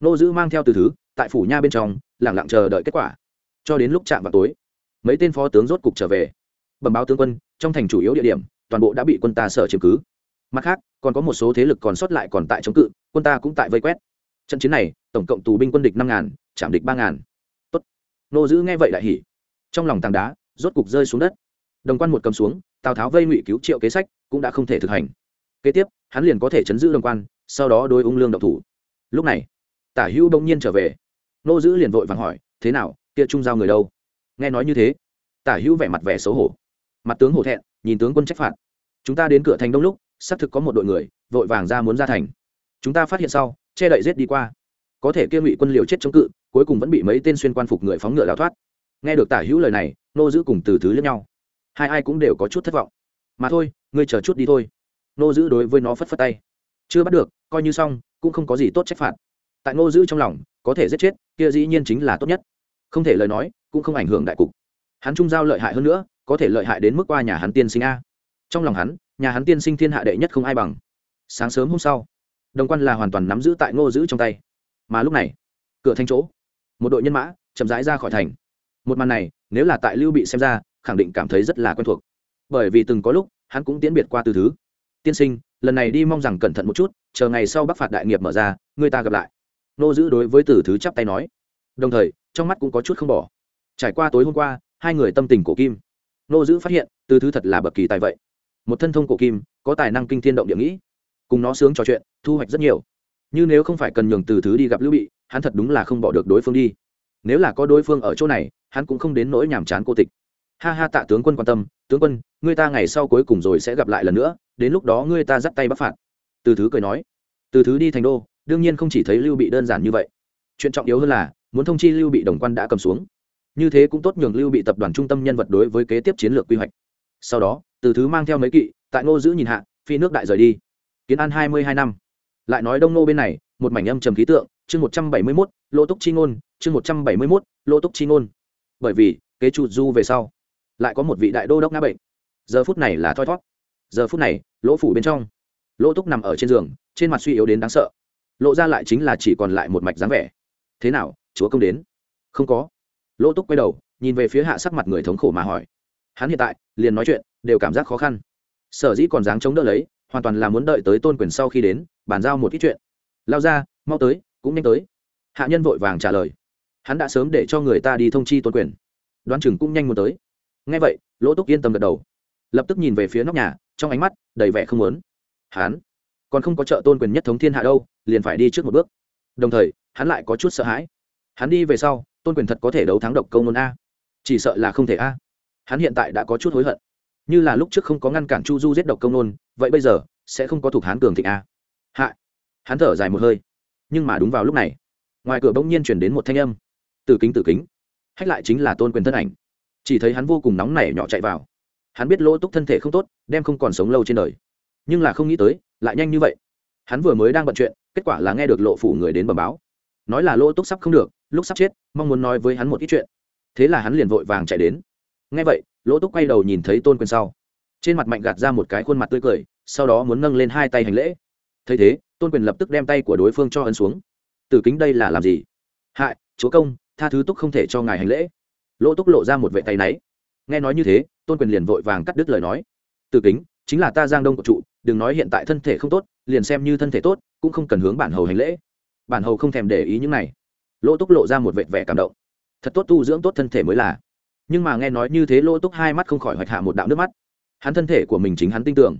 Nô giữ mang theo từ thứ, tại phủ nha bên trong lẳng lặng chờ đợi kết quả. Cho đến lúc chạm vào tối, mấy tên phó tướng rốt cục trở về bẩm báo tướng quân, trong thành chủ yếu địa điểm, toàn bộ đã bị quân ta sở chiếm cứ. Mặt khác, còn có một số thế lực còn sót lại còn tại chống cự, quân ta cũng tại vây quét. Trận chiến này, tổng cộng tù binh quân địch năm ngàn, chạm địch ba ngàn. Tốt. Nô giữ nghe vậy lại hỉ. Trong lòng tảng đá, rốt cục rơi xuống đất. Đồng quan một cầm xuống, tào tháo vây ngụy cứu triệu kế sách, cũng đã không thể thực hành. Kế tiếp, hắn liền có thể chấn giữ đồng quan, sau đó đôi ung lương độc thủ. Lúc này, tả hữu đông nhiên trở về. Nô giữ liền vội vàng hỏi, thế nào, kia trung giao người đâu? Nghe nói như thế, tả hữu vẻ mặt vẻ xấu hổ mặt tướng hổ thẹn, nhìn tướng quân trách phạt. Chúng ta đến cửa thành đông lúc, xác thực có một đội người, vội vàng ra muốn ra thành. Chúng ta phát hiện sau, che đậy rết đi qua. Có thể kia ngụy quân liều chết chống cự, cuối cùng vẫn bị mấy tên xuyên quan phục người phóng ngựa đào thoát. Nghe được tả hữu lời này, nô giữ cùng từ thứ lẫn nhau. Hai ai cũng đều có chút thất vọng. Mà thôi, ngươi chờ chút đi thôi. Nô giữ đối với nó phất phất tay. Chưa bắt được, coi như xong, cũng không có gì tốt trách phạt. Tại nô giữ trong lòng, có thể giết chết, kia dĩ nhiên chính là tốt nhất. Không thể lời nói, cũng không ảnh hưởng đại cục. Hắn trung giao lợi hại hơn nữa có thể lợi hại đến mức qua nhà hắn tiên sinh a. Trong lòng hắn, nhà hắn tiên sinh thiên hạ đệ nhất không ai bằng. Sáng sớm hôm sau, đồng quan là hoàn toàn nắm giữ tại ngô giữ trong tay. Mà lúc này, cửa thanh chỗ, một đội nhân mã chậm rãi ra khỏi thành. Một màn này, nếu là tại lưu bị xem ra, khẳng định cảm thấy rất là quen thuộc. Bởi vì từng có lúc, hắn cũng tiến biệt qua từ thứ. Tiên sinh, lần này đi mong rằng cẩn thận một chút, chờ ngày sau bắc phạt đại nghiệp mở ra, người ta gặp lại. Nô giữ đối với từ thứ chắp tay nói. Đồng thời, trong mắt cũng có chút không bỏ. Trải qua tối hôm qua, hai người tâm tình cổ kim nô giữ phát hiện, từ thứ thật là bậc kỳ tài vậy. Một thân thông cổ kim, có tài năng kinh thiên động địa nghĩ. Cùng nó sướng trò chuyện, thu hoạch rất nhiều. Như nếu không phải cần nhường từ thứ đi gặp lưu bị, hắn thật đúng là không bỏ được đối phương đi. Nếu là có đối phương ở chỗ này, hắn cũng không đến nỗi nhàm chán cô tịch. Ha ha tạ tướng quân quan tâm, tướng quân, ngươi ta ngày sau cuối cùng rồi sẽ gặp lại lần nữa, đến lúc đó ngươi ta dắt tay bắc phạt. Từ thứ cười nói. Từ thứ đi thành đô, đương nhiên không chỉ thấy lưu bị đơn giản như vậy. Chuyện trọng yếu hơn là, muốn thông chi lưu bị đồng quan đã cầm xuống như thế cũng tốt nhường lưu bị tập đoàn trung tâm nhân vật đối với kế tiếp chiến lược quy hoạch. Sau đó, từ thứ mang theo mấy kỵ, tại ngô giữ nhìn hạ, phi nước đại rời đi. Kiến an hai mươi hai năm. Lại nói đông nô bên này, một mảnh âm trầm khí tượng, chương một trăm bảy mươi mốt, lô túc chi ngôn, chương một trăm bảy mươi mốt, lô túc chi ngôn. Bởi vì, kế trụ du về sau, lại có một vị đại đô đốc ngã bệnh. Giờ phút này là thoi thót. Giờ phút này, lỗ phủ bên trong. Lỗ túc nằm ở trên giường, trên mặt suy yếu đến đáng sợ. Lộ ra lại chính là chỉ còn lại một mạch dáng vẻ. Thế nào, chúa công đến? Không có lỗ túc quay đầu, nhìn về phía hạ sắc mặt người thống khổ mà hỏi. Hắn hiện tại, liền nói chuyện, đều cảm giác khó khăn. Sở dĩ còn dáng chống đỡ lấy, hoàn toàn là muốn đợi tới tôn quyền sau khi đến, bàn giao một ít chuyện. Lao ra, mau tới, cũng nhanh tới. Hạ nhân vội vàng trả lời. Hắn đã sớm để cho người ta đi thông chi tôn quyền. Đoán chừng cũng nhanh muốn tới. Ngay vậy lỗ túc yên tâm gật đầu. Lập tức nhìn về phía nóc nhà, trong ánh mắt đầy vẻ không lớn hắn còn không có trợ tôn quyền nhất thống thiên hạ đâu, liền phải đi trước một bước. Đồng thời, hắn lại có chút sợ hãi. Hắn đi về sau tôn quyền thật có thể đấu thắng độc công nôn a. Chỉ sợ là không thể a. Hắn hiện tại đã có chút hối hận. Như là lúc trước không có ngăn cản chu du giết độc công nôn, vậy bây giờ sẽ không có thuộc hán cường thịnh a. Hạ. Hắn thở dài một hơi. Nhưng mà đúng vào lúc này, ngoài cửa bỗng nhiên chuyển đến một thanh âm. Từ kính từ kính. Hách lại chính là tôn quyền thân ảnh. Chỉ thấy hắn vô cùng nóng nảy nhỏ chạy vào. Hắn biết lỗ túc thân thể không tốt, đem không còn sống lâu trên đời. Nhưng là không nghĩ tới, lại nhanh như vậy. Hắn vừa mới đang bận chuyện, kết quả là nghe được lộ phủ người đến bẩm báo nói là lỗ túc sắp không được, lúc sắp chết, mong muốn nói với hắn một ít chuyện. Thế là hắn liền vội vàng chạy đến. Nghe vậy, lỗ túc quay đầu nhìn thấy tôn quyền sau. Trên mặt mạnh gạt ra một cái khuôn mặt tươi cười, sau đó muốn nâng lên hai tay hành lễ. Thấy thế, tôn quyền lập tức đem tay của đối phương cho ấn xuống. Từ kính đây là làm gì? Hại, chúa công, tha thứ túc không thể cho ngài hành lễ. Lỗ túc lộ ra một vệ tay náy. Nghe nói như thế, tôn quyền liền vội vàng cắt đứt lời nói. Từ kính, chính là ta giang đông của trụ, đừng nói hiện tại thân thể không tốt, liền xem như thân thể tốt, cũng không cần hướng bản hầu hành lễ bản hầu không thèm để ý những này. Lỗ túc lộ ra một vệt vẻ cảm động. Thật tốt tu dưỡng tốt thân thể mới là. Nhưng mà nghe nói như thế lỗ túc hai mắt không khỏi hoạch hạ một đạo nước mắt. Hắn thân thể của mình chính hắn tin tưởng.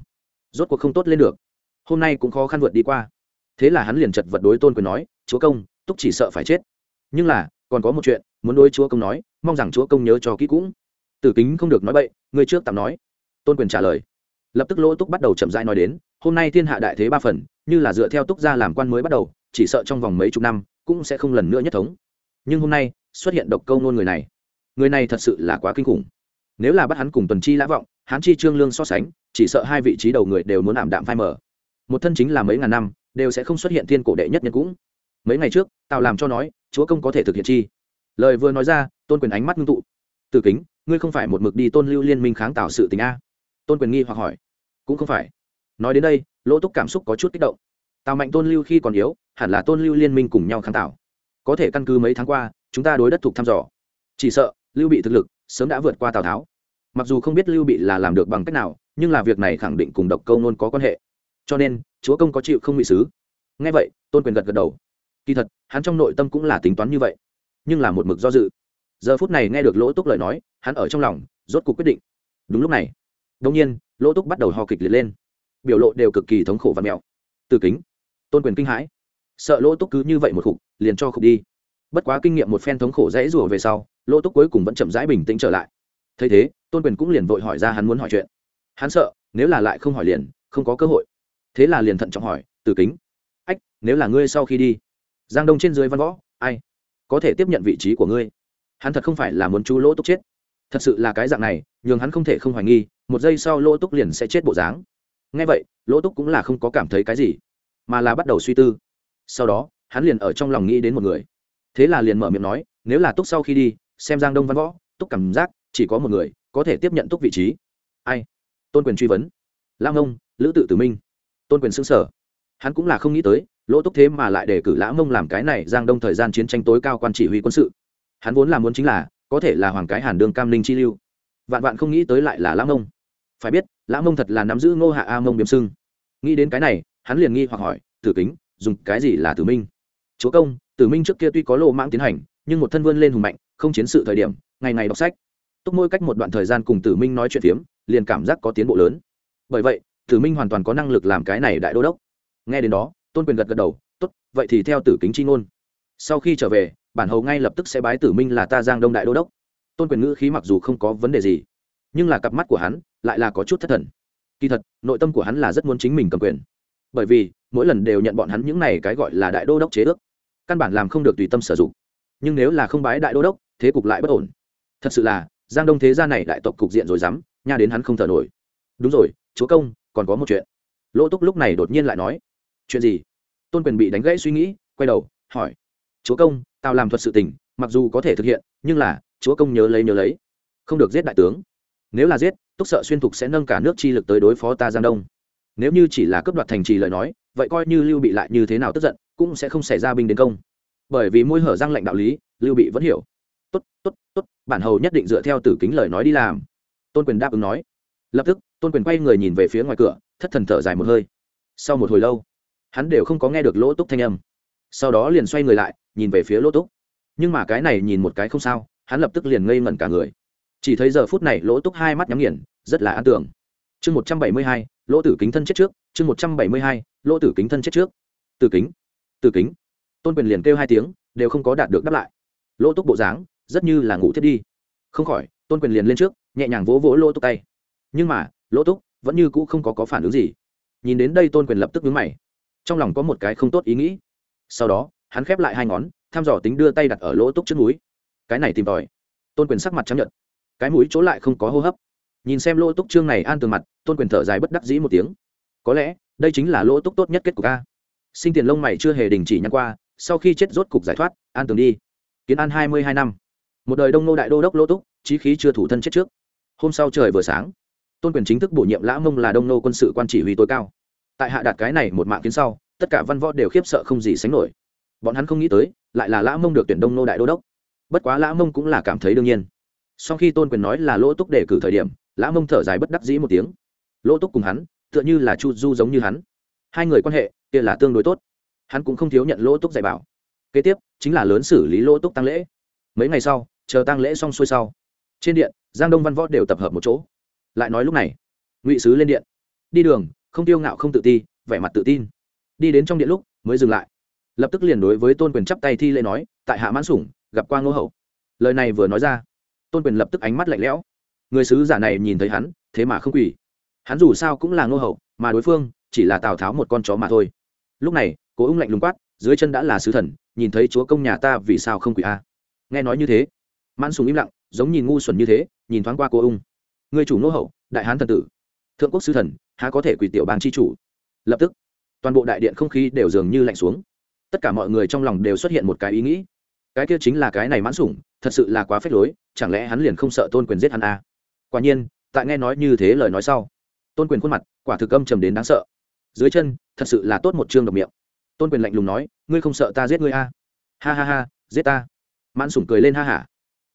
Rốt cuộc không tốt lên được. Hôm nay cũng khó khăn vượt đi qua. Thế là hắn liền chật vật đối tôn quyền nói, chúa công, túc chỉ sợ phải chết. Nhưng là, còn có một chuyện, muốn đối chúa công nói, mong rằng chúa công nhớ cho kỹ cũng. Tử kính không được nói bậy, người trước tạm nói. Tôn quyền trả lời. Lập tức lỗ túc bắt đầu chậm rãi nói đến hôm nay thiên hạ đại thế ba phần, như là dựa theo túc gia làm quan mới bắt đầu, chỉ sợ trong vòng mấy chục năm, cũng sẽ không lần nữa nhất thống. Nhưng hôm nay, xuất hiện độc câu nôn người này. Người này thật sự là quá kinh khủng. Nếu là bắt hắn cùng tuần chi lã vọng, hắn chi trương lương so sánh, chỉ sợ hai vị trí đầu người đều muốn ảm đạm phai mở một thân chính là mấy ngàn năm, đều sẽ không xuất hiện thiên cổ đệ nhất nhân cũng. Mấy ngày trước, tào làm cho nói, chúa công có thể thực hiện chi. Lời vừa nói ra, tôn quyền ánh mắt ngưng tụ. Từ kính, ngươi không phải một mực đi tôn lưu liên minh kháng tạo sự tình a. Tôn quyền nghi hoặc hỏi. Cũng không phải nói đến đây, lỗ túc cảm xúc có chút kích động. Tào mạnh tôn lưu khi còn yếu, hẳn là tôn lưu liên minh cùng nhau kháng tạo có thể căn cứ mấy tháng qua, chúng ta đối đất thuộc thăm dò. Chỉ sợ, lưu bị thực lực sớm đã vượt qua tào tháo. Mặc dù không biết lưu bị là làm được bằng cách nào, nhưng là việc này khẳng định cùng độc câu nôn có quan hệ. Cho nên, chúa công có chịu không bị xứ nghe vậy, tôn quyền gật gật đầu. Kỳ thật, hắn trong nội tâm cũng là tính toán như vậy, nhưng là một mực do dự. Giờ phút này nghe được lỗ túc lời nói, hắn ở trong lòng rốt cuộc quyết định. Đúng lúc này đông nhiên, lỗ túc bắt đầu ho kịch liệt lên biểu lộ đều cực kỳ thống khổ và mẹo. Từ kính, tôn quyền kinh hãi. Sợ lỗ túc cứ như vậy một khục, liền cho khục đi. Bất quá kinh nghiệm một phen thống khổ dãy rủa về sau, lỗ túc cuối cùng vẫn chậm rãi bình tĩnh trở lại. Thấy thế, tôn quyền cũng liền vội hỏi ra hắn muốn hỏi chuyện. Hắn sợ, nếu là lại không hỏi liền, không có cơ hội. Thế là liền thận trọng hỏi, từ kính, ách, nếu là ngươi sau khi đi, giang đông trên dưới văn võ, ai có thể tiếp nhận vị trí của ngươi? Hắn thật không phải là muốn chú lỗ túc chết. Thật sự là cái dạng này, nhường hắn không thể không hoài nghi, một giây sau lỗ túc liền sẽ chết bộ dáng ngay vậy, lỗ túc cũng là không có cảm thấy cái gì, mà là bắt đầu suy tư. Sau đó, hắn liền ở trong lòng nghĩ đến một người. Thế là liền mở miệng nói, nếu là túc sau khi đi, xem giang đông văn võ, túc cảm giác chỉ có một người, có thể tiếp nhận túc vị trí. Ai? Tôn quyền truy vấn. Lam ông lữ tự tử minh. Tôn quyền xưng sở hắn cũng là không nghĩ tới, lỗ túc thế mà lại để cử lã mông làm cái này giang đông thời gian chiến tranh tối cao quan chỉ huy quân sự. Hắn vốn là muốn chính là, có thể là hoàng cái hàn đương cam ninh chi lưu. Vạn vạn không nghĩ tới lại là lã mông. Phải biết lã mông thật là nắm giữ ngô hạ a mông biếm sưng. Nghĩ đến cái này, hắn liền nghi hoặc hỏi, tử kính, dùng cái gì là tử minh? Chúa công, tử minh trước kia tuy có lộ mãng tiến hành, nhưng một thân vươn lên hùng mạnh, không chiến sự thời điểm, ngày ngày đọc sách. Túc môi cách một đoạn thời gian cùng tử minh nói chuyện phiếm, liền cảm giác có tiến bộ lớn. Bởi vậy, tử minh hoàn toàn có năng lực làm cái này đại đô đốc. Nghe đến đó, tôn quyền gật gật đầu, tốt, vậy thì theo tử kính chi ngôn. Sau khi trở về, bản hầu ngay lập tức sẽ bái tử minh là ta giang đông đại đô đốc. Tôn quyền ngữ khí mặc dù không có vấn đề gì, nhưng là cặp mắt của hắn lại là có chút thất thần. Kỳ thật, nội tâm của hắn là rất muốn chính mình cầm quyền. Bởi vì, mỗi lần đều nhận bọn hắn những này cái gọi là đại đô đốc chế ước, căn bản làm không được tùy tâm sử dụng. Nhưng nếu là không bái đại đô đốc, thế cục lại bất ổn. Thật sự là, giang đông thế gia này đại tộc cục diện rồi dám, nha đến hắn không thở nổi. Đúng rồi, chúa công, còn có một chuyện. Lỗ túc lúc này đột nhiên lại nói. Chuyện gì? Tôn quyền bị đánh gãy suy nghĩ, quay đầu, hỏi. Chúa công, tao làm thuật sự tình, mặc dù có thể thực hiện, nhưng là, chúa công nhớ lấy nhớ lấy. Không được giết đại tướng. Nếu là giết túc sợ xuyên thục sẽ nâng cả nước chi lực tới đối phó ta giang đông. Nếu như chỉ là cấp đoạt thành trì lời nói, vậy coi như lưu bị lại như thế nào tức giận, cũng sẽ không xảy ra binh đến công. Bởi vì môi hở răng lệnh đạo lý, lưu bị vẫn hiểu. Tốt tốt tốt, bản hầu nhất định dựa theo tử kính lời nói đi làm. Tôn quyền đáp ứng nói. Lập tức, tôn quyền quay người nhìn về phía ngoài cửa, thất thần thở dài một hơi. Sau một hồi lâu, hắn đều không có nghe được lỗ túc thanh âm. Sau đó liền xoay người lại, nhìn về phía lỗ túc. Nhưng mà cái này nhìn một cái không sao, hắn lập tức liền ngây ngẩn cả người chỉ thấy giờ phút này lỗ túc hai mắt nhắm nghiền rất là an tưởng chương một trăm bảy mươi hai lỗ tử kính thân chết trước. Chương một trăm bảy mươi hai lỗ tử kính thân chết trước. Tử kính tử kính. Tôn quyền liền kêu hai tiếng đều không có đạt được đáp lại. Lỗ túc bộ dáng rất như là ngủ thiết đi. Không khỏi tôn quyền liền lên trước nhẹ nhàng vỗ vỗ lỗ túc tay. Nhưng mà lỗ túc vẫn như cũ không có, có phản ứng gì. Nhìn đến đây tôn quyền lập tức nhướng mày. Trong lòng có một cái không tốt ý nghĩ. Sau đó hắn khép lại hai ngón thăm dò tính đưa tay đặt ở lỗ túc trước núi cái này tìm tòi. Tôn quyền sắc mặt chấp nhận cái mũi chỗ lại không có hô hấp. Nhìn xem lỗ túc trương này an tường mặt, tôn quyền thở dài bất đắc dĩ một tiếng. Có lẽ, đây chính là lỗ túc tốt nhất kết của ca sinh tiền lông mày chưa hề đình chỉ nhăn qua, sau khi chết rốt cục giải thoát, an tường đi. Kiến an hai mươi hai năm. Một đời đông nô đại đô đốc lỗ túc trí khí chưa thủ thân chết trước. Hôm sau trời vừa sáng, tôn quyền chính thức bổ nhiệm lã mông là đông nô quân sự quan chỉ huy tối cao. Tại hạ đạt cái này một mạng kiến sau, tất cả văn võ đều khiếp sợ không gì sánh nổi. Bọn hắn không nghĩ tới, lại là lã mông được tuyển đông nô đại đô đốc. Bất quá lã mông cũng là cảm thấy đương nhiên sau khi tôn quyền nói là lỗ túc đề cử thời điểm, lã mông thở dài bất đắc dĩ một tiếng. Lỗ túc cùng hắn, tựa như là chu du giống như hắn. Hai người quan hệ, kia là tương đối tốt. Hắn cũng không thiếu nhận lỗ túc dạy bảo. Kế tiếp, chính là lớn xử lý lỗ túc tăng lễ. Mấy ngày sau, chờ tăng lễ xong xuôi sau, trên điện, giang đông văn võ đều tập hợp một chỗ. Lại nói lúc này, ngụy sứ lên điện. Đi đường, không tiêu ngạo không tự ti, vẻ mặt tự tin. Đi đến trong điện lúc, mới dừng lại. Lập tức liền đối với tôn quyền chắp tay thi lễ nói, tại hạ mãn sủng, gặp qua ngô hậu. Lời này vừa nói ra tôn quyền lập tức ánh mắt lạnh lẽo. Người sứ giả này nhìn thấy hắn, thế mà không quỳ. Hắn dù sao cũng là ngô hậu, mà đối phương chỉ là tào tháo một con chó mà thôi. Lúc này, cố ung lạnh lùng quát, dưới chân đã là sứ thần, nhìn thấy chúa công nhà ta vì sao không quỳ a? Nghe nói như thế, mãn sùng im lặng, giống nhìn ngu xuẩn như thế, nhìn thoáng qua cô ung. Người chủ ngô hậu, đại hán thần tử, thượng quốc sứ thần, há có thể quỳ tiểu bang chi chủ? Lập tức, toàn bộ đại điện không khí đều dường như lạnh xuống. Tất cả mọi người trong lòng đều xuất hiện một cái ý nghĩ cái kia chính là cái này mãn sủng, thật sự là quá phết lối, chẳng lẽ hắn liền không sợ tôn quyền giết hắn à? quả nhiên, tại nghe nói như thế lời nói sau, tôn quyền khuôn mặt quả thực âm trầm đến đáng sợ. Dưới chân, thật sự là tốt một chương độc miệng. Tôn quyền lạnh lùng nói, ngươi không sợ ta giết ngươi à? ha ha ha, giết ta. Mãn sủng cười lên ha hả.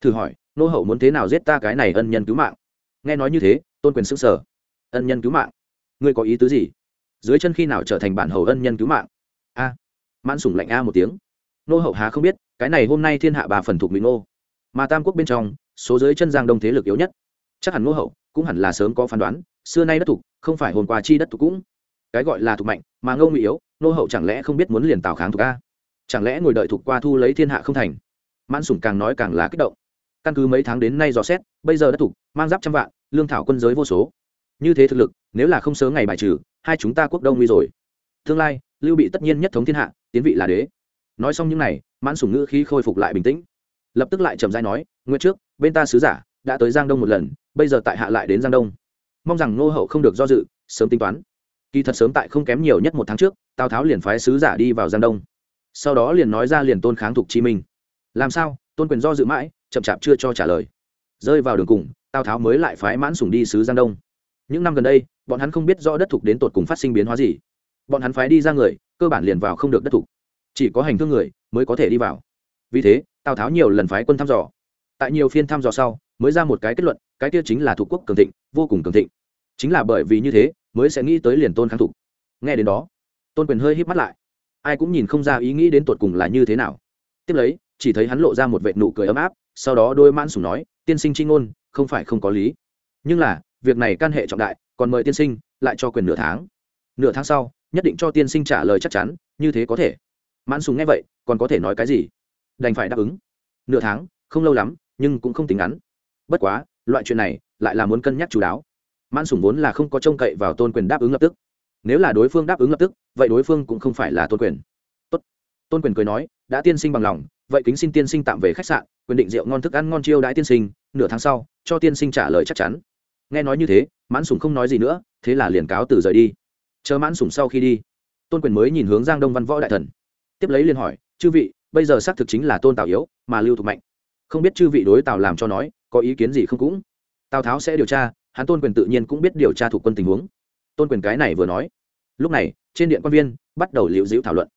Thử hỏi, nô hậu muốn thế nào giết ta cái này ân nhân cứu mạng? Nghe nói như thế, tôn quyền sững sờ. Ân nhân cứu mạng? Ngươi có ý tứ gì? Dưới chân khi nào trở thành bản hầu ân nhân cứu mạng? A. Mãn sủng lạnh a một tiếng nô hậu há không biết, cái này hôm nay thiên hạ bà phần thuộc mỹ nô mà tam quốc bên trong, số dưới chân giang đông thế lực yếu nhất. Chắc hẳn nô hậu cũng hẳn là sớm có phán đoán, xưa nay đất thục không phải hồn quà chi đất thục cũng. Cái gọi là thục mạnh, mà ngô ngụy yếu, nô hậu chẳng lẽ không biết muốn liền tào kháng thục a? Chẳng lẽ ngồi đợi thục qua thu lấy thiên hạ không thành? Mãn sủng càng nói càng là kích động. Căn cứ mấy tháng đến nay dò xét, bây giờ đất thục mang giáp trăm vạn, lương thảo quân giới vô số. Như thế thực lực, nếu là không sớm ngày bài trừ, hai chúng ta quốc đông nguy rồi. Tương lai, lưu bị tất nhiên nhất thống thiên hạ, tiến vị là đế nói xong những này, mãn sủng ngữ khi khôi phục lại bình tĩnh. Lập tức lại trầm dai nói nguyên trước bên ta sứ giả đã tới giang đông một lần bây giờ tại hạ lại đến giang đông. Mong rằng nô hậu không được do dự sớm tính toán. Kỳ thật sớm tại không kém nhiều nhất một tháng trước tào tháo liền phái sứ giả đi vào giang đông. Sau đó liền nói ra liền tôn kháng thục chi minh. Làm sao? Tôn quyền do dự mãi chậm chạp chưa cho trả lời. Rơi vào đường cùng tào tháo mới lại phái mãn sủng đi sứ giang đông. Những năm gần đây bọn hắn không biết rõ đất thục đến tột cùng phát sinh biến hóa gì. Bọn hắn phái đi ra người cơ bản liền vào không được đất thục chỉ có hành thương người mới có thể đi vào. Vì thế, tào tháo nhiều lần phái quân thăm dò. Tại nhiều phiên thăm dò sau, mới ra một cái kết luận, cái kia chính là thuộc quốc cường thịnh, vô cùng cường thịnh. Chính là bởi vì như thế, mới sẽ nghĩ tới liền tôn kháng thục. Nghe đến đó, tôn quyền hơi híp mắt lại. Ai cũng nhìn không ra ý nghĩ đến tột cùng là như thế nào. Tiếp lấy, chỉ thấy hắn lộ ra một vệ nụ cười ấm áp, sau đó đôi mãn sùng nói, tiên sinh c h i ngôn, không phải không có lý. Nhưng là, việc này can hệ trọng đại, còn mời tiên sinh lại cho quyền nửa tháng. Nửa tháng sau, nhất định cho tiên sinh trả lời chắc chắn, như thế có thể mãn sùng nghe vậy, còn có thể nói cái gì? Đành phải đáp ứng. Nửa tháng, không lâu lắm, nhưng cũng không tính ngắn. Bất quá, loại chuyện này lại là muốn cân nhắc chú đáo. Mãn sùng vốn là không có trông cậy vào tôn quyền đáp ứng lập tức. Nếu là đối phương đáp ứng lập tức, vậy đối phương cũng không phải là tôn quyền. Tốt. tôn quyền cười nói, đã tiên sinh bằng lòng, vậy kính xin tiên sinh tạm về khách sạn, quyền định rượu ngon thức ăn ngon chiêu đãi tiên sinh, nửa tháng sau, cho tiên sinh trả lời chắc chắn. Nghe nói như thế, mãn sùng không nói gì nữa, thế là liền cáo từ rời đi. Chờ mãn sùng sau khi đi, tôn quyền mới nhìn hướng giang đông văn võ đại thần tiếp lấy liền hỏi, chư vị, bây giờ xác thực chính là tôn tào yếu, mà lưu thục mạnh. Không biết chư vị đối tào làm cho nói, có ý kiến gì không cũng? Tào tháo sẽ điều tra, hắn tôn quyền tự nhiên cũng biết điều tra thuộc quân tình huống. Tôn quyền cái này vừa nói. Lúc này, trên điện quan viên bắt đầu liệu dĩu thảo luận.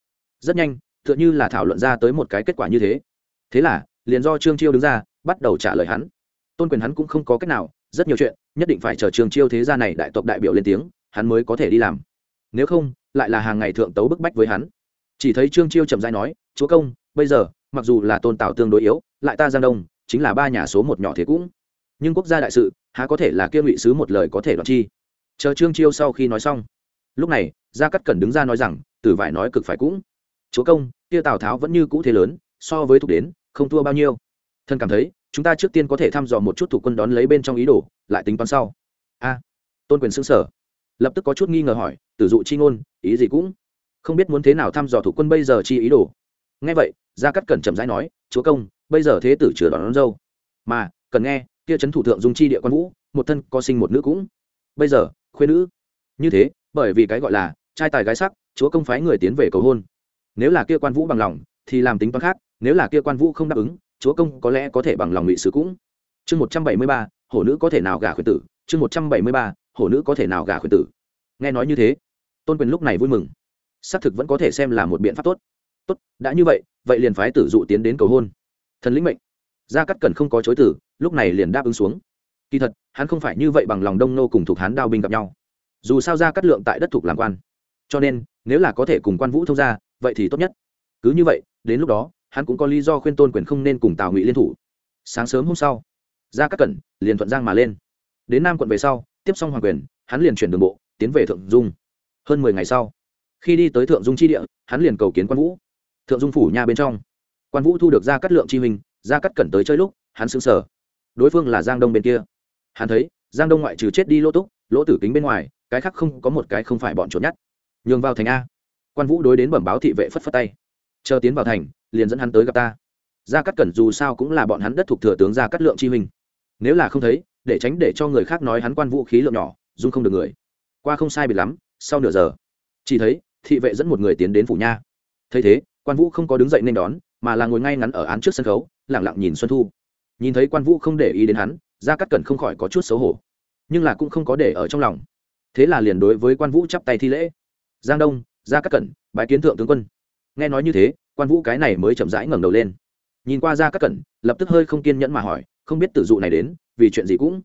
Rất nhanh, tựa như là thảo luận ra tới một cái kết quả như thế. Thế là, liền do trương chiêu đứng ra, bắt đầu trả lời hắn. Tôn quyền hắn cũng không có cách nào, rất nhiều chuyện, nhất định phải chờ trương chiêu thế gia này đại tộc đại biểu lên tiếng, hắn mới có thể đi làm. Nếu không, lại là hàng ngày thượng tấu bức bách với hắn chỉ thấy trương chiêu chậm dãi nói, chúa công, bây giờ, mặc dù là tôn tạo tương đối yếu, lại ta giang đông, chính là ba nhà số một nhỏ thế cũng. Nhưng quốc gia đại sự, há có thể là kia ngụy sứ một lời có thể đoạt chi? Chờ trương chiêu sau khi nói xong, lúc này, gia cắt cẩn đứng ra nói rằng tử vải nói cực phải cũng. Chúa công, kia tào tháo vẫn như cũ thế lớn, so với thục đến, không thua bao nhiêu. Thân cảm thấy, chúng ta trước tiên có thể thăm dò một chút thủ quân đón lấy bên trong ý đồ, lại tính toán sau. A, tôn quyền xứng sở. Lập tức có chút nghi ngờ hỏi, tử dụ chi ngôn, ý gì cũng? Không biết muốn thế nào thăm dò thủ quân bây giờ chi ý đồ. Nghe vậy gia cắt cẩn chậm rãi nói chúa công bây giờ thế tử chừa đón, đón dâu. Mà cần nghe kia trấn thủ thượng dung chi địa quan vũ một thân có sinh một nữ cũng. Bây giờ khuyên nữ. Như thế bởi vì cái gọi là trai tài gái sắc chúa công phái người tiến về cầu hôn. Nếu là kia quan vũ bằng lòng thì làm tính toán khác nếu là kia quan vũ không đáp ứng chúa công có lẽ có thể bằng lòng ngụy sứ cũng. Chương một trăm bảy mươi ba hổ nữ có thể nào gả khuyên tử? Chương một trăm bảy mươi ba hổ nữ có thể nào gả khuyên tử? Nghe nói như thế tôn quyền lúc này vui mừng xác thực vẫn có thể xem là một biện pháp tốt. Tốt đã như vậy vậy liền phái tử dụ tiến đến cầu hôn. Thần lĩnh mệnh. Gia cắt cần không có chối tử lúc này liền đáp ứng xuống. Kỳ thật hắn không phải như vậy bằng lòng đông nô cùng thuộc hán đao binh gặp nhau. Dù sao gia cắt lượng tại đất thuộc làm quan. Cho nên nếu là có thể cùng quan vũ thông gia, vậy thì tốt nhất. Cứ như vậy đến lúc đó hắn cũng có lý do khuyên tôn quyền không nên cùng tào ngụy liên thủ. Sáng sớm hôm sau gia cắt cẩn liền thuận giang mà lên. Đến nam quận về sau tiếp xong hoàng quyền hắn liền chuyển đường bộ tiến về thượng dung. Hơn mười ngày sau khi đi tới thượng dung chi địa, hắn liền cầu kiến quan vũ. Thượng dung phủ nhà bên trong. Quan vũ thu được ra cắt lượng chi hình ra cắt cẩn tới chơi lúc, hắn xứng sở đối phương là giang đông bên kia. Hắn thấy, giang đông ngoại trừ chết đi lỗ túc, lỗ tử kính bên ngoài, cái khác không có một cái không phải bọn trốn nhát. nhường vào thành a. Quan vũ đối đến bẩm báo thị vệ phất phất tay. Chờ tiến vào thành, liền dẫn hắn tới gặp ta. Gia cắt cẩn dù sao cũng là bọn hắn đất thuộc thừa tướng gia cắt lượng chi huynh. Nếu là không thấy, để tránh để cho người khác nói hắn quan vũ khí lượng nhỏ, dung không được người. Qua không sai biệt lắm, sau nửa giờ, chỉ thấy thị vệ dẫn một người tiến đến phủ nha. Thấy thế, quan vũ không có đứng dậy nên đón, mà là ngồi ngay ngắn ở án trước sân khấu lẳng lặng nhìn xuân thu. Nhìn thấy quan vũ không để ý đến hắn, gia cắt cẩn không khỏi có chút xấu hổ, nhưng là cũng không có để ở trong lòng. Thế là liền đối với quan vũ chắp tay thi lễ. Giang đông, gia cắt cẩn, bái kiến thượng tướng quân. Nghe nói như thế, quan vũ cái này mới chậm rãi ngẩng đầu lên. Nhìn qua gia cắt cẩn, lập tức hơi không kiên nhẫn mà hỏi, không biết tử dụ này đến, vì chuyện gì cũng?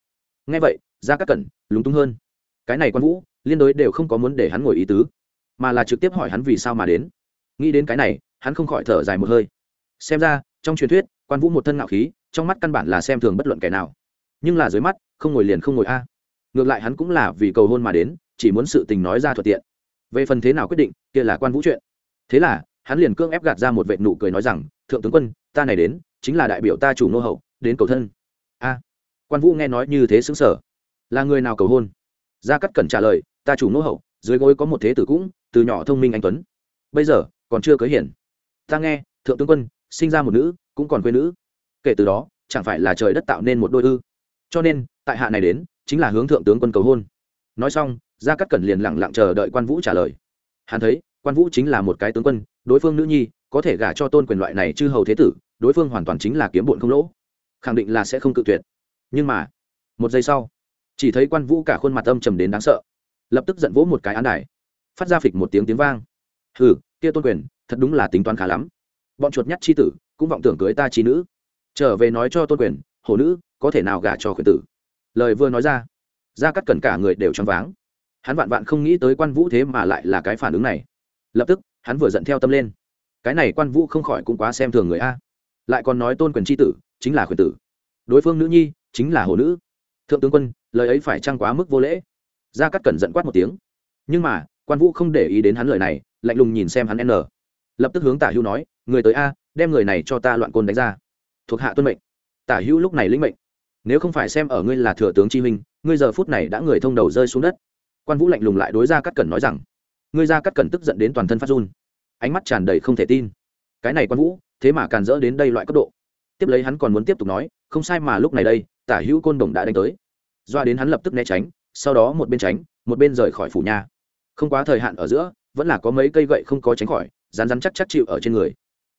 Nghe vậy, gia cắt cẩn lúng túng hơn. Cái này quan vũ, liên đối đều không có muốn để hắn ngồi ý tứ mà là trực tiếp hỏi hắn vì sao mà đến. Nghĩ đến cái này, hắn không khỏi thở dài một hơi. Xem ra, trong truyền thuyết, quan vũ một thân ngạo khí, trong mắt căn bản là xem thường bất luận kẻ nào. Nhưng là dưới mắt, không ngồi liền không ngồi a. À. Ngược lại hắn cũng là vì cầu hôn mà đến, chỉ muốn sự tình nói ra thuận tiện. Về phần thế nào quyết định, kia là quan vũ chuyện. Thế là, hắn liền cưỡng ép gạt ra một vệ nụ cười nói rằng, thượng tướng quân, ta này đến, chính là đại biểu ta chủ nô hậu, đến cầu thân. A. Quan vũ nghe nói như thế xứng sở là người nào cầu hôn? Gia cắt cẩn trả lời, ta chủ nô hậu, dưới gối có một thế tử cũng từ nhỏ thông minh anh tuấn. Bây giờ, còn chưa cưới hiển ta nghe, thượng tướng quân, sinh ra một nữ, cũng còn quê nữ. Kể từ đó, chẳng phải là trời đất tạo nên một đôi ư. Cho nên, tại hạ này đến, chính là hướng thượng tướng quân cầu hôn. Nói xong, gia cắt cẩn liền lẳng lặng chờ đợi quan vũ trả lời. Hắn thấy, quan vũ chính là một cái tướng quân, đối phương nữ nhi, có thể gả cho tôn quyền loại này chư hầu thế tử, đối phương hoàn toàn chính là kiếm bụn không lỗ. Khẳng định là sẽ không cự tuyệt. Nhưng mà, một giây sau, chỉ thấy quan vũ cả khuôn mặt âm trầm đến đáng sợ. Lập tức giận vỗ một cái án đài phát ra phịch một tiếng tiếng vang. Hừ, kia tôn quyền, thật đúng là tính toán khá lắm. Bọn chuột nhắt chi tử, cũng vọng tưởng cưới ta chi nữ. Trở về nói cho tôn quyền hồ nữ, có thể nào gả cho khuyển tử? Lời vừa nói ra ra cắt cẩn cả người đều choáng váng. Hắn vạn vạn không nghĩ tới quan vũ thế mà lại là cái phản ứng này. Lập tức, hắn vừa giận theo tâm lên. Cái này quan vũ không khỏi cũng quá xem thường người a. Lại còn nói tôn quyền c tử, chính là quyền tử. Đối phương nữ nhi, chính là hồ nữ. Thượng tướng quân, lời ấy phải trăng quá mức vô lễ? Gia cắt cẩn giận quát một tiếng. Nhưng mà quan vũ không để ý đến hắn lời này, lạnh lùng nhìn xem hắn n. Lập tức hướng tả hữu nói, người tới a, đem người này cho ta loạn côn đánh ra. Thuộc hạ tuân mệnh. Tả hữu lúc này lĩnh mệnh. Nếu không phải xem ở ngươi là thừa tướng chi minh, ngươi giờ phút này đã người thông đầu rơi xuống đất. Quan vũ lạnh lùng lại đối ra cắt cẩn nói rằng, ngươi ra cắt cẩn tức giận đến toàn thân phát run. Ánh mắt tràn đầy không thể tin. Cái này quan vũ, thế mà càn dỡ đến đây loại cấp độ. Tiếp lấy hắn còn muốn tiếp tục nói, không sai mà lúc này đây, tả hữu côn đồng đã đánh tới. Doa đến hắn lập tức né tránh, sau đó một bên tránh, một bên rời khỏi phủ nhà không quá thời hạn ở giữa, vẫn là có mấy cây gậy không có tránh khỏi rán rán chắc chắc chịu ở trên người.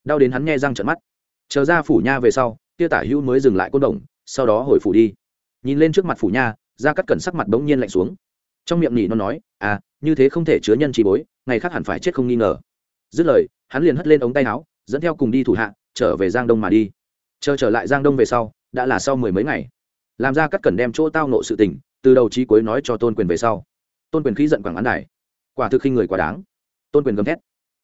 Đau đến hắn nghe răng trận mắt. Chờ ra phủ nha về sau Tia tả hữu mới dừng lại côn đồng, sau đó hồi phủ đi. Nhìn lên trước mặt phủ nha ra cắt cẩn sắc mặt bỗng nhiên lạnh xuống. Trong miệng nỉ nó nói à như thế không thể chứa nhân trí bối, ngày khác hẳn phải chết không nghi ngờ. Dứt lời, hắn liền hất lên ống tay áo, dẫn theo cùng đi thủ hạ, trở về giang đông mà đi. Chờ trở lại giang đông về sau, đã là sau mười mấy ngày. Làm ra cắt cẩn đem chỗ tao nộ sự tình, từ đầu trí cuối nói cho tôn quyền về sau. Tôn quyền khí giận quảng án đài quả thực khi người quá đáng. Tôn quyền gầm thét.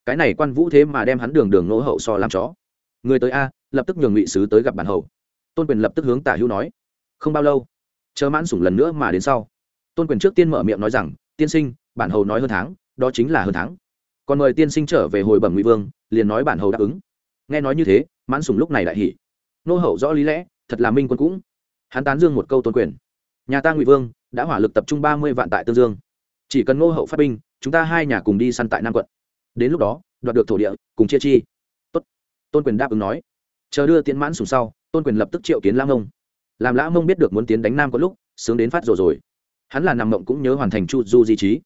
Cái này quan vũ thế mà đem hắn đường đường nỗ hậu so làm chó. Người tới a, lập tức nhường ngụy sứ tới gặp bản hậu tôn quyền lập tức hướng tả hữu nói. Không bao lâu chờ mãn sủng lần nữa mà đến sau. Tôn quyền trước tiên mở miệng nói rằng, tiên sinh, bản hầu nói hơn tháng, đó chính là hơn tháng. Còn mời tiên sinh trở về hồi bẩm ngụy vương, liền nói bản hầu đáp ứng. Nghe nói như thế, mãn sủng lúc này đại hỉ. Nô hậu rõ lý lẽ, thật là minh quân cũng. Hắn tán dương một câu tôn quyền. Nhà ta ngụy vương, đã hỏa lực tập trung ba mươi vạn tại tương dương. Chỉ cần nô hậu phát binh chúng ta hai nhà cùng đi săn tại nam quận. Đến lúc đó, đoạt được thổ địa, cùng chia chi. Tốt. tôn quyền đáp ứng nói. Chờ đưa tiến mãn sùng sau, tôn quyền lập tức triệu kiến lã mông. Làm lã mông biết được muốn tiến đánh nam có lúc, sướng đến phát rồi rồi. Hắn là nằm mộng cũng nhớ hoàn thành chu du di trí.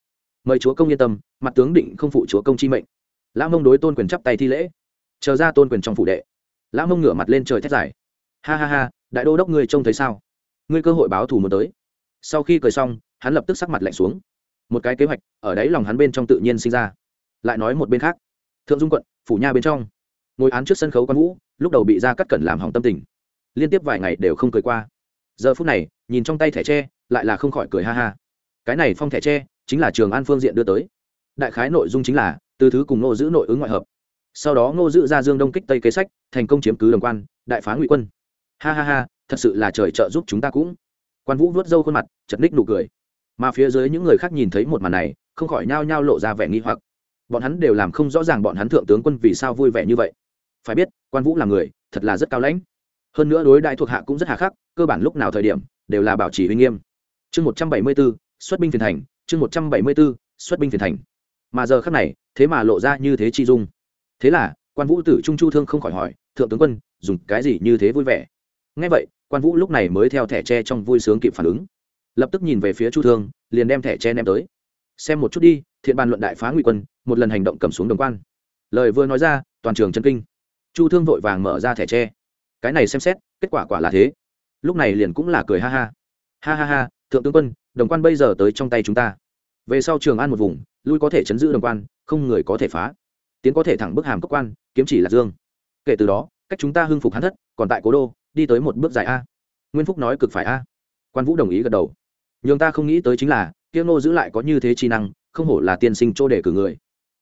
Mời chúa công yên tâm, mặt tướng định không phụ chúa công chi mệnh. Lã mông đối tôn quyền chắp tay thi lễ. Chờ ra tôn quyền trong phủ đệ. Lã mông ngửa mặt lên trời thét dài. Ha ha ha, đại đô đốc ngươi trông thấy sao? Ngươi cơ hội báo thù muốn tới. Sau khi cười xong, hắn lập tức sắc mặt lạnh xuống một cái kế hoạch, ở đấy lòng hắn bên trong tự nhiên sinh ra. Lại nói một bên khác, thượng dung quận, phủ nha bên trong, ngồi án trước sân khấu quan vũ, lúc đầu bị ra cắt cẩn làm hỏng tâm tình. Liên tiếp vài ngày đều không cười qua. Giờ phút này, nhìn trong tay thẻ tre, lại là không khỏi cười ha ha. Cái này phong thẻ tre, chính là trường an phương diện đưa tới. Đại khái nội dung chính là, từ thứ cùng ngô giữ nội ứng ngoại hợp. Sau đó ngô giữ ra dương đông kích tây kế sách, thành công chiếm cứ đồng quan, đại phá ngụy quân. Ha ha ha, thật sự là trời trợ giúp chúng ta cũng. Quan vũ vớt râu khuôn mặt, chật ních nụ cười mà phía dưới những người khác nhìn thấy một màn này, không khỏi nhao nhao lộ ra vẻ nghi hoặc. Bọn hắn đều làm không rõ ràng bọn hắn thượng tướng quân vì sao vui vẻ như vậy. Phải biết, quan vũ là người, thật là rất cao lãnh. Hơn nữa đối đại thuộc hạ cũng rất hà khắc, cơ bản lúc nào thời điểm, đều là bảo trì uy nghiêm. Chương một trăm bảy mươi b ố xuất binh phiền thành, chương một trăm bảy mươi b ố xuất binh phiền thành. Mà giờ khác này, thế mà lộ ra như thế chi dung. Thế là, quan vũ tử trung chu thương không khỏi hỏi, thượng tướng quân, dùng cái gì như thế vui vẻ? Ngay vậy, quan vũ lúc này mới theo thẻ tre trong vui sướng kịp phản ứng lập tức nhìn về phía chu thương, liền đem thẻ che ném tới. Xem một chút đi, thiện bàn luận đại phá ngụy quân, một lần hành động cầm xuống đồng quan. Lời vừa nói ra, toàn trường chân kinh. Chu thương vội vàng mở ra thẻ tre cái này xem xét, kết quả quả là thế. Lúc này liền cũng là cười ha ha. Ha ha ha, thượng tướng quân, đồng quan bây giờ tới trong tay chúng ta. Về sau trường an một vùng, lui có thể chấn giữ đồng quan, không người có thể phá. Tiến có thể thẳng bức hàm cấp quan, kiếm chỉ là dương. Kể từ đó, cách chúng ta hưng phục hắn thất, còn tại cố đô, đi tới một bước dài a. Nguyên phúc nói cực phải a. Quan vũ đồng ý gật đầu nhưng ta không nghĩ tới chính là tiêu nô giữ lại có như thế chi năng, không hổ là tiên sinh chỗ để cử người.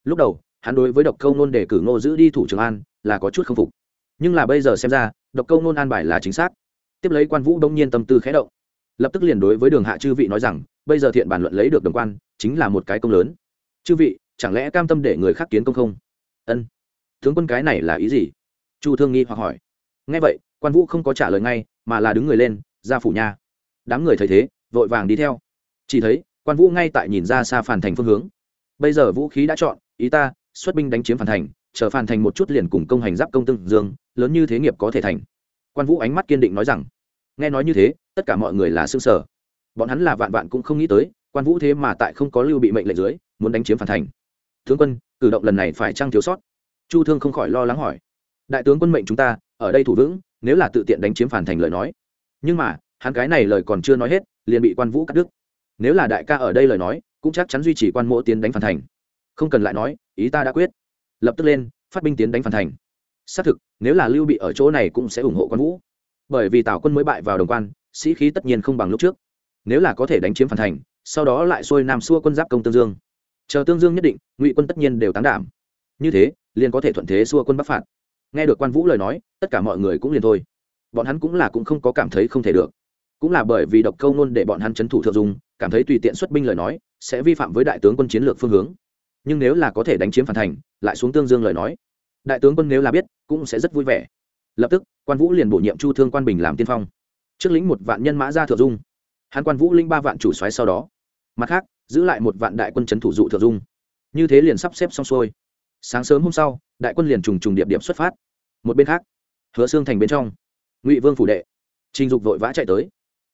Lúc đầu, hắn đối với độc câu nôn để cử ngô giữ đi thủ trường an, là có chút k phục. Nhưng là bây giờ xem ra, độc câu nôn an bài là chính xác. Tiếp lấy quan vũ đông nhiên tâm tư khẽ động. Lập tức liền đối với đường hạ chư vị nói rằng, bây giờ thiện bản luận lấy được đồng quan, chính là một cái công lớn. Chư vị, chẳng lẽ cam tâm để người khác kiến công không? Ân. Tướng quân cái này là ý gì? Chu thương nghi hoặc hỏi. Nghe vậy, quan vũ không có trả lời ngay, mà là đứng người lên ra phủ nha. Đám người thấy thế vội vàng đi theo. Chỉ thấy, quan vũ ngay tại nhìn ra xa phản thành phương hướng. Bây giờ vũ khí đã chọn, ý ta, xuất binh đánh chiếm phản thành, chờ phản thành một chút liền cùng công hành giáp công tương dương, lớn như thế nghiệp có thể thành. Quan vũ ánh mắt kiên định nói rằng, nghe nói như thế, tất cả mọi người là xương sở bọn hắn là vạn vạn cũng không nghĩ tới, quan vũ thế mà tại không có lưu bị mệnh lệnh dưới, muốn đánh chiếm phản thành. Tướng quân, cử động lần này phải trăng thiếu sót? Chu thương không khỏi lo lắng hỏi. Đại tướng quân mệnh chúng ta, ở đây thủ vững, nếu là tự tiện đánh chiếm phản thành lời nói. Nhưng mà, hắn cái này lời còn chưa nói hết liền bị quan vũ cắt đứt. Nếu là đại ca ở đây lời nói, cũng chắc chắn duy trì quan mộ tiến đánh phản thành. Không cần lại nói, ý ta đã quyết. Lập tức lên, phát binh tiến đánh phản thành. Xác thực, nếu là lưu bị ở chỗ này cũng sẽ ủng hộ quan vũ. Bởi vì tào quân mới bại vào đồng quan, sĩ khí tất nhiên không bằng lúc trước. Nếu là có thể đánh chiếm phản thành, sau đó lại xuôi nam xua quân giáp công tương dương. Chờ tương dương nhất định, ngụy quân tất nhiên đều tán đảm. Như thế, liền có thể thuận thế xua quân bắc phạt. Nghe được quan vũ lời nói, tất cả mọi người cũng liền thôi. Bọn hắn cũng là cũng không có cảm thấy không thể được cũng là bởi vì độc câu nôn để bọn hắn chấn thủ thượng dung, cảm thấy tùy tiện xuất binh lời nói, sẽ vi phạm với đại tướng quân chiến lược phương hướng. Nhưng nếu là có thể đánh chiếm phản thành, lại xuống tương dương lời nói, đại tướng quân nếu là biết, cũng sẽ rất vui vẻ. Lập tức, quan vũ liền bổ nhiệm chu thương quan bình làm tiên phong. Trước lĩnh một vạn nhân mã ra thượng dung. Hắn quan vũ linh ba vạn chủ xoáy sau đó. Mặt khác, giữ lại một vạn đại quân c thủ dụ thượng dung. Như thế liền sắp xếp xong xuôi. Sáng sớm hôm sau, đại quân liền trùng trùng điệp điệp xuất phát. Một bên khác, hứa xương thành bên trong. Ngụy vương phủ đệ. Trình dục vội vã chạy tới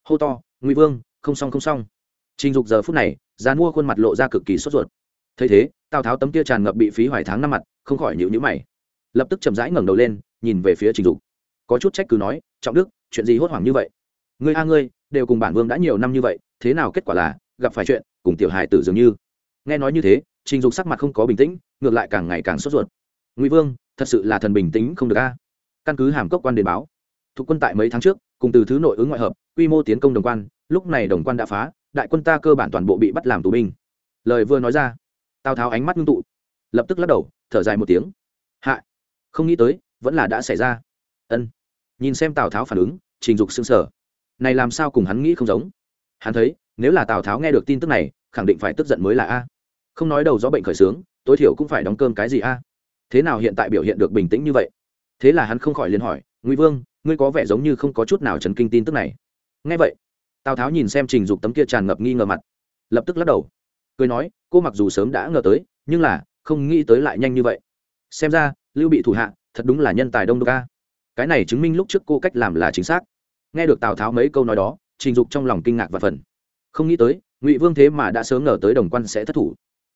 hô to, ngụy vương, không xong không xong. Trình dục giờ phút này, dán mua khuôn mặt lộ ra cực kỳ sốt ruột. Thấy thế, tào tháo tấm kia tràn ngập bị phí hoài tháng năm mặt, không khỏi nhịu nhữ mày. Lập tức chậm rãi ngẩng đầu lên, nhìn về phía trình dục. Có chút trách cứ nói, trọng đức, chuyện gì hốt hoảng như vậy? Ngươi a ngươi, đều cùng bản vương đã nhiều năm như vậy, thế nào kết quả là, gặp phải chuyện, cùng tiểu hài tử dường như. Nghe nói như thế, trình dục sắc mặt không có bình tĩnh, ngược lại càng ngày càng sốt ruột. Ngụy vương, thật sự là thần bình tĩnh không được a. Căn cứ hàm cốc quan đề báo, thuộc quân tại mấy tháng trước, cùng từ thứ nội ứng ngoại hợp quy mô tiến công đồng quan lúc này đồng quan đã phá đại quân ta cơ bản toàn bộ bị bắt làm tù binh. Lời vừa nói ra tào tháo ánh mắt ngưng tụ lập tức lắc đầu thở dài một tiếng. Hạ không nghĩ tới vẫn là đã xảy ra. Ân. Nhìn xem tào tháo phản ứng trình dục xương sở này làm sao cùng hắn nghĩ không giống? Hắn thấy nếu là tào tháo nghe được tin tức này khẳng định phải tức giận mới là a. Không nói đầu do bệnh khởi sướng, tối thiểu cũng phải đóng cơm cái gì a. Thế nào hiện tại biểu hiện được bình tĩnh như vậy? Thế là hắn không khỏi liền hỏi ngụy vương ngươi có vẻ giống như không có chút nào chấn kinh tin tức này ngay vậy, tào tháo nhìn xem trình dục tấm kia tràn ngập nghi ngờ mặt, lập tức lắc đầu, cười nói, cô mặc dù sớm đã ngờ tới, nhưng là không nghĩ tới lại nhanh như vậy. Xem ra, lưu bị thủ hạ, thật đúng là nhân tài đông đô ca cái này chứng minh lúc trước cô cách làm là chính xác. Nghe được tào tháo mấy câu nói đó, trình dục trong lòng kinh ngạc và phần không nghĩ tới, ngụy vương thế mà đã sớm ngờ tới đồng quan sẽ thất thủ.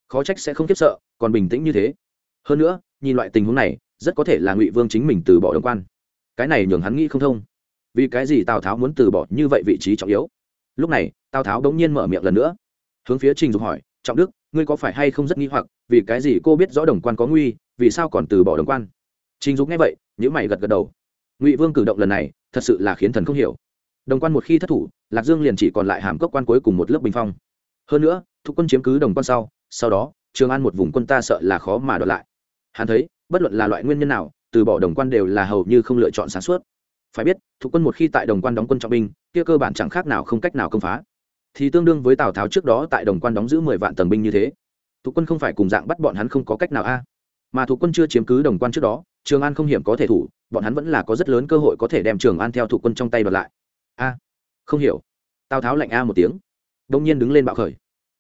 Khó trách sẽ không kiếp sợ, còn bình tĩnh như thế. Hơn nữa, nhìn loại tình huống này, rất có thể là ngụy vương chính mình từ bỏ đồng quan. Cái này nhường hắn nghĩ không thông vì cái gì tào tháo muốn từ bỏ như vậy vị trí trọng yếu lúc này tào tháo đống nhiên mở miệng lần nữa hướng phía trình dục hỏi trọng đức ngươi có phải hay không rất nghi hoặc vì cái gì cô biết rõ đồng quan có nguy vì sao còn từ bỏ đồng quan trình dục nghe vậy nhữ mày gật gật đầu ngụy vương cử động lần này thật sự là khiến thần không hiểu đồng quan một khi thất thủ lạc dương liền chỉ còn lại hàm cốc quan cuối cùng một lớp bình phong hơn nữa thuộc quân chiếm cứ đồng quan sau sau đó trường an một vùng quân ta sợ là khó mà đoạt lại hắn thấy bất luận là loại nguyên nhân nào từ bỏ đồng quan đều là hầu như không lựa chọn sáng suốt phải biết, thuộc quân một khi tại đồng quan đóng quân trọng binh, kia cơ bản chẳng khác nào không cách nào công phá. Thì tương đương với tào tháo trước đó tại đồng quan đóng giữ mười vạn tầng binh như thế. Thuộc quân không phải cùng dạng bắt bọn hắn không có cách nào a. Mà thuộc quân chưa chiếm cứ đồng quan trước đó, trường an không hiểm có thể thủ, bọn hắn vẫn là có rất lớn cơ hội có thể đem trường an theo thuộc quân trong tay đoạt lại. A, không hiểu. Tào tháo lạnh a một tiếng đông nhiên đứng lên bạo khởi.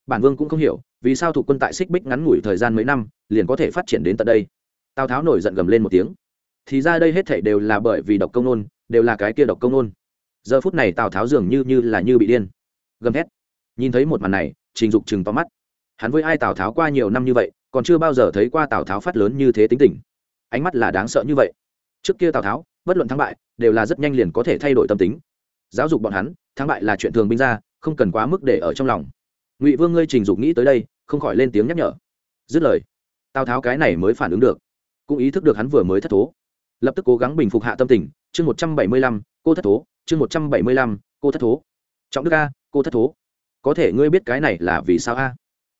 Bản vương cũng không hiểu, vì sao thuộc quân tại xích bích ngắn ngủi thời gian mấy năm, liền có thể phát triển đến tận đây. Tào tháo nổi giận gầm lên một tiếng. Thì ra đây hết thảy đều là bởi vì độc công nôn đều là cái kia độc công nôn giờ phút này tào tháo dường như như là như bị điên. Gầm hét nhìn thấy một màn này, trình dục chừng to mắt. Hắn với ai tào tháo qua nhiều năm như vậy, còn chưa bao giờ thấy qua tào tháo phát lớn như thế tính tình. Ánh mắt là đáng sợ như vậy. Trước kia tào tháo, bất luận thắng bại, đều là rất nhanh liền có thể thay đổi tâm tính. Giáo dục bọn hắn, thắng bại là chuyện thường binh ra, không cần quá mức để ở trong lòng. Ngụy vương ngươi trình dục nghĩ tới đây, không khỏi lên tiếng nhắc nhở. Dứt lời, tào tháo cái này mới phản ứng được. Cũng ý thức được hắn vừa mới thất thố. Lập tức cố gắng bình phục hạ tâm tình chương một trăm bảy mươi lăm, cô thất thố, chương một trăm bảy mươi lăm, cô thất thố. Trọng đức a, cô thất thố. Có thể ngươi biết cái này là vì sao a?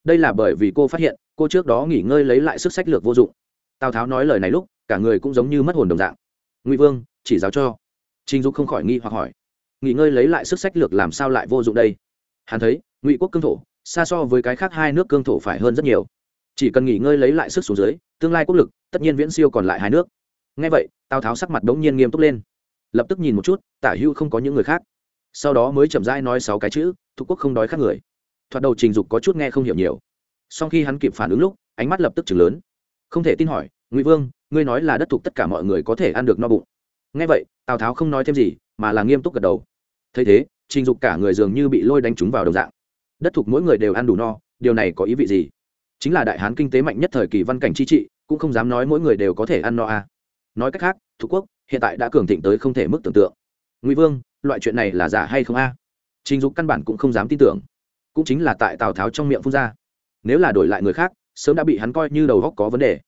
Đây là bởi vì cô phát hiện, cô trước đó nghỉ ngơi lấy lại sức sách lược vô dụng. Tào tháo nói lời này lúc, cả người cũng giống như mất hồn đồng dạng. Ngụy vương, chỉ giáo cho. Trình dục không khỏi nghi hoặc hỏi. Nghỉ ngơi lấy lại sức sách lược làm sao lại vô dụng đây? Hắn thấy, ngụy quốc cương thổ, xa so với cái khác hai nước cương thổ phải hơn rất nhiều. Chỉ cần nghỉ ngơi lấy lại sức xuống dưới, tương lai quốc lực, tất nhiên viễn siêu còn lại hai nước ngay vậy, tào tháo sắc mặt đ ố n g nhiên nghiêm túc lên. Lập tức nhìn một chút, tả hưu không có những người khác. Sau đó mới chậm rãi nói sáu cái chữ, thuộc quốc không đói khác người. Thoạt đầu trình dục có chút nghe không hiểu nhiều. Sau khi hắn kịp phản ứng lúc, ánh mắt lập tức chừng lớn. Không thể tin hỏi, ngụy vương, ngươi nói là đất thuộc tất cả mọi người có thể ăn được no bụng. Ngay vậy, tào tháo không nói thêm gì, mà là nghiêm túc gật đầu. Thấy thế, trình dục cả người dường như bị lôi đánh trúng vào đồng dạng. Đất thuộc mỗi người đều ăn đủ no, điều này có ý vị gì? Chính là đại hán kinh tế mạnh nhất thời kỳ văn cảnh chi trị, cũng không dám nói mỗi người đều có thể ăn no à nói cách khác thuộc quốc hiện tại đã cường thịnh tới không thể mức tưởng tượng. Ngụy vương, loại chuyện này là giả hay không a? À? trình dục căn bản cũng không dám tin tưởng. Cũng chính là tại tào tháo trong miệng phun ra. Nếu là đổi lại người khác, sớm đã bị hắn coi như đầu góc có vấn đề.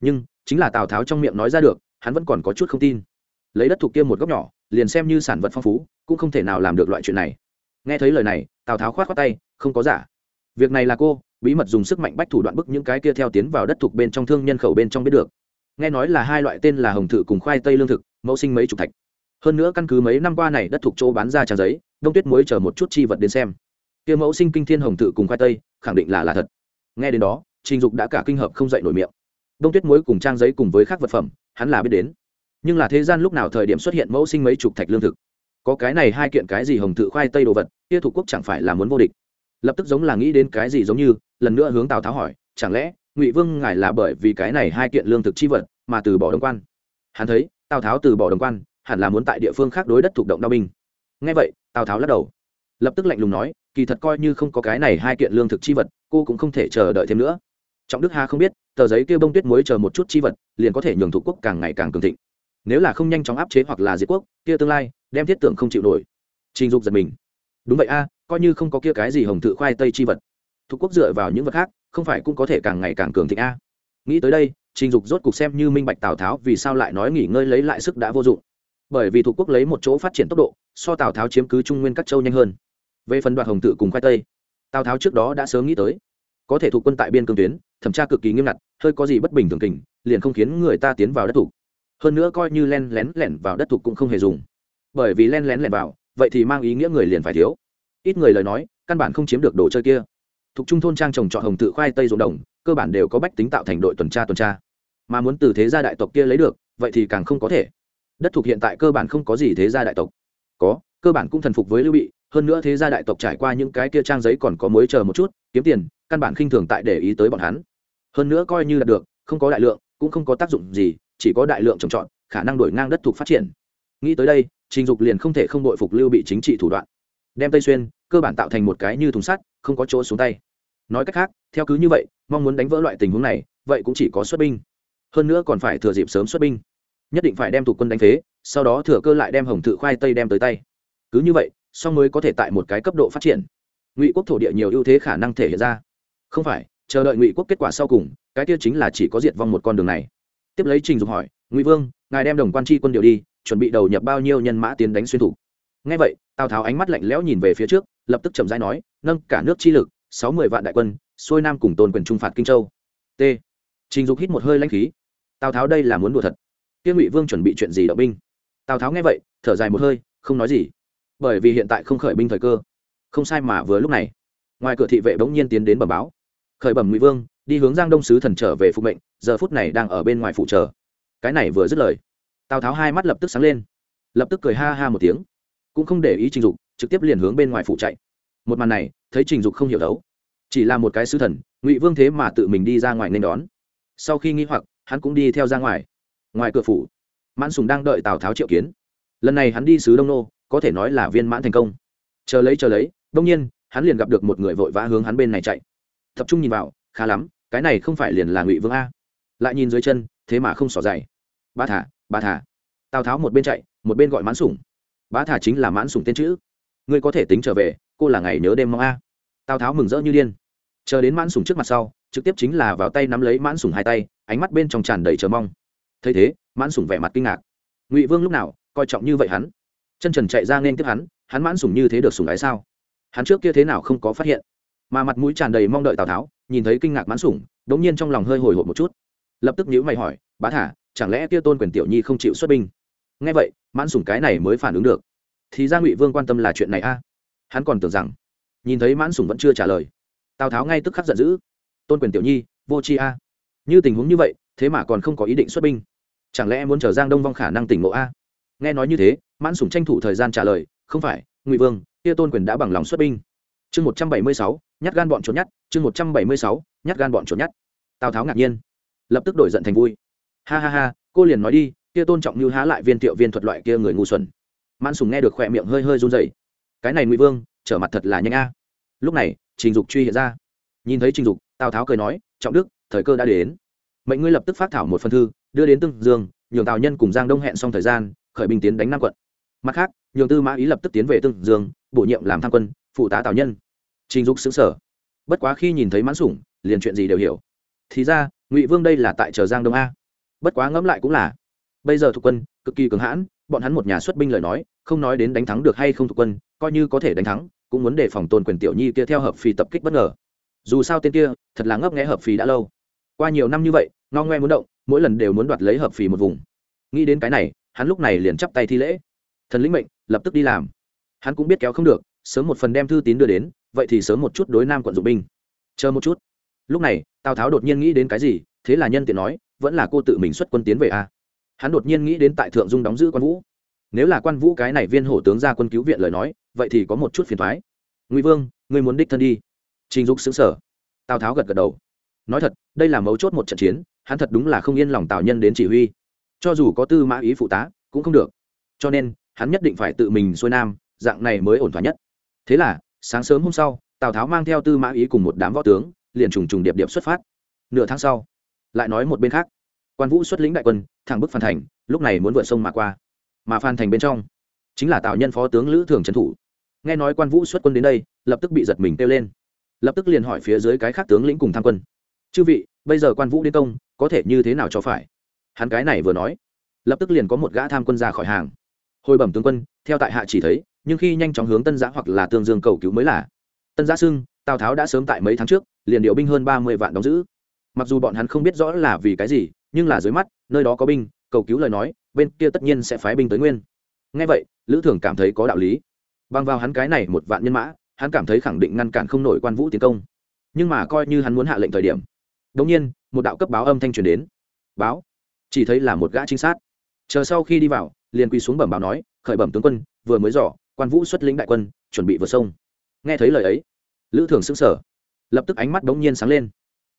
Nhưng, chính là tào tháo trong miệng nói ra được, hắn vẫn còn có chút không tin. Lấy đất thuộc kia một góc nhỏ, liền xem như sản vật phong phú, cũng không thể nào làm được loại chuyện này. Nghe thấy lời này, tào tháo khoát khoát tay, không có giả. Việc này là cô, bí mật dùng sức mạnh bách thủ đoạn bức những cái kia theo tiến vào đất thuộc bên trong thương nhân khẩu bên trong biết được nghe nói là hai loại tên là hồng thự cùng khoai tây lương thực, mẫu sinh mấy chục thạch. Hơn nữa căn cứ mấy năm qua này đất thuộc chỗ bán ra trang giấy, đông tuyết muối chờ một chút chi vật đến xem. Kia mẫu sinh kinh thiên hồng thự cùng khoai tây, khẳng định là là thật. Nghe đến đó, trình dục đã cả kinh hợp không dậy nổi miệng. Đông tuyết muối cùng trang giấy cùng với các vật phẩm, hắn là biết đến. Nhưng là thế gian lúc nào thời điểm xuất hiện mẫu sinh mấy chục thạch lương thực? Có cái này hai kiện cái gì hồng thự khoai tây đồ vật, kia thủ quốc chẳng phải là muốn vô địch. Lập tức giống là nghĩ đến cái gì giống như, lần nữa hướng tào tháo hỏi, chẳng lẽ ngụy vương ngài là bởi vì cái này hai kiện lương thực chi vật mà từ bỏ đồng quan. Hắn thấy, tào tháo từ bỏ đồng quan, hẳn là muốn tại địa phương khác đối đất thuộc động đao binh. Ngay vậy, tào tháo lắc đầu. Lập tức lạnh lùng nói, kỳ thật coi như không có cái này hai kiện lương thực chi vật, cô cũng không thể chờ đợi thêm nữa. Trọng đức hà không biết, tờ giấy kia bông tuyết muối chờ một chút chi vật, liền có thể nhường thủ quốc càng ngày càng cường thịnh. Nếu là không nhanh chóng áp chế hoặc là diệt quốc, kia tương lai, đem thiết tưởng không chịu nổi. Trình dục giật mình. Đúng vậy a, coi như không có kia cái gì hồng tự khoai tây chi vật. Thuộc quốc dựa vào những vật khác không phải cũng có thể càng ngày càng cường thịnh a. Nghĩ tới đây, trình dục rốt cục xem như minh bạch tào tháo vì sao lại nói nghỉ ngơi lấy lại sức đã vô dụng. Bởi vì thuộc quốc lấy một chỗ phát triển tốc độ, so tào tháo chiếm cứ trung nguyên các châu nhanh hơn. Về phần đoạt hồng tự cùng khoai tây, tào tháo trước đó đã sớm nghĩ tới. Có thể thuộc quân tại biên cương tuyến, thẩm tra cực kỳ nghiêm ngặt, hơi có gì bất bình thường kình, liền không khiến người ta tiến vào đất thuộc. hơn nữa coi như len lén lẻn vào đất thuộc cũng không hề dùng. Bởi vì len lén lẻn vào, vậy thì mang ý nghĩa người liền phải thiếu. Ít người lời nói, căn bản không chiếm được đồ chơi kia thuộc trung thôn trang trồng trọt hồng tự khoai tây ruộng đồng, cơ bản đều có bách tính tạo thành đội tuần tra tuần tra. Mà muốn từ thế gia đại tộc kia lấy được, vậy thì càng không có thể. Đất thuộc hiện tại cơ bản không có gì thế gia đại tộc. Có, cơ bản cũng thần phục với lưu bị, hơn nữa thế gia đại tộc trải qua những cái kia trang giấy còn có mối chờ một chút, kiếm tiền, căn bản khinh thường tại để ý tới bọn hắn. Hơn nữa coi như là được, không có đại lượng, cũng không có tác dụng gì, chỉ có đại lượng trồng trọt, khả năng đổi ngang đất thuộc phát triển. Nghĩ tới đây, trình dục liền không thể không đội phục lưu bị chính trị thủ đoạn. Đem tây xuyên cơ bản tạo thành một cái như thùng sắt, không có chỗ xuống tay. Nói cách khác, theo cứ như vậy, mong muốn đánh vỡ loại tình huống này, vậy cũng chỉ có xuất binh. Hơn nữa còn phải thừa dịp sớm xuất binh. Nhất định phải đem thủ quân đánh phế, sau đó thừa cơ lại đem hồng thự khoai tây đem tới tay. Cứ như vậy, song mới có thể tại một cái cấp độ phát triển. Ngụy quốc thổ địa nhiều ưu thế khả năng thể hiện ra. Không phải, chờ đợi ngụy quốc kết quả sau cùng, cái tiêu chính là chỉ có diệt vong một con đường này. Tiếp lấy trình dục hỏi, ngụy vương, ngài đem đồng quan tri quân điều đi, chuẩn bị đầu nhập bao nhiêu nhân mã tiến đánh xuyên thủ? Ngay vậy, tào tháo ánh mắt lạnh lẽo nhìn về phía trước lập tức chậm rãi nói, nâng cả nước chi lực, sáu mươi vạn đại quân, xuôi nam cùng tôn quyền trung phạt kinh châu. T. Trình dục hít một hơi lanh khí. Tào tháo đây là muốn đùa thật. Kia ngụy vương chuẩn bị chuyện gì động binh? Tào tháo nghe vậy, thở dài một hơi, không nói gì. Bởi vì hiện tại không khởi binh thời cơ. Không sai mà vừa lúc này, ngoài cửa thị vệ bỗng nhiên tiến đến bẩm báo. Khởi bẩm ngụy vương, đi hướng giang đông sứ thần trở về phục mệnh, giờ phút này đang ở bên ngoài phụ chờ cái này vừa dứt lời, tào tháo hai mắt lập tức sáng lên. Lập tức cười ha ha một tiếng. Cũng không để ý trình dục trực tiếp liền hướng bên ngoài phụ chạy. Một màn này, thấy trình dục không hiểu đấu. Chỉ là một cái sứ thần, ngụy vương thế mà tự mình đi ra ngoài nên đón. Sau khi nghĩ hoặc, hắn cũng đi theo ra ngoài. Ngoài cửa phủ, mãn sùng đang đợi tào tháo triệu kiến. Lần này hắn đi sứ đông nô, có thể nói là viên mãn thành công. Chờ lấy chờ lấy, đông nhiên, hắn liền gặp được một người vội vã hướng hắn bên này chạy. Tập trung nhìn vào, khá lắm, cái này không phải liền là ngụy vương a. Lại nhìn dưới chân, thế mà không xỏ dày. Ba thả ba thả. Tào tháo một bên chạy, một bên gọi mãn sủng bá thả chính là mãn sủng tên chữ ngươi có thể tính trở về, cô là ngày nhớ đêm mong a. Tào tháo mừng rỡ như điên. Chờ đến mãn sủng trước mặt sau, trực tiếp chính là vào tay nắm lấy mãn sủng hai tay, ánh mắt bên trong tràn đầy chờ mong. Thấy thế, mãn sủng vẻ mặt kinh ngạc. Ngụy vương lúc nào coi trọng như vậy hắn? Chân trần chạy ra nên tiếp hắn hắn mãn sủng như thế được sủng ái sao? Hắn trước kia thế nào không có phát hiện? Mà mặt mũi tràn đầy mong đợi tào tháo, nhìn thấy kinh ngạc mãn sủng đống nhiên trong lòng hơi hồi hộp một chút. Lập tức nhữ mày hỏi, bá thả, chẳng lẽ kia tôn quyền tiểu nhi không chịu xuất binh? Nghe vậy, mãn sủng cái này mới phản ứng được thì ra ngụy vương quan tâm là chuyện này a. Hắn còn tưởng rằng, nhìn thấy mãn sủng vẫn chưa trả lời. Tào tháo ngay tức khắc giận dữ. Tôn quyền tiểu nhi, vô tri a. Như tình huống như vậy, thế mà còn không có ý định xuất binh. Chẳng lẽ muốn chờ giang đông vong khả năng tỉnh ngộ a? Nghe nói như thế, mãn sủng tranh thủ thời gian trả lời, không phải, ngụy vương, kia tôn quyền đã bằng lòng xuất binh. Chương một trăm bảy mươi sáu, nhát gan bọn trốn nhát, chương một trăm bảy mươi sáu, nhát gan bọn trốn nhát. Tào tháo ngạc nhiên, lập tức đổi giận thành vui. Ha ha ha, cô liền nói đi, kia tôn trọng như há lại viên tiệu viên thuật loại kia người ngu xuẩn mãn sùng nghe được khỏe miệng hơi hơi run dậy cái này ngụy vương, trở mặt thật là nhanh a. Lúc này, trình dục truy hiện ra. Nhìn thấy trình dục, tào tháo cười nói, trọng đức, thời cơ đã đến. Mệnh ngươi lập tức phát thảo một phần thư, đưa đến tương dương, nhường tào nhân cùng giang đông hẹn xong thời gian, khởi binh tiến đánh nam quận. Mặt khác, nhường tư mã ý lập tức tiến về tương dương, bổ nhiệm làm tham quân, phụ tá tào nhân. Trình dục xứng sở bất quá khi nhìn thấy mãn sủng, liền chuyện gì đều hiểu. Thì ra, ngụy vương đây là tại chờ giang đông a. Bất quá ngẫm lại cũng là bây giờ thuộc quân, cực kỳ cường hãn, bọn hắn một nhà xuất binh lời nói, không nói đến đánh thắng được hay không thuộc quân, coi như có thể đánh thắng, cũng muốn đề phòng tôn quyền tiểu nhi kia theo hợp phì tập kích bất ngờ. Dù sao tên kia, thật là ngấp nghẽ hợp phì đã lâu. Qua nhiều năm như vậy, ngo ngoe muốn động, mỗi lần đều muốn đoạt lấy hợp phì một vùng. Nghĩ đến cái này, hắn lúc này liền chắp tay thi lễ. Thần lĩnh mệnh, lập tức đi làm. Hắn cũng biết kéo không được, sớm một phần đem thư tín đưa đến, vậy thì sớm một chút đối nam quận dụng binh. Chờ một chút. Lúc này, tào tháo đột nhiên nghĩ đến cái gì, thế là nhân tiện nói, vẫn là cô tự mình xuất quân tiến về a hắn đột nhiên nghĩ đến tại thượng dung đóng giữ quan vũ. Nếu là quan vũ cái này viên hổ tướng ra quân cứu viện lời nói, vậy thì có một chút phiền thoái ngụy vương, ngươi muốn đích thân đi. Trình dục xứng sở tào tháo gật gật đầu. Nói thật, đây là mấu chốt một trận chiến, hắn thật đúng là không yên lòng tào nhân đến chỉ huy. Cho dù có tư mã ý phụ tá, cũng không được. Cho nên, hắn nhất định phải tự mình xuôi nam, dạng này mới ổn thỏa nhất. Thế là, sáng sớm hôm sau, tào tháo mang theo tư mã ý cùng một đám võ tướng, liền trùng trùng điệp điệp xuất phát. Nửa tháng sau, lại nói một bên khác. Quan vũ xuất lĩnh đại quân thẳng bức phan thành, lúc này muốn vượt sông mà qua. Mà phan thành bên trong chính là tào nhân phó tướng lữ thường trấn thủ. Nghe nói quan vũ xuất quân đến đây, lập tức bị giật mình kêu lên. Lập tức liền hỏi phía dưới cái khác tướng lĩnh cùng tham quân. Chư vị, bây giờ quan vũ đến công, có thể như thế nào cho phải? Hắn cái này vừa nói, lập tức liền có một gã tham quân ra khỏi hàng. Hồi bẩm tướng quân, theo tại hạ chỉ thấy, nhưng khi nhanh chóng hướng tân giã hoặc là tương dương cầu cứu mới là. Tân giã xưng tào tháo đã sớm tại mấy tháng trước, liền điều binh hơn ba mươi vạn đóng giữ. Mặc dù bọn hắn không biết rõ là vì cái gì nhưng là dưới mắt, nơi đó có binh, cầu cứu lời nói, bên kia tất nhiên sẽ phái binh tới nguyên. Ngay vậy, lữ thường cảm thấy có đạo lý. Bằng vào hắn cái này một vạn nhân mã, hắn cảm thấy khẳng định ngăn cản không nổi quan vũ tiến công. Nhưng mà coi như hắn muốn hạ lệnh thời điểm đống nhiên, một đạo cấp báo âm thanh truyền đến. Báo? Chỉ thấy là một gã trinh sát. Chờ sau khi đi vào, liền quỳ xuống bẩm báo nói, khởi bẩm tướng quân, vừa mới dò, quan vũ xuất lĩnh đại quân, chuẩn bị vượt sông. Nghe thấy lời ấy, lữ thường xứng sở lập tức ánh mắt đống nhiên sáng lên.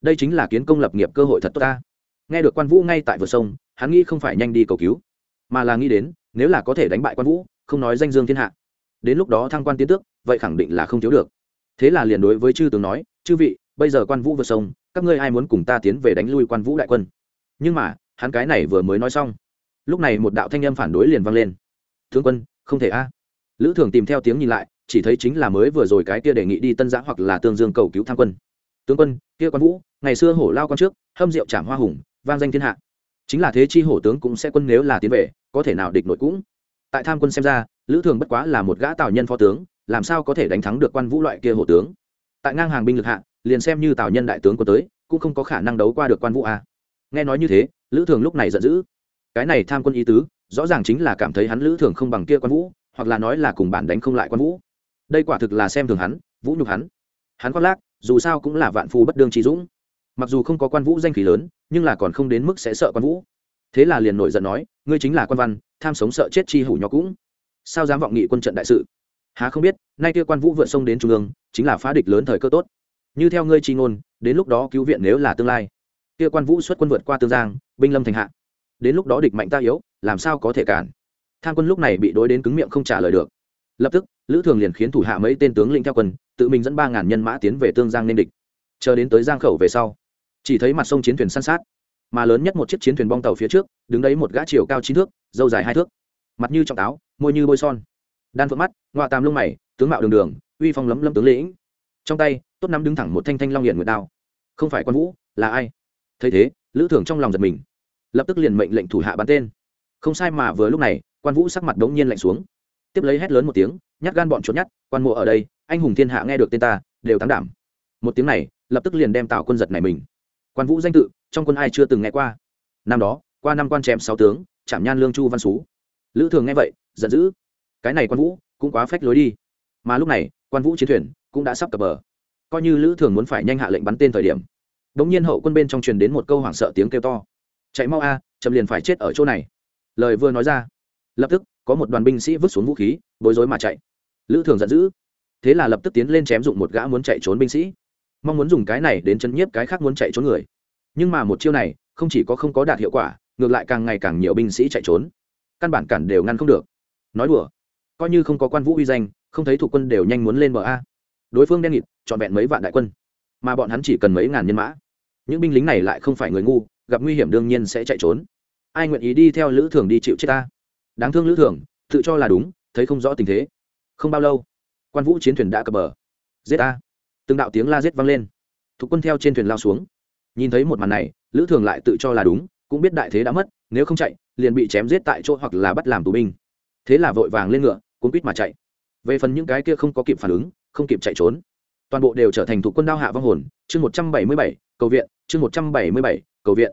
Đây chính là kiến công lập nghiệp cơ hội thật tốt ta nghe được quan vũ ngay tại vượt sông, hắn nghĩ không phải nhanh đi cầu cứu, mà là nghĩ đến, nếu là có thể đánh bại quan vũ, không nói danh dương thiên hạ, đến lúc đó thăng quan tiến tước, vậy khẳng định là không thiếu được. Thế là liền đối với chư tướng nói, chư vị, bây giờ quan vũ vượt sông, các ngươi ai muốn cùng ta tiến về đánh lui quan vũ đại quân? Nhưng mà, hắn cái này vừa mới nói xong, lúc này một đạo thanh âm phản đối liền vang lên. Thương quân, không thể a. Lữ thường tìm theo tiếng nhìn lại, chỉ thấy chính là mới vừa rồi cái kia đề nghị đi tân giã hoặc là tương dương cầu cứu tham quân. Tướng quân, kia quan vũ, ngày xưa hổ lao con trước, hâm rượu trảm hoa hùng vang danh thiên hạ. Chính là thế chi hổ tướng cũng sẽ quân nếu là tiến về, có thể nào địch nội cũng. Tại tham quân xem ra, lữ thường bất quá là một gã tào nhân phó tướng, làm sao có thể đánh thắng được quan vũ loại kia hổ tướng? Tại ngang hàng binh lực hạ, liền xem như tào nhân đại tướng có tới, cũng không có khả năng đấu qua được quan vũ a. Nghe nói như thế, lữ thường lúc này giận dữ. Cái này tham quân ý tứ, rõ ràng chính là cảm thấy hắn lữ thường không bằng kia quan vũ, hoặc là nói là cùng bản đánh không lại quan vũ. Đây quả thực là xem thường hắn, vũ nhục hắn. Hắn khoác lác, dù sao cũng là vạn phu bất đương trí dũng mặc dù không có quan vũ danh khí lớn, nhưng là còn không đến mức sẽ sợ quan vũ. Thế là liền nổi giận nói, ngươi chính là quan văn, tham sống sợ chết chi hủ nhỏ cũng. Sao dám vọng nghị quân trận đại sự? Há không biết, nay kia quan vũ vượt sông đến trung ương, chính là phá địch lớn thời cơ tốt. Như theo ngươi chi ngôn, đến lúc đó cứu viện nếu là tương lai. Kia quan vũ xuất quân vượt qua tương giang, binh lâm thành hạ. Đến lúc đó địch mạnh ta yếu, làm sao có thể cản? Tham quân lúc này bị đối đến cứng miệng không trả lời được. Lập tức, lữ thường liền khiến thủ hạ mấy tên tướng lĩnh theo quân, tự mình dẫn ba ngàn nhân mã tiến về tương giang nên địch. Chờ đến tới giang khẩu về sau chỉ thấy mặt sông chiến thuyền săn sát, mà lớn nhất một chiếc chiến thuyền bong tàu phía trước, đứng đấy một gã chiều cao chín thước dâu dài hai thước, mặt như trọng táo, môi như bôi son, đan phượng mắt ngoại tàm lông mày, tướng mạo đường đường, uy phong lấm lấm tướng lĩnh. Trong tay, tốt nắm đứng thẳng một thanh thanh long hiển nguyệt đao. Không phải quan vũ, là ai? Thấy thế, lữ thường trong lòng giật mình, lập tức liền mệnh lệnh thủ hạ bắn tên. Không sai mà vừa lúc này, quan vũ sắc mặt đống nhiên lạnh xuống. Tiếp lấy hét lớn một tiếng, nhát gan bọn trốn nhát, quan mộ ở đây, anh hùng thiên hạ nghe được tên ta, đều thắng đảm. Một tiếng này, lập tức liền đem tạo quân giật này mình quan vũ danh tự, trong quân ai chưa từng nghe qua. Năm đó, qua năm quan chém sáu tướng chạm nhan lương chu văn xú. Lữ thường nghe vậy, giận dữ. Cái này quan vũ cũng quá phách lối đi. Mà lúc này, quan vũ chiến thuyền cũng đã sắp cập bờ. Coi như lữ thường muốn phải nhanh hạ lệnh bắn tên thời điểm đ ỗ n g nhiên hậu quân bên trong truyền đến một câu hoảng sợ tiếng kêu to. Chạy mau a, chậm liền phải chết ở chỗ này. Lời vừa nói ra, lập tức có một đoàn binh sĩ vứt xuống vũ khí, bối rối mà chạy. Lữ thường giận dữ. Thế là lập tức tiến lên chém dụng một gã muốn chạy trốn binh sĩ mong muốn dùng cái này đến chân nhiếp cái khác muốn chạy trốn người. Nhưng mà một chiêu này, không chỉ có không có đạt hiệu quả, ngược lại càng ngày càng nhiều binh sĩ chạy trốn. Căn bản cản đều ngăn không được. Nói đùa, coi như không có quan vũ uy danh, không thấy thủ quân đều nhanh muốn lên bờ a. Đối phương đen nghịt, trọn vẹn mấy vạn đại quân. Mà bọn hắn chỉ cần mấy ngàn nhân mã. Những binh lính này lại không phải người ngu, gặp nguy hiểm đương nhiên sẽ chạy trốn. Ai nguyện ý đi theo lữ thường đi chịu chết ta? Đáng thương lữ thường, tự cho là đúng, thấy không rõ tình thế. Không bao lâu, quan vũ chiến thuyền đã cập bờ. Giết ta từng đạo tiếng la giết vang lên. Thuộc quân theo trên thuyền lao xuống. Nhìn thấy một màn này, lữ thường lại tự cho là đúng, cũng biết đại thế đã mất, nếu không chạy, liền bị chém giết tại chỗ hoặc là bắt làm tù binh. Thế là vội vàng lên ngựa, cuốn quýt mà chạy. Về phần những cái kia không có kịp phản ứng, không kịp chạy trốn. Toàn bộ đều trở thành thủ quân đao hạ vong hồn. Chương một trăm bảy mươi bảy, cầu viện. Chương một trăm bảy mươi bảy, cầu viện.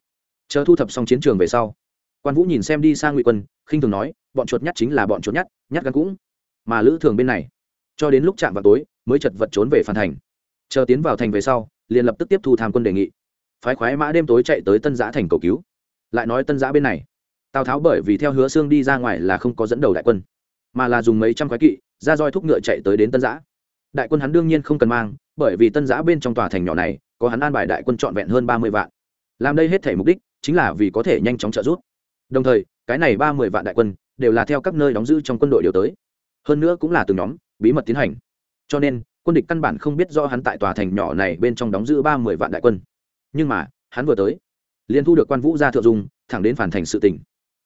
Chờ thu thập xong chiến trường về sau, quan vũ nhìn xem đi sang ngụy quân, khinh thường nói, bọn chuột nhắt chính là bọn chuột nhắt nhắt gắn cũng. Mà lữ thường bên này, cho đến lúc chạm vào tối, mới chật vật trốn về phản thành chờ tiến vào thành về sau, liền lập tức tiếp thu tham quân đề nghị. Phái khoái mã đêm tối chạy tới tân giã thành cầu cứu. Lại nói tân giã bên này, tào tháo bởi vì theo hứa xương đi ra ngoài là không có dẫn đầu đại quân, mà là dùng mấy trăm khoái kỵ, ra roi thúc ngựa chạy tới đến tân giã. Đại quân hắn đương nhiên không cần mang, bởi vì tân giã bên trong tòa thành nhỏ này, có hắn an bài đại quân trọn vẹn hơn ba mươi vạn. Làm đây hết thể mục đích chính là vì có thể nhanh chóng trợ giúp. Đồng thời, cái này ba mươi vạn đại quân đều là theo các nơi đóng giữ trong quân đội điều tới. Hơn nữa cũng là từng nhóm, bí mật tiến hành. Cho nên quân địch căn bản không biết do hắn tại tòa thành nhỏ này bên trong đóng giữ ba mươi vạn đại quân. Nhưng mà, hắn vừa tới, liền thu được quan vũ ra thượng dung, thẳng đến phản thành sự tỉnh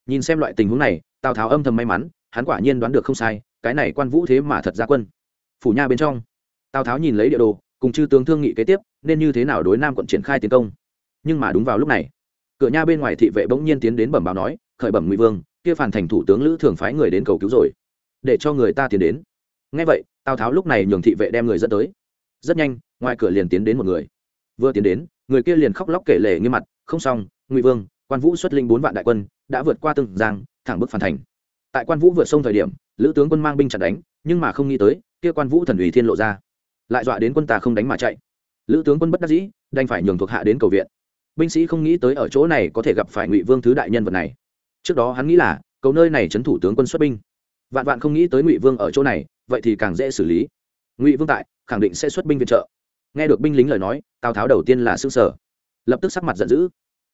nhìn xem loại tình huống này, tào tháo âm thầm may mắn, hắn quả nhiên đoán được không sai, cái này quan vũ thế mà thật ra quân. Phủ nha bên trong, tào tháo nhìn lấy địa đồ, cùng chư tướng thương nghị kế tiếp, nên như thế nào đối nam quận triển khai tiến công. Nhưng mà đúng vào lúc này, cửa nha bên ngoài thị vệ bỗng nhiên tiến đến bẩm báo nói, khởi bẩm ngụy vương, kia phản thành thủ tướng lữ thường phái người đến cầu cứu rồi, để cho người ta tiến đến ngay vậy, tào tháo lúc này nhường thị vệ đem người dẫn tới. Rất nhanh, ngoài cửa liền tiến đến một người. Vừa tiến đến, người kia liền khóc lóc kể lể nghiêm mặt, không xong, ngụy vương, quan vũ xuất linh bốn vạn đại quân, đã vượt qua từng giang, thẳng bức phản thành. Tại quan vũ vượt sông thời điểm, lữ tướng quân mang binh chặn đánh, nhưng mà không nghĩ tới, kia quan vũ thần ủy thiên lộ ra. Lại dọa đến quân ta không đánh mà chạy. Lữ tướng quân bất đắc dĩ, đành phải nhường thuộc hạ đến cầu viện. Binh sĩ không nghĩ tới ở chỗ này có thể gặp phải ngụy vương thứ đại nhân vật này. Trước đó hắn nghĩ là, cầu nơi này trấn thủ tướng quân xuất binh. Vạn vạn không nghĩ tới ngụy vương ở chỗ này vậy thì càng dễ xử lý. Ngụy vương tại khẳng định sẽ xuất binh viện trợ. Nghe được binh lính lời nói, tào tháo đầu tiên là xương sở lập tức sắc mặt giận dữ.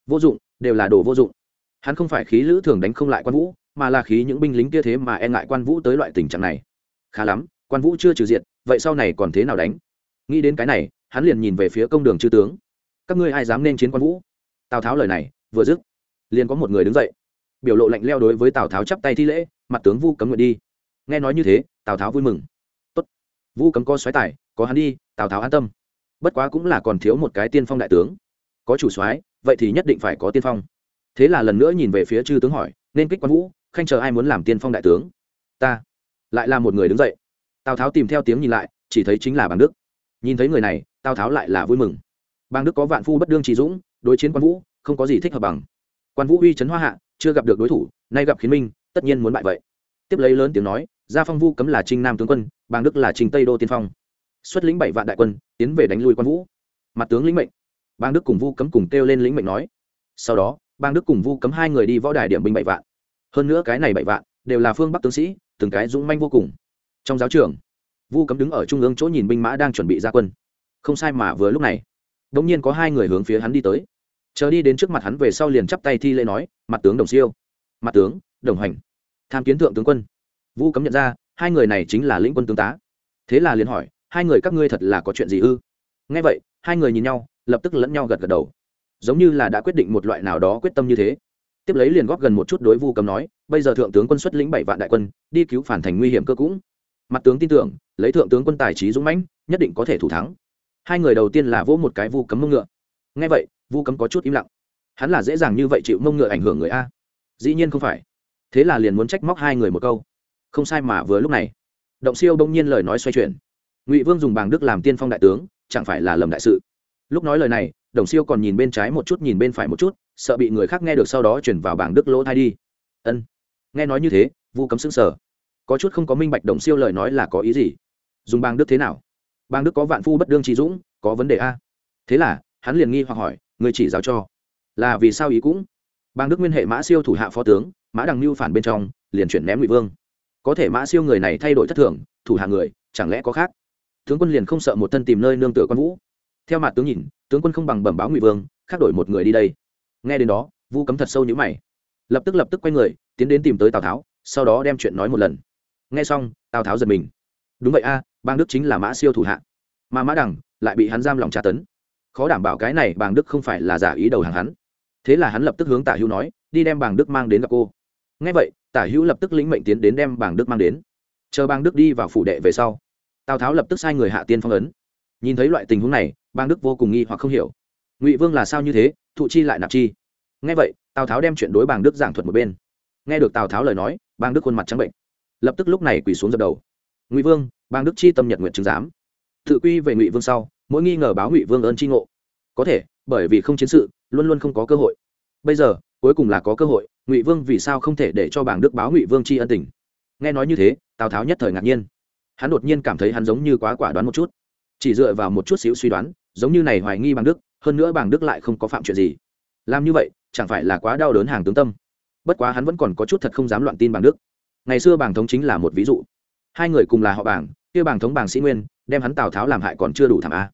Vô dụng, đều là đồ vô dụng. Hắn không phải khí lữ thường đánh không lại quan vũ, mà là khí những binh lính kia thế mà e ngại quan vũ tới loại tình trạng này. Khá lắm, quan vũ chưa trừ diện vậy sau này còn thế nào đánh? Nghĩ đến cái này, hắn liền nhìn về phía công đường chư tướng. Các ngươi ai dám nên chiến quan vũ? Tào tháo lời này, vừa dứt, liền có một người đứng dậy. Biểu lộ lạnh leo đối với tào tháo chắp tay thi lễ, mặt tướng vu cấm nguyện đi nghe nói như thế, tào tháo vui mừng. Tốt. Vu cấm có xoáy tài, có hắn đi, tào tháo an tâm. Bất quá cũng là còn thiếu một cái tiên phong đại tướng. Có chủ soái, vậy thì nhất định phải có tiên phong. Thế là lần nữa nhìn về phía chư tướng hỏi, nên kích quan vũ, khanh chờ ai muốn làm tiên phong đại tướng? Ta. Lại là một người đứng dậy. Tào tháo tìm theo tiếng nhìn lại, chỉ thấy chính là bàng đức. Nhìn thấy người này, tào tháo lại là vui mừng. Bàng đức có vạn phu bất đương trí dũng, đối chiến quan vũ, không có gì thích hợp bằng. Quan vũ uy trấn hoa hạ, chưa gặp được đối thủ, nay gặp khiến minh, tất nhiên muốn bại vậy tiếp lấy lớn tiếng nói, gia phong vu cấm là trinh nam tướng quân, bàng đức là trinh tây đô tiên phong. Xuất lĩnh bảy vạn đại quân, tiến về đánh lui quan vũ. Mặt tướng lĩnh mệnh. Bang đức cùng vu cấm cùng kêu lên lĩnh mệnh nói. Sau đó bang đức cùng vu cấm hai người đi võ đài điểm binh bảy vạn. Hơn nữa cái này bảy vạn, đều là phương bắc tướng sĩ, từng cái dũng manh vô cùng. Trong giáo trường, vu cấm đứng ở trung ương chỗ nhìn binh mã đang chuẩn bị ra quân. Không sai mà vừa lúc này đ ỗ n g nhiên có hai người hướng phía hắn đi tới. Chờ đi đến trước mặt hắn về sau liền chắp tay thi lễ nói, mặt tướng đồng siêu. Mặt tướng, đồng hành tham kiến thượng tướng quân. Vu cấm nhận ra, hai người này chính là lĩnh quân tướng tá. Thế là liền hỏi, hai người các ngươi thật là có chuyện gì ư? Nghe vậy, hai người nhìn nhau, lập tức lẫn nhau gật gật đầu. Giống như là đã quyết định một loại nào đó quyết tâm như thế. Tiếp lấy liền góp gần một chút đối vu Cấm nói, bây giờ thượng tướng quân xuất lĩnh bảy vạn đại quân, đi cứu phản thành nguy hiểm cơ cũng. Mặt tướng tin tưởng, lấy thượng tướng quân tài trí dũng mãnh, nhất định có thể thủ thắng. Hai người đầu tiên là vỗ một cái vu cấm mông ngựa. Ngay vậy, vu cấm có chút im lặng. Hắn là dễ dàng như vậy chịu mông ngựa ảnh hưởng người a. Dĩ nhiên không phải thế là liền muốn trách móc hai người một câu. Không sai mà vừa lúc này, động siêu đông nhiên lời nói xoay chuyển. Ngụy vương dùng bàng đức làm tiên phong đại tướng, chẳng phải là lầm đại sự. Lúc nói lời này đồng siêu còn nhìn bên trái một chút nhìn bên phải một chút, sợ bị người khác nghe được sau đó chuyển vào bảng đức lỗ thai đi. Ân. Nghe nói như thế, vu cấm xứng sở có chút không có minh bạch đồng siêu lời nói là có ý gì. Dùng bang đức thế nào? Bang đức có vạn phu bất đương trí dũng, có vấn đề a. Thế là, hắn liền nghi hoặc hỏi, người chỉ giáo cho. Là vì sao ý cũng? Bang đức nguyên hệ mã siêu thủ hạ phó tướng, mã đằng mưu phản bên trong, liền chuyển ném ngụy vương. Có thể mã siêu người này thay đổi thất thường, thủ hạ người, chẳng lẽ có khác? Tướng quân liền không sợ một thân tìm nơi nương tựa con vũ. Theo mặt tướng nhìn, tướng quân không bằng bẩm báo ngụy vương, khác đổi một người đi đây. Nghe đến đó, vu cấm thật sâu nhữ mày. Lập tức lập tức quay người, tiến đến tìm tới tào tháo, sau đó đem chuyện nói một lần. Nghe xong, tào tháo giật mình. Đúng vậy a bang đức chính là mã siêu thủ hạ. Mà mã đằng lại bị hắn giam lòng tra tấn. Khó đảm bảo cái này bang đức không phải là giả ý đầu hàng hắn thế là hắn lập tức hướng tả hữu nói, đi đem bàng đức mang đến gặp cô. Ngay vậy, tả hữu lập tức lĩnh mệnh tiến đến đem bàng đức mang đến. Chờ bàng đức đi vào phủ đệ về sau, tào tháo lập tức sai người hạ tiên phong ấn. Nhìn thấy loại tình huống này Bàng đức vô cùng nghi hoặc không hiểu. Ngụy vương là sao như thế, thụ chi lại nạp chi? Nghe vậy, tào tháo đem chuyện đối bàng đức giảng thuật một bên. Nghe được tào tháo lời nói Bàng đức khuôn mặt trắng bệnh. Lập tức lúc này quỳ xuống dập đầu. Ngụy vương Bàng đức chi tâm nhật nguyện chứng giám. Tự quy về ngụy vương sau, mỗi nghi ngờ báo ngụy vương ơn tri ngộ có thể, bởi vì không chiến sự, luôn luôn không có cơ hội. Bây giờ, cuối cùng là có cơ hội, ngụy vương vì sao không thể để cho bảng đức báo ngụy vương tri ân tình? Nghe nói như thế, tào tháo nhất thời ngạc nhiên. Hắn đột nhiên cảm thấy hắn giống như quá quả đoán một chút. Chỉ dựa vào một chút xíu suy đoán, giống như này hoài nghi bằng đức, hơn nữa bằng đức lại không có phạm chuyện gì. Làm như vậy, chẳng phải là quá đau đớn hàng tướng tâm? Bất quá hắn vẫn còn có chút thật không dám loạn tin bằng đức. Ngày xưa bảng thống chính là một ví dụ. Hai người cùng là họ bảng, kia bảng thống bảng sĩ nguyên, đem hắn tào tháo làm hại còn chưa đủ thảm a.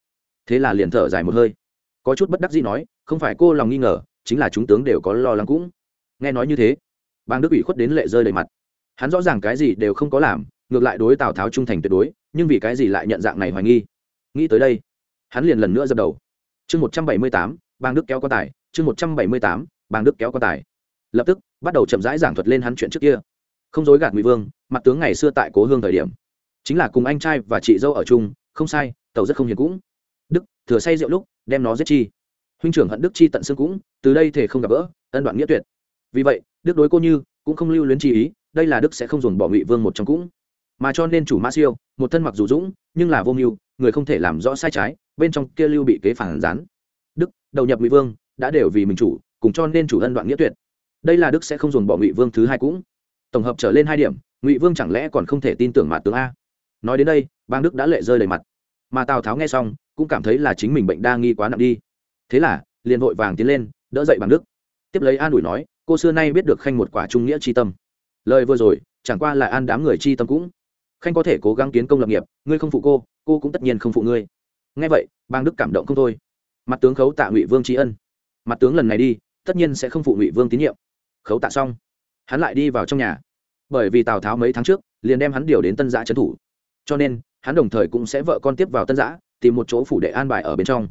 Thế là liền thở dài một hơi có chút bất đắc dĩ nói, không phải cô lòng nghi ngờ, chính là chúng tướng đều có lo lắng cũng. Nghe nói như thế, bang đức ủy khuất đến lệ rơi đầy mặt. Hắn rõ ràng cái gì đều không có làm, ngược lại đối tào tháo trung thành tuyệt đối, nhưng vì cái gì lại nhận dạng này hoài nghi? Nghĩ tới đây, hắn liền lần nữa dập đầu. Chương một trăm bảy mươi tám, bang đức kéo quan tài, chương một trăm bảy mươi tám, bang đức kéo quan tài. Lập tức, bắt đầu chậm rãi giảng thuật lên hắn chuyện trước kia. Không dối gạt ngụy vương, mặt tướng ngày xưa tại cố hương thời điểm, chính là cùng anh trai và chị dâu ở chung, không sai, tàu rất không hiền cũng đức, thừa say rượu lúc, đem nó giết chi. Huynh trưởng hận đức chi tận xương cũng, từ đây thể không gặp gỡ, ân đoạn nghĩa tuyệt. Vì vậy, đức đối cô như, cũng không lưu luyến chi ý, đây là đức sẽ không dồn bỏ ngụy vương một trong cũng. Mà cho nên chủ mã siêu, một thân mặc dù dũng, nhưng là vô mưu, người không thể làm rõ sai trái, bên trong kia lưu bị kế phản gián. Đức, đầu nhập ngụy vương, đã đều vì mình chủ, cùng cho nên chủ ân đoạn nghĩa tuyệt. Đây là đức sẽ không dồn bỏ ngụy vương thứ hai cũng. Tổng hợp trở lên hai điểm, ngụy vương chẳng lẽ còn không thể tin tưởng mà tướng a? Nói đến đây, bang đức đã lệ rơi đầy mặt mà tào tháo nghe xong cũng cảm thấy là chính mình bệnh đa nghi quá nặng đi thế là liền vội vàng tiến lên đỡ dậy bằng đức tiếp lấy an ủi nói cô xưa nay biết được khanh một quả trung nghĩa c h i tâm lời vừa rồi chẳng qua là an đám người chi tâm cũng khanh có thể cố gắng kiến công lập nghiệp ngươi không phụ cô cô cũng tất nhiên không phụ ngươi nghe vậy bang đức cảm động không thôi mặt tướng khấu tạ ngụy vương tri ân mặt tướng lần này đi tất nhiên sẽ không phụ ngụy vương tín nhiệm khấu tạ xong hắn lại đi vào trong nhà bởi vì tào tháo mấy tháng trước liền đem hắn điều đến tân giã trấn thủ cho nên hắn đồng thời cũng sẽ vợ con tiếp vào tân giã, tìm một chỗ phủ đệ an bài ở bên trong.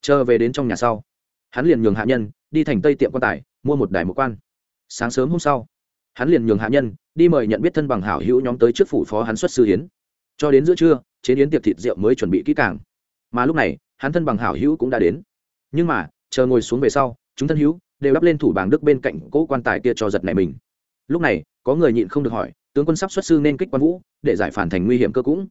Chờ về đến trong nhà sau, hắn liền nhường hạ nhân đi thành tây tiệm quan tài, mua một đài một quan. Sáng sớm hôm sau, hắn liền nhường hạ nhân đi mời nhận biết thân bằng hảo hữu nhóm tới trước phủ phó hắn xuất sư hiến cho đến giữa trưa chế biến tiệc thịt rượu mới chuẩn bị kỹ càng. Mà lúc này, hắn thân bằng hảo hữu cũng đã đến. Nhưng mà, chờ ngồi xuống về sau, chúng thân hữu đều đắp lên thủ bảng đức bên cạnh cỗ quan tài kia cho giật này mình. Lúc này, có người nhịn không được hỏi, tướng quân sắp xuất sư nên kích quan vũ, để giải phản thành nguy hiểm cơ cũng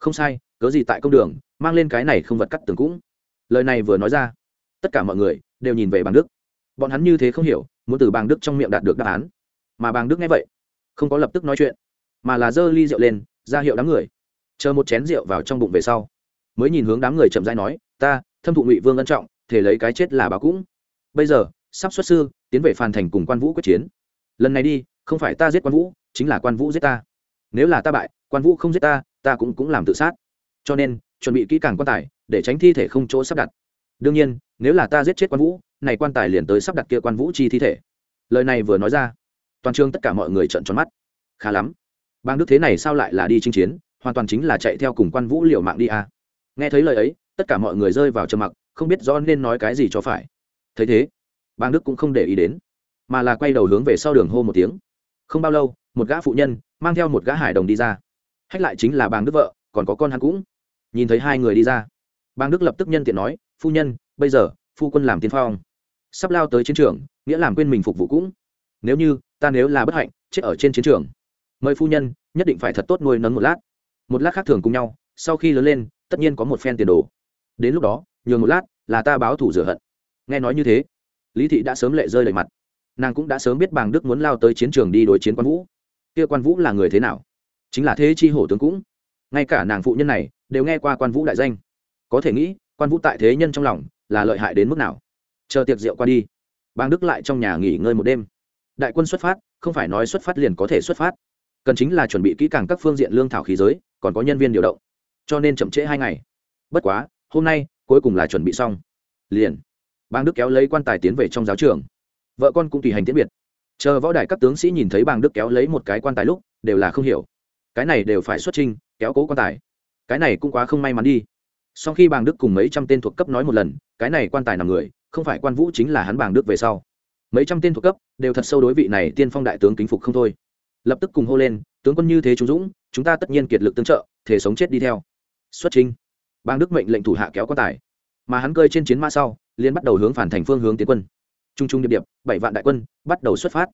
không sai, cớ gì tại công đường, mang lên cái này không vật cắt tường cũng. Lời này vừa nói ra, tất cả mọi người đều nhìn về bàng đức. Bọn hắn như thế không hiểu, muốn từ bàng đức trong miệng đạt được đáp án. Mà bàng đức nghe vậy, không có lập tức nói chuyện, mà là giơ ly rượu lên, ra hiệu đám người. Chờ một chén rượu vào trong bụng về sau, mới nhìn hướng đám người chậm rãi nói, ta, thâm thụ ngụy vương ân trọng, thể lấy cái chết là báo cũng. Bây giờ, sắp xuất sư, tiến về phàn thành cùng quan vũ quyết chiến. Lần này đi, không phải ta giết quan vũ, chính là quan vũ giết ta. Nếu là ta bại, quan vũ không giết ta ta cũng cũng làm tự sát. Cho nên, chuẩn bị kỹ càng quan tài, để tránh thi thể không chỗ sắp đặt. Đương nhiên, nếu là ta giết chết quan vũ, này quan tài liền tới sắp đặt kia quan vũ chi thi thể. Lời này vừa nói ra, toàn trường tất cả mọi người trợn tròn mắt. Khá lắm. Bang đức thế này sao lại là đi chinh chiến, hoàn toàn chính là chạy theo cùng quan vũ liều mạng đi à. nghe thấy lời ấy, tất cả mọi người rơi vào trầm mặc, không biết rõ nên nói cái gì cho phải. Thấy thế, bang đức cũng không để ý đến, mà là quay đầu hướng về sau đường hô một tiếng. Không bao lâu, một gã phụ nhân mang theo một gã hải đồng đi ra hách lại chính là bang đức vợ, còn có con hắn cũng. Nhìn thấy hai người đi ra. Bang đức lập tức nhân tiện nói, phu nhân, bây giờ, phu quân làm tiên phong. Sắp lao tới chiến trường, nghĩa làm quên mình phục vụ cũng. Nếu như, ta nếu là bất hạnh, chết ở trên chiến trường. Mời phu nhân, nhất định phải thật tốt nuôi nấng một lát. Một lát khác thường cùng nhau, sau khi lớn lên, tất nhiên có một phen tiền đồ. Đến lúc đó, nhường một lát, là ta báo thủ rửa hận. Nghe nói như thế, lý thị đã sớm lệ rơi lệ mặt. Nàng cũng đã sớm biết bàng đức muốn lao tới chiến trường đi đối chiến quan vũ. Kia quan vũ là người thế nào? Chính là thế chi hổ tướng cũng. Ngay cả nàng phụ nhân này đều nghe qua quan vũ đại danh. Có thể nghĩ, quan vũ tại thế nhân trong lòng là lợi hại đến mức nào. Chờ tiệc rượu qua đi, bang đức lại trong nhà nghỉ ngơi một đêm. Đại quân xuất phát, không phải nói xuất phát liền có thể xuất phát. Cần chính là chuẩn bị kỹ càng các phương diện lương thảo khí giới, còn có nhân viên điều động. Cho nên chậm trễ hai ngày. Bất quá, hôm nay, cuối cùng là chuẩn bị xong. Liền, bang đức kéo lấy quan tài tiến về trong giáo trường. Vợ con cũng tùy hành tiễn biệt. Chờ võ đại các tướng sĩ nhìn thấy bang đức kéo lấy một cái quan tài lúc, đều là không hiểu cái này đều phải xuất trình kéo cố quan tài. Cái này cũng quá không may mắn đi. Sau khi bang đức cùng mấy trăm tên thuộc cấp nói một lần, cái này quan tài nằm người, không phải quan vũ chính là hắn bang đức về sau. Mấy trăm tên thuộc cấp đều thật sâu đối vị này tiên phong đại tướng kính phục không thôi. Lập tức cùng hô lên, tướng quân như thế chú dũng, chúng ta tất nhiên kiệt lực tương trợ, thể sống chết đi theo. Xuất trình bang đức mệnh lệnh thủ hạ kéo quan tài. Mà hắn cơi trên chiến mã sau liên bắt đầu hướng phản thành phương hướng tiến quân. Trung trung điệp điệp, bảy vạn đại quân, bắt đầu xuất phát.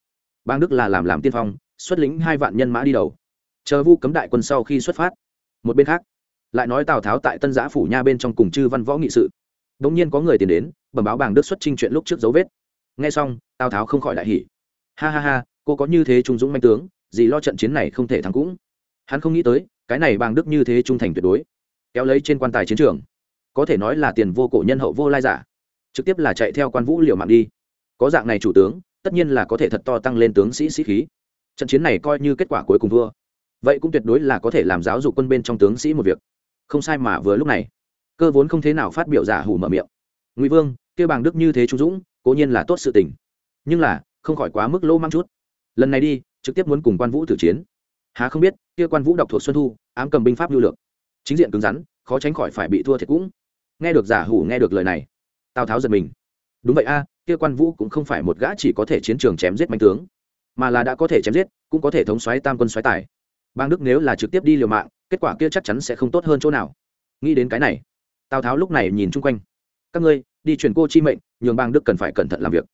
Bang đức là làm làm tiên phong, xuất lĩnh hai vạn nhân mã đi đầu chờ vu cấm đại quân sau khi xuất phát. Một bên khác, lại nói tào tháo tại tân giã phủ nha bên trong cùng chư văn võ nghị sự. Đ ỗ n g nhiên có người tìm đến, bẩm báo bàng đức xuất trinh chuyện lúc trước dấu vết. Nghe xong, tào tháo không khỏi đại hỉ. Ha ha ha, cô có như thế trung dũng manh tướng, gì lo trận chiến này không thể thắng cũng. Hắn không nghĩ tới, cái này bàng đức như thế trung thành tuyệt đối. Kéo lấy trên quan tài chiến trường. Có thể nói là tiền vô cổ nhân hậu vô lai giả. Trực tiếp là chạy theo quan vũ liều mạng đi. Có dạng này chủ tướng, tất nhiên là có thể thật to tăng lên tướng sĩ sĩ khí. Trận chiến này coi như kết quả cuối cùng thua vậy cũng tuyệt đối là có thể làm giáo dục quân bên trong tướng sĩ một việc. Không sai mà vừa lúc này, cơ vốn không thế nào phát biểu giả hủ mở miệng. Ngụy vương kêu bàng đức như thế trung dũng, cố nhiên là tốt sự tình. Nhưng là, không khỏi quá mức lô mang chút. Lần này đi, trực tiếp muốn cùng quan vũ tử chiến. Há không biết, kia quan vũ đọc thuộc xuân thu, ám cầm binh pháp lưu lược chính diện cứng rắn, khó tránh khỏi phải bị thua thiệt cũng. Nghe được giả hủ nghe được lời này, tào tháo giật mình. Đúng vậy a, kia quan vũ cũng không phải một gã chỉ có thể chiến trường chém giết mạnh tướng, mà là đã có thể chém giết, cũng có thể thống xoáy tam quân xoáy tài bang đức nếu là trực tiếp đi liều mạng, kết quả kia chắc chắn sẽ không tốt hơn chỗ nào. Nghĩ đến cái này, tào tháo lúc này nhìn chung quanh. Các ngươi, đi chuyển cô chi mệnh, nhường bang đức cần phải cẩn thận làm việc.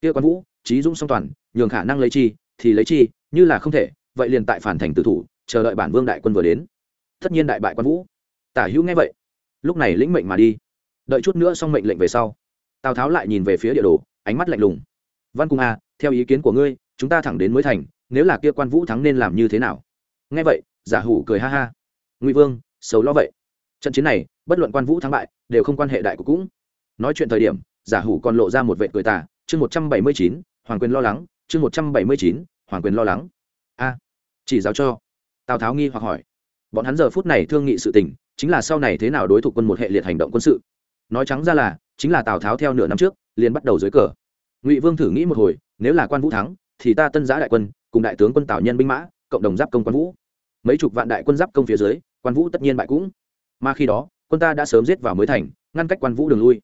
Kia quan vũ, trí dũng song toàn, nhường khả năng lấy chi, thì lấy chi, như là không thể, vậy liền tại phản thành tử thủ, chờ đợi bản vương đại quân vừa đến. Tất nhiên đại bại quan vũ. Tả hữu nghe vậy, lúc này lĩnh mệnh mà đi. Đợi chút nữa xong mệnh lệnh về sau, tào tháo lại nhìn về phía địa đồ, ánh mắt lạnh lùng. Văn cung a theo ý kiến của ngươi, chúng ta thẳng đến mới thành, nếu là kia quan vũ thắng nên làm như thế nào? Nghe vậy, giả hủ cười ha ha. Ngụy vương xấu lo vậy. Trận chiến này, bất luận quan vũ thắng bại, đều không quan hệ đại của cũng. Nói chuyện thời điểm, giả hủ còn lộ ra một vệ cười tả chương một trăm bảy mươi chín, hoàng quyền lo lắng. Chương một trăm bảy mươi chín, hoàng quyền lo lắng. A, chỉ giáo cho. Tào tháo nghi hoặc hỏi. Bọn hắn giờ phút này thương nghị sự tình, chính là sau này thế nào đối thủ quân một hệ liệt hành động quân sự. Nói trắng ra là, chính là tào tháo theo nửa năm trước, liền bắt đầu dưới cờ. Ngụy vương thử nghĩ một hồi, nếu là quan vũ thắng, thì ta tân giã đại quân, cùng đại tướng quân tào nhân binh mã, cộng đồng giáp công quan vũ mấy chục vạn đại quân giáp công phía dưới, quan vũ tất nhiên bại cũng. Mà khi đó, quân ta đã sớm giết vào mới thành, ngăn cách quan vũ đường lui.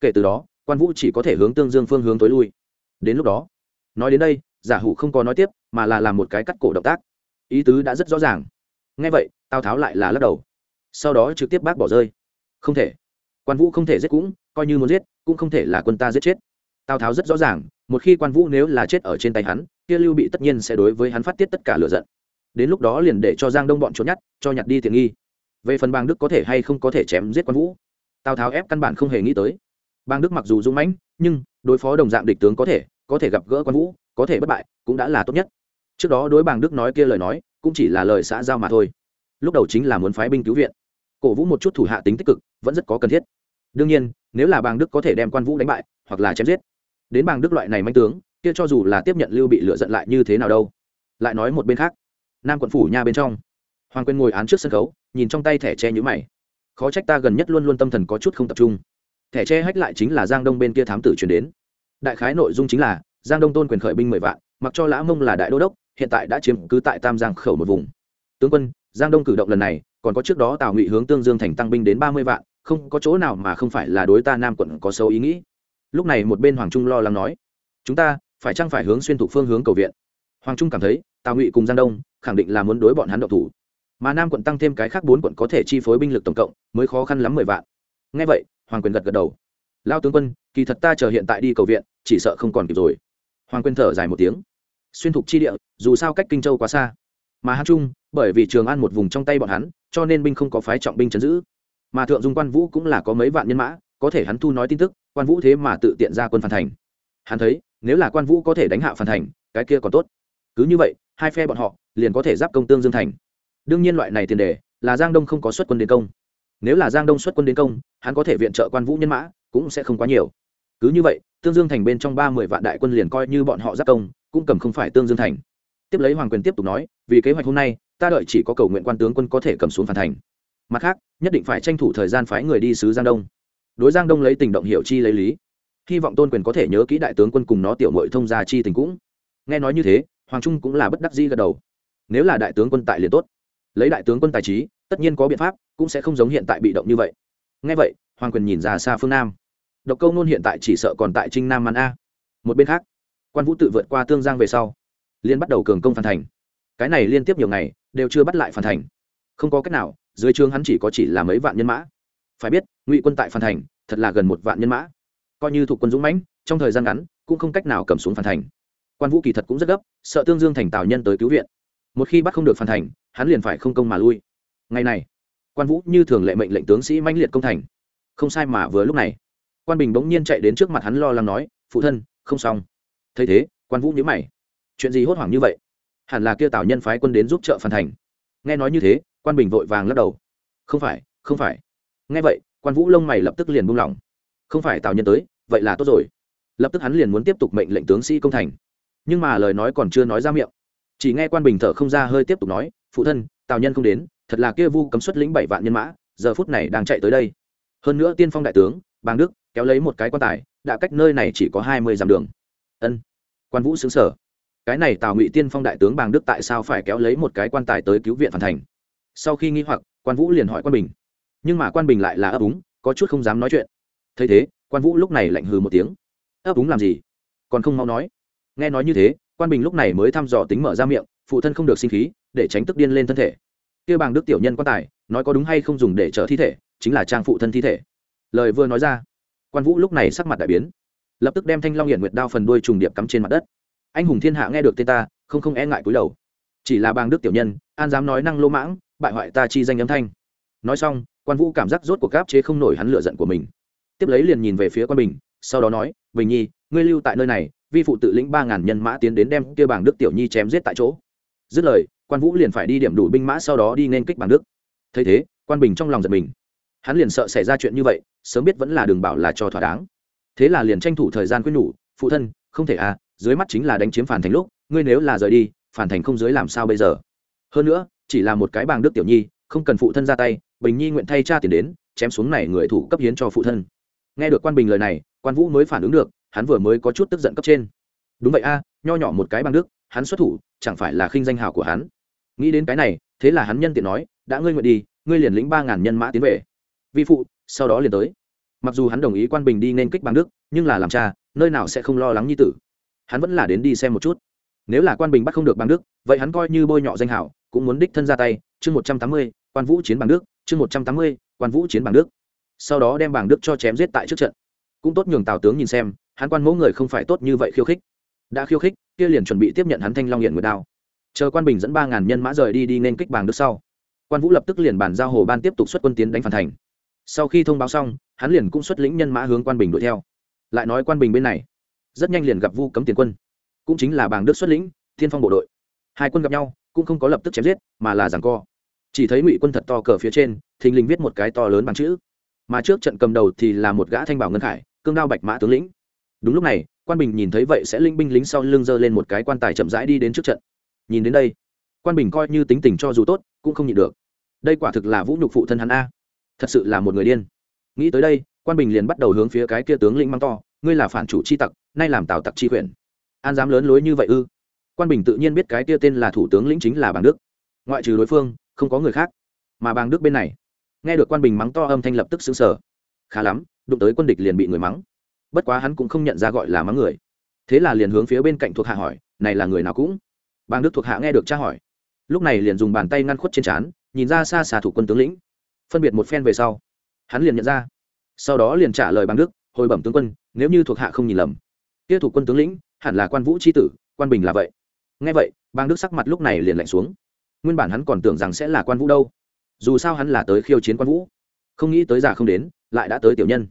Kể từ đó, quan vũ chỉ có thể hướng tương dương phương hướng tối lui. Đến lúc đó, nói đến đây, giả hủ không có nói tiếp, mà là làm một cái cắt cổ động tác. Ý tứ đã rất rõ ràng. Ngay vậy, tào tháo lại là lắc đầu. Sau đó trực tiếp bác bỏ rơi. Không thể. Quan vũ không thể giết cũng, coi như muốn giết, cũng không thể là quân ta giết chết. Tào tháo rất rõ ràng, một khi quan vũ nếu là chết ở trên tay hắn, kia lưu bị tất nhiên sẽ đối với hắn phát tiết tất cả lựa giận đến lúc đó liền để cho giang đông bọn trốn nhát, cho nhặt đi tiện nghi. Về phần bang đức có thể hay không có thể chém giết quan vũ? Tào tháo ép căn bản không hề nghĩ tới. Bang đức mặc dù dũng mãnh, nhưng đối phó đồng dạng địch tướng có thể có thể gặp gỡ quan vũ, có thể bất bại, cũng đã là tốt nhất. Trước đó đối bang đức nói kia lời nói, cũng chỉ là lời xã giao mà thôi. Lúc đầu chính là muốn phái binh cứu viện. Cổ vũ một chút thủ hạ tính tích cực, vẫn rất có cần thiết. Đương nhiên, nếu là bang đức có thể đem quan vũ đánh bại, hoặc là chém giết. Đến bang đức loại này manh tướng, kia cho dù là tiếp nhận lưu bị lựa giận lại như thế nào đâu. Lại nói một bên khác nam quận phủ nha bên trong. Hoàng quên ngồi án trước sân khấu, nhìn trong tay thẻ tre nhữ mày. Khó trách ta gần nhất luôn luôn tâm thần có chút không tập trung. Thẻ tre hách lại chính là giang đông bên kia thám tử chuyển đến. Đại khái nội dung chính là, giang đông tôn quyền khởi binh mười vạn, mặc cho lã mông là đại đô đốc, hiện tại đã chiếm cứ tại tam giang khẩu một vùng. Tướng quân, giang đông cử động lần này, còn có trước đó tào ngụy hướng tương dương thành tăng binh đến ba mươi vạn, không có chỗ nào mà không phải là đối ta nam quận có sâu ý nghĩ. Lúc này một bên hoàng trung lo lắng nói, chúng ta, phải chăng phải hướng xuyên thủ phương hướng cầu viện? Hoàng trung cảm thấy, tào ngụy cùng giang đông khẳng định là muốn đối bọn hắn động thủ. Mà nam quận tăng thêm cái khác bốn quận có thể chi phối binh lực tổng cộng, mới khó khăn lắm mười vạn. Ngay vậy, hoàng quyền gật gật đầu. Lao tướng quân, kỳ thật ta chờ hiện tại đi cầu viện, chỉ sợ không còn kịp rồi. Hoàng quyền thở dài một tiếng. Xuyên thục chi địa, dù sao cách kinh châu quá xa. Mà hát trung, bởi vì trường an một vùng trong tay bọn hắn, cho nên binh không có phái trọng binh chấn giữ. Mà thượng dung quan vũ cũng là có mấy vạn nhân mã, có thể hắn thu nói tin tức, quan vũ thế mà tự tiện ra quân phản thành. Hắn thấy, nếu là quan vũ có thể đánh hạ phản thành, cái kia còn tốt. Cứ như vậy, hai phe bọn họ liền có thể giáp công tương dương thành. Đương nhiên loại này tiền đề là giang đông không có xuất quân đến công. Nếu là giang đông xuất quân đến công, hắn có thể viện trợ quan vũ nhân mã cũng sẽ không quá nhiều. Cứ như vậy, tương dương thành bên trong ba mươi vạn đại quân liền coi như bọn họ giáp công, cũng cầm không phải tương dương thành. Tiếp lấy hoàng quyền tiếp tục nói, vì kế hoạch hôm nay, ta đợi chỉ có cầu nguyện quan tướng quân có thể cầm xuống phản thành. Mặt khác, nhất định phải tranh thủ thời gian phái người đi sứ giang đông. Đối giang đông lấy tình động hiệu chi lấy lý. Hy vọng tôn quyền có thể nhớ kỹ đại tướng quân cùng nó tiểu mội thông gia chi tình cũng. Nghe nói như thế, hoàng trung cũng là bất đắc di gật đầu nếu là đại tướng quân tại liền tốt. Lấy đại tướng quân tài trí, tất nhiên có biện pháp, cũng sẽ không giống hiện tại bị động như vậy. Ngay vậy, hoàng quyền nhìn ra xa phương nam. Độc câu nôn hiện tại chỉ sợ còn tại trinh nam man a. Một bên khác, quan vũ tự vượt qua tương giang về sau liên bắt đầu cường công phản thành. Cái này liên tiếp nhiều ngày, đều chưa bắt lại phản thành. Không có cách nào, dưới trường hắn chỉ có chỉ là mấy vạn nhân mã. Phải biết, ngụy quân tại phản thành, thật là gần một vạn nhân mã. Coi như thuộc quân dũng mãnh, trong thời gian ngắn, cũng không cách nào cầm xuống phản thành. Quan vũ kỳ thật cũng rất gấp, sợ tương dương thành tào nhân tới cứu viện một khi bắt không được phản thành, hắn liền phải không công mà lui. Ngày này, quan vũ như thường lệ mệnh lệnh tướng sĩ manh liệt công thành. Không sai mà vừa lúc này, quan bình bỗng nhiên chạy đến trước mặt hắn lo lắng nói, phụ thân, không xong. Thấy thế, quan vũ nhớ mày. Chuyện gì hốt hoảng như vậy? Hẳn là kia tào nhân phái quân đến giúp trợ phản thành. Nghe nói như thế, quan bình vội vàng lắc đầu. Không phải không phải. Nghe vậy, quan vũ lông mày lập tức liền buông lỏng. Không phải tào nhân tới, vậy là tốt rồi. Lập tức hắn liền muốn tiếp tục mệnh lệnh tướng sĩ công thành. Nhưng mà lời nói còn chưa nói ra miệng chỉ nghe quan bình thở không ra hơi tiếp tục nói, phụ thân, tào nhân không đến, thật là kia vu cấm xuất lĩnh bảy vạn nhân mã, giờ phút này đang chạy tới đây. Hơn nữa tiên phong đại tướng, bàng đức, kéo lấy một cái quan tài, đã cách nơi này chỉ có hai mươi dặm đường. Ân. Quan vũ xứng sở cái này tào ngụy tiên phong đại tướng bàng đức tại sao phải kéo lấy một cái quan tài tới cứu viện phản thành? Sau khi nghĩ hoặc, quan vũ liền hỏi quan bình. Nhưng mà quan bình lại là ấp úng, có chút không dám nói chuyện. Thấy thế, quan vũ lúc này lạnh hừ một tiếng. Ấp úng làm gì? Còn không mau nói. Nghe nói như thế quan bình lúc này mới thăm dò tính mở ra miệng, phụ thân không được sinh khí, để tránh tức điên lên thân thể. Kia bàng đức tiểu nhân quan tài, nói có đúng hay không dùng để chở thi thể, chính là trang phụ thân thi thể. Lời vừa nói ra, quan vũ lúc này sắc mặt đại biến. Lập tức đem thanh long hiện nguyệt đao phần đuôi trùng điệp cắm trên mặt đất. Anh hùng thiên hạ nghe được tên ta, không không e ngại cúi đầu. Chỉ là bàng đức tiểu nhân, an dám nói năng lô mãng, bại hoại ta chi danh âm thanh. Nói xong, quan vũ cảm giác rốt cuộc gáp chế không nổi hắn lựa giận của mình. Tiếp lấy liền nhìn về phía quan bình, sau đó nói, bình nhi, ngươi lưu tại nơi này vi phụ tự lĩnh ba ngàn nhân mã tiến đến đem kia bảng đức tiểu nhi chém giết tại chỗ. Dứt lời, quan vũ liền phải đi điểm đủ binh mã sau đó đi nên kích bảng đức. Thấy thế, quan bình trong lòng giật mình. Hắn liền sợ xảy ra chuyện như vậy, sớm biết vẫn là đường bảo là cho thỏa đáng. Thế là liền tranh thủ thời gian quyết nhủ, phụ thân, không thể à dưới mắt chính là đánh chiếm phản thành lúc, ngươi nếu là rời đi phản thành không dưới làm sao bây giờ? Hơn nữa, chỉ là một cái bàng đức tiểu nhi, không cần phụ thân ra tay, bình nhi nguyện thay cha tiền đến, chém xuống này người thủ cấp hiến cho phụ thân. Nghe được quan bình lời này, quan vũ mới phản ứng được hắn vừa mới có chút tức giận cấp trên. Đúng vậy a, nho nhỏ một cái bằng đức, hắn xuất thủ, chẳng phải là khinh danh hào của hắn? Nghĩ đến cái này, thế là hắn nhân tiện nói, đã ngươi nguyện đi, ngươi liền lĩnh ba ngàn nhân mã tiến về. Vi phụ, sau đó liền tới. Mặc dù hắn đồng ý quan bình đi nên kích bằng đức, nhưng là làm cha, nơi nào sẽ không lo lắng như tử. Hắn vẫn là đến đi xem một chút. Nếu là quan bình bắt không được bằng đức, vậy hắn coi như bôi nhọ danh hảo, cũng muốn đích thân ra tay. Chương một trăm tám mươi, quan vũ chiến bằng đức, chương một trăm tám mươi, quan vũ chiến bằng đức. Sau đó đem bằng đức cho chém giết tại trước trận. Cũng tốt nhường tào tướng nhìn xem hắn quan mẫu người không phải tốt như vậy khiêu khích. Đã khiêu khích, kia liền chuẩn bị tiếp nhận hắn thanh long hiện nguyệt đao. Chờ quan bình dẫn ba ngàn nhân mã rời đi đi nên kích bàng đức sau. Quan vũ lập tức liền bàn giao hồ ban tiếp tục xuất quân tiến đánh phản thành. Sau khi thông báo xong, hắn liền cũng xuất lĩnh nhân mã hướng quan bình đuổi theo. Lại nói quan bình bên này, rất nhanh liền gặp vu cấm tiền quân. Cũng chính là bàng đức xuất lĩnh, thiên phong bộ đội. Hai quân gặp nhau, cũng không có lập tức chém giết, mà là giằng co. Chỉ thấy ngụy quân thật to cờ phía trên, thình lình viết một cái to lớn bằng chữ. Mà trước trận cầm đầu thì là một gã thanh bảo ngân khải, cương đao bạch mã tướng lĩnh đúng lúc này, quan bình nhìn thấy vậy sẽ linh binh lính sau lưng giơ lên một cái quan tài chậm rãi đi đến trước trận. Nhìn đến đây, quan bình coi như tính tình cho dù tốt, cũng không nhịn được. Đây quả thực là vũ nhục phụ thân hắn a. Thật sự là một người điên. Nghĩ tới đây, quan bình liền bắt đầu hướng phía cái kia tướng lĩnh mang to, ngươi là phản chủ chi tặc, nay làm tào tặc chi quyền. An dám lớn lối như vậy ư? Quan bình tự nhiên biết cái kia tên là thủ tướng lĩnh chính là bàng đức. Ngoại trừ đối phương, không có người khác. Mà bàng đức bên này, nghe được quan bình mắng to âm thanh lập tức xứng sở khá lắm, đụng tới quân địch liền bị người mắng bất quá hắn cũng không nhận ra gọi là mắng người. Thế là liền hướng phía bên cạnh thuộc hạ hỏi, này là người nào cũng? Bang đức thuộc hạ nghe được tra hỏi. Lúc này liền dùng bàn tay ngăn khuất trên trán, nhìn ra xa xà thủ quân tướng lĩnh. Phân biệt một phen về sau, hắn liền nhận ra. Sau đó liền trả lời bang đức, hồi bẩm tướng quân, nếu như thuộc hạ không nhìn lầm, kia thủ quân tướng lĩnh hẳn là quan vũ c h i tử, quan bình là vậy. Nghe vậy bang đức sắc mặt lúc này liền lạnh xuống. Nguyên bản hắn còn tưởng rằng sẽ là quan vũ đâu. Dù sao hắn là tới khiêu chiến quan vũ, không nghĩ tới già không đến, lại đã tới tiểu nhân.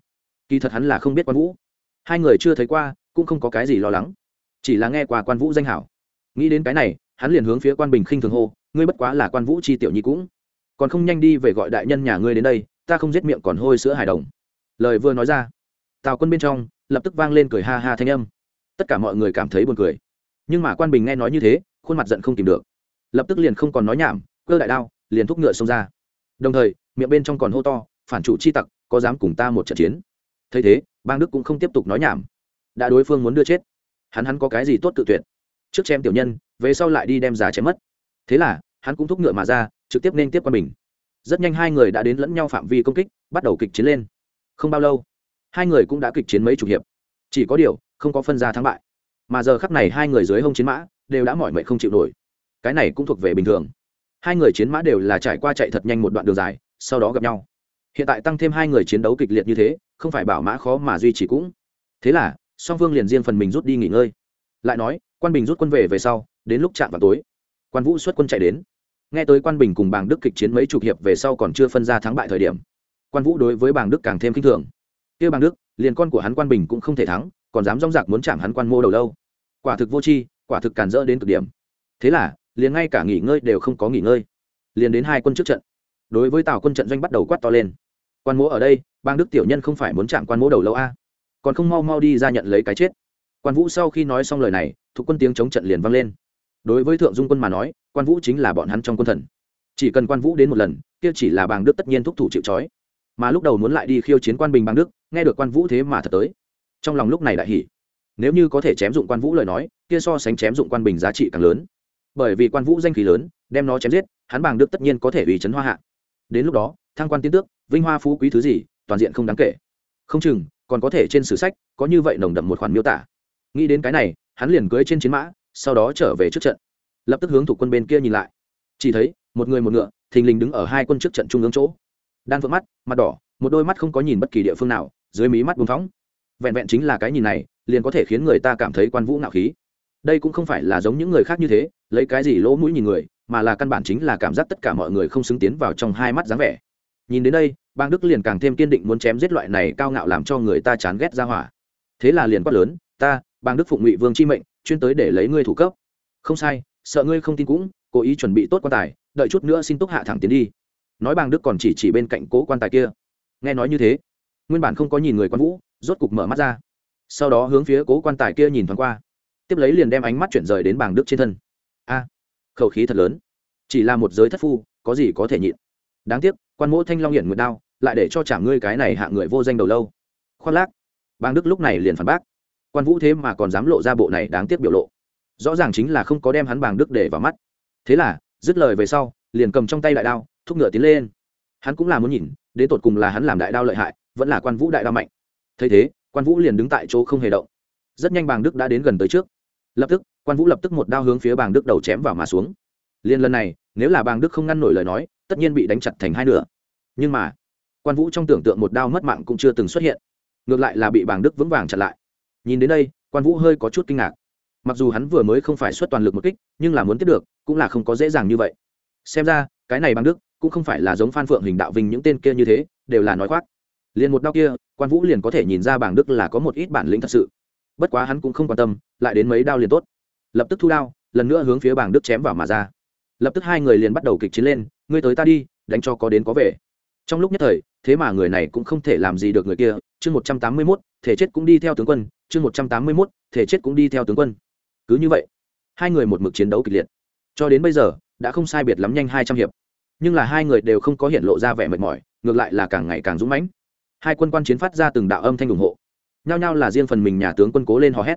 Kỳ thật hắn là không biết quan vũ hai người chưa thấy qua, cũng không có cái gì lo lắng. Chỉ là nghe qua quan vũ danh hảo. Nghĩ đến cái này, hắn liền hướng phía quan bình khinh thường hô, ngươi bất quá là quan vũ chi tiểu nhi cũng. Còn không nhanh đi về gọi đại nhân nhà ngươi đến đây, ta không giết miệng còn hôi sữa hài đồng. Lời vừa nói ra, tào quân bên trong, lập tức vang lên cười ha ha thanh âm. Tất cả mọi người cảm thấy buồn cười. Nhưng mà quan bình nghe nói như thế, khuôn mặt giận không tìm được. Lập tức liền không còn nói nhảm, cơ đại đao, liền thúc ngựa xông ra. Đồng thời, miệng bên trong còn hô to, phản chủ chi tặc, có dám cùng ta một trận chiến? Thấy thế bang đức cũng không tiếp tục nói nhảm. Đã đối phương muốn đưa chết, hắn hắn có cái gì tốt tự tuyệt? Trước chém tiểu nhân, về sau lại đi đem giá chém mất. Thế là, hắn cũng thúc ngựa mà ra, trực tiếp nên tiếp quan bình. Rất nhanh hai người đã đến lẫn nhau phạm vi công kích, bắt đầu kịch chiến lên. Không bao lâu, hai người cũng đã kịch chiến mấy chục hiệp. Chỉ có điều, không có phân ra thắng bại. Mà giờ khắc này hai người dưới hông chiến mã, đều đã mỏi mệt không chịu nổi. Cái này cũng thuộc về bình thường. Hai người chiến mã đều là trải qua chạy thật nhanh một đoạn đường dài, sau đó gặp nhau hiện tại tăng thêm hai người chiến đấu kịch liệt như thế, không phải bảo mã khó mà duy trì cũng. Thế là, song phương liền riêng phần mình rút đi nghỉ ngơi. Lại nói, quan bình rút quân về về sau, đến lúc chạm vào tối, quan vũ xuất quân chạy đến. Nghe tới quan bình cùng bàng đức kịch chiến mấy chục hiệp về sau còn chưa phân ra thắng bại thời điểm, quan vũ đối với bàng đức càng thêm k i n h thường. Kia bàng đức, liền con của hắn quan bình cũng không thể thắng, còn dám rong rạc muốn chạm hắn quan mô đầu lâu. Quả thực vô tri, quả thực càn rỡ đến cực điểm. Thế là, liền ngay cả nghỉ ngơi đều không có nghỉ ngơi. Liền đến hai quân trước trận đối với tào quân trận doanh bắt đầu quát to lên. Quan mỗ ở đây, bang đức tiểu nhân không phải muốn chạm quan mỗ đầu lâu a? Còn không mau mau đi ra nhận lấy cái chết. Quan vũ sau khi nói xong lời này, thuộc quân tiếng chống trận liền vang lên. Đối với thượng dung quân mà nói, quan vũ chính là bọn hắn trong quân thần. Chỉ cần quan vũ đến một lần, kia chỉ là bàng đức tất nhiên thúc thủ chịu trói. Mà lúc đầu muốn lại đi khiêu chiến quan bình bàng đức, nghe được quan vũ thế mà thật tới. Trong lòng lúc này đại hỉ. Nếu như có thể chém dụng quan vũ lời nói, kia so sánh chém dụng quan bình giá trị càng lớn. Bởi vì quan vũ danh khí lớn, đem nó chém giết, hắn bàng đức tất nhiên có thể ủy chấn hoa hạ đến lúc đó, thăng quan tiến tước, vinh hoa phú quý thứ gì, toàn diện không đáng kể. Không chừng, còn có thể trên sử sách, có như vậy nồng đậm một khoản miêu tả. Nghĩ đến cái này, hắn liền cưới trên chiến mã, sau đó trở về trước trận. Lập tức hướng thủ quân bên kia nhìn lại. Chỉ thấy, một người một ngựa, thình lình đứng ở hai quân trước trận trung ương chỗ. Đan phượng mắt, mặt đỏ, một đôi mắt không có nhìn bất kỳ địa phương nào, dưới mí mắt buông phóng vẹn vẹn chính là cái nhìn này, liền có thể khiến người ta cảm thấy quan vũ ngạo khí. Đây cũng không phải là giống những người khác như thế, lấy cái gì lỗ mũi nhìn người mà là căn bản chính là cảm giác tất cả mọi người không xứng tiến vào trong hai mắt dáng vẻ. Nhìn đến đây, bang đức liền càng thêm kiên định muốn chém giết loại này cao ngạo làm cho người ta chán ghét ra hỏa. Thế là liền quát lớn, ta, bang đức phụng ngụy vương chi mệnh, chuyên tới để lấy ngươi thủ cấp. Không sai, sợ ngươi không tin cũng, cố ý chuẩn bị tốt quan tài, đợi chút nữa xin túc hạ thẳng tiến đi. Nói bang đức còn chỉ chỉ bên cạnh cố quan tài kia. Nghe nói như thế, nguyên bản không có nhìn người quan vũ, rốt cục mở mắt ra. Sau đó hướng phía cố quan tài kia nhìn thoáng qua, tiếp lấy liền đem ánh mắt chuyển rời đến bàng đức trên thân. A khẩu khí thật lớn. Chỉ là một giới thất phu, có gì có thể nhịn? Đáng tiếc, quan mỗ thanh long hiển nguyệt đao, lại để cho trả ngươi cái này hạ người vô danh đầu lâu. Khoác lác. Bang đức lúc này liền phản bác. Quan vũ thế mà còn dám lộ ra bộ này đáng tiếc biểu lộ. Rõ ràng chính là không có đem hắn bàng đức để vào mắt. Thế là, dứt lời về sau, liền cầm trong tay đại đao, thúc ngựa tiến lên. Hắn cũng là muốn nhìn, đến tột cùng là hắn làm đại đao lợi hại, vẫn là quan vũ đại đao mạnh. Thấy thế, quan vũ liền đứng tại chỗ không hề động. Rất nhanh bàng đức đã đến gần tới trước. Lập tức quan vũ lập tức một đao hướng phía bàng đức đầu chém vào mà xuống liên lần này nếu là bàng đức không ngăn nổi lời nói tất nhiên bị đánh chặt thành hai nửa nhưng mà quan vũ trong tưởng tượng một đao mất mạng cũng chưa từng xuất hiện ngược lại là bị bàng đức vững vàng chặn lại nhìn đến đây quan vũ hơi có chút kinh ngạc mặc dù hắn vừa mới không phải xuất toàn lực một kích nhưng là muốn tiếp được cũng là không có dễ dàng như vậy xem ra cái này bàng đức cũng không phải là giống phan phượng hình đạo vinh những tên kia như thế đều là nói khoác liền một đau kia quan vũ liền có thể nhìn ra bàng đức là có một ít bản lĩnh thật sự bất quá hắn cũng không quan tâm lại đến mấy đao liền tốt lập tức thu đao, lần nữa hướng phía bảng đức chém vào mà ra. Lập tức hai người liền bắt đầu kịch chiến lên, ngươi tới ta đi, đánh cho có đến có về. Trong lúc nhất thời, thế mà người này cũng không thể làm gì được người kia, chương một trăm tám mươi mốt, thể chết cũng đi theo tướng quân. Chương một trăm tám mươi mốt, thể chết cũng đi theo tướng quân. Cứ như vậy, hai người một mực chiến đấu kịch liệt. Cho đến bây giờ, đã không sai biệt lắm nhanh hai trăm hiệp. Nhưng là hai người đều không có hiện lộ ra vẻ mệt mỏi, ngược lại là càng ngày càng dũng mãnh. Hai quân quan chiến phát ra từng đạo âm thanh ủng hộ. Nhao nhao là riêng phần mình nhà tướng quân cố lên hò hét.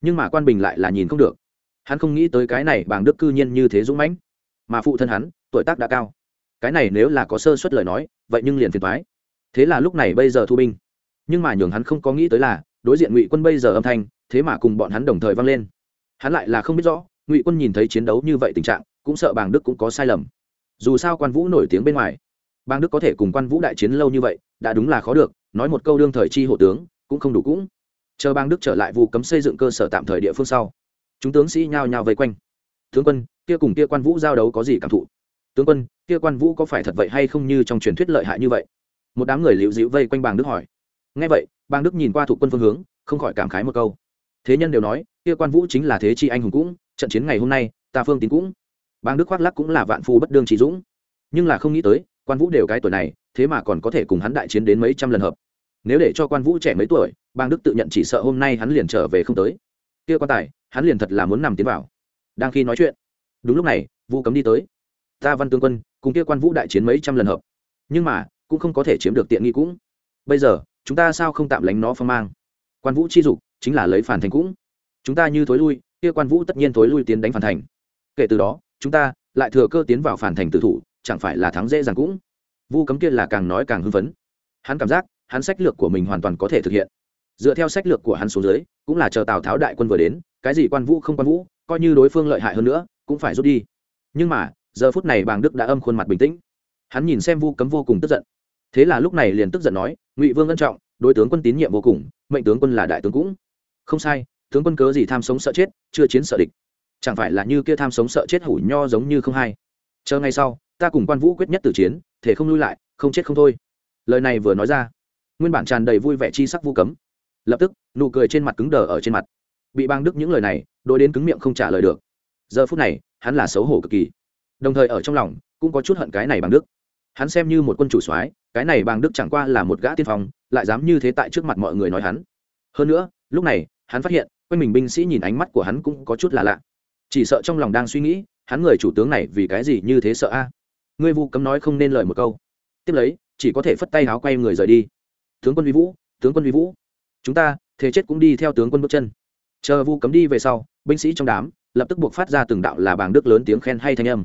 Nhưng mà quan bình lại là nhìn không được hắn không nghĩ tới cái này bàng đức cư nhiên như thế dũng mãnh. Mà phụ thân hắn, tuổi tác đã cao. Cái này nếu là có sơ suất lời nói, vậy nhưng liền phiền thoái thế là lúc này bây giờ thu binh. Nhưng mà nhường hắn không có nghĩ tới là, đối diện ngụy quân bây giờ âm thanh, thế mà cùng bọn hắn đồng thời vang lên. Hắn lại là không biết rõ, ngụy quân nhìn thấy chiến đấu như vậy tình trạng, cũng sợ bàng đức cũng có sai lầm. Dù sao quan vũ nổi tiếng bên ngoài bang đức có thể cùng quan vũ đại chiến lâu như vậy, đã đúng là khó được, nói một câu đương thời chi hộ tướng, cũng không đủ cũng. Chờ bang đức trở lại vụ cấm xây dựng cơ sở tạm thời địa phương sau chúng tướng sĩ nhao nhao vây quanh. Tướng quân, kia cùng kia quan vũ giao đấu có gì cảm thụ? Tướng quân, kia quan vũ có phải thật vậy hay không như trong truyền thuyết lợi hại như vậy? Một đám người liễu dịu vây quanh bang đức hỏi. Ngay vậy bang đức nhìn qua thủ quân phương hướng, không khỏi cảm khái một câu. Thế nhân đều nói, kia quan vũ chính là thế chi anh hùng cũng, trận chiến ngày hôm nay, ta phương tín cũng. Bang đức khoác lắc cũng là vạn phu bất đương trí dũng. Nhưng là không nghĩ tới, quan vũ đều cái tuổi này, thế mà còn có thể cùng hắn đại chiến đến mấy trăm lần hợp. Nếu để cho quan vũ trẻ mấy tuổi bang đức tự nhận chỉ sợ hôm nay hắn liền trở về không tới. Kia quan tài hắn liền thật là muốn nằm tiến vào. Đang khi nói chuyện, đúng lúc này vu cấm đi tới. Ta văn tướng quân, cùng kia quan vũ đại chiến mấy trăm lần hợp. Nhưng mà, cũng không có thể chiếm được tiện nghi cũng. Bây giờ, chúng ta sao không tạm lánh nó phong mang? Quan vũ chi dục, chính là lấy phản thành cũng. Chúng ta như thối lui, kia quan vũ tất nhiên thối lui tiến đánh phản thành. Kể từ đó, chúng ta lại thừa cơ tiến vào phản thành tự thủ, chẳng phải là thắng dễ dàng cũng. Vu cấm kia là càng nói càng hưng phấn. Hắn cảm giác, hắn sách lược của mình hoàn toàn có thể thực hiện. Dựa theo sách lược của hắn xuống dưới, cũng là chờ tào tháo đại quân vừa đến cái gì quan vũ không quan vũ, coi như đối phương lợi hại hơn nữa, cũng phải rút đi. Nhưng mà, giờ phút này bàng đức đã âm khuôn mặt bình tĩnh. Hắn nhìn xem vu cấm vô cùng tức giận. Thế là lúc này liền tức giận nói, ngụy vương ân trọng, đối tướng quân tín nhiệm vô cùng, mệnh tướng quân là đại tướng cũng. Không sai, tướng quân cớ gì tham sống sợ chết, chưa chiến sợ địch? Chẳng phải là như kia tham sống sợ chết hủ nho giống như không hay? Chờ ngay sau, ta cùng quan vũ quyết nhất tử chiến, thể không lui lại, không chết không thôi. Lời này vừa nói ra, nguyên bản tràn đầy vui vẻ chi sắc vu cấm. Lập tức, nụ cười trên mặt cứng đờ ở trên mặt bị bang đức những lời này đôi đến cứng miệng không trả lời được. Giờ phút này, hắn là xấu hổ cực kỳ. Đồng thời ở trong lòng, cũng có chút hận cái này bằng đức. Hắn xem như một quân chủ soái, cái này bằng đức chẳng qua là một gã tiên phong, lại dám như thế tại trước mặt mọi người nói hắn. Hơn nữa, lúc này, hắn phát hiện, quanh mình binh sĩ nhìn ánh mắt của hắn cũng có chút là lạ. Chỉ sợ trong lòng đang suy nghĩ, hắn người chủ tướng này vì cái gì như thế sợ a? Ngươi vu cấm nói không nên lời một câu. Tiếp lấy, chỉ có thể phất tay áo quay người rời đi. Tướng quân vi vũ, tướng quân vi vũ. Chúng ta, thế chết cũng đi theo tướng quân bước chân chờ vu cấm đi về sau, binh sĩ trong đám lập tức buộc phát ra từng đạo là bàng đức lớn tiếng khen hay thanh âm.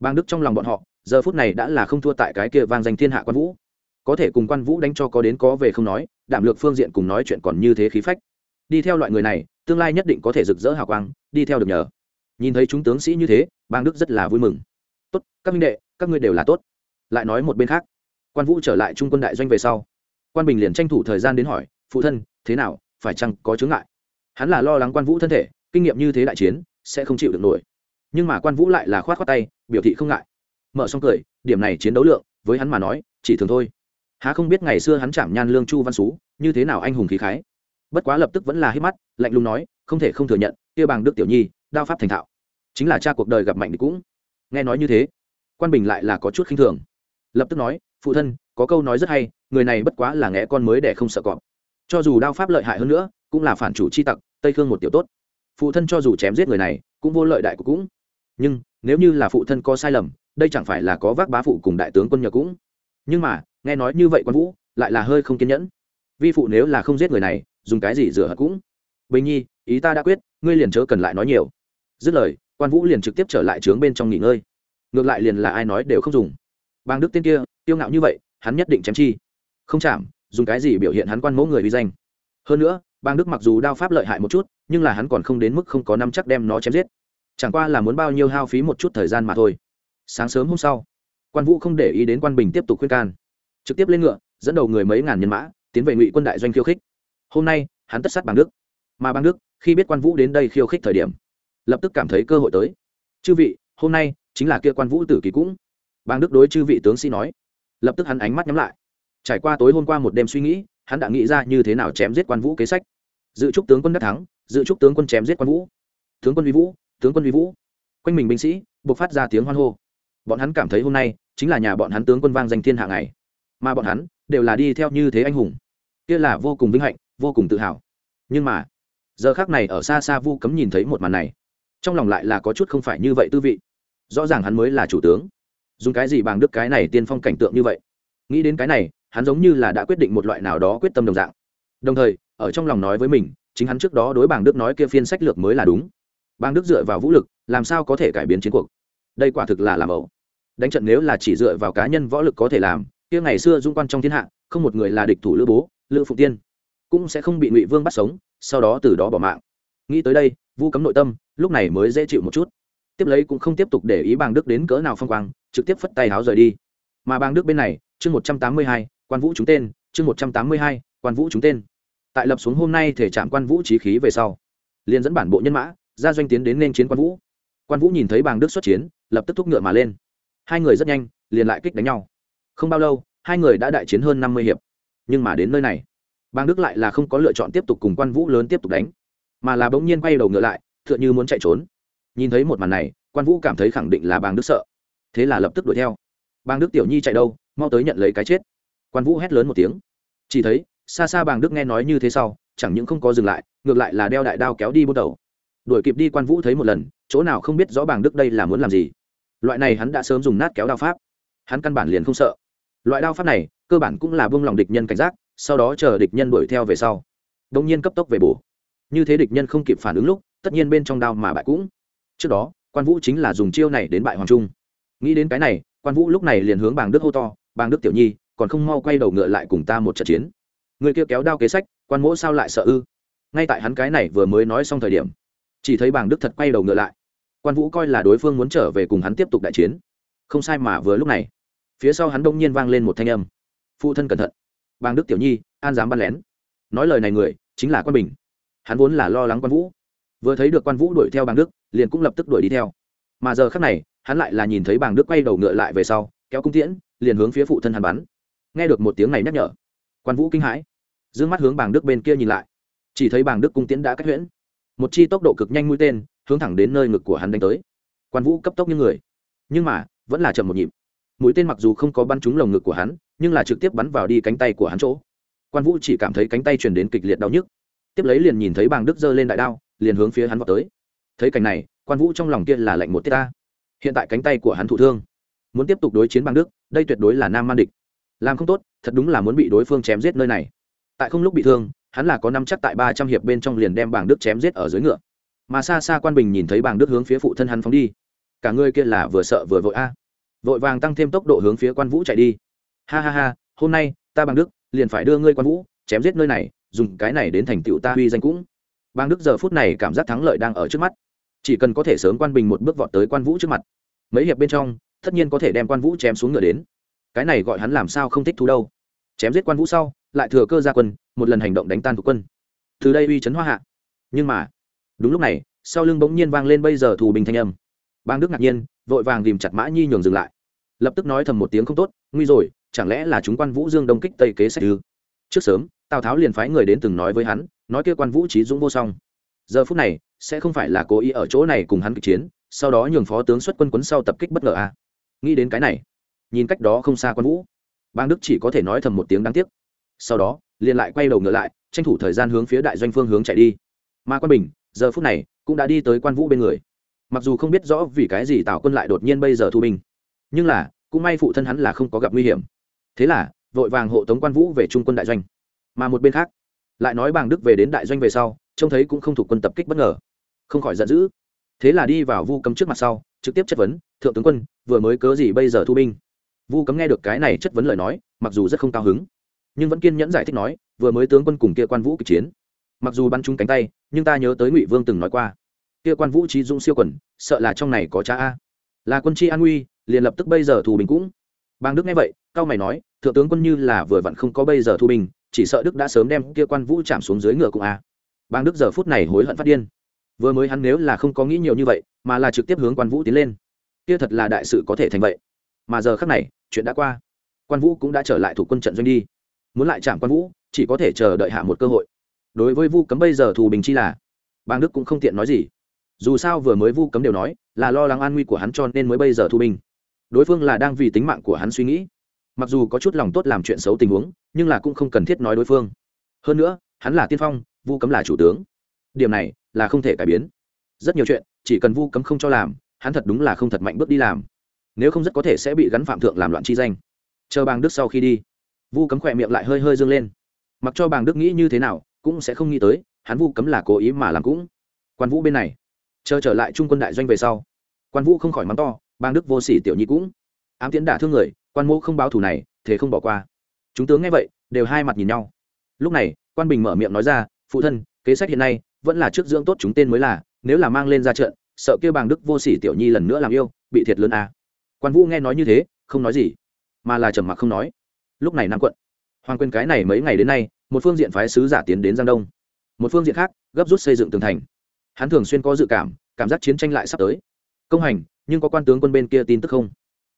Bàng đức trong lòng bọn họ, giờ phút này đã là không thua tại cái kia vang danh thiên hạ quan vũ. Có thể cùng quan vũ đánh cho có đến có về không nói đảm lược phương diện cùng nói chuyện còn như thế khí phách. Đi theo loại người này, tương lai nhất định có thể rực rỡ hào quang, đi theo được nhờ. Nhìn thấy chúng tướng sĩ như thế bang đức rất là vui mừng. Tốt, các minh đệ, các ngươi đều là tốt. Lại nói một bên khác, quan vũ trở lại trung quân đại doanh về sau. Quan bình liền tranh thủ thời gian đến hỏi, phụ thân, thế nào? Phải chăng có chướng ngại? Hắn là lo lắng quan vũ thân thể, kinh nghiệm như thế đại chiến, sẽ không chịu được nổi. Nhưng mà quan vũ lại là khoát khoát tay, biểu thị không ngại. Mở xong cười, điểm này chiến đấu lượng, với hắn mà nói, chỉ thường thôi. Há không biết ngày xưa hắn chạm nhan lương chu văn xú, như thế nào anh hùng khí khái. Bất quá lập tức vẫn là hít mắt, lạnh lùng nói, không thể không thừa nhận, kia bằng đức tiểu nhi, đao pháp thành thạo. Chính là cha cuộc đời gặp mạnh thì cũng. Nghe nói như thế, quan bình lại là có chút khinh thường. Lập tức nói, phụ thân, có câu nói rất hay, người này bất quá là nghe con mới để không sợ cọp. Cho dù đao pháp lợi hại hơn nữa cũng là phản chủ chi tặc, tây khương một tiểu tốt. Phụ thân cho dù chém giết người này, cũng vô lợi đại của cũng. Nhưng, nếu như là phụ thân có sai lầm, đây chẳng phải là có vác bá phụ cùng đại tướng quân nhờ cũng. Nhưng mà, nghe nói như vậy quan vũ, lại là hơi không kiên nhẫn. Vi phụ nếu là không giết người này, dùng cái gì rửa hận cũng. Bình nhi, ý ta đã quyết, ngươi liền chớ cần lại nói nhiều. Dứt lời, quan vũ liền trực tiếp trở lại trướng bên trong nghỉ ngơi. Ngược lại liền là ai nói đều không dùng. Bang đức tên kia tiêu ngạo như vậy, hắn nhất định chém chi. Không chạm, dùng cái gì biểu hiện hắn quan mẫu người uy danh. Hơn nữa bang đức mặc dù đao pháp lợi hại một chút, nhưng là hắn còn không đến mức không có năm chắc đem nó chém giết. Chẳng qua là muốn bao nhiêu hao phí một chút thời gian mà thôi. Sáng sớm hôm sau, quan vũ không để ý đến quan bình tiếp tục khuyên can. Trực tiếp lên ngựa, dẫn đầu người mấy ngàn nhân mã, tiến về ngụy quân đại doanh khiêu khích. Hôm nay, hắn tất sát bằng đức. Mà bằng đức, khi biết quan vũ đến đây khiêu khích thời điểm, lập tức cảm thấy cơ hội tới. Chư vị, hôm nay chính là kia quan vũ tử kỳ cũng. Bang đức đối chư vị tướng sĩ nói. Lập tức hắn ánh mắt nhắm lại. Trải qua tối hôm qua một đêm suy nghĩ, hắn đã nghĩ ra như thế nào chém giết quan vũ kế sách dự trúc tướng quân đắc thắng, dự trúc tướng quân chém giết quan vũ. Tướng quân vi vũ, tướng quân vi vũ. Quanh mình binh sĩ, buộc phát ra tiếng hoan hô. Bọn hắn cảm thấy hôm nay, chính là nhà bọn hắn tướng quân vang danh thiên hạ ngày. Mà bọn hắn, đều là đi theo như thế anh hùng. Kia là vô cùng vinh hạnh, vô cùng tự hào. Nhưng mà, giờ khác này ở xa xa vu cấm nhìn thấy một màn này. Trong lòng lại là có chút không phải như vậy tư vị. Rõ ràng hắn mới là chủ tướng. Dùng cái gì bằng đức cái này tiên phong cảnh tượng như vậy? Nghĩ đến cái này, hắn giống như là đã quyết định một loại nào đó quyết tâm đồng dạng. Đồng thời ở trong lòng nói với mình, chính hắn trước đó đối bàng đức nói kia phiên sách lược mới là đúng. Bang đức dựa vào vũ lực, làm sao có thể cải biến chiến cuộc? Đây quả thực là làm ẩu. Đánh trận nếu là chỉ dựa vào cá nhân võ lực có thể làm, kia ngày xưa dung quan trong thiên hạ, không một người là địch thủ lữ bố, lữ phụ tiên. Cũng sẽ không bị ngụy vương bắt sống, sau đó từ đó bỏ mạng. Nghĩ tới đây, vu cấm nội tâm, lúc này mới dễ chịu một chút. Tiếp lấy cũng không tiếp tục để ý bang đức đến cỡ nào phong quang, trực tiếp phất tay háo rời đi. Mà bang đức bên này, chương một trăm tám mươi hai, quan vũ chúng tên, chương một trăm tám mươi hai, quan vũ chúng tên tại lập xuống hôm nay thể trạm quan vũ trí khí về sau, liền dẫn bản bộ nhân mã, ra doanh tiến đến nên chiến quan vũ. Quan vũ nhìn thấy bàng đức xuất chiến, lập tức thúc ngựa mà lên. Hai người rất nhanh, liền lại kích đánh nhau. Không bao lâu, hai người đã đại chiến hơn năm mươi hiệp. Nhưng mà đến nơi này, bàng đức lại là không có lựa chọn tiếp tục cùng quan vũ lớn tiếp tục đánh, mà là bỗng nhiên quay đầu ngựa lại t h ư ợ n h ư muốn chạy trốn. Nhìn thấy một màn này, quan vũ cảm thấy khẳng định là bàng đức sợ. Thế là lập tức đuổi theo. Bàng đức tiểu nhi chạy đâu, mau tới nhận lấy cái chết. Quan vũ hét lớn một tiếng. Chỉ thấy xa xa bàng đức nghe nói như thế sau, chẳng những không có dừng lại, ngược lại là đeo đại đao kéo đi bút đầu đuổi kịp đi quan vũ thấy một lần, chỗ nào không biết rõ bàng đức đây là muốn làm gì. Loại này hắn đã sớm dùng nát kéo đao pháp. Hắn căn bản liền không sợ. Loại đao pháp này, cơ bản cũng là buông lòng địch nhân cảnh giác, sau đó chờ địch nhân đuổi theo về sau. Đông nhiên cấp tốc về bổ. Như thế địch nhân không kịp phản ứng lúc, tất nhiên bên trong đao mà bại cũng. Trước đó, quan vũ chính là dùng chiêu này đến bại hoàng trung. Nghĩ đến cái này, quan vũ lúc này liền hướng bàng đức hô to, bàng đức tiểu nhi, còn không mau quay đầu ngựa lại cùng ta một trận chiến người kia kéo đao kế sách, quan mỗ sao lại sợ ư? Ngay tại hắn cái này vừa mới nói xong thời điểm, chỉ thấy bàng đức thật quay đầu ngựa lại. Quan vũ coi là đối phương muốn trở về cùng hắn tiếp tục đại chiến. Không sai mà vừa lúc này, phía sau hắn đông nhiên vang lên một thanh âm. Phụ thân cẩn thận. Bàng đức tiểu nhi, an dám bắn lén. Nói lời này người, chính là quan bình. Hắn vốn là lo lắng quan vũ. Vừa thấy được quan vũ đuổi theo bàng đức, liền cũng lập tức đuổi đi theo. Mà giờ khác này, hắn lại là nhìn thấy bàng đức quay đầu ngựa lại về sau, kéo cung tiễn, liền hướng phía phụ thân hắn bắn. Nghe được một tiếng này nhắc nhở quan vũ kinh hãi d ư ơ n g mắt hướng bàng đức bên kia nhìn lại chỉ thấy bàng đức cung tiễn đã cách huyễn một chi tốc độ cực nhanh mũi tên hướng thẳng đến nơi ngực của hắn đánh tới quan vũ cấp tốc như người nhưng mà vẫn là chậm một nhịp mũi tên mặc dù không có bắn trúng lồng ngực của hắn nhưng là trực tiếp bắn vào đi cánh tay của hắn chỗ quan vũ chỉ cảm thấy cánh tay truyền đến kịch liệt đau nhức tiếp lấy liền nhìn thấy bàng đức giơ lên đại đao liền hướng phía hắn vào tới thấy cảnh này quan vũ trong lòng kia là lạnh một tiết ta hiện tại cánh tay của hắn thụ thương muốn tiếp tục đối chiến bàng đức đây tuyệt đối là nam man địch làm không tốt, thật đúng là muốn bị đối phương chém giết nơi này. Tại không lúc bị thương, hắn là có năm chắc tại ba trăm hiệp bên trong liền đem bảng đức chém giết ở dưới ngựa. Mà xa xa quan bình nhìn thấy bảng đức hướng phía phụ thân hắn phóng đi. Cả người kia là vừa sợ vừa vội a. Vội vàng tăng thêm tốc độ hướng phía quan vũ chạy đi. Ha ha ha, hôm nay, ta bảng đức, liền phải đưa ngươi quan vũ, chém giết nơi này, dùng cái này đến thành tựu ta uy danh cũng. Bàng đức giờ phút này cảm giác thắng lợi đang ở trước mắt. Chỉ cần có thể sớm quan bình một bước vọt tới quan vũ trước mặt. Mấy hiệp bên trong, tất nhiên có thể đem quan vũ chém xuống ngựa đến cái này gọi hắn làm sao không thích thú đâu. Chém giết quan vũ sau, lại thừa cơ ra quân, một lần hành động đánh tan thuộc quân. Từ đây uy chấn hoa hạ. Nhưng mà, đúng lúc này, sau lưng bỗng nhiên vang lên bây giờ thù bình thanh âm. Bang đức ngạc nhiên, vội vàng tìm chặt mã nhi nhường dừng lại. Lập tức nói thầm một tiếng không tốt, nguy rồi, chẳng lẽ là chúng quan vũ dương đông kích tây kế sách ư? Trước sớm, tào tháo liền phái người đến từng nói với hắn, nói kia quan vũ trí dũng vô song. Giờ phút này, sẽ không phải là cố ý ở chỗ này cùng hắn kịch chiến, sau đó nhường phó tướng xuất quân quấn sau tập kích bất ngờ à? nghĩ đến cái này nhìn cách đó không xa quan vũ. Bang đức chỉ có thể nói thầm một tiếng đáng tiếc. Sau đó, liền lại quay đầu ngựa lại, tranh thủ thời gian hướng phía đại doanh phương hướng chạy đi. Mà quan bình, giờ phút này, cũng đã đi tới quan vũ bên người. Mặc dù không biết rõ vì cái gì tào quân lại đột nhiên bây giờ thu binh, nhưng là, cũng may phụ thân hắn là không có gặp nguy hiểm. Thế là, vội vàng hộ tống quan vũ về trung quân đại doanh. Mà một bên khác, lại nói bàng đức về đến đại doanh về sau, trông thấy cũng không thuộc quân tập kích bất ngờ. Không khỏi giận dữ. Thế là đi vào vu cấm trước mặt sau, trực tiếp chất vấn, thượng tướng quân, vừa mới cớ gì bây giờ thu binh? Vu cấm nghe được cái này chất vấn lời nói mặc dù rất không cao hứng nhưng vẫn kiên nhẫn giải thích nói vừa mới tướng quân cùng kia quan vũ kịch chiến mặc dù bắn trúng cánh tay nhưng ta nhớ tới ngụy vương từng nói qua kia quan vũ trí dũng siêu quần sợ là trong này có cha a là quân chi an nguy liền lập tức bây giờ thù bình cũng bang đức nghe vậy cao mày nói thượng tướng quân như là vừa vặn không có bây giờ thu bình chỉ sợ đức đã sớm đem kia quan vũ chạm xuống dưới ngựa cũng a bang đức giờ phút này hối hận phát điên vừa mới hắn nếu là không có nghĩ nhiều như vậy mà là trực tiếp hướng quan vũ tiến lên kia thật là đại sự có thể thành vậy mà giờ khắc này, chuyện đã qua. Quan vũ cũng đã trở lại thủ quân trận doanh đi. Muốn lại chạm quan vũ, chỉ có thể chờ đợi hạ một cơ hội. Đối với vu cấm bây giờ thù bình chi là bang đức cũng không tiện nói gì. Dù sao vừa mới vu cấm đều nói, là lo lắng an nguy của hắn cho nên mới bây giờ thu binh đối phương là đang vì tính mạng của hắn suy nghĩ. Mặc dù có chút lòng tốt làm chuyện xấu tình huống, nhưng là cũng không cần thiết nói đối phương. Hơn nữa, hắn là tiên phong, vu cấm là chủ tướng. Điểm này là không thể cải biến. Rất nhiều chuyện, chỉ cần vu cấm không cho làm, hắn thật đúng là không thật mạnh bước đi làm nếu không rất có thể sẽ bị gắn phạm thượng làm loạn chi danh. Chờ bàng đức sau khi đi, vu cấm khỏe miệng lại hơi hơi dâng lên. Mặc cho bàng đức nghĩ như thế nào, cũng sẽ không nghĩ tới, hắn vu cấm là cố ý mà làm cũng. Quan vũ bên này, chờ trở lại trung quân đại doanh về sau, quan vũ không khỏi mắng to bang đức vô sỉ tiểu nhi cũng. Ám tiến đả thương người, quan mô không báo thù này, thế không bỏ qua. Chúng tướng nghe vậy, đều hai mặt nhìn nhau. Lúc này, quan bình mở miệng nói ra, phụ thân, kế sách hiện nay vẫn là trước dưỡng tốt chúng tên mới là, nếu là mang lên ra trận, sợ kêu bàng đức vô sỉ tiểu nhi lần nữa làm yêu, bị thiệt lớn à quan vũ nghe nói như thế, không nói gì, mà là trầm mặc không nói. Lúc này nam quận, hoàng quyền cái này mấy ngày đến nay, một phương diện phái sứ giả tiến đến giang đông, một phương diện khác, gấp rút xây dựng tường thành. Hắn thường xuyên có dự cảm cảm giác chiến tranh lại sắp tới. Công hành, nhưng có quan tướng quân bên kia tin tức không?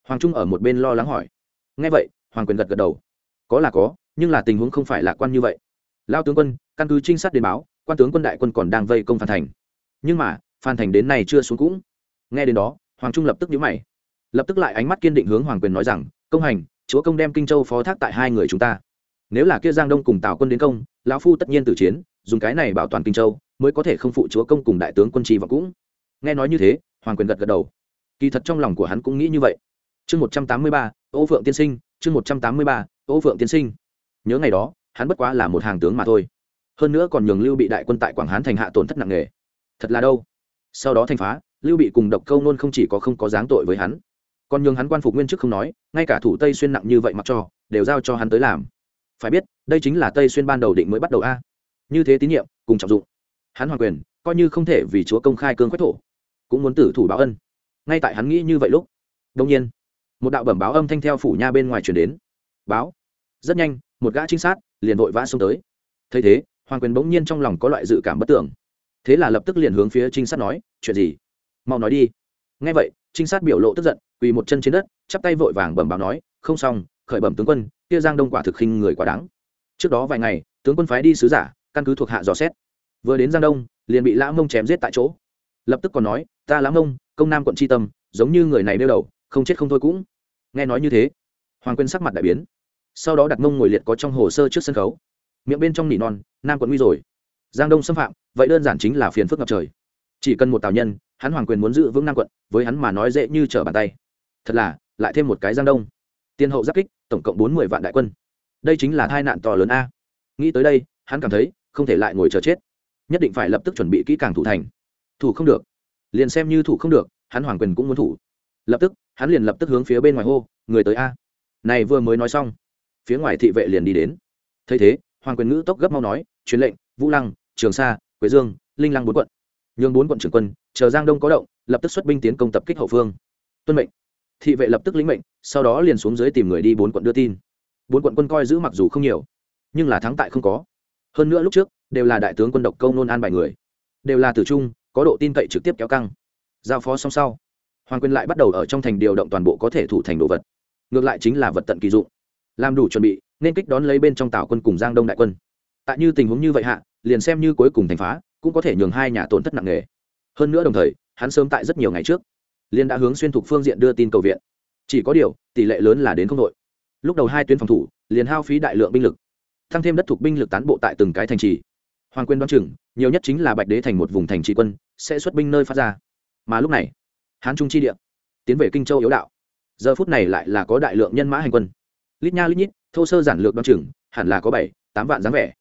Hoàng trung ở một bên lo lắng hỏi. Ngay vậy, hoàng quyền gật gật đầu. Có là có, nhưng là tình huống không phải lạc quan như vậy. Lao tướng quân, căn cứ trinh sát đến báo, quan tướng quân đại quân còn đang vây công phan thành. Nhưng mà, phan thành đến nay chưa xuống cũng. Nghe đến đó, hoàng trung lập tức nhíu mày lập tức lại ánh mắt kiên định hướng hoàng quyền nói rằng, công hành, chúa công đem kinh châu phó thác tại hai người chúng ta. Nếu là kia giang đông cùng tào quân đến công, lão phu tất nhiên tử chiến, dùng cái này bảo toàn kinh châu, mới có thể không phụ chúa công cùng đại tướng quân trì và cũng. Nghe nói như thế, hoàng quyền gật gật đầu. Kỳ thật trong lòng của hắn cũng nghĩ như vậy. Chương một trăm tám mươi ba, ô phượng tiên sinh, chương một trăm tám mươi ba, ô phượng tiên sinh. Nhớ ngày đó, hắn bất quá là một hàng tướng mà thôi. Hơn nữa còn nhường lưu bị đại quân tại quảng hán thành hạ tổn thất nặng nề. Thật là đâu. Sau đó thành phá, lưu bị cùng độc câu nôn không chỉ có không có dáng tội với hắn còn nhường hắn quan phục nguyên chức không nói, ngay cả thủ tây xuyên nặng như vậy mặc cho, đều giao cho hắn tới làm. Phải biết, đây chính là tây xuyên ban đầu định mới bắt đầu a. Như thế tín nhiệm, cùng trọng dụng. Hắn hoàng quyền, coi như không thể vì chúa công khai cương quách thổ, cũng muốn tử thủ báo ân. Ngay tại hắn nghĩ như vậy lúc đông nhiên, một đạo bẩm báo âm thanh theo phủ nha bên ngoài chuyển đến. Báo. Rất nhanh, một gã trinh sát liền vội vã xông tới. Thấy thế hoàng quyền bỗng nhiên trong lòng có loại dự cảm bất tưởng. Thế là lập tức liền hướng phía trinh sát nói, chuyện gì? Mau nói đi ngay vậy, trinh sát biểu lộ tức giận, quỳ một chân trên đất, chắp tay vội vàng bẩm báo nói, không xong, khởi bẩm tướng quân, kia giang đông quả thực khinh người quá đáng. Trước đó vài ngày, tướng quân phái đi sứ giả, căn cứ thuộc hạ dò xét. Vừa đến giang đông, liền bị lã mông chém giết tại chỗ. Lập tức còn nói, ta lã mông, công nam quận tri tâm, giống như người này đeo đầu, không chết không thôi cũng. Nghe nói như thế, hoàng quyên sắc mặt đại biến. Sau đó đặt mông ngồi liệt có trong hồ sơ trước sân khấu. Miệng bên trong nỉ non, nam quận nguy rồi. Giang đông xâm phạm, vậy đơn giản chính là phiền phức ngập trời. Chỉ cần một tào nhân hắn hoàng quyền muốn giữ vững nam quận, với hắn mà nói dễ như trở bàn tay. Thật là, lại thêm một cái giang đông. Tiên hậu giáp kích, tổng cộng bốn mươi vạn đại quân. Đây chính là tai nạn to lớn a. Nghĩ tới đây, hắn cảm thấy không thể lại ngồi chờ chết. Nhất định phải lập tức chuẩn bị kỹ càng thủ thành. Thủ không được. Liền xem như thủ không được, hắn hoàng quyền cũng muốn thủ. Lập tức, hắn liền lập tức hướng phía bên ngoài hô, người tới a. Này vừa mới nói xong, phía ngoài thị vệ liền đi đến. Thấy thế, hoàng quyền ngữ tốc gấp mau nói, truyền lệnh, vũ lăng, trường sa, quế dương, linh lăng bốn quận nhường bốn quận trưởng quân, chờ giang đông có động, lập tức xuất binh tiến công tập kích hậu phương. Tuân mệnh. Thị vệ lập tức lĩnh mệnh, sau đó liền xuống dưới tìm người đi bốn quận đưa tin. Bốn quận quân coi giữ mặc dù không nhiều, nhưng là thắng tại không có. Hơn nữa lúc trước, đều là đại tướng quân độc câu nôn an bài người. Đều là tử trung, có độ tin cậy trực tiếp kéo căng. Giao phó xong sau, hoàng quyền lại bắt đầu ở trong thành điều động toàn bộ có thể thủ thành đồ vật. Ngược lại chính là vật tận kỳ dụng. Làm đủ chuẩn bị, nên kích đón lấy bên trong tảo quân cùng giang đông đại quân. Tại như tình huống như vậy hạ, liền xem như cuối cùng thành phá cũng có thể nhường hai nhà tổn thất nặng nề. Hơn nữa đồng thời, hắn sớm tại rất nhiều ngày trước liên đã hướng xuyên thục phương diện đưa tin cầu viện. Chỉ có điều, tỷ lệ lớn là đến không đội. Lúc đầu hai tuyến phòng thủ, liền hao phí đại lượng binh lực, tăng thêm đất thuộc binh lực tán bộ tại từng cái thành trì. Hoàng quyền đoán chừng, nhiều nhất chính là bạch đế thành một vùng thành trì quân, sẽ xuất binh nơi phát ra. Mà lúc này, hán trung chi địa, tiến về kinh châu yếu đạo. Giờ phút này lại là có đại lượng nhân mã hành quân. Lít nha lít nhít, thô sơ giản lược đoán chừng, hẳn là có bảy, tám vạn dáng vẻ.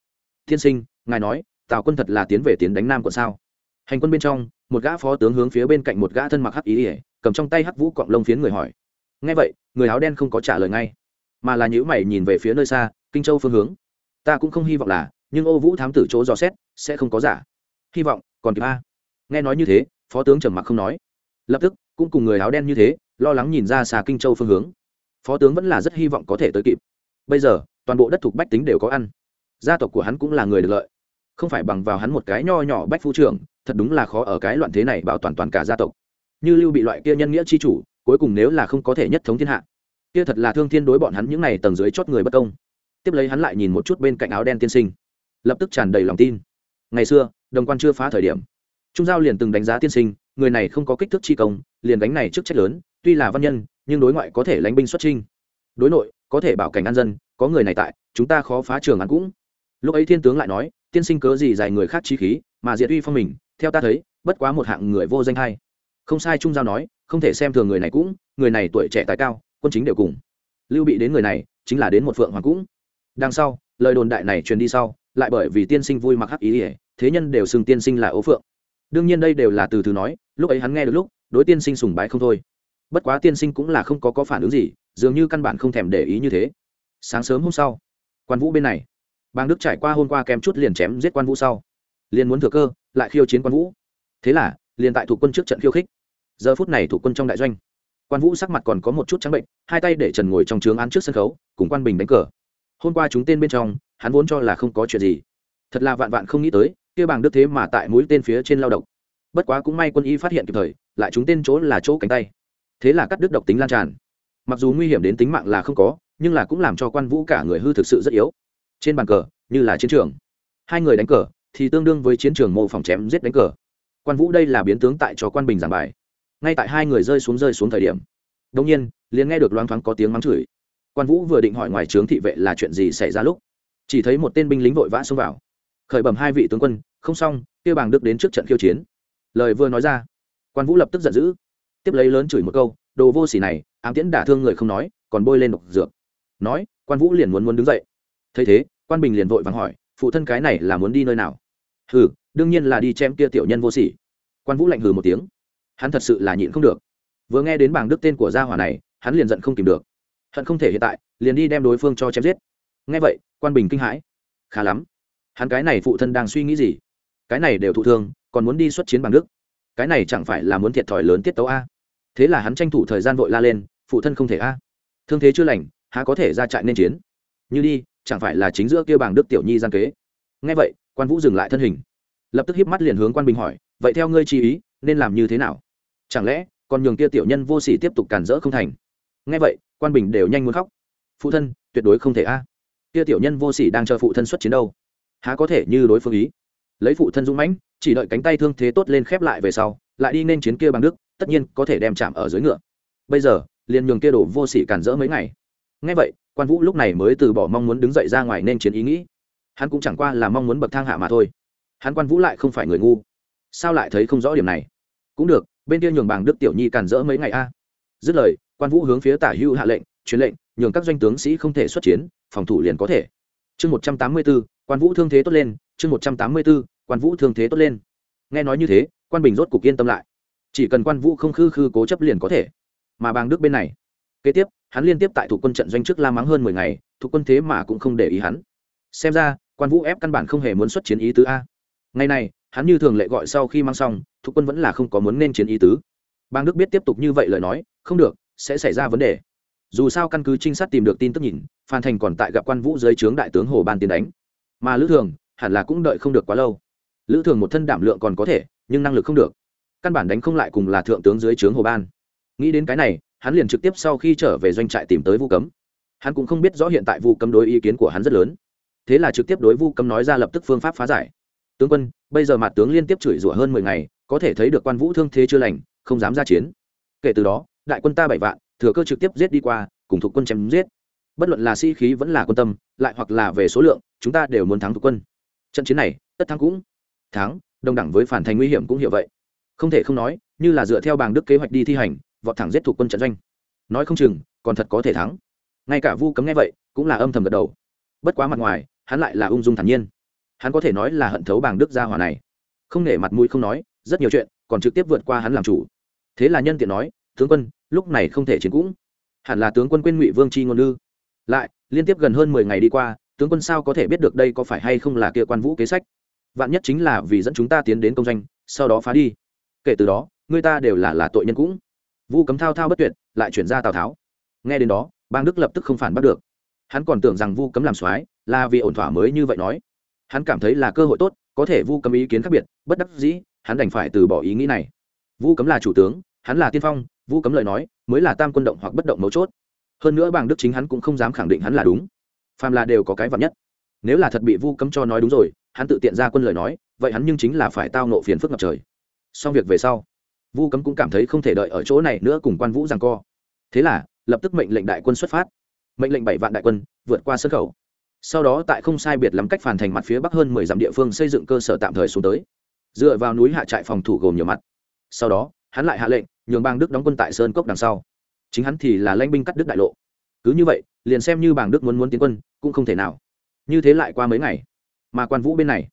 Thiên sinh, ngài nói tào quân thật là tiến về tiến đánh nam quận sao? Hành quân bên trong, một gã phó tướng hướng phía bên cạnh một gã thân mặc hắc ý ỉa cầm trong tay hắc vũ cọng lông phiến người hỏi. Ngay vậy, người áo đen không có trả lời ngay, mà là nhữ mày nhìn về phía nơi xa, kinh châu phương hướng. Ta cũng không hy vọng là, nhưng ô vũ thám tử chỗ dò xét, sẽ không có giả. Hy vọng, còn kịp a. Nghe nói như thế, phó tướng trầm mặc không nói. Lập tức, cũng cùng người áo đen như thế, lo lắng nhìn ra xa kinh châu phương hướng. Phó tướng vẫn là rất hy vọng có thể tới kịp. Bây giờ, toàn bộ đất thuộc bách tính đều có ăn. Gia tộc của hắn cũng là người được lợi không phải bằng vào hắn một cái nho nhỏ bách phu trưởng, thật đúng là khó ở cái loạn thế này bảo toàn toàn cả gia tộc. Như lưu bị loại kia nhân nghĩa chi chủ, cuối cùng nếu là không có thể nhất thống thiên hạ, kia thật là thương thiên đối bọn hắn những này tầng dưới chót người bất công. Tiếp lấy hắn lại nhìn một chút bên cạnh áo đen tiên sinh, lập tức tràn đầy lòng tin. Ngày xưa, đồng quan chưa phá thời điểm, trung giao liền từng đánh giá tiên sinh, người này không có kích thước chi công, liền đánh này trước trách lớn, tuy là văn nhân, nhưng đối ngoại có thể lánh binh xuất trinh đối nội, có thể bảo cảnh an dân, có người này tại, chúng ta khó phá trường án cũng. Lúc ấy thiên tướng lại nói tiên sinh cớ gì dài người khác trí khí, mà diệt uy phong mình, theo ta thấy, bất quá một hạng người vô danh hay. Không sai trung giao nói, không thể xem thường người này cũng, người này tuổi trẻ tài cao, quân chính đều cùng. Lưu bị đến người này, chính là đến một phượng hoàng cũng. Đằng sau, lời đồn đại này truyền đi sau, lại bởi vì tiên sinh vui mặc hắc ý ỉa thế nhân đều xưng tiên sinh là ố phượng. Đương nhiên đây đều là từ từ nói, lúc ấy hắn nghe được lúc, đối tiên sinh sùng bái không thôi. Bất quá tiên sinh cũng là không có có phản ứng gì, dường như căn bản không thèm để ý như thế. Sáng sớm hôm sau, quan vũ bên này bang đức trải qua hôm qua kém chút liền chém giết quan vũ sau, liền muốn thừa cơ, lại khiêu chiến quan vũ. Thế là, liền tại thủ quân trước trận khiêu khích. Giờ phút này thủ quân trong đại doanh, quan vũ sắc mặt còn có một chút trắng bệnh, hai tay để trần ngồi trong trướng án trước sân khấu, cùng quan bình đánh cờ. Hôm qua chúng tên bên trong, hắn vốn cho là không có chuyện gì. Thật là vạn vạn không nghĩ tới, kia bàng đức thế mà tại mũi tên phía trên lao động bất quá cũng may quân y phát hiện kịp thời, lại chúng tên chỗ là chỗ cánh tay. Thế là cắt đứt độc tính lan tràn. Mặc dù nguy hiểm đến tính mạng là không có, nhưng là cũng làm cho quan vũ cả người hư thực sự rất yếu trên bàn cờ, như là chiến trường. Hai người đánh cờ, thì tương đương với chiến trường mô phỏng chém giết đánh cờ. Quan vũ đây là biến tướng tại cho quan bình giảng bài. Ngay tại hai người rơi xuống rơi xuống thời điểm đông nhiên, liền nghe được loáng thoáng có tiếng mắng chửi. Quan vũ vừa định hỏi ngoài trướng thị vệ là chuyện gì xảy ra lúc, chỉ thấy một tên binh lính vội vã xông vào. Khởi bẩm hai vị tướng quân, không xong kêu bàng đức đến trước trận khiêu chiến. Lời vừa nói ra, quan vũ lập tức giận dữ, tiếp lấy lớn chửi một câu, đồ vô xỉ này, ám tiễn đả thương người không nói, còn bôi lên độc dược. Nói, quan vũ liền muốn muốn đứng dậy thấy thế, quan bình liền vội vàng hỏi, phụ thân cái này là muốn đi nơi nào? Hừ, đương nhiên là đi chém kia tiểu nhân vô sỉ. Quan vũ lạnh hừ một tiếng. Hắn thật sự là nhịn không được. Vừa nghe đến bảng đức tên của gia hỏa này, hắn liền giận không kìm được. Hận không thể hiện tại, liền đi đem đối phương cho chém giết. Nghe vậy, quan bình kinh hãi. Khá lắm. Hắn cái này phụ thân đang suy nghĩ gì? Cái này đều thụ thương, còn muốn đi xuất chiến bằng đức. Cái này chẳng phải là muốn thiệt thòi lớn tiết tấu a? Thế là hắn tranh thủ thời gian vội la lên, phụ thân không thể a. Thương thế chưa lành, há có thể ra trại nên chiến? Như đi chẳng phải là chính giữa kia bảng đức tiểu nhi gian kế. Ngay vậy, quan vũ dừng lại thân hình. Lập tức hiếp mắt liền hướng quan bình hỏi, vậy theo ngươi chi ý, nên làm như thế nào? Chẳng lẽ còn nhường kia tiểu nhân vô sỉ tiếp tục cản rỡ không thành? Ngay vậy, quan bình đều nhanh muốn khóc. Phụ thân, tuyệt đối không thể a. Kia tiểu nhân vô sỉ đang chờ phụ thân xuất chiến đâu. Há có thể như đối phương ý? Lấy phụ thân dũng mãnh, chỉ đợi cánh tay thương thế tốt lên khép lại về sau, lại đi nên chiến kia bằng đức, tất nhiên có thể đem chạm ở dưới ngựa. Bây giờ, liền nhường kia đổ vô sỉ cản rỡ mấy ngày. Ngay vậy quan vũ lúc này mới từ bỏ mong muốn đứng dậy ra ngoài nên chiến ý nghĩ. Hắn cũng chẳng qua là mong muốn bậc thang hạ mà thôi. Hắn quan vũ lại không phải người ngu. Sao lại thấy không rõ điểm này? Cũng được, bên kia nhường bàng đức tiểu nhi cản rỡ mấy ngày a. Dứt lời, quan vũ hướng phía tả hưu hạ lệnh, truyền lệnh, nhường các doanh tướng sĩ không thể xuất chiến, phòng thủ liền có thể. Chương một trăm tám mươi b ố quan vũ thương thế tốt lên. Chương một trăm tám mươi b ố quan vũ thương thế tốt lên. Nghe nói như thế, quan bình rốt cục yên tâm lại. Chỉ cần quan vũ không khư khư cố chấp liền có thể. Mà bàng đức bên này, kế tiếp hắn liên tiếp tại thủ quân trận doanh trước la mắng hơn mười ngày thủ quân thế mà cũng không để ý hắn. Xem ra, quan vũ ép căn bản không hề muốn xuất chiến ý tứ a. Ngày này, hắn như thường lệ gọi sau khi mang xong thủ quân vẫn là không có muốn nên chiến ý tứ. Bang đức biết tiếp tục như vậy lời nói, không được, sẽ xảy ra vấn đề. Dù sao căn cứ trinh sát tìm được tin tức nhìn, phan thành còn tại gặp quan vũ dưới trướng đại tướng hồ ban tiến đánh. Mà lữ thường, hẳn là cũng đợi không được quá lâu. Lữ thường một thân đảm lượng còn có thể, nhưng năng lực không được. Căn bản đánh không lại cùng là thượng tướng dưới trướng hồ ban. Nghĩ đến cái này hắn liền trực tiếp sau khi trở về doanh trại tìm tới vu cấm. Hắn cũng không biết rõ hiện tại vu cấm đối ý kiến của hắn rất lớn. Thế là trực tiếp đối vu cấm nói ra lập tức phương pháp phá giải. Tướng quân, bây giờ mặt tướng liên tiếp chửi rủa hơn mười ngày, có thể thấy được quan vũ thương thế chưa lành, không dám ra chiến. Kể từ đó, đại quân ta bảy vạn, thừa cơ trực tiếp giết đi qua, cùng thuộc quân chém giết. Bất luận là sĩ、si、khí vẫn là quân tâm, lại hoặc là về số lượng, chúng ta đều muốn thắng thuộc quân. Trận chiến này, tất thắng cũng thắng, đồng đẳng với phản thành nguy hiểm cũng hiểu vậy. Không thể không nói, như là dựa theo bàng đức kế hoạch đi thi hành vọt thẳng giết thủ quân trận doanh. Nói không chừng, còn thật có thể thắng. Ngay cả vu cấm nghe vậy, cũng là âm thầm gật đầu. Bất quá mặt ngoài, hắn lại là ung dung thản nhiên. Hắn có thể nói là hận thấu bàng đức gia hòa này. Không nể mặt mũi không nói, rất nhiều chuyện, còn trực tiếp vượt qua hắn làm chủ. Thế là nhân tiện nói, tướng quân, lúc này không thể chiến cũng. Hẳn là tướng quân quên ngụy vương c h i ngôn lư lại, liên tiếp gần hơn mười ngày đi qua, tướng quân sao có thể biết được đây có phải hay không là kia quan vũ kế sách? Vạn nhất chính là vì dẫn chúng ta tiến đến công doanh, sau đó phá đi. Kể từ đó, người ta đều là là tội nhân cũng vu cấm thao thao bất tuyệt, lại chuyển ra tào tháo. Nghe đến đó, bang đức lập tức không phản bắt được. Hắn còn tưởng rằng vu cấm làm soái là vì ổn thỏa mới như vậy nói. Hắn cảm thấy là cơ hội tốt, có thể vu cấm ý kiến khác biệt, bất đắc dĩ, hắn đành phải từ bỏ ý nghĩ này. Vu cấm là chủ tướng, hắn là tiên phong, vu cấm lời nói mới là tam quân động hoặc bất động mấu chốt. Hơn nữa bàng đức chính hắn cũng không dám khẳng định hắn là đúng. Phàm là đều có cái vật nhất. Nếu là thật bị vu cấm cho nói đúng rồi, hắn tự tiện ra quân lời nói, vậy hắn nhưng chính là phải tao nộ phiền phức ngập trời. Xong việc về sau vu cấm cũng cảm thấy không thể đợi ở chỗ này nữa cùng quan vũ rằng co. Thế là, lập tức mệnh lệnh đại quân xuất phát. Mệnh lệnh bảy vạn đại quân vượt qua sân khẩu. Sau đó tại không sai biệt lắm cách phản thành mặt phía bắc hơn mười dặm địa phương xây dựng cơ sở tạm thời xuống tới. Dựa vào núi hạ trại phòng thủ gồm nhiều mặt. Sau đó, hắn lại hạ lệnh, nhường bang đức đóng quân tại sơn cốc đằng sau. Chính hắn thì là lãnh binh cắt đức đại lộ. Cứ như vậy, liền xem như bàng đức muốn muốn tiến quân, cũng không thể nào. Như thế lại qua mấy ngày, mà quan vũ bên này,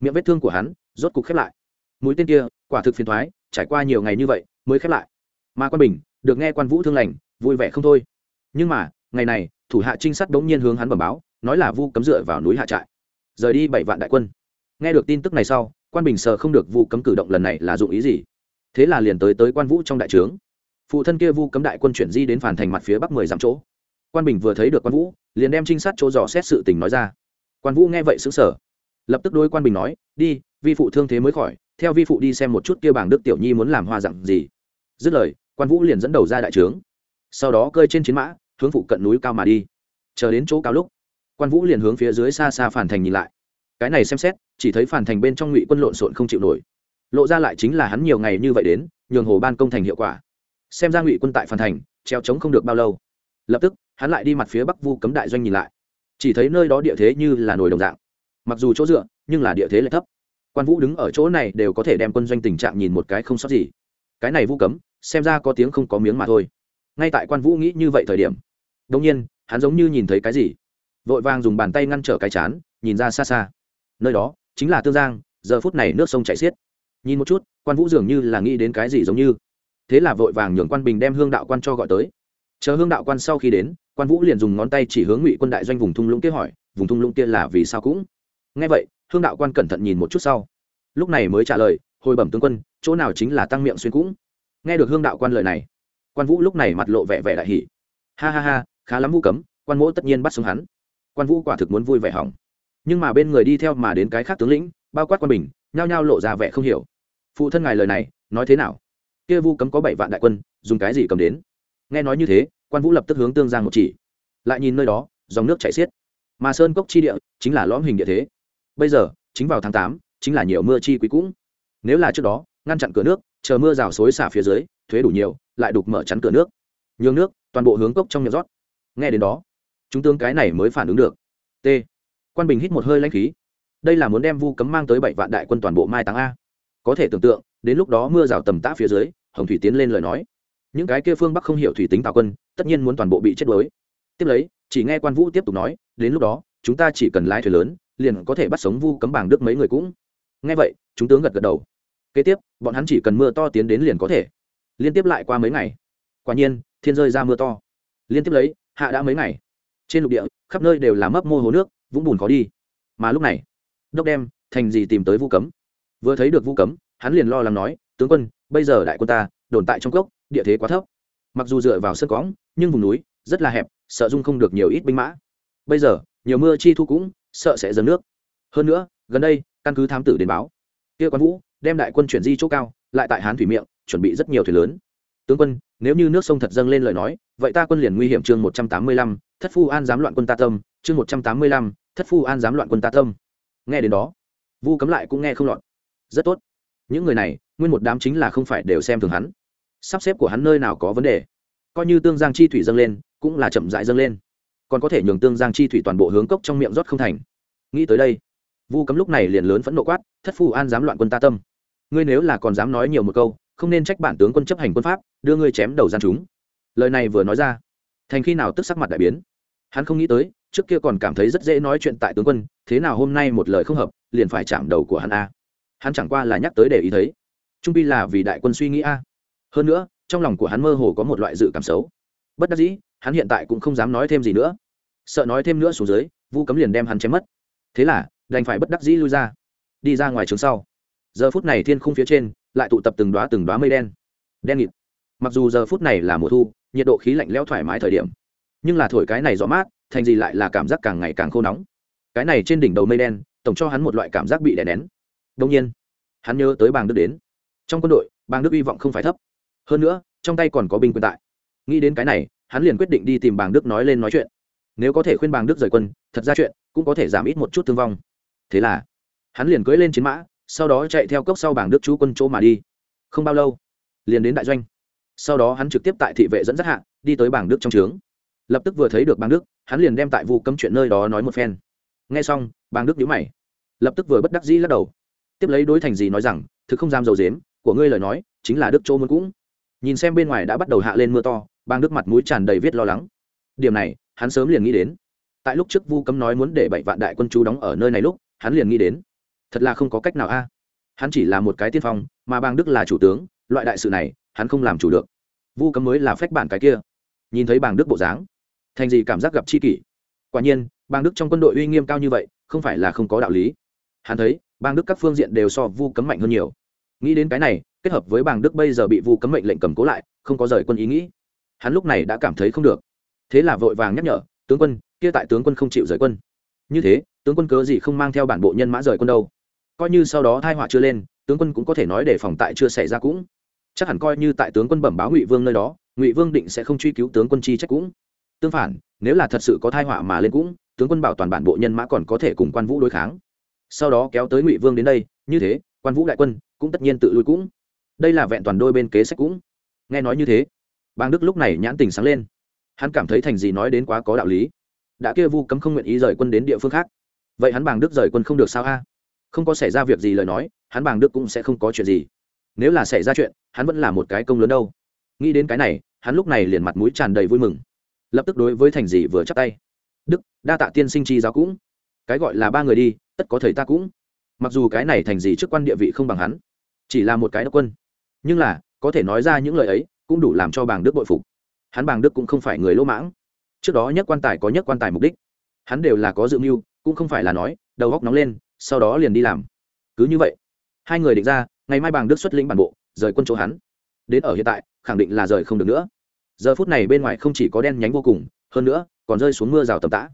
miệng vết thương của hắn rốt cục khép lại. Mũi tên kia quả thực phiền thoái, trải qua nhiều ngày như vậy mới khép lại. Mà quan bình được nghe quan vũ thương lành, vui vẻ không thôi. Nhưng mà, ngày này, thủ hạ trinh sát bỗng nhiên hướng hắn bẩm báo, nói là vu cấm dựa vào núi hạ trại. Rời đi bảy vạn đại quân. Nghe được tin tức này sau, quan bình sờ không được vu cấm cử động lần này là dụng ý gì. Thế là liền tới tới quan vũ trong đại trướng. Phụ thân kia vu cấm đại quân chuyển di đến phản thành mặt phía bắc mười dặm chỗ. Quan bình vừa thấy được quan vũ, liền đem trinh sát chỗ dò xét sự tình nói ra. Quan vũ nghe vậy xứng sở lập tức đôi quan bình nói, đi, vi phụ thương thế mới khỏi theo vi phụ đi xem một chút kia bảng đức tiểu nhi muốn làm hoa dặn gì. Dứt lời, quan vũ liền dẫn đầu ra đại trướng. Sau đó cơi trên chiến mã, hướng phụ cận núi cao mà đi. Chờ đến chỗ cao lúc, quan vũ liền hướng phía dưới xa xa phản thành nhìn lại. Cái này xem xét, chỉ thấy phản thành bên trong ngụy quân lộn xộn không chịu nổi. Lộ ra lại chính là hắn nhiều ngày như vậy đến, nhường hồ ban công thành hiệu quả. Xem ra ngụy quân tại phản thành, treo trống không được bao lâu. Lập tức, hắn lại đi mặt phía bắc vu cấm đại doanh nhìn lại. Chỉ thấy nơi đó địa thế như là nồi đồng dạng. Mặc dù chỗ dựa, nhưng là địa thế lại thấp quan vũ đứng ở chỗ này đều có thể đem quân doanh tình trạng nhìn một cái không sót gì. Cái này vũ cấm, xem ra có tiếng không có miếng mà thôi. Ngay tại quan vũ nghĩ như vậy thời điểm đông nhiên, hắn giống như nhìn thấy cái gì. Vội vàng dùng bàn tay ngăn trở cái chán, nhìn ra xa xa. Nơi đó, chính là tương giang, giờ phút này nước sông chảy xiết. Nhìn một chút, quan vũ dường như là nghĩ đến cái gì giống như. Thế là vội vàng nhường quan bình đem hương đạo quan cho gọi tới. Chờ hương đạo quan sau khi đến, quan vũ liền dùng ngón tay chỉ hướng ngụy quân đại doanh vùng thung lũng kia hỏi, vùng thung lũng kia là vì sao cũng? Nghe vậy hương đạo quan cẩn thận nhìn một chút sau. Lúc này mới trả lời, hồi bẩm tướng quân, chỗ nào chính là tăng miệng xuyên cũng? Nghe được hương đạo quan lời này, quan vũ lúc này mặt lộ vẻ vẻ đại hỉ. Ha ha ha, khá lắm vũ cấm, quan mỗ tất nhiên bắt xuống hắn. Quan vũ quả thực muốn vui vẻ hỏng. Nhưng mà bên người đi theo mà đến cái khác tướng lĩnh, bao quát quan bình, nhao nhao lộ ra vẻ không hiểu. Phụ thân ngài lời này, nói thế nào? Kia vu cấm có bảy vạn đại quân, dùng cái gì cầm đến? Nghe nói như thế, quan vũ lập tức hướng tương giang một chỉ. Lại nhìn nơi đó, dòng nước chảy xiết. Mà sơn cốc chi địa chính là lõm hình địa thế bây giờ, chính vào tháng tám, chính là nhiều mưa chi quý cũng. Nếu là trước đó, ngăn chặn cửa nước, chờ mưa rào xối xả phía dưới, thuế đủ nhiều, lại đục mở chắn cửa nước. Nhường nước, toàn bộ hướng cốc trong miệng rót. Nghe đến đó, chúng tướng cái này mới phản ứng được. T. Quan bình hít một hơi lãnh khí. Đây là muốn đem vu cấm mang tới bảy vạn đại quân toàn bộ mai táng a. Có thể tưởng tượng, đến lúc đó mưa rào tầm tã phía dưới, hồng thủy tiến lên lời nói. Những cái kia phương bắc không hiểu thủy tính tào quân, tất nhiên muốn toàn bộ bị chết đuối. Tiếp lấy, chỉ nghe quan vũ tiếp tục nói, đến lúc đó, chúng ta chỉ cần lái thuyền lớn liền có thể bắt sống vu cấm bảng đức mấy người cũng. Nghe vậy, chúng tướng gật gật đầu. Kế tiếp, bọn hắn chỉ cần mưa to tiến đến liền có thể. Liên tiếp lại qua mấy ngày. Quả nhiên, thiên rơi ra mưa to. Liên tiếp lấy, hạ đã mấy ngày. Trên lục địa, khắp nơi đều là mấp mô hồ nước, vũng bùn khó đi. Mà lúc này, đốc đem, thành gì tìm tới vu cấm. Vừa thấy được vu cấm, hắn liền lo lắng nói, tướng quân, bây giờ đại quân ta, đồn tại trong cốc, địa thế quá thấp. Mặc dù dựa vào sân cõng, nhưng vùng núi, rất là hẹp, sợ dung không được nhiều ít binh mã. Bây giờ, nhiều mưa chi thu cũng sợ sẽ dâng nước. Hơn nữa, gần đây, căn cứ thám tử đến báo, kia quan vũ đem đại quân chuyển di chỗ cao, lại tại hán thủy miệng, chuẩn bị rất nhiều thuyền lớn. Tướng quân, nếu như nước sông thật dâng lên lời nói, vậy ta quân liền nguy hiểm chương một trăm tám mươi lăm, thất phu an dám loạn quân ta tâm, chương một trăm tám mươi lăm, thất phu an dám loạn quân ta tâm. Nghe đến đó, vu cấm lại cũng nghe không lọt. Rất tốt. Những người này, nguyên một đám chính là không phải đều xem thường hắn. Sắp xếp của hắn nơi nào có vấn đề. Coi như tương giang chi thủy dâng lên, cũng là chậm rãi dâng lên còn có thể nhường tương giang chi thủy toàn bộ hướng cốc trong miệng rót không thành. Nghĩ tới đây, vu cấm lúc này liền lớn phẫn nộ quát, thất phu an dám loạn quân ta tâm. Ngươi nếu là còn dám nói nhiều một câu, không nên trách bản tướng quân chấp hành quân pháp, đưa ngươi chém đầu gian chúng. Lời này vừa nói ra, thành khi nào tức sắc mặt đại biến. Hắn không nghĩ tới, trước kia còn cảm thấy rất dễ nói chuyện tại tướng quân, thế nào hôm nay một lời không hợp, liền phải chạm đầu của hắn a. Hắn chẳng qua là nhắc tới để ý thấy. Trung pi là vì đại quân suy nghĩ a. Hơn nữa, trong lòng của hắn mơ hồ có một loại dự cảm xấu. Bất đắc dĩ hắn hiện tại cũng không dám nói thêm gì nữa. Sợ nói thêm nữa xuống dưới, vu cấm liền đem hắn chém mất. Thế là, đành phải bất đắc dĩ lui ra. Đi ra ngoài trường sau. Giờ phút này thiên khung phía trên, lại tụ tập từng đoá từng đoá mây đen. Đen nghịt. Mặc dù giờ phút này là mùa thu, nhiệt độ khí lạnh leo thoải mái thời điểm, nhưng là thổi cái này rõ mát, thành gì lại là cảm giác càng ngày càng khô nóng. Cái này trên đỉnh đầu mây đen, tổng cho hắn một loại cảm giác bị đè nén. Đông nhiên, hắn nhớ tới bàng đức đến. Trong quân đội, bàng đức hy vọng không phải thấp. Hơn nữa, trong tay còn có binh quyền tại nghĩ đến cái này, hắn liền quyết định đi tìm bàng đức nói lên nói chuyện. Nếu có thể khuyên bàng đức rời quân, thật ra chuyện cũng có thể giảm ít một chút thương vong. Thế là, hắn liền cưỡi lên chiến mã, sau đó chạy theo cốc sau bảng đức chú quân chỗ mà đi. Không bao lâu, liền đến đại doanh. Sau đó hắn trực tiếp tại thị vệ dẫn dắt hạ, đi tới bảng đức trong trướng. Lập tức vừa thấy được bảng đức, hắn liền đem tại vụ cấm chuyện nơi đó nói một phen. Nghe xong bảng đức nhíu mày. Lập tức vừa bất đắc dĩ lắc đầu. Tiếp lấy đối thành gì nói rằng, thực không dám dầu dếm, của ngươi lời nói chính là đức châu muốn cũng. Nhìn xem bên ngoài đã bắt đầu hạ lên mưa to Bang đức mặt mũi tràn đầy viết lo lắng. Điểm này, hắn sớm liền nghĩ đến. Tại lúc trước vu cấm nói muốn để bảy vạn đại quân chú đóng ở nơi này lúc, hắn liền nghĩ đến. Thật là không có cách nào a. Hắn chỉ là một cái tiên phong, mà bang đức là chủ tướng, loại đại sự này, hắn không làm chủ được. Vu cấm mới là phách bản cái kia. Nhìn thấy bang đức bộ dáng, thành gì cảm giác gặp chi kỷ? Quả nhiên, bang đức trong quân đội uy nghiêm cao như vậy, không phải là không có đạo lý. Hắn thấy, bang đức các phương diện đều so vu cấm mạnh hơn nhiều. Nghĩ đến cái này, kết hợp với bang đức bây giờ bị vu cấm mệnh lệnh cầm cố lại, không có rời quân ý nghĩ hắn lúc này đã cảm thấy không được. Thế là vội vàng nhắc nhở, tướng quân, kia tại tướng quân không chịu rời quân. Như thế, tướng quân cớ gì không mang theo bản bộ nhân mã rời quân đâu? Coi như sau đó thai họa chưa lên, tướng quân cũng có thể nói để phòng tại chưa xảy ra cũng. Chắc hẳn coi như tại tướng quân bẩm báo ngụy vương nơi đó, ngụy vương định sẽ không truy cứu tướng quân chi trách cũng. Tương phản, nếu là thật sự có thai họa mà lên cũng, tướng quân bảo toàn bản bộ nhân mã còn có thể cùng quan vũ đối kháng. Sau đó kéo tới ngụy vương đến đây, như thế, quan vũ đại quân cũng tất nhiên tự lui cũng. Đây là vẹn toàn đôi bên kế sách cũng. Nghe nói như thế bang đức lúc này nhãn tình sáng lên. Hắn cảm thấy thành gì nói đến quá có đạo lý. Đã kia vu cấm không nguyện ý rời quân đến địa phương khác. Vậy hắn bàng đức rời quân không được sao a? Không có xảy ra việc gì lời nói, hắn bàng đức cũng sẽ không có chuyện gì. Nếu là xảy ra chuyện, hắn vẫn là một cái công lớn đâu. Nghĩ đến cái này, hắn lúc này liền mặt mũi tràn đầy vui mừng. Lập tức đối với thành dì vừa chắp tay. Đức, đa tạ tiên sinh chi giáo cũng. Cái gọi là ba người đi, tất có thầy ta cũng. Mặc dù cái này thành dì trước quan địa vị không bằng hắn, chỉ là một cái đốc quân. Nhưng là, có thể nói ra những lời ấy cũng đủ làm cho bàng đức bội phục. Hắn bàng đức cũng không phải người lỗ mãng. Trước đó nhất quan tài có nhất quan tài mục đích. Hắn đều là có dự mưu, cũng không phải là nói, đầu góc nóng lên, sau đó liền đi làm. Cứ như vậy, hai người định ra, ngày mai bàng đức xuất lĩnh bản bộ, rời quân chỗ hắn. Đến ở hiện tại, khẳng định là rời không được nữa. Giờ phút này bên ngoài không chỉ có đen nhánh vô cùng, hơn nữa, còn rơi xuống mưa rào tầm tã.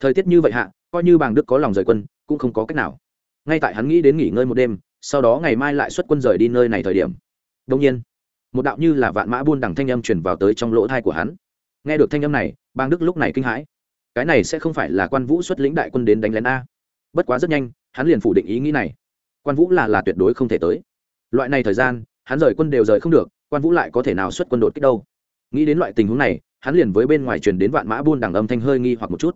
Thời tiết như vậy hạ, coi như bàng đức có lòng rời quân, cũng không có cách nào. Ngay tại hắn nghĩ đến nghỉ ngơi một đêm, sau đó ngày mai lại xuất quân rời đi nơi này thời điểm. Đông nhiên một đạo như là vạn mã buôn đằng thanh âm chuyển vào tới trong lỗ thai của hắn. Nghe được thanh âm này, bang đức lúc này kinh hãi. Cái này sẽ không phải là quan vũ xuất lĩnh đại quân đến đánh lén a. Bất quá rất nhanh, hắn liền phủ định ý nghĩ này. Quan vũ là là tuyệt đối không thể tới. Loại này thời gian, hắn rời quân đều rời không được, quan vũ lại có thể nào xuất quân đột kích đâu? Nghĩ đến loại tình huống này, hắn liền với bên ngoài truyền đến vạn mã buôn đằng âm thanh hơi nghi hoặc một chút.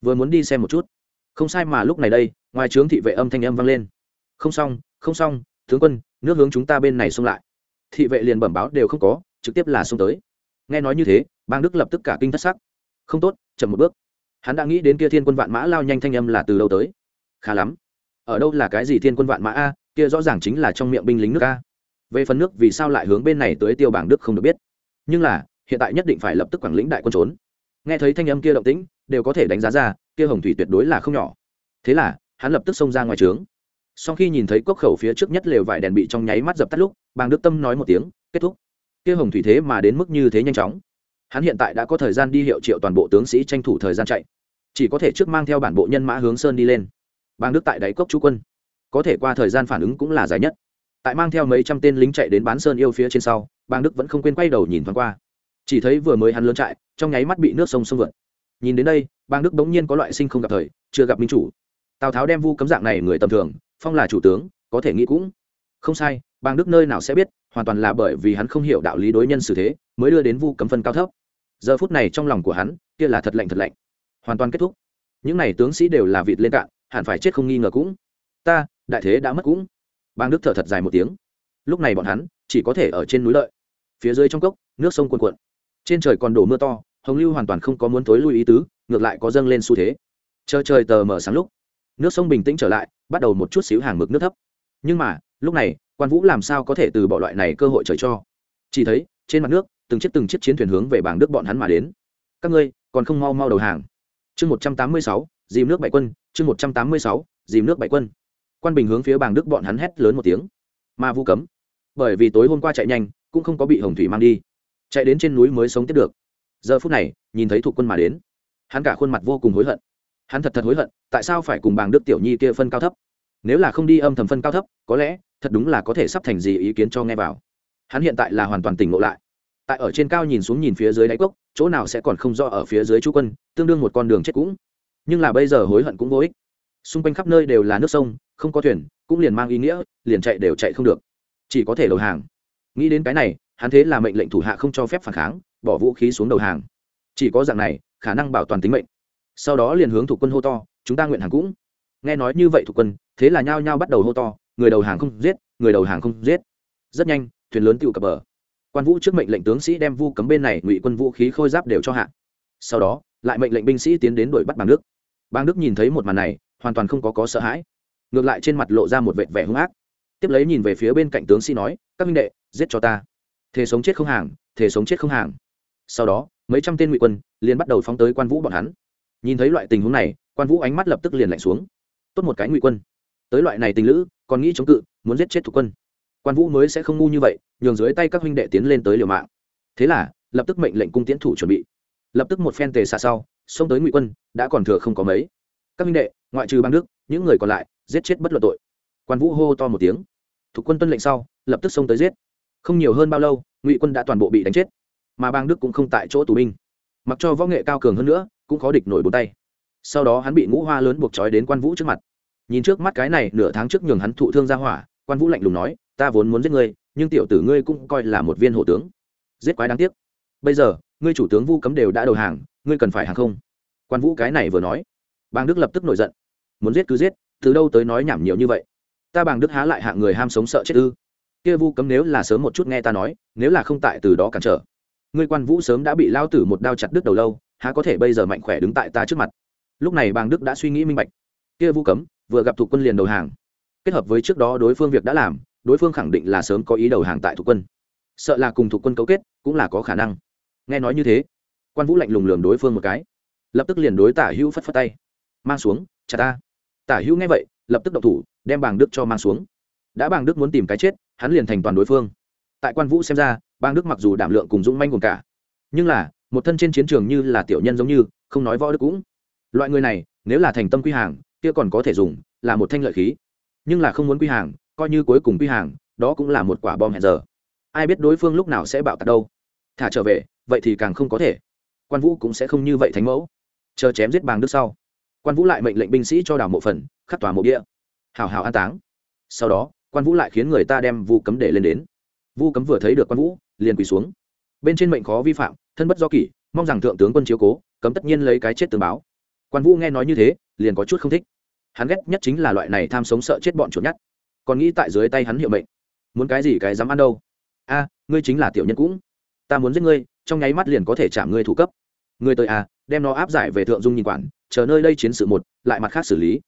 Vừa muốn đi xem một chút. Không sai mà lúc này đây, ngoài trướng thị vệ âm thanh âm vang lên. Không xong không xong, tướng quân, nước hướng chúng ta bên này xông lại thị vệ liền bẩm báo đều không có, trực tiếp là xông tới. Nghe nói như thế, bang đức lập tức cả kinh thất sắc. Không tốt, chậm một bước. Hắn đã nghĩ đến kia thiên quân vạn mã lao nhanh thanh âm là từ đâu tới. Khá lắm. Ở đâu là cái gì thiên quân vạn mã a, kia rõ ràng chính là trong miệng binh lính nước a. Về phần nước vì sao lại hướng bên này tới tiêu bảng đức không được biết. Nhưng là, hiện tại nhất định phải lập tức quản lĩnh đại quân trốn. Nghe thấy thanh âm kia động tĩnh, đều có thể đánh giá ra, kia hồng thủy tuyệt đối là không nhỏ. Thế là, hắn lập tức xông ra ngoài trướng. Sau khi nhìn thấy cốc khẩu phía trước nhất lều vải đèn bị trong nháy mắt dập tắt lúc bàng đức tâm nói một tiếng, kết thúc. Kia hồng thủy thế mà đến mức như thế nhanh chóng. Hắn hiện tại đã có thời gian đi hiệu triệu toàn bộ tướng sĩ tranh thủ thời gian chạy. Chỉ có thể trước mang theo bản bộ nhân mã hướng sơn đi lên. Bang đức tại đáy cốc chú quân. Có thể qua thời gian phản ứng cũng là dài nhất. Tại mang theo mấy trăm tên lính chạy đến bán sơn yêu phía trên sau bang đức vẫn không quên quay đầu nhìn thoáng qua. Chỉ thấy vừa mới hắn lớn chạy trong nháy mắt bị nước sông sông vượt. Nhìn đến đây bang đức bỗng nhiên có loại sinh không gặp thời, chưa gặp minh chủ. Tào tháo đem vu cấm dạng này người tầm thường, phong là chủ tướng, có thể nghĩ cũng không sai bang đức nơi nào sẽ biết, hoàn toàn là bởi vì hắn không hiểu đạo lý đối nhân xử thế, mới đưa đến vu cấm phân cao thấp. Giờ phút này trong lòng của hắn, kia là thật lạnh thật lạnh. Hoàn toàn kết thúc. Những n à y tướng sĩ đều là vịt lên cạn, hẳn phải chết không nghi ngờ cũng. Ta, đại thế đã mất cũng. Bang đức thở thật dài một tiếng. Lúc này bọn hắn, chỉ có thể ở trên núi lợi. Phía dưới trong cốc, nước sông cuồn cuộn. Trên trời còn đổ mưa to, hồng lưu hoàn toàn không có muốn tối lui ý tứ, ngược lại có dâng lên xu thế. Chờ trời tờ mở sáng lúc, nước sông bình tĩnh trở lại, bắt đầu một chút xíu hàng mực nước thấp. Nhưng mà, lúc này quan vũ làm sao có thể từ bỏ loại này cơ hội trời cho? Chỉ thấy, trên mặt nước, từng chiếc từng chiếc chiến thuyền hướng về bảng đức bọn hắn mà đến. Các ngươi, còn không mau mau đầu hàng. Chương một trăm tám mươi sáu, dìm nước bảy quân. Chương một trăm tám mươi sáu, dìm nước bảy quân. Quan bình hướng phía bảng đức bọn hắn hét lớn một tiếng. Mà vu cấm. Bởi vì tối hôm qua chạy nhanh, cũng không có bị hồng thủy mang đi. Chạy đến trên núi mới sống tiếp được. Giờ phút này, nhìn thấy thuộc quân mà đến. Hắn cả khuôn mặt vô cùng hối hận. Hắn thật thật hối hận, tại sao phải cùng bàng đức tiểu nhi kia phân cao thấp? Nếu là không đi âm thầm phân cao thấp, có lẽ, thật đúng là có thể sắp thành gì ý kiến cho nghe vào. Hắn hiện tại là hoàn toàn tỉnh ngộ lại. Tại ở trên cao nhìn xuống nhìn phía dưới đáy cốc, chỗ nào sẽ còn không rõ ở phía dưới chú quân, tương đương một con đường chết cũng. Nhưng là bây giờ hối hận cũng vô ích. Xung quanh khắp nơi đều là nước sông, không có thuyền, cũng liền mang ý nghĩa, liền chạy đều chạy không được. Chỉ có thể đầu hàng. Nghĩ đến cái này, hắn thế là mệnh lệnh thủ hạ không cho phép phản kháng, bỏ vũ khí xuống đầu hàng. Chỉ có dạng này, khả năng bảo toàn tính mệnh. Sau đó liền hướng thủ quân hô to, chúng ta nguyện hàng cũng. Nghe nói như vậy thủ quân thế là nhao nhao bắt đầu hô to, người đầu hàng không giết, người đầu hàng không giết. Rất nhanh, thuyền lớn tựu cập bờ. Quan vũ trước mệnh lệnh tướng sĩ đem vu cấm bên này ngụy quân vũ khí khôi giáp đều cho hạ. Sau đó, lại mệnh lệnh binh sĩ tiến đến đuổi bắt bang đức. Bang đức nhìn thấy một màn này, hoàn toàn không có có sợ hãi. Ngược lại trên mặt lộ ra một vệt vẻ hung ác. Tiếp lấy nhìn về phía bên cạnh tướng sĩ nói, các minh đệ, giết cho ta. Thế sống chết không hàng thế sống chết không hàng. Sau đó, mấy trăm tên ngụy quân liền bắt đầu phóng tới quan vũ bọn hắn. Nhìn thấy loại tình huống này, quan vũ ánh mắt lập tức liền lạnh xuống. Tốt một cái ngụy quân tới loại này tình lữ, còn nghĩ chống cự, muốn giết chết thủ quân. Quan vũ mới sẽ không ngu như vậy, nhường dưới tay các huynh đệ tiến lên tới liều mạng. Thế là, lập tức mệnh lệnh cung tiến thủ chuẩn bị. Lập tức một phen tề xạ sau, xông tới ngụy quân, đã còn thừa không có mấy. Các huynh đệ, ngoại trừ bang đức, những người còn lại, giết chết bất luận tội. Quan vũ hô to một tiếng. Thuộc quân tuân lệnh sau, lập tức xông tới giết. Không nhiều hơn bao lâu, ngụy quân đã toàn bộ bị đánh chết. Mà bang đức cũng không tại chỗ tù binh. Mặc cho võ nghệ cao cường hơn nữa, cũng khó địch nổi bốn tay. Sau đó hắn bị ngũ hoa lớn buộc trói đến quan vũ trước mặt nhìn trước mắt cái này, nửa tháng trước nhường hắn thụ thương ra hỏa, quan vũ lạnh lùng nói, ta vốn muốn giết ngươi, nhưng tiểu tử ngươi cũng coi là một viên hộ tướng. Giết quái đáng tiếc. Bây giờ, ngươi chủ tướng vu cấm đều đã đầu hàng, ngươi cần phải hàng không? Quan vũ cái này vừa nói. Bang đức lập tức nổi giận. Muốn giết cứ giết, từ đâu tới nói nhảm nhiều như vậy? Ta bàng đức há lại hạng người ham sống sợ chết ư? Kia vu cấm nếu là sớm một chút nghe ta nói, nếu là không tại từ đó cản trở. Ngươi quan vũ sớm đã bị lao tử một đao chặt đứt đầu lâu, há có thể bây giờ mạnh khỏe đứng tại ta trước mặt? Lúc này bàng đức đã suy nghĩ minh bạch. Kia vu cấm vừa gặp thuộc quân liền đầu hàng. Kết hợp với trước đó đối phương việc đã làm, đối phương khẳng định là sớm có ý đầu hàng tại thuộc quân. Sợ là cùng thuộc quân cấu kết, cũng là có khả năng. Nghe nói như thế, quan vũ lạnh lùng lường đối phương một cái. Lập tức liền đối tả hữu phất phất tay. Mang xuống, chả ta. Tả hữu nghe vậy, lập tức động thủ, đem bàng đức cho mang xuống. Đã bàng đức muốn tìm cái chết, hắn liền thành toàn đối phương. Tại quan vũ xem ra, bàng đức mặc dù đảm lượng cùng dũng manh cùng cả, nhưng là, một thân trên chiến trường như là tiểu nhân giống như, không nói võ đức cũng. Loại người này, nếu là thành tâm quy hàng kia còn có thể dùng, là một thanh lợi khí. Nhưng là không muốn quy hàng, coi như cuối cùng quy hàng, đó cũng là một quả bom hẹn giờ. Ai biết đối phương lúc nào sẽ bạo tạc đâu. Thả trở về, vậy thì càng không có thể. Quan vũ cũng sẽ không như vậy thánh mẫu. Chờ chém giết bàng đức sau, quan vũ lại mệnh lệnh binh sĩ cho đào mộ phần, khắc tòa mộ địa. Hào hào an táng. Sau đó, quan vũ lại khiến người ta đem vu cấm để lên đến. Vu cấm vừa thấy được quan vũ, liền quỳ xuống. Bên trên mệnh khó vi phạm, thân bất do kỷ, mong rằng thượng tướng quân chiếu cố, cấm tất nhiên lấy cái chết tường báo. Quan vũ nghe nói như thế, liền có chút không thích hắn ghét nhất chính là loại này tham sống sợ chết bọn chuột nhắt. Còn nghĩ tại dưới tay hắn hiệu mệnh. Muốn cái gì cái dám ăn đâu. A, ngươi chính là tiểu nhân cũng. Ta muốn giết ngươi, trong nháy mắt liền có thể trả ngươi thủ cấp. Ngươi tới à đem nó áp giải về thượng dung nhìn quản, chờ nơi đây chiến sự một, lại mặt khác xử lý.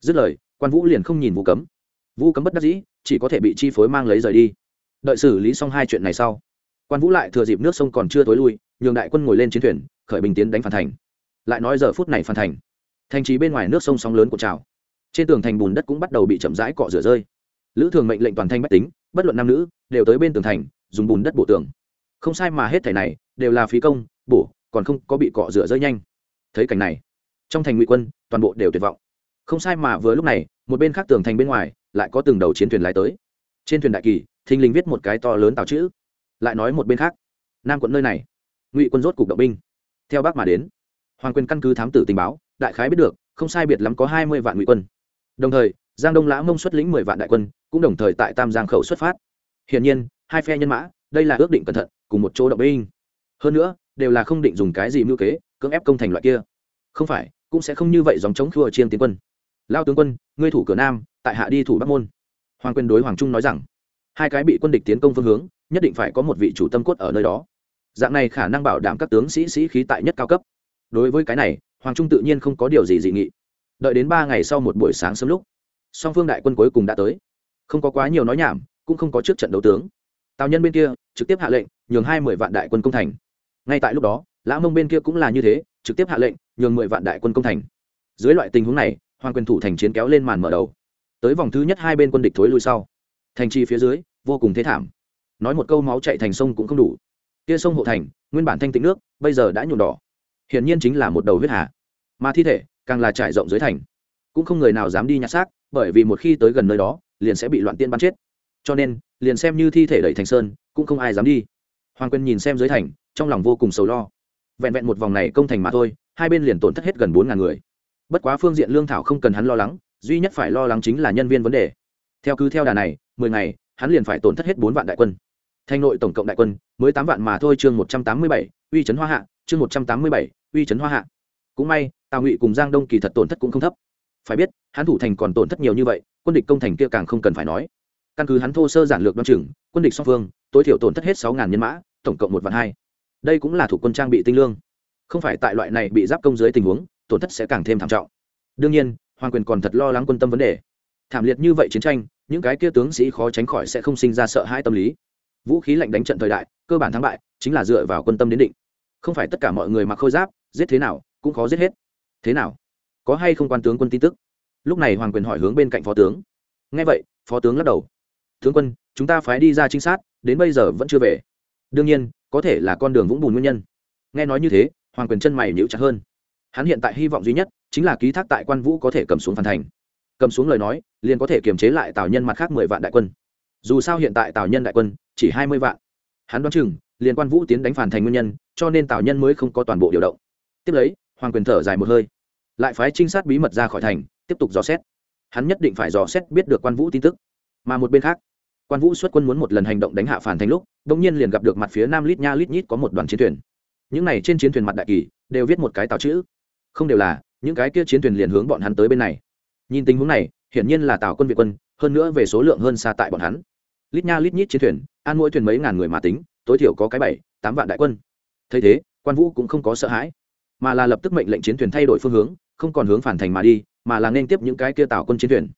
Dứt lời, quan vũ liền không nhìn vũ cấm. Vũ cấm bất đắc dĩ, chỉ có thể bị chi phối mang lấy rời đi. Đợi xử lý xong hai chuyện này sau, quan vũ lại thừa dịp nước sông còn chưa tối lui, nhường đại quân ngồi lên chiến thuyền, khởi bình tiến đánh phản thành. Lại nói giờ phút này phản thành. Thành trì bên ngoài nước sông sóng lớn của trào trên tường thành bùn đất cũng bắt đầu bị chậm rãi cọ rửa rơi. Lữ thường mệnh lệnh toàn thanh bách tính, bất luận nam nữ, đều tới bên tường thành, dùng bùn đất bổ tường. Không sai mà hết thẻ này, đều là phí công, bổ, còn không có bị cọ rửa rơi nhanh. Thấy cảnh này, trong thành ngụy quân, toàn bộ đều tuyệt vọng. Không sai mà vừa lúc này, một bên khác tường thành bên ngoài, lại có từng đầu chiến thuyền lái tới. Trên thuyền đại kỳ, thình lình viết một cái to lớn tào chữ. Lại nói một bên khác, nam quận nơi này, ngụy quân rốt cục động binh. Theo bác mà đến, hoàng quyền căn cứ thám tử tình báo, đại khái biết được, không sai biệt lắm có hai mươi vạn ngụy quân đồng thời, giang đông lã mông xuất lĩnh mười vạn đại quân, cũng đồng thời tại tam giang khẩu xuất phát. Hiển nhiên, hai phe nhân mã, đây là ước định cẩn thận, cùng một chỗ động binh. Hơn nữa, đều là không định dùng cái gì mưu kế, cưỡng ép công thành loại kia. Không phải, cũng sẽ không như vậy dòng chống khua chiên tiến quân. Lao tướng quân, ngươi thủ cửa nam, tại hạ đi thủ bắc môn. Hoàng quyền đối hoàng trung nói rằng, hai cái bị quân địch tiến công phương hướng, nhất định phải có một vị chủ tâm cốt ở nơi đó. Dạng này khả năng bảo đảm các tướng sĩ sĩ khí tại nhất cao cấp. Đối với cái này, hoàng trung tự nhiên không có điều gì dị nghị đợi đến ba ngày sau một buổi sáng sớm lúc, song phương đại quân cuối cùng đã tới. Không có quá nhiều nói nhảm, cũng không có trước trận đấu tướng. Tào nhân bên kia, trực tiếp hạ lệnh, nhường hai mươi vạn đại quân công thành. Ngay tại lúc đó, lã mông bên kia cũng là như thế, trực tiếp hạ lệnh, nhường mười vạn đại quân công thành. Dưới loại tình huống này, hoàng quyền thủ thành chiến kéo lên màn mở đầu. Tới vòng thứ nhất hai bên quân địch thối lui sau. Thành trì phía dưới, vô cùng thế thảm. Nói một câu máu chạy thành sông cũng không đủ. Kia sông hộ thành, nguyên bản thanh tịnh nước, bây giờ đã nhuộm đỏ. Hiển nhiên chính là một đầu huyết hà. Mà thi thể càng là trải rộng dưới thành. Cũng không người nào dám đi nhặt xác, bởi vì một khi tới gần nơi đó, liền sẽ bị loạn tiên bắn chết. Cho nên, liền xem như thi thể đẩy thành sơn, cũng không ai dám đi. Hoàng quân nhìn xem dưới thành, trong lòng vô cùng sầu lo. Vẹn vẹn một vòng này công thành mà thôi, hai bên liền tổn thất hết gần bốn ngàn người. Bất quá phương diện lương thảo không cần hắn lo lắng, duy nhất phải lo lắng chính là nhân viên vấn đề. Theo cứ theo đà này, mười ngày, hắn liền phải tổn thất hết bốn vạn đại quân. Thanh nội tổng cộng đại quân, mới tám vạn mà thôi, chương một trăm tám mươi bảy, uy trấn hoa hạ, chương một trăm tám mươi bảy, uy trấn hoa hạ. Cũng may tào ngụy cùng giang đông kỳ thật tổn thất cũng không thấp phải biết hắn thủ thành còn tổn thất nhiều như vậy quân địch công thành kia càng không cần phải nói căn cứ hắn thô sơ giản lược đoan chừng quân địch song phương tối thiểu tổn thất hết sáu ngàn nhân mã tổng cộng một vạn hai đây cũng là thủ quân trang bị tinh lương không phải tại loại này bị giáp công dưới tình huống tổn thất sẽ càng thêm thảm trọng đương nhiên hoàng quyền còn thật lo lắng quân tâm vấn đề thảm liệt như vậy chiến tranh những cái kia tướng sĩ khó tránh khỏi sẽ không sinh ra sợ hãi tâm lý vũ khí lạnh đánh trận thời đại cơ bản thắng bại chính là dựa vào quân tâm đến định không phải tất cả mọi người mặc khôi giáp giết thế nào cũng khó giết hết thế nào? Có hay không quan tướng quân tin tức? Lúc này hoàng quyền hỏi hướng bên cạnh phó tướng. Ngay vậy, phó tướng lắc đầu. Tướng quân, chúng ta phái đi ra trinh sát, đến bây giờ vẫn chưa về. Đương nhiên, có thể là con đường vũng bùn nguyên nhân. Nghe nói như thế, hoàng quyền chân mày nhíu chặt hơn. Hắn hiện tại hy vọng duy nhất chính là ký thác tại quan vũ có thể cầm xuống phản thành. Cầm xuống lời nói, liền có thể kiềm chế lại tào nhân mặt khác mười vạn đại quân. Dù sao hiện tại tào nhân đại quân chỉ hai mươi vạn. Hắn đoán chừng, liền quan vũ tiến đánh phản thành nguyên nhân, cho nên tào nhân mới không có toàn bộ điều động. Tiếp lấy hoàng quyền thở dài một hơi. Lại phái trinh sát bí mật ra khỏi thành, tiếp tục dò xét. Hắn nhất định phải dò xét biết được quan vũ tin tức. Mà một bên khác, quan vũ xuất quân muốn một lần hành động đánh hạ phản thành lúc đ ỗ n g nhiên liền gặp được mặt phía nam lít nha lít nhít có một đoàn chiến thuyền. Những này trên chiến thuyền mặt đại kỳ, đều viết một cái tàu chữ. Không đều là, những cái kia chiến thuyền liền hướng bọn hắn tới bên này. Nhìn tình huống này, hiển nhiên là tàu quân việt quân, hơn nữa về số lượng hơn xa tại bọn hắn. Lít nha lít nhít chiến thuyền, an mỗi thuyền mấy ngàn người mà tính, tối thiểu có cái bảy, tám vạn đại quân. Thấy thế, quan vũ cũng không có sợ hãi mà là lập tức mệnh lệnh chiến thuyền thay đổi phương hướng, không còn hướng phản thành mà đi, mà là nên tiếp những cái kia tàu quân chiến thuyền.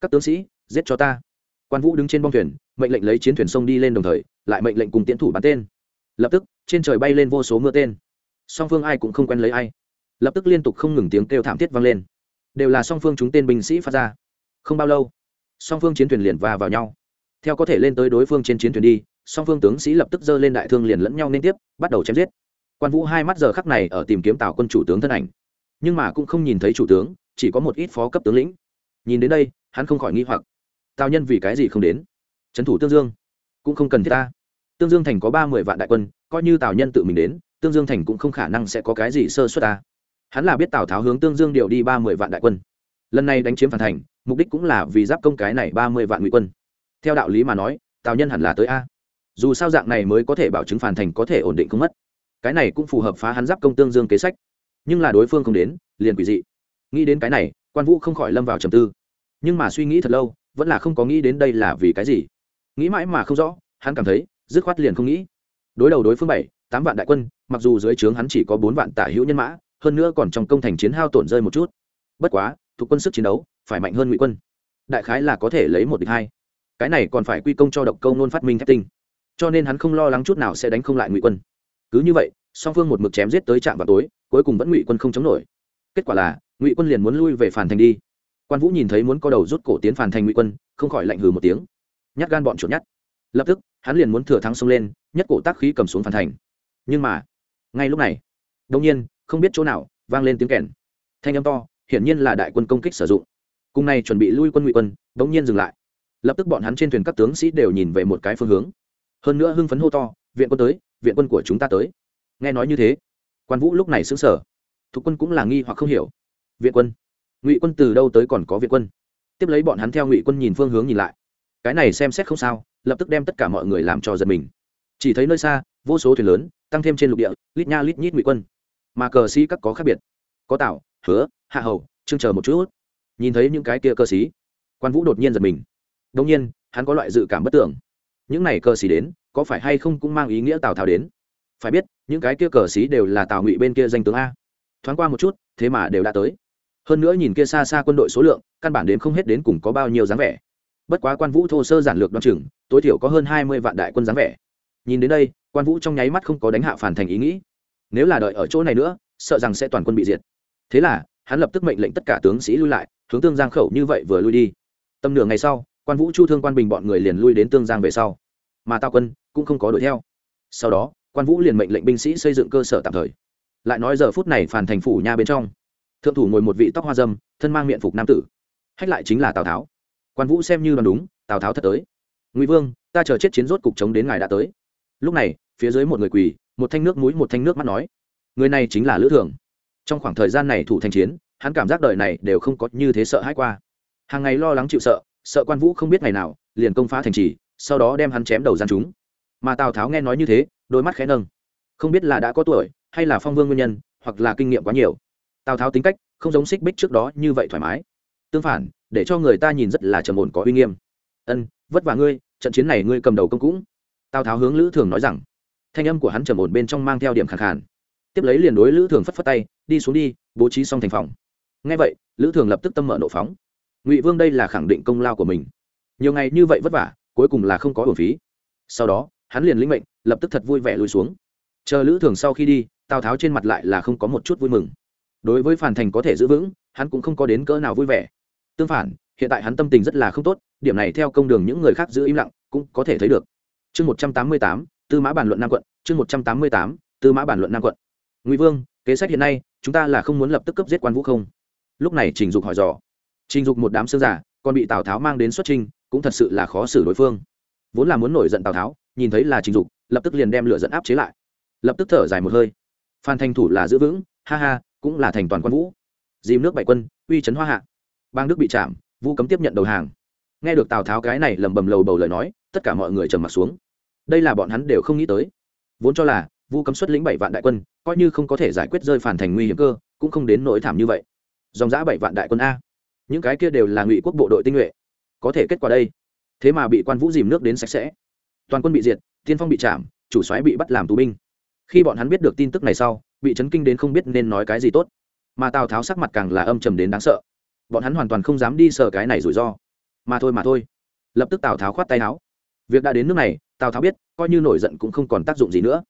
Các tướng sĩ, giết cho ta. Quan vũ đứng trên bong thuyền, mệnh lệnh lấy chiến thuyền sông đi lên đồng thời, lại mệnh lệnh cùng tiến thủ bắn tên. Lập tức, trên trời bay lên vô số mưa tên. Song phương ai cũng không quen lấy ai. Lập tức liên tục không ngừng tiếng kêu thảm thiết vang lên. Đều là song phương chúng tên binh sĩ phát ra. Không bao lâu, song phương chiến thuyền liền va vào nhau. Theo có thể lên tới đối phương trên chiến thuyền đi, song phương tướng sĩ lập tức giơ lên đại thương liền lẫn nhau liên tiếp, bắt đầu chém giết quan vũ hai mắt giờ khắc này ở tìm kiếm tào quân chủ tướng thân ảnh nhưng mà cũng không nhìn thấy chủ tướng chỉ có một ít phó cấp tướng lĩnh nhìn đến đây hắn không khỏi nghi hoặc tào nhân vì cái gì không đến trấn thủ tương dương cũng không cần thiết ta tương dương thành có ba mươi vạn đại quân coi như tào nhân tự mình đến tương dương thành cũng không khả năng sẽ có cái gì sơ xuất ta hắn là biết tào tháo hướng tương dương điều đi ba mươi vạn đại quân lần này đánh chiếm phản thành mục đích cũng là vì giáp công cái này ba mươi vạn ngụy quân theo đạo lý mà nói tào nhân hẳn là tới a dù sao dạng này mới có thể bảo chứng phản thành có thể ổn định không mất cái này cũng phù hợp phá hắn giáp công tương dương kế sách. Nhưng là đối phương không đến, liền quỷ dị. Nghĩ đến cái này, quan vũ không khỏi lâm vào trầm tư. Nhưng mà suy nghĩ thật lâu, vẫn là không có nghĩ đến đây là vì cái gì. Nghĩ mãi mà không rõ, hắn cảm thấy, dứt khoát liền không nghĩ. Đối đầu đối phương bảy, tám vạn đại quân, mặc dù dưới trướng hắn chỉ có bốn vạn tả hữu nhân mã, hơn nữa còn trong công thành chiến hao tổn rơi một chút. Bất quá, thuộc quân sức chiến đấu, phải mạnh hơn ngụy quân. Đại khái là có thể lấy một địch hai. Cái này còn phải quy công cho độc câu nôn phát minh thép tinh. Cho nên hắn không lo lắng chút nào sẽ đánh không lại ngụy quân cứ như vậy, song phương một mực chém giết tới trạm vào tối, cuối cùng vẫn ngụy quân không chống nổi. Kết quả là, ngụy quân liền muốn lui về phản thành đi. Quan vũ nhìn thấy muốn co đầu rút cổ tiến phản thành ngụy quân, không khỏi lạnh hừ một tiếng. Nhát gan bọn chuột nhát. Lập tức, hắn liền muốn thừa thắng xông lên, nhất cổ tác khí cầm xuống phản thành. Nhưng mà, ngay lúc này đông nhiên, không biết chỗ nào, vang lên tiếng kèn. Thanh âm to, hiển nhiên là đại quân công kích sử dụng. Cùng này chuẩn bị lui quân ngụy quân đông nhiên dừng lại. Lập tức bọn hắn trên thuyền các tướng sĩ đều nhìn về một cái phương hướng. Hơn nữa hưng phấn hô to, viện quân tới viện quân của chúng ta tới. Nghe nói như thế, quan vũ lúc này xứng sở thuộc quân cũng là nghi hoặc không hiểu. Viện quân, ngụy quân từ đâu tới còn có viện quân? Tiếp lấy bọn hắn theo ngụy quân nhìn phương hướng nhìn lại. Cái này xem xét không sao, lập tức đem tất cả mọi người làm cho giật mình. Chỉ thấy nơi xa, vô số thuyền lớn, tăng thêm trên lục địa, lít nha lít nhít ngụy quân. Mà cờ sĩ các có khác biệt. Có tạo hứa, hạ hầu chương chờ một chút. Nhìn thấy những cái kia cơ sĩ, quan vũ đột nhiên giật mình. Đông nhiên, hắn có loại dự cảm bất tưởng. Những này cờ sĩ đến có phải hay không cũng mang ý nghĩa tào tháo đến? Phải biết, những cái kia cờ sĩ đều là tào ngụy bên kia danh tướng a. Thoáng qua một chút, thế mà đều đã tới. Hơn nữa nhìn kia xa xa quân đội số lượng, căn bản đến không hết đến cùng có bao nhiêu dáng vẻ. Bất quá quan vũ thô sơ giản lược đoan chừng, tối thiểu có hơn hai mươi vạn đại quân dáng vẻ. Nhìn đến đây, quan vũ trong nháy mắt không có đánh hạ phản thành ý nghĩ. Nếu là đợi ở chỗ này nữa, sợ rằng sẽ toàn quân bị diệt. Thế là, hắn lập tức mệnh lệnh tất cả tướng sĩ lui lại, hướng tương giang khẩu như vậy vừa lui đi. Tầm nửa ngày sau, quan vũ chu thương quan bình bọn người liền lui đến tương giang về sau mà tào quân cũng không có đuổi theo. Sau đó, quan vũ liền mệnh lệnh binh sĩ xây dựng cơ sở tạm thời. Lại nói giờ phút này phản thành phủ nha bên trong, thượng thủ ngồi một vị tóc hoa dâm, thân mang miệng phục nam tử. Hách lại chính là tào tháo. Quan vũ xem như đoán đúng, tào tháo thật tới. Ngụy vương, ta chờ chết chiến rốt cục chống đến ngài đã tới. Lúc này, phía dưới một người quỳ, một thanh nước mũi, một thanh nước mắt nói, người này chính là lữ thường. Trong khoảng thời gian này thủ thành chiến, hắn cảm giác đời này đều không có như thế sợ hãi qua. Hàng ngày lo lắng chịu sợ sợ quan vũ không biết ngày nào, liền công phá thành trì sau đó đem hắn chém đầu gian chúng. Mà tào tháo nghe nói như thế, đôi mắt khẽ nâng. Không biết là đã có tuổi, hay là phong vương nguyên nhân, hoặc là kinh nghiệm quá nhiều. Tào tháo tính cách, không giống xích bích trước đó như vậy thoải mái. Tương phản, để cho người ta nhìn rất là trầm ổn có uy nghiêm. Ân, vất vả ngươi, trận chiến này ngươi cầm đầu công cũng. Tào tháo hướng lữ thường nói rằng. Thanh âm của hắn trầm ổn bên trong mang theo điểm khẳng khàn. Tiếp lấy liền đối lữ thường phất phất tay, đi xuống đi, bố trí xong thành phòng. Ngay vậy, lữ thường lập tức tâm mở nộ phóng. Ngụy vương đây là khẳng định công lao của mình. Nhiều ngày như vậy vất vả cuối cùng là không có hồn phí. Sau đó, hắn liền lĩnh mệnh, lập tức thật vui vẻ lùi xuống. Chờ lữ thường sau khi đi, tào tháo trên mặt lại là không có một chút vui mừng. Đối với phản thành có thể giữ vững, hắn cũng không có đến cỡ nào vui vẻ. Tương phản, hiện tại hắn tâm tình rất là không tốt, điểm này theo công đường những người khác giữ im lặng cũng có thể thấy được. Chương một trăm tám mươi tám, tư mã bản luận nam quận, chương một trăm tám mươi tám, tư mã bản luận nam quận. Ngụy vương, kế sách hiện nay, chúng ta là không muốn lập tức cấp giết quan vũ không? Lúc này trình dục hỏi dò. Trình dục một đám sơ giả, còn bị tào tháo mang đến xuất trình cũng thật sự là khó xử đối phương. Vốn là muốn nổi giận tào tháo, nhìn thấy là trình dục, lập tức liền đem lửa dẫn áp chế lại. Lập tức thở dài một hơi. Phan thanh thủ là giữ vững, ha ha, cũng là thành toàn quan vũ. Dìm nước bảy quân, uy trấn hoa hạ. Bang đức bị chạm, vu cấm tiếp nhận đầu hàng. Nghe được tào tháo cái này lầm bầm lầu bầu lời nói, tất cả mọi người trầm m ặ t xuống. Đây là bọn hắn đều không nghĩ tới. Vốn cho là, vu cấm xuất lĩnh bảy vạn đại quân, coi như không có thể giải quyết rơi phản thành nguy hiểm cơ, cũng không đến nỗi thảm như vậy. Dòng giã bảy vạn đại quân a. Những cái kia đều là ngụy quốc bộ đội tinh nhuệ có thể kết quả đây. Thế mà bị quan vũ dìm nước đến sạch sẽ. Toàn quân bị diệt, tiên phong bị chạm, chủ xoáy bị bắt làm tù binh. Khi bọn hắn biết được tin tức này sau, bị chấn kinh đến không biết nên nói cái gì tốt. Mà tào tháo sắc mặt càng là âm trầm đến đáng sợ. Bọn hắn hoàn toàn không dám đi sợ cái này rủi ro. Mà thôi mà thôi. Lập tức tào tháo khoát tay áo. Việc đã đến nước này, tào tháo biết, coi như nổi giận cũng không còn tác dụng gì nữa.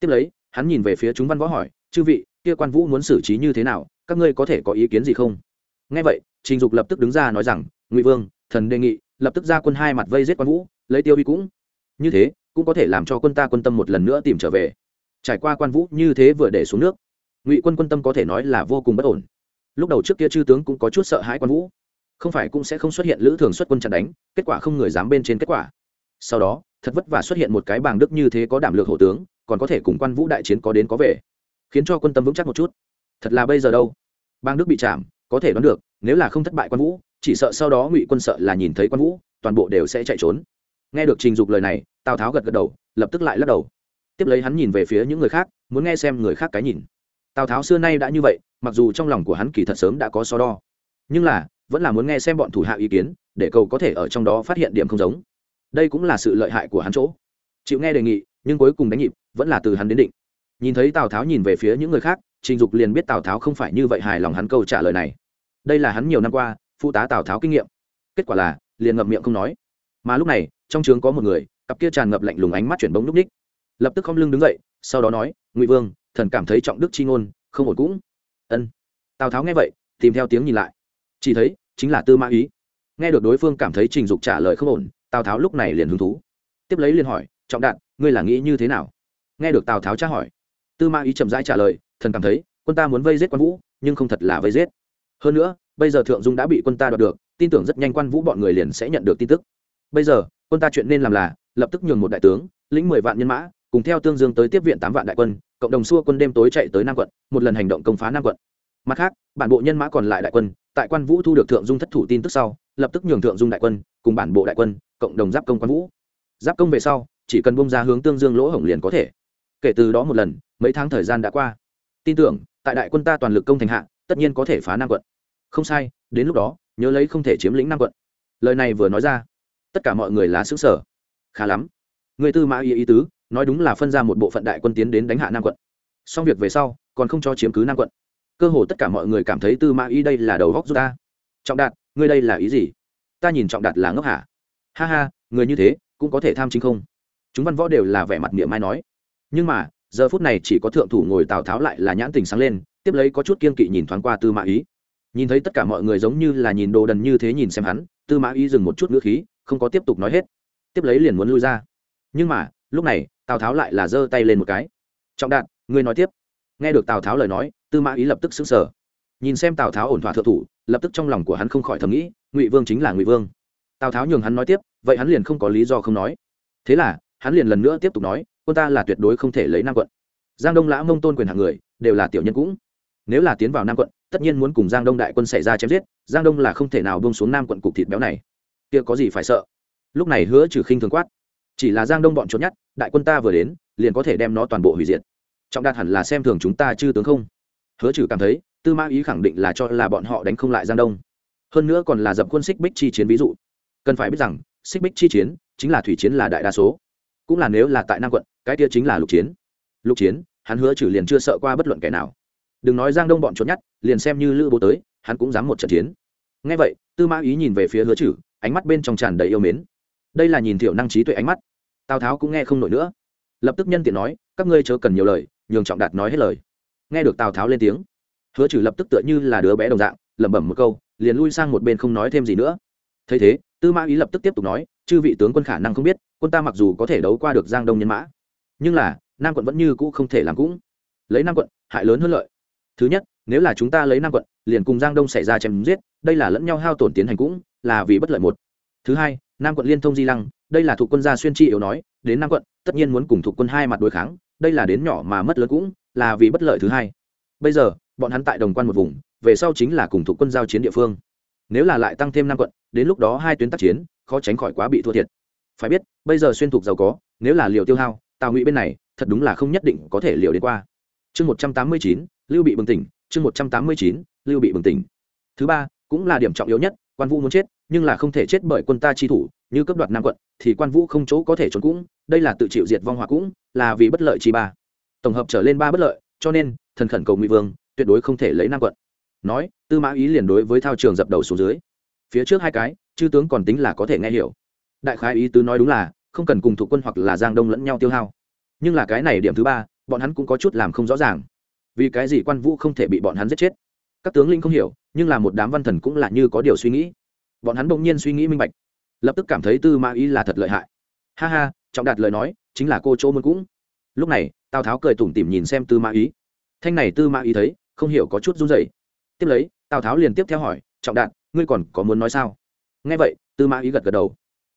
Tiếp lấy, hắn nhìn về phía chúng văn võ hỏi, chư vị, kia quan vũ muốn xử trí như thế nào? Các ngươi có thể có ý kiến gì không? Ngay vậy, trình dục lập tức đứng ra nói rằng, ngụy vương thần đề nghị, lập tức ra quân hai mặt vây giết quan vũ, lấy tiêu uy cũng. Như thế, cũng có thể làm cho quân ta quân tâm một lần nữa tìm trở về. Trải qua quan vũ như thế vừa để xuống nước, ngụy quân quân tâm có thể nói là vô cùng bất ổn. Lúc đầu trước kia chư tướng cũng có chút sợ hãi quan vũ. Không phải cũng sẽ không xuất hiện lữ thường xuất quân chặn đánh, kết quả không người dám bên trên kết quả. Sau đó, thật vất vả xuất hiện một cái bàng đức như thế có đảm lược hổ tướng, còn có thể cùng quan vũ đại chiến có đến có về, khiến cho quân tâm vững chắc một chút. Thật là bây giờ đâu? Bang đức bị chạm, có thể đoán được, nếu là không thất bại quan vũ chỉ sợ sau đó ngụy quân sợ là nhìn thấy quan vũ, toàn bộ đều sẽ chạy trốn. Nghe được trình dục lời này, tào tháo gật gật đầu, lập tức lại lắc đầu. Tiếp lấy hắn nhìn về phía những người khác, muốn nghe xem người khác cái nhìn. Tào tháo xưa nay đã như vậy, mặc dù trong lòng của hắn kỳ thật sớm đã có so đo, nhưng là, vẫn là muốn nghe xem bọn thủ hạ ý kiến, để cầu có thể ở trong đó phát hiện điểm không giống. Đây cũng là sự lợi hại của hắn chỗ. Chịu nghe đề nghị, nhưng cuối cùng đánh nhịp, vẫn là từ hắn đến định. Nhìn thấy tào tháo nhìn về phía những người khác, trình dục liền biết tào tháo không phải như vậy hài lòng hắn câu trả lời này. Đây là hắn nhiều năm qua phụ tá tào tháo kinh nghiệm kết quả là liền ngậm miệng không nói mà lúc này trong trường có một người cặp kia tràn ngập lạnh lùng ánh mắt chuyển bóng lúc ních lập tức không lưng đứng dậy sau đó nói ngụy vương thần cảm thấy trọng đức chi ngôn không ổn cũng ân tào tháo nghe vậy tìm theo tiếng nhìn lại chỉ thấy chính là tư mã ý nghe được đối phương cảm thấy trình dục trả lời không ổn tào tháo lúc này liền hứng thú tiếp lấy liền hỏi trọng đạn ngươi là nghĩ như thế nào nghe được tào tháo tra hỏi tư mã ý chậm rãi trả lời thần cảm thấy quân ta muốn vây giết quan vũ nhưng không thật là vây giết hơn nữa bây giờ thượng dung đã bị quân ta đoạt được, tin tưởng rất nhanh quan vũ bọn người liền sẽ nhận được tin tức. Bây giờ, quân ta chuyện nên làm là, lập tức nhường một đại tướng, lĩnh mười vạn nhân mã, cùng theo tương dương tới tiếp viện tám vạn đại quân, cộng đồng xua quân đêm tối chạy tới nam quận, một lần hành động công phá nam quận. Mặt khác, bản bộ nhân mã còn lại đại quân, tại quan vũ thu được thượng dung thất thủ tin tức sau, lập tức nhường thượng dung đại quân, cùng bản bộ đại quân, cộng đồng giáp công quan vũ. Giáp công về sau, chỉ cần bông ra hướng tương dương lỗ hổng liền có thể. Kể từ đó một lần, mấy tháng thời gian đã qua. Tin tưởng, tại đại quân ta toàn lực công thành hạ, tất nhiên có thể phá nam quận không sai, đến lúc đó, nhớ lấy không thể chiếm lĩnh nam quận. Lời này vừa nói ra, tất cả mọi người là xứ sở khá lắm. Người tư mã ý ý tứ, nói đúng là phân ra một bộ phận đại quân tiến đến đánh hạ nam quận. Xong việc về sau, còn không cho chiếm cứ nam quận. Cơ hồ tất cả mọi người cảm thấy tư mã ý đây là đầu góc giúp ta trọng đạt, ngươi đây là ý gì? Ta nhìn trọng đạt là ngốc hả? Ha ha, người như thế, cũng có thể tham chính không? Chúng văn võ đều là vẻ mặt miệng mai nói. Nhưng mà, giờ phút này chỉ có thượng thủ ngồi tào tháo lại là nhãn tình sáng lên, tiếp lấy có chút kiên kỵ nhìn thoáng qua tư mã ý nhìn thấy tất cả mọi người giống như là nhìn đồ đần như thế nhìn xem hắn, tư mã ý dừng một chút ngữ khí, không có tiếp tục nói hết. Tiếp lấy liền muốn lui ra. Nhưng mà, lúc này, tào tháo lại là giơ tay lên một cái. Trọng đạn ngươi nói tiếp. Nghe được tào tháo lời nói, tư mã ý lập tức xứng sở nhìn xem tào tháo ổn thỏa thượng thủ, lập tức trong lòng của hắn không khỏi thầm nghĩ, ngụy vương chính là ngụy vương. Tào tháo nhường hắn nói tiếp, vậy hắn liền không có lý do không nói. Thế là, hắn liền lần nữa tiếp tục nói, quân ta là tuyệt đối không thể lấy nam quận. Giang đông lã mông tôn quyền hạng người, đều là tiểu nhân cũng nếu là tiến vào nam quận, tất nhiên muốn cùng giang đông đại quân xảy ra chém giết, giang đông là không thể nào bông xuống nam quận cục thịt béo này. Kia có gì phải sợ? Lúc này hứa trừ khinh thường quát. Chỉ là giang đông bọn trốn nhất, đại quân ta vừa đến, liền có thể đem nó toàn bộ hủy diệt. Trọng đạt hẳn là xem thường chúng ta chư tướng không? Hứa trừ cảm thấy, tư mã ý khẳng định là cho là bọn họ đánh không lại giang đông. Hơn nữa còn là dập quân xích bích chi chiến ví dụ. Cần phải biết rằng, xích bích chi chiến chính là thủy chiến là đại đa số. Cũng là nếu là tại nam quận, cái kia chính là lục chiến. Lục chiến, hắn hứa trừ liền chưa sợ qua bất luận kẻ nào đừng nói giang đông bọn trốn nhát, liền xem như lữ bố tới hắn cũng dám một trận chiến. Ngay vậy tư mã ý nhìn về phía hứa Chử, ánh mắt bên trong tràn đầy yêu mến. Đây là nhìn thiểu năng trí tuệ ánh mắt. Tào tháo cũng nghe không nổi nữa. Lập tức nhân tiện nói các ngươi chớ cần nhiều lời nhường trọng đạt nói hết lời. Nghe được tào tháo lên tiếng hứa Chử lập tức tựa như là đứa bé đồng dạng lẩm bẩm một câu liền lui sang một bên không nói thêm gì nữa. Thấy thế tư mã ý lập tức tiếp tục nói chư vị tướng quân khả năng không biết quân ta mặc dù có thể đấu qua được giang đông nhân mã nhưng là nam quận vẫn như cũ không thể làm cũng. Lấy nam quận hại lớn hơn lợi thứ nhất, nếu là chúng ta lấy nam quận, liền cùng giang đông xảy ra chém giết, đây là lẫn nhau hao tổn tiến hành cũng là vì bất lợi một. Thứ hai, nam quận liên thông di lăng, đây là thuộc quân gia xuyên chi yếu nói, đến nam quận, tất nhiên muốn cùng thuộc quân hai mặt đối kháng, đây là đến nhỏ mà mất lớn cũng là vì bất lợi thứ hai. Bây giờ, bọn hắn tại đồng quan một vùng, về sau chính là cùng thuộc quân giao chiến địa phương. Nếu là lại tăng thêm năm quận, đến lúc đó hai tuyến tác chiến, khó tránh khỏi quá bị thua thiệt. Phải biết, bây giờ xuyên thuộc giàu có, nếu là liều tiêu hao, tào ngụy bên này, thật đúng là không nhất định có thể liều đến qua. Chương một trăm tám mươi chín lưu bị bừng tỉnh, chương một trăm tám mươi chín, lưu bị bừng tỉnh. Thứ ba, cũng là điểm trọng yếu nhất, quan vũ muốn chết, nhưng là không thể chết bởi quân ta chi thủ, như cấp đoạt nam quận, thì quan vũ không chỗ có thể trốn cũng, đây là tự chịu diệt vong hòa cũng, là vì bất lợi chi ba. Tổng hợp trở lên ba bất lợi, cho nên, thần khẩn cầu ngụy vương, tuyệt đối không thể lấy nam quận. Nói, tư mã ý liền đối với thao trường dập đầu xuống dưới. Phía trước hai cái, chư tướng còn tính là có thể nghe hiểu. Đại khái ý tứ nói đúng là, không cần cùng thủ quân hoặc là giang đông lẫn nhau tiêu hao. Nhưng là cái này điểm thứ ba, bọn hắn cũng có chút làm không rõ ràng vì cái gì quan vũ không thể bị bọn hắn giết chết? Các tướng linh không hiểu, nhưng là một đám văn thần cũng là như có điều suy nghĩ. Bọn hắn bỗng nhiên suy nghĩ minh bạch. Lập tức cảm thấy tư mã ý là thật lợi hại. Ha ha, trọng đạt lời nói, chính là cô chỗ muốn cũng. Lúc này, tào tháo cười tủm tỉm nhìn xem tư mã ý. Thanh này tư mã ý thấy, không hiểu có chút run rẩy. Tiếp lấy, tào tháo liền tiếp theo hỏi, trọng đạt, ngươi còn có muốn nói sao? Nghe vậy, tư mã ý gật gật đầu.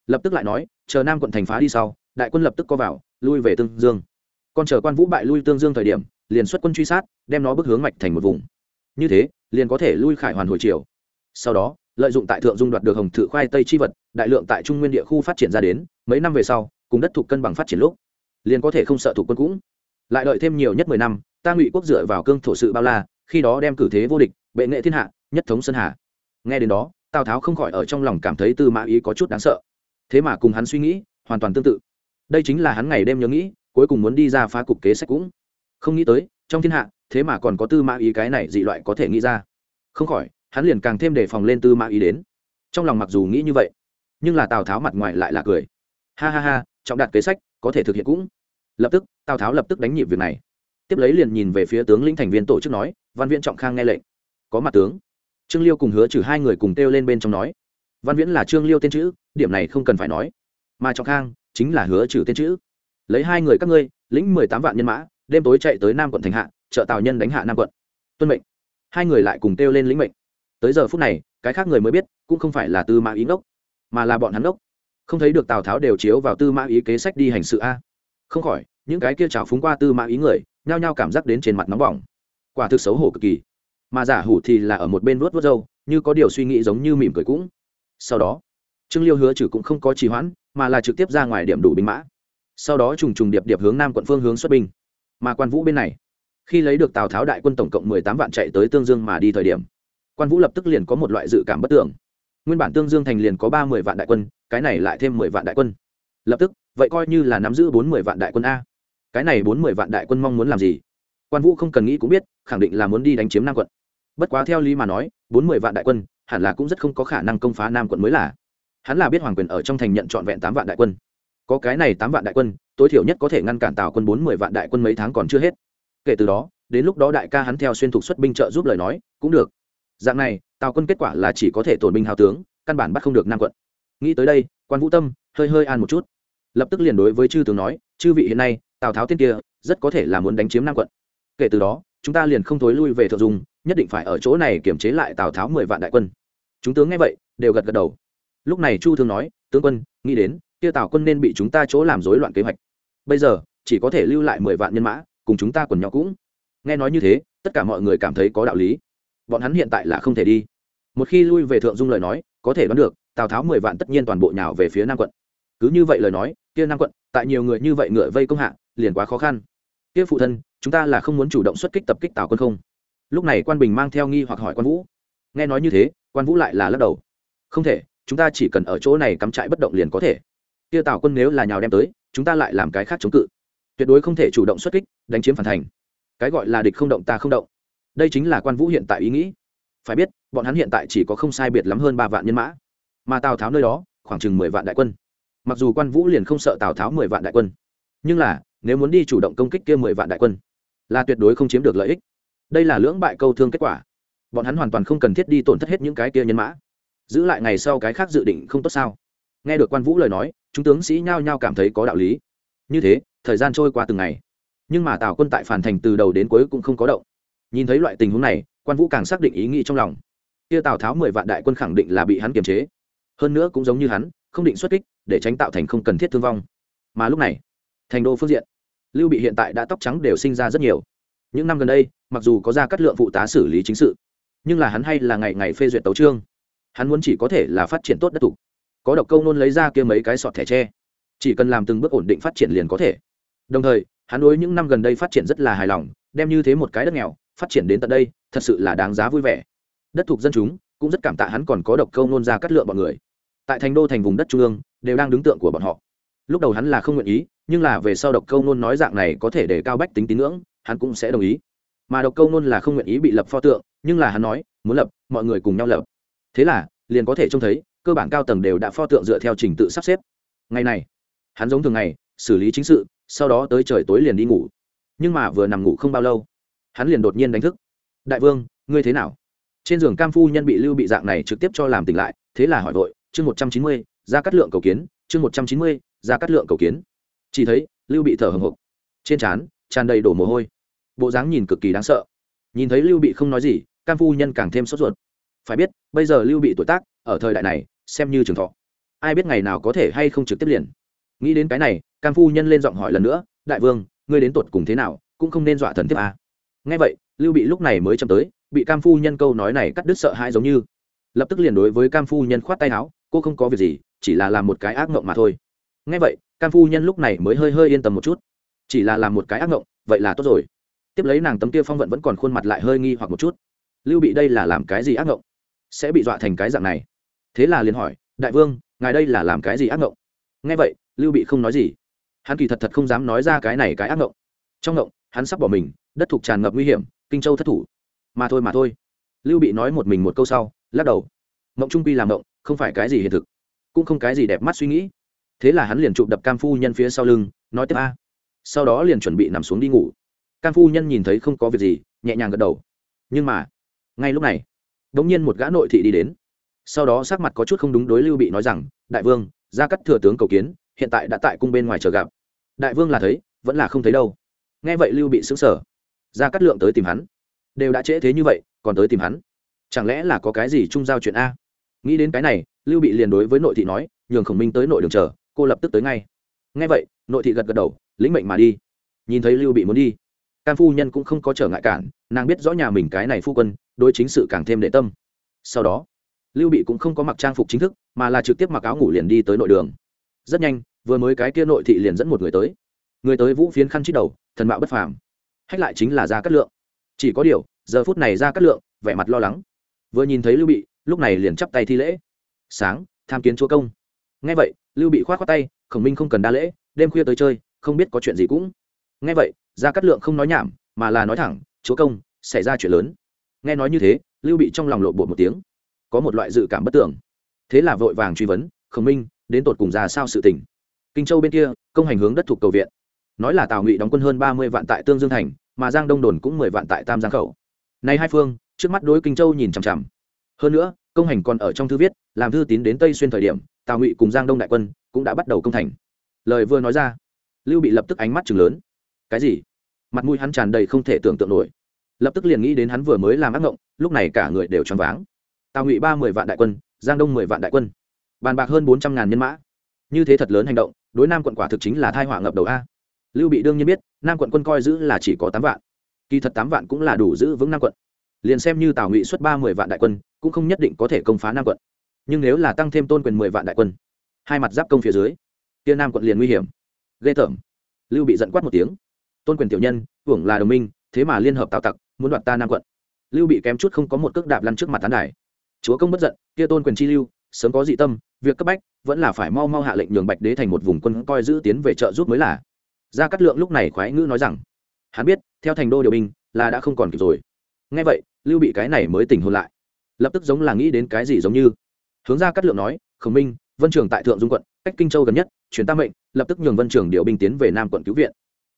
Lập tức lại nói, chờ nam quận thành phá đi sau, đại quân lập tức co vào, lui về tương dương. Còn chờ quan vũ bại lui tương dương thời điểm liền xuất quân truy sát, đem nó bước hướng mạch thành một vùng. Như thế, liền có thể lui khải hoàn hồi triều. Sau đó, lợi dụng tại thượng dung đoạt được hồng thự khoai tây chi vật, đại lượng tại trung nguyên địa khu phát triển ra đến, mấy năm về sau, cùng đất thuộc cân bằng phát triển lúc, liền có thể không sợ thuộc quân cũng. Lại đợi thêm nhiều nhất mười năm, ta ngụy quốc dựa vào cương thổ sự bao la, khi đó đem cử thế vô địch, bệ nghệ thiên hạ, nhất thống sơn hà. Nghe đến đó, tào tháo không khỏi ở trong lòng cảm thấy tư mã ý có chút đáng sợ. Thế mà cùng hắn suy nghĩ, hoàn toàn tương tự. Đây chính là hắn ngày đêm nhớ nghĩ, cuối cùng muốn đi ra phá cục kế sách cũng không nghĩ tới, trong thiên hạ, thế mà còn có tư mã ý cái này dị loại có thể nghĩ ra. Không khỏi, hắn liền càng thêm đề phòng lên tư mã ý đến. Trong lòng mặc dù nghĩ như vậy, nhưng là tào tháo mặt ngoài lại là cười. Ha ha ha, trọng đạt kế sách, có thể thực hiện cũng. Lập tức, tào tháo lập tức đánh nhịp việc này. Tiếp lấy liền nhìn về phía tướng lĩnh thành viên tổ chức nói, văn viễn trọng khang nghe lệnh. Có mặt tướng. Trương liêu cùng hứa trừ hai người cùng kêu lên bên trong nói, văn viễn là trương liêu tên chữ, điểm này không cần phải nói. Mà trọng khang chính là hứa trừ tên chữ. Lấy hai người các ngươi, lĩnh mười tám vạn nhân mã đêm tối chạy tới nam quận thành hạ, chợ tào nhân đánh hạ nam quận. Tuân mệnh. Hai người lại cùng kêu lên lĩnh mệnh. Tới giờ phút này, cái khác người mới biết, cũng không phải là tư mã ý ngốc, mà là bọn hắn ngốc. Không thấy được tào tháo đều chiếu vào tư mã ý kế sách đi hành sự a. Không khỏi, những cái kia trào phúng qua tư mã ý người, nhao nhao cảm giác đến trên mặt nóng bỏng. Quả thực xấu hổ cực kỳ. Mà giả hủ thì là ở một bên vuốt vuốt râu, như có điều suy nghĩ giống như mỉm cười cũng. Sau đó, trương liêu hứa trừ cũng không có trì hoãn, mà là trực tiếp ra ngoài điểm đủ binh mã. Sau đó trùng trùng điệp điệp hướng nam quận phương hướng xuất binh mà quan vũ bên này. Khi lấy được tào tháo đại quân tổng cộng mười tám vạn chạy tới tương dương mà đi thời điểm, quan vũ lập tức liền có một loại dự cảm bất tưởng nguyên bản tương dương thành liền có ba mươi vạn đại quân, cái này lại thêm mười vạn đại quân. Lập tức, vậy coi như là nắm giữ bốn mươi vạn đại quân a. Cái này bốn mươi vạn đại quân mong muốn làm gì? Quan vũ không cần nghĩ cũng biết, khẳng định là muốn đi đánh chiếm nam quận. Bất quá theo lý mà nói, bốn mươi vạn đại quân hẳn là cũng rất không có khả năng công phá nam quận mới là. Hắn là biết hoàng quyền ở trong thành nhận trọn vẹn tám vạn đại quân có cái này tám vạn đại quân, tối thiểu nhất có thể ngăn cản tào quân bốn mươi vạn đại quân mấy tháng còn chưa hết. Kể từ đó, đến lúc đó đại ca hắn theo xuyên thục xuất binh trợ giúp lời nói, cũng được. Dạng này, tào quân kết quả là chỉ có thể tổn binh hào tướng, căn bản bắt không được nam quận. Nghĩ tới đây, quan vũ tâm hơi hơi an một chút. Lập tức liền đối với chư tướng nói, chư vị hiện nay, tào tháo tiên kia, rất có thể là muốn đánh chiếm nam quận. Kể từ đó, chúng ta liền không thối lui về thượng dung, nhất định phải ở chỗ này kiểm chế lại tào tháo mười vạn đại quân. Chúng tướng nghe vậy, đều gật gật đầu. Lúc này chu thương nói, tướng quân, nghĩ đến kia tào quân nên bị chúng ta chỗ làm rối loạn kế hoạch. Bây giờ, chỉ có thể lưu lại mười vạn nhân mã, cùng chúng ta quần nhau cũng. Nghe nói như thế, tất cả mọi người cảm thấy có đạo lý. Bọn hắn hiện tại là không thể đi. Một khi lui về thượng dung lời nói, có thể đoán được, tào tháo mười vạn tất nhiên toàn bộ nhào về phía nam quận. Cứ như vậy lời nói, kia nam quận, tại nhiều người như vậy ngựa vây công hạ, liền quá khó khăn. Kia phụ thân, chúng ta là không muốn chủ động xuất kích tập kích tào quân không? Lúc này quan bình mang theo nghi hoặc hỏi quan vũ. Nghe nói như thế, quan vũ lại là lắc đầu. Không thể, chúng ta chỉ cần ở chỗ này cắm trại bất động liền có thể kia tào quân nếu là nhào đem tới, chúng ta lại làm cái khác chống cự. Tuyệt đối không thể chủ động xuất kích, đánh chiếm phản thành. Cái gọi là địch không động ta không động. Đây chính là quan vũ hiện tại ý nghĩ. Phải biết, bọn hắn hiện tại chỉ có không sai biệt lắm hơn ba vạn nhân mã. Mà tào tháo nơi đó, khoảng chừng mười vạn đại quân. Mặc dù quan vũ liền không sợ tào tháo mười vạn đại quân. Nhưng là, nếu muốn đi chủ động công kích kia mười vạn đại quân, là tuyệt đối không chiếm được lợi ích. Đây là lưỡng bại câu thương kết quả. Bọn hắn hoàn toàn không cần thiết đi tổn thất hết những cái kia nhân mã. Giữ lại ngày sau cái khác dự định không tốt sao? Nghe được quan vũ lời nói, chúng tướng sĩ nhao nhao cảm thấy có đạo lý. Như thế, thời gian trôi qua từng ngày. Nhưng mà tào quân tại phản thành từ đầu đến cuối cũng không có động. Nhìn thấy loại tình huống này, quan vũ càng xác định ý nghĩ trong lòng. Kia tào tháo mười vạn đại quân khẳng định là bị hắn kiềm chế. Hơn nữa cũng giống như hắn, không định xuất kích, để tránh tạo thành không cần thiết thương vong. Mà lúc này, thành đô phương diện, lưu bị hiện tại đã tóc trắng đều sinh ra rất nhiều. Những năm gần đây, mặc dù có ra cắt lượng phụ tá xử lý chính sự, nhưng là hắn hay là ngày ngày phê duyệt tấu trương hắn muốn chỉ có thể là phát triển tốt đất tục có độc câu nôn lấy ra kia mấy cái sọt thẻ tre. Chỉ cần làm từng bước ổn định phát triển liền có thể. Đồng thời, hắn đối những năm gần đây phát triển rất là hài lòng, đem như thế một cái đất nghèo, phát triển đến tận đây, thật sự là đáng giá vui vẻ. Đất thuộc dân chúng, cũng rất cảm tạ hắn còn có độc câu nôn ra cắt lượng bọn người. Tại thành đô thành vùng đất trung ương, đều đang đứng tượng của bọn họ. Lúc đầu hắn là không nguyện ý, nhưng là về sau độc câu nôn nói dạng này có thể để cao bách tính tín ngưỡng, hắn cũng sẽ đồng ý. Mà độc câu nôn là không nguyện ý bị lập pho tượng, nhưng là hắn nói, muốn lập, mọi người cùng nhau lập. Thế là, liền có thể trông thấy cơ bản cao tầng đều đã pho tượng dựa theo trình tự sắp xếp. Ngày này, hắn giống thường ngày, xử lý chính sự, sau đó tới trời tối liền đi ngủ. Nhưng mà vừa nằm ngủ không bao lâu, hắn liền đột nhiên đánh thức. Đại vương, ngươi thế nào? Trên giường cam phu nhân bị lưu bị dạng này trực tiếp cho làm tỉnh lại, thế là hỏi vội, chương một trăm chín mươi, ra cắt lượng cầu kiến, chương một trăm chín mươi, ra cắt lượng cầu kiến. Chỉ thấy, lưu bị thở hồng hộc. Trên trán, tràn đầy đổ mồ hôi. Bộ dáng nhìn cực kỳ đáng sợ. Nhìn thấy lưu bị không nói gì, cam phu nhân càng thêm sốt ruột. Phải biết, bây giờ lưu bị tuổi tác, ở thời đại này xem như trường thọ. Ai biết ngày nào có thể hay không trực tiếp liền. Nghĩ đến cái này, cam phu nhân lên giọng hỏi lần nữa, đại vương, ngươi đến tột cùng thế nào, cũng không nên dọa thần tiếp à. nghe vậy, lưu bị lúc này mới chấm tới, bị cam phu nhân câu nói này cắt đứt sợ hãi giống như. Lập tức liền đối với cam phu nhân khoát tay áo, cô không có việc gì, chỉ là làm một cái ác mộng mà thôi. Nghe vậy, cam phu nhân lúc này mới hơi hơi yên tâm một chút. Chỉ là làm một cái ác mộng vậy là tốt rồi. Tiếp lấy nàng tấm kia phong vận vẫn còn khuôn mặt lại hơi nghi hoặc một chút. Lưu bị đây là làm cái gì ác mộng sẽ bị dọa thành cái dạng này thế là liền hỏi, đại vương, ngài đây là làm cái gì ác ngộng? Ngay vậy, lưu bị không nói gì. Hắn kỳ thật thật không dám nói ra cái này cái ác ngộng. Trong ngộng, hắn sắp bỏ mình, đất thục tràn ngập nguy hiểm, kinh châu thất thủ. Mà thôi mà thôi. Lưu bị nói một mình một câu sau, lắc đầu. Ngộng trung pi làm ngộng, không phải cái gì hiện thực, cũng không cái gì đẹp mắt suy nghĩ. Thế là hắn liền chụp đập cam phu nhân phía sau lưng, nói tiếp, a. Sau đó liền chuẩn bị nằm xuống đi ngủ. Cam phu nhân nhìn thấy không có việc gì, nhẹ nhàng gật đầu. Nhưng mà, ngay lúc này đ ỗ n g nhiên một gã nội thị đi đến sau đó sắc mặt có chút không đúng đối lưu bị nói rằng, đại vương ra cắt thừa tướng cầu kiến, hiện tại đã tại cung bên ngoài chờ gặp. Đại vương là thấy, vẫn là không thấy đâu. Nghe vậy lưu bị xứng sở ra cắt lượng tới tìm hắn. Đều đã trễ thế như vậy, còn tới tìm hắn. Chẳng lẽ là có cái gì chung giao chuyện a? Nghĩ đến cái này, lưu bị liền đối với nội thị nói, nhường khổng minh tới nội đường chờ, cô lập tức tới ngay. Ngay vậy, nội thị gật gật đầu, lĩnh mệnh mà đi. Nhìn thấy lưu bị muốn đi, cam phu nhân cũng không có trở ngại cản, nàng biết rõ nhà mình cái này phu quân, đối chính sự càng thêm đệ tâm. Sau đó lưu bị cũng không có mặc trang phục chính thức, mà là trực tiếp mặc áo ngủ liền đi tới nội đường. Rất nhanh, vừa mới cái kia nội thị liền dẫn một người tới. Người tới vũ phiến khăn chít đầu, thần mạo bất phàm. Hách lại chính là gia cát lượng. Chỉ có điều, giờ phút này gia cát lượng, vẻ mặt lo lắng. Vừa nhìn thấy lưu bị, lúc này liền chắp tay thi lễ. Sáng, tham kiến chúa công. Ngay vậy, lưu bị khoát khoát tay, khổng minh không cần đa lễ, đêm khuya tới chơi, không biết có chuyện gì cũng. Ngay vậy, gia cát lượng không nói nhảm, mà là nói thẳng, chúa công, xảy ra chuyện lớn. Nghe nói như thế, lưu bị trong lòng lộ bột một tiếng có một loại dự cảm bất tưởng thế là vội vàng truy vấn, khổng minh, đến tột cùng ra sao sự tình? Kinh châu bên kia, công hành hướng đất thuộc cầu viện. Nói là tào ngụy đóng quân hơn ba mươi vạn tại tương dương thành, mà giang đông đồn cũng mười vạn tại tam giang khẩu. Nay hai phương, trước mắt đối kinh châu nhìn chằm chằm. Hơn nữa, công hành còn ở trong thư viết, làm thư tín đến tây xuyên thời điểm, tào ngụy cùng giang đông đại quân cũng đã bắt đầu công thành. Lời vừa nói ra, lưu bị lập tức ánh mắt chừng lớn. Cái gì? Mặt mũi hắn tràn đầy không thể tưởng tượng nổi. Lập tức liền nghĩ đến hắn vừa mới làm ác ngộng, lúc này cả người đều choáng váng tào ngụy ba mười vạn đại quân, giang đông mười vạn đại quân. Bàn bạc hơn bốn trăm ngàn nhân mã. Như thế thật lớn hành động, đối nam quận quả thực chính là thai hỏa ngập đầu a. Lưu bị đương nhiên biết, nam quận quân coi giữ là chỉ có tám vạn. Kỳ thật tám vạn cũng là đủ giữ vững nam quận. Liền xem như tào ngụy xuất ba mười vạn đại quân, cũng không nhất định có thể công phá nam quận. Nhưng nếu là tăng thêm tôn quyền mười vạn đại quân, hai mặt giáp công phía dưới, kia nam quận liền nguy hiểm. Ghê tởm. Lưu bị giận quát một tiếng. Tôn quyền tiểu nhân, hưởng là đồng minh, thế mà liên hợp tạo tặc, muốn đoạt ta nam quận. Lưu bị kém chút không có một cước đạp lăn trước mặt tán đài chúa công bất giận, kia tôn quyền chi lưu, sớm có dị tâm, việc cấp bách, vẫn là phải mau mau hạ lệnh nhường bạch đế thành một vùng quân coi giữ tiến về trợ giúp mới là. Gia cát lượng lúc này khoái ngữ nói rằng, hắn biết, theo thành đô điều binh, là đã không còn kịp rồi. Ngay vậy, lưu bị cái này mới tỉnh hôn lại. Lập tức giống là nghĩ đến cái gì giống như. Hướng gia cát lượng nói, khổng minh, vân trường tại thượng dung quận, cách kinh châu gần nhất, chuyển tam mệnh, lập tức nhường vân trường điều binh tiến về nam quận cứu viện.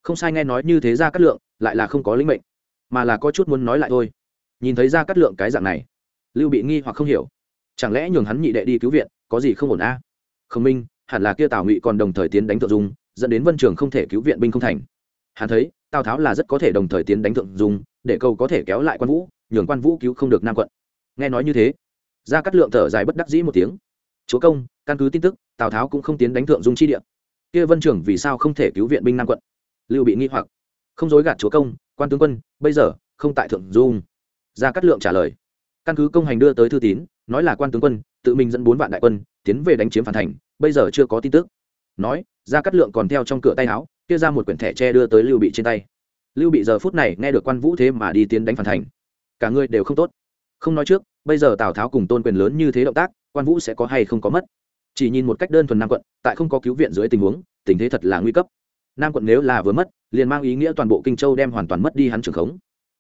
Không sai nghe nói như thế gia cát lượng, lại là không có lĩnh mệnh, mà là có chút muốn nói lại thôi. Nhìn thấy gia cát lượng cái dạng này lưu bị nghi hoặc không hiểu. Chẳng lẽ nhường hắn nhị đệ đi cứu viện, có gì không ổn a? À? khổng minh, hẳn là kia tào ngụy còn đồng thời tiến đánh thượng dung, dẫn đến vân trường không thể cứu viện binh không thành. Hắn thấy, tào tháo là rất có thể đồng thời tiến đánh thượng dung, để cầu có thể kéo lại quan vũ, nhường quan vũ cứu không được nam quận. Nghe nói như thế ra cắt lượng thở dài bất đắc dĩ một tiếng. Chúa công, căn cứ tin tức, tào tháo cũng không tiến đánh thượng dung chi địa. Kia vân trường vì sao không thể cứu viện binh nam quận? Lưu bị nghi hoặc. Không dối gạt chúa công, quan tướng quân, bây giờ không tại thượng dung. Ra cắt lượng trả lời căn cứ công hành đưa tới thư tín, nói là quan tướng quân, tự mình dẫn bốn vạn đại quân, tiến về đánh chiếm phản thành, bây giờ chưa có tin tức. Nói ra cắt lượng còn theo trong cửa tay áo, kia ra một quyển thẻ tre đưa tới lưu bị trên tay. Lưu bị giờ phút này nghe được quan vũ thế mà đi tiến đánh phản thành. Cả người đều không tốt. Không nói trước, bây giờ tào tháo cùng tôn quyền lớn như thế động tác, quan vũ sẽ có hay không có mất? Chỉ nhìn một cách đơn thuần nam quận, tại không có cứu viện dưới tình huống, tình thế thật là nguy cấp. Nam quận nếu là vừa mất, liền mang ý nghĩa toàn bộ kinh châu đem hoàn toàn mất đi hắn trưởng khống.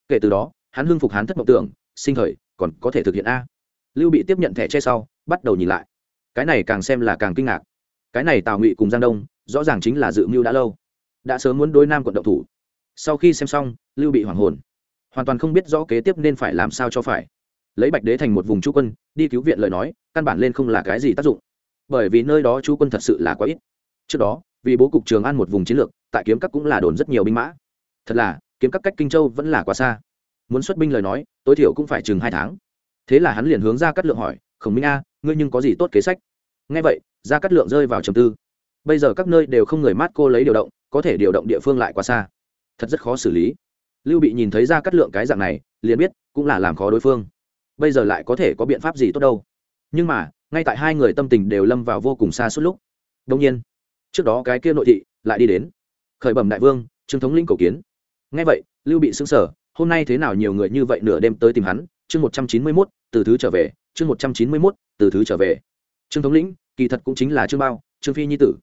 Kể từ đó, hắn hưng phục hắn thất mộng tưởng, sinh thời còn có thể thực hiện a. Lưu bị tiếp nhận thẻ che sau, bắt đầu nhìn lại. Cái này càng xem là càng kinh ngạc. Cái này tào ngụy cùng giang đông, rõ ràng chính là dự mưu đã lâu. Đã sớm muốn đối nam quận động thủ. Sau khi xem xong, lưu bị hoảng hồn. Hoàn toàn không biết rõ kế tiếp nên phải làm sao cho phải. Lấy bạch đế thành một vùng chú quân, đi cứu viện lời nói, căn bản lên không là cái gì tác dụng. Bởi vì nơi đó chú quân thật sự là quá ít. Trước đó, vì bố cục trường an một vùng chiến lược, tại kiếm các cũng là đồn rất nhiều binh mã. Thật là, kiếm các cách kinh châu vẫn là quá xa muốn xuất binh lời nói, tối thiểu cũng phải chừng hai tháng. Thế là hắn liền hướng ra cắt lượng hỏi, khổng minh a, ngươi nhưng có gì tốt kế sách? Ngay vậy ra cắt lượng rơi vào trầm tư. Bây giờ các nơi đều không người mát cô lấy điều động, có thể điều động địa phương lại quá xa. Thật rất khó xử lý. Lưu bị nhìn thấy ra cắt lượng cái dạng này, liền biết cũng là làm khó đối phương. Bây giờ lại có thể có biện pháp gì tốt đâu. Nhưng mà, ngay tại hai người tâm tình đều lâm vào vô cùng xa suốt lúc đông nhiên, trước đó cái kia nội thị lại đi đến. Khởi bẩm đại vương, trương thống lĩnh cầu kiến. Ngay vậy, lưu bị xứng sở hôm nay thế nào nhiều người như vậy nửa đêm tới tìm hắn? Chương một trăm chín mươi mốt, từ thứ trở về. Chương một trăm chín mươi mốt, từ thứ trở về. Trương thống lĩnh, kỳ thật cũng chính là trương bao, trương phi nhi tử.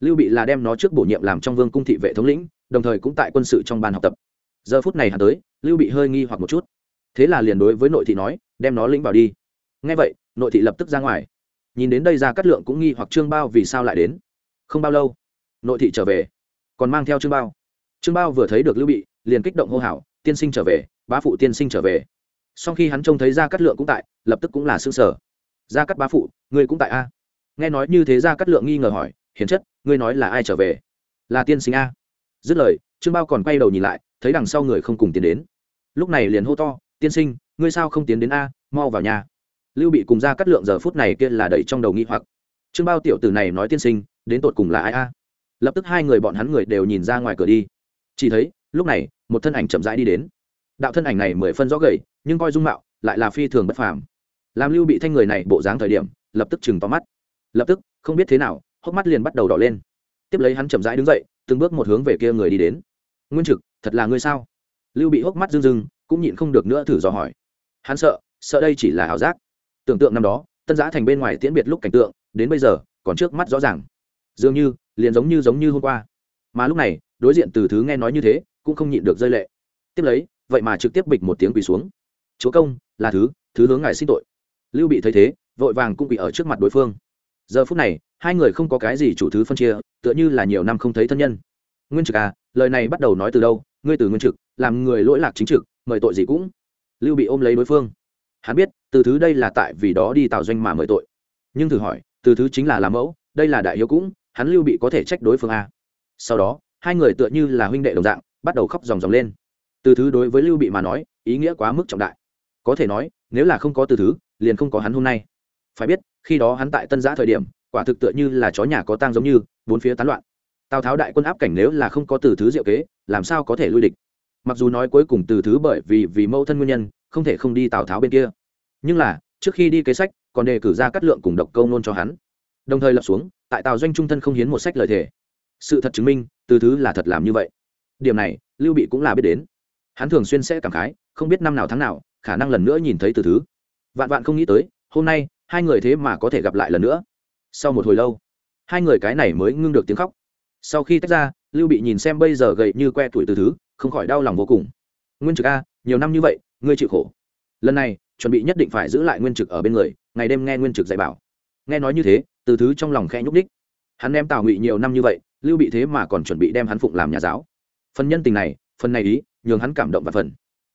Lưu bị là đem nó trước bổ nhiệm làm trong vương cung thị vệ thống lĩnh, đồng thời cũng tại quân sự trong ban học tập. Giờ phút này hắn tới, lưu bị hơi nghi hoặc một chút. Thế là liền đối với nội thị nói, đem nó lĩnh vào đi. Ngay vậy, nội thị lập tức ra ngoài. Nhìn đến đây ra cắt lượng cũng nghi hoặc trương bao vì sao lại đến. Không bao lâu, nội thị trở về, còn mang theo trương bao. Trương bao vừa thấy được lưu bị, liền kích động hô hào tiên sinh trở về, bá phụ tiên sinh trở về. Sau khi hắn trông thấy gia cát lượng cũng tại, lập tức cũng là s ư ơ sở. Gia cát bá phụ người cũng tại a? Nghe nói như thế gia cát lượng nghi ngờ hỏi hiền chất, ngươi nói là ai trở về? Là tiên sinh a? Dứt lời, trương bao còn quay đầu nhìn lại, thấy đằng sau người không cùng tiến đến. Lúc này liền hô to, tiên sinh, ngươi sao không tiến đến a? Mau vào nhà. Lưu bị cùng gia cát lượng giờ phút này kia là đẩy trong đầu nghi hoặc. Trương bao tiểu tử này nói tiên sinh, đến tột cùng là ai a? Lập tức hai người bọn hắn người đều nhìn ra ngoài cửa đi. Chỉ thấy lúc này, một thân ảnh chậm rãi đi đến. Đạo thân ảnh này mười phân rõ gầy, nhưng coi dung mạo, lại là phi thường bất phàm. Làm lưu bị thanh người này bộ dáng thời điểm, lập tức chừng to mắt. Lập tức, không biết thế nào, hốc mắt liền bắt đầu đỏ lên. Tiếp lấy hắn chậm rãi đứng dậy, từng bước một hướng về kia người đi đến. Nguyên trực, thật là ngươi sao? Lưu bị hốc mắt rưng rưng, cũng nhịn không được nữa thử dò hỏi. Hắn sợ sợ đây chỉ là ảo giác. Tưởng tượng năm đó, tân giã thành bên ngoài tiễn biệt lúc cảnh tượng, đến bây giờ, còn trước mắt rõ ràng. Dường như, liền giống như giống như hôm qua. Mà lúc này, đối diện từ thứ nghe nói như thế cũng không nhịn được rơi lệ. Tiếp lấy, vậy mà trực tiếp bịch một tiếng quỳ xuống. Chúa công, là thứ thứ hướng ngài xin tội. Lưu bị thấy thế, vội vàng cũng bị ở trước mặt đối phương. Giờ phút này, hai người không có cái gì chủ thứ phân chia, tựa như là nhiều năm không thấy thân nhân. Nguyên trực à lời này bắt đầu nói từ đâu? Ngươi từ nguyên trực, làm người lỗi lạc chính trực, mời tội gì cũng. Lưu bị ôm lấy đối phương. Hắn biết, từ thứ đây là tại vì đó đi tạo doanh mà mời tội. Nhưng thử hỏi, từ thứ chính là làm mẫu, đây là đại hiếu cũng, hắn lưu bị có thể trách đối phương a sau đó, hai người tựa như là huynh đệ đồng dạng bắt đầu khóc ròng ròng lên. Từ thứ đối với lưu bị mà nói, ý nghĩa quá mức trọng đại. Có thể nói, nếu là không có từ thứ, liền không có hắn hôm nay. Phải biết, khi đó hắn tại tân giã thời điểm, quả thực tựa như là chó nhà có tang giống như, bốn phía tán loạn. Tào tháo đại quân áp cảnh nếu là không có từ thứ diệu kế, làm sao có thể lui địch? Mặc dù nói cuối cùng từ thứ bởi vì vì mâu thân nguyên nhân, không thể không đi tào tháo bên kia. Nhưng là, trước khi đi kế sách, còn đề cử ra cắt lượng cùng độc câu nôn cho hắn. Đồng thời lập xuống, tại tào doanh trung thân không hiến một sách lời thề. Sự thật chứng minh, từ thứ là thật làm như vậy điểm này, lưu bị cũng là biết đến. Hắn thường xuyên sẽ cảm khái, không biết năm nào tháng nào, khả năng lần nữa nhìn thấy từ thứ. Vạn vạn không nghĩ tới, hôm nay, hai người thế mà có thể gặp lại lần nữa. Sau một hồi lâu, hai người cái này mới ngưng được tiếng khóc. Sau khi tách ra, lưu bị nhìn xem bây giờ gầy như que tuổi từ thứ, không khỏi đau lòng vô cùng. Nguyên trực a, nhiều năm như vậy, ngươi chịu khổ. Lần này, chuẩn bị nhất định phải giữ lại nguyên trực ở bên người, ngày đêm nghe nguyên trực dạy bảo. Nghe nói như thế, từ thứ trong lòng khe nhúc ních hắn đem tào ngụy nhiều năm như vậy, lưu bị thế mà còn chuẩn bị đem hắn phụng làm nhà giáo phần nhân tình này, phần này ý, nhường hắn cảm động và phần.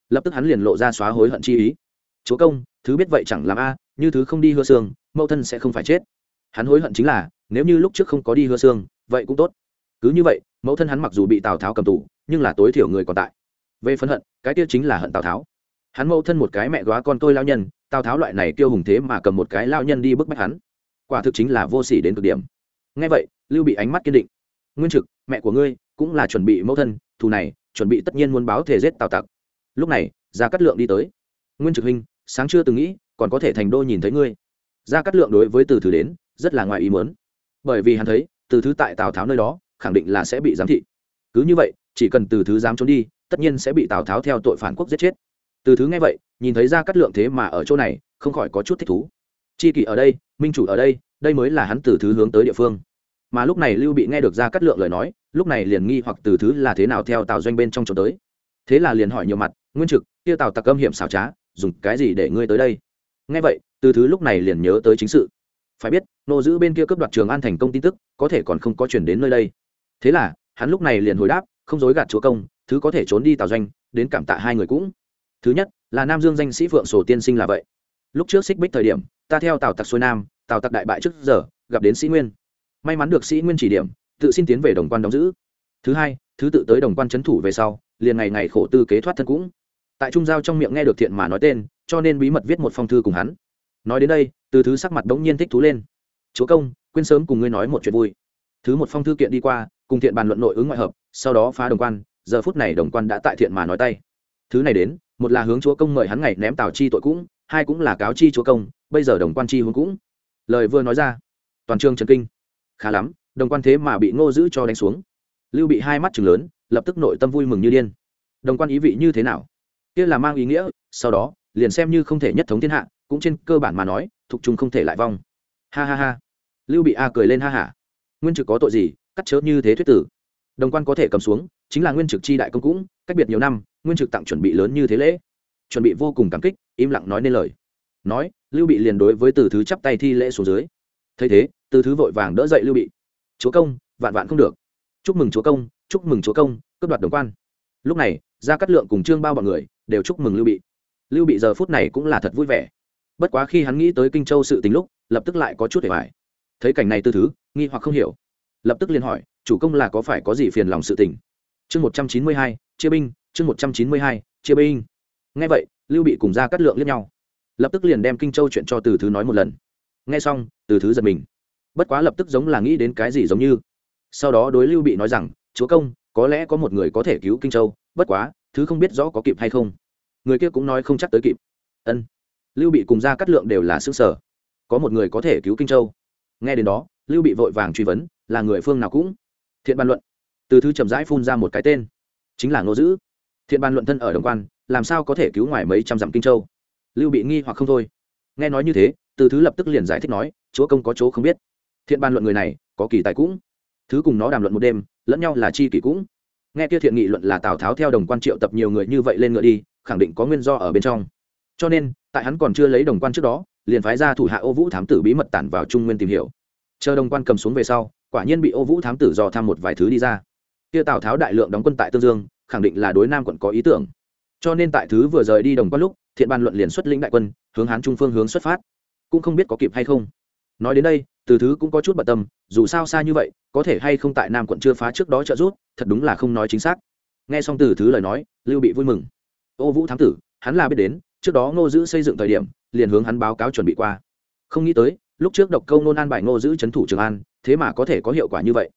Lập tức hắn liền lộ ra xóa hối hận chi ý. Chúa công, thứ biết vậy chẳng làm a, như thứ không đi hứa xương, mẫu thân sẽ không phải chết. Hắn hối hận chính là, nếu như lúc trước không có đi hứa xương, vậy cũng tốt. Cứ như vậy, mẫu thân hắn mặc dù bị tào tháo cầm tù, nhưng là tối thiểu người còn tại. Về phân hận, cái tiêu chính là hận tào tháo. Hắn mẫu thân một cái mẹ góa con tôi lao nhân, tào tháo loại này tiêu hùng thế mà cầm một cái lao nhân đi bức bách hắn. Quả thực chính là vô s ỉ đến cực điểm. Ngay vậy, lưu bị ánh mắt kiên định. Nguyên trực, mẹ của ngươi cũng là chuẩn bị mẫu thân thù này chuẩn bị tất nhiên muốn báo thể giết tào tặc. Lúc này gia cát lượng đi tới. Nguyên trực huynh sáng chưa từng nghĩ còn có thể thành đô nhìn thấy ngươi. Gia cát lượng đối với từ thứ đến rất là ngoài ý muốn, bởi vì hắn thấy từ thứ tại tào tháo nơi đó khẳng định là sẽ bị giám thị. Cứ như vậy chỉ cần từ thứ dám trốn đi tất nhiên sẽ bị tào tháo theo tội phản quốc giết chết. Từ thứ nghe vậy nhìn thấy gia cát lượng thế mà ở chỗ này không khỏi có chút thích thú. Chi kỷ ở đây minh chủ ở đây đây mới là hắn từ thứ hướng tới địa phương mà lúc này lưu bị nghe được ra cắt lượng lời nói, lúc này liền nghi hoặc từ thứ là thế nào theo tào doanh bên trong trốn tới. Thế là liền hỏi nhiều mặt, nguyên trực, kia tào tặc âm hiểm xảo trá, dùng cái gì để ngươi tới đây? Nghe vậy, từ thứ lúc này liền nhớ tới chính sự. Phải biết, nô giữ bên kia cướp đoạt trường an thành công tin tức, có thể còn không có chuyển đến nơi đây. Thế là, hắn lúc này liền hồi đáp, không dối gạt chúa công, thứ có thể trốn đi tào doanh, đến cảm tạ hai người cũng. Thứ nhất, là nam dương danh sĩ phượng sổ tiên sinh là vậy. Lúc trước xích bích thời điểm, ta theo tào tặc xuôi nam, tào tặc đại bại trước giờ, gặp đến sĩ nguyên may mắn được sĩ nguyên chỉ điểm, tự xin tiến về đồng quan đóng giữ. Thứ hai, thứ tự tới đồng quan trấn thủ về sau, liền ngày ngày khổ tư kế thoát thân cũng. Tại trung giao trong miệng nghe được thiện mà nói tên, cho nên bí mật viết một phong thư cùng hắn. Nói đến đây, từ thứ sắc mặt đống nhiên thích thú lên. Chúa công, quên sớm cùng ngươi nói một chuyện vui. Thứ một phong thư kiện đi qua, cùng thiện bàn luận nội ứng ngoại hợp, sau đó phá đồng quan, giờ phút này đồng quan đã tại thiện mà nói tay. Thứ này đến, một là hướng chúa công mời hắn ngày ném tào chi tội cũng, hai cũng là cáo chi chúa công, bây giờ đồng quan chi hướng cũng. Lời vừa nói ra, toàn trường trần kinh khá lắm, đồng quan thế mà bị ngô giữ cho đánh xuống. Lưu bị hai mắt chừng lớn, lập tức nội tâm vui mừng như điên. Đồng quan ý vị như thế nào? Kia là mang ý nghĩa, sau đó, liền xem như không thể nhất thống thiên hạ, cũng trên cơ bản mà nói, thuộc trung không thể lại vong. Ha ha ha. Lưu bị a cười lên ha hả nguyên trực có tội gì, cắt chớ như thế thuyết tử. Đồng quan có thể cầm xuống, chính là nguyên trực chi đại công cũng, cách biệt nhiều năm, nguyên trực tặng chuẩn bị lớn như thế lễ. Chuẩn bị vô cùng cảm kích, im lặng nói nên lời. Nói, lưu bị liền đối với từ thứ chắp tay thi lễ xuống dưới. Thấy thế từ thứ vội vàng đỡ dậy lưu bị. Chúa công, vạn vạn không được. Chúc mừng chúa công, chúc mừng chúa công, cướp đoạt đồng quan. Lúc này, gia cát lượng cùng trương bao bọn người đều chúc mừng lưu bị. Lưu bị giờ phút này cũng là thật vui vẻ. Bất quá khi hắn nghĩ tới kinh châu sự tính lúc, lập tức lại có chút để hoài thấy cảnh này tư thứ, nghi hoặc không hiểu. Lập tức liền hỏi, chủ công là có phải có gì phiền lòng sự tình? Chương một trăm chín mươi hai, chia binh, chương một trăm chín mươi hai, chia binh. Nghe vậy, lưu bị cùng ra cắt lượng lẫn nhau. Lập tức liền đem kinh châu chuyện cho từ thứ nói một lần. Nghe xong, từ thứ giật mình bất quá lập tức giống là nghĩ đến cái gì giống như. Sau đó đối lưu bị nói rằng, chúa công, có lẽ có một người có thể cứu kinh châu, bất quá, thứ không biết rõ có kịp hay không. Người kia cũng nói không chắc tới kịp. Ân. Lưu bị cùng ra cắt lượng đều là xương sở có một người có thể cứu kinh châu. Nghe đến đó, lưu bị vội vàng truy vấn, là người phương nào cũng? Thiện bàn luận. Từ thứ chậm rãi phun ra một cái tên. Chính là ngô dữ. Thiện bàn luận thân ở đồng quan, làm sao có thể cứu ngoài mấy trăm dặm kinh châu? Lưu bị nghi hoặc không thôi. Nghe nói như thế, từ thứ lập tức liền giải thích nói, chúa công có chỗ không biết thiện bàn luận người này, có kỳ tài cũng. Thứ cùng nó đàm luận một đêm, lẫn nhau là chi kỷ cũng. Nghe kia thiện nghị luận là tào tháo theo đồng quan triệu tập nhiều người như vậy lên ngựa đi, khẳng định có nguyên do ở bên trong. Cho nên, tại hắn còn chưa lấy đồng quan trước đó, liền phái ra thủ hạ ô vũ thám tử bí mật tản vào trung nguyên tìm hiểu. Chờ đồng quan cầm xuống về sau, quả nhiên bị ô vũ thám tử dò tham một vài thứ đi ra. Kia tào tháo đại lượng đóng quân tại tương dương, khẳng định là đối nam quận có ý tưởng. Cho nên tại thứ vừa rời đi đồng quan lúc, thiện ban luận liền xuất lĩnh đại quân, hướng hán trung phương hướng xuất phát. Cũng không biết có kịp hay không. Nói đến đây từ thứ cũng có chút bận tâm, dù sao xa như vậy, có thể hay không tại nam quận chưa phá trước đó trợ giúp, thật đúng là không nói chính xác. Nghe xong từ thứ lời nói, lưu bị vui mừng. Ô vũ thám tử, hắn là biết đến, trước đó ngô giữ xây dựng thời điểm, liền hướng hắn báo cáo chuẩn bị qua. Không nghĩ tới, lúc trước độc câu nôn an bài ngô giữ c h ấ n thủ trường an, thế mà có thể có hiệu quả như vậy.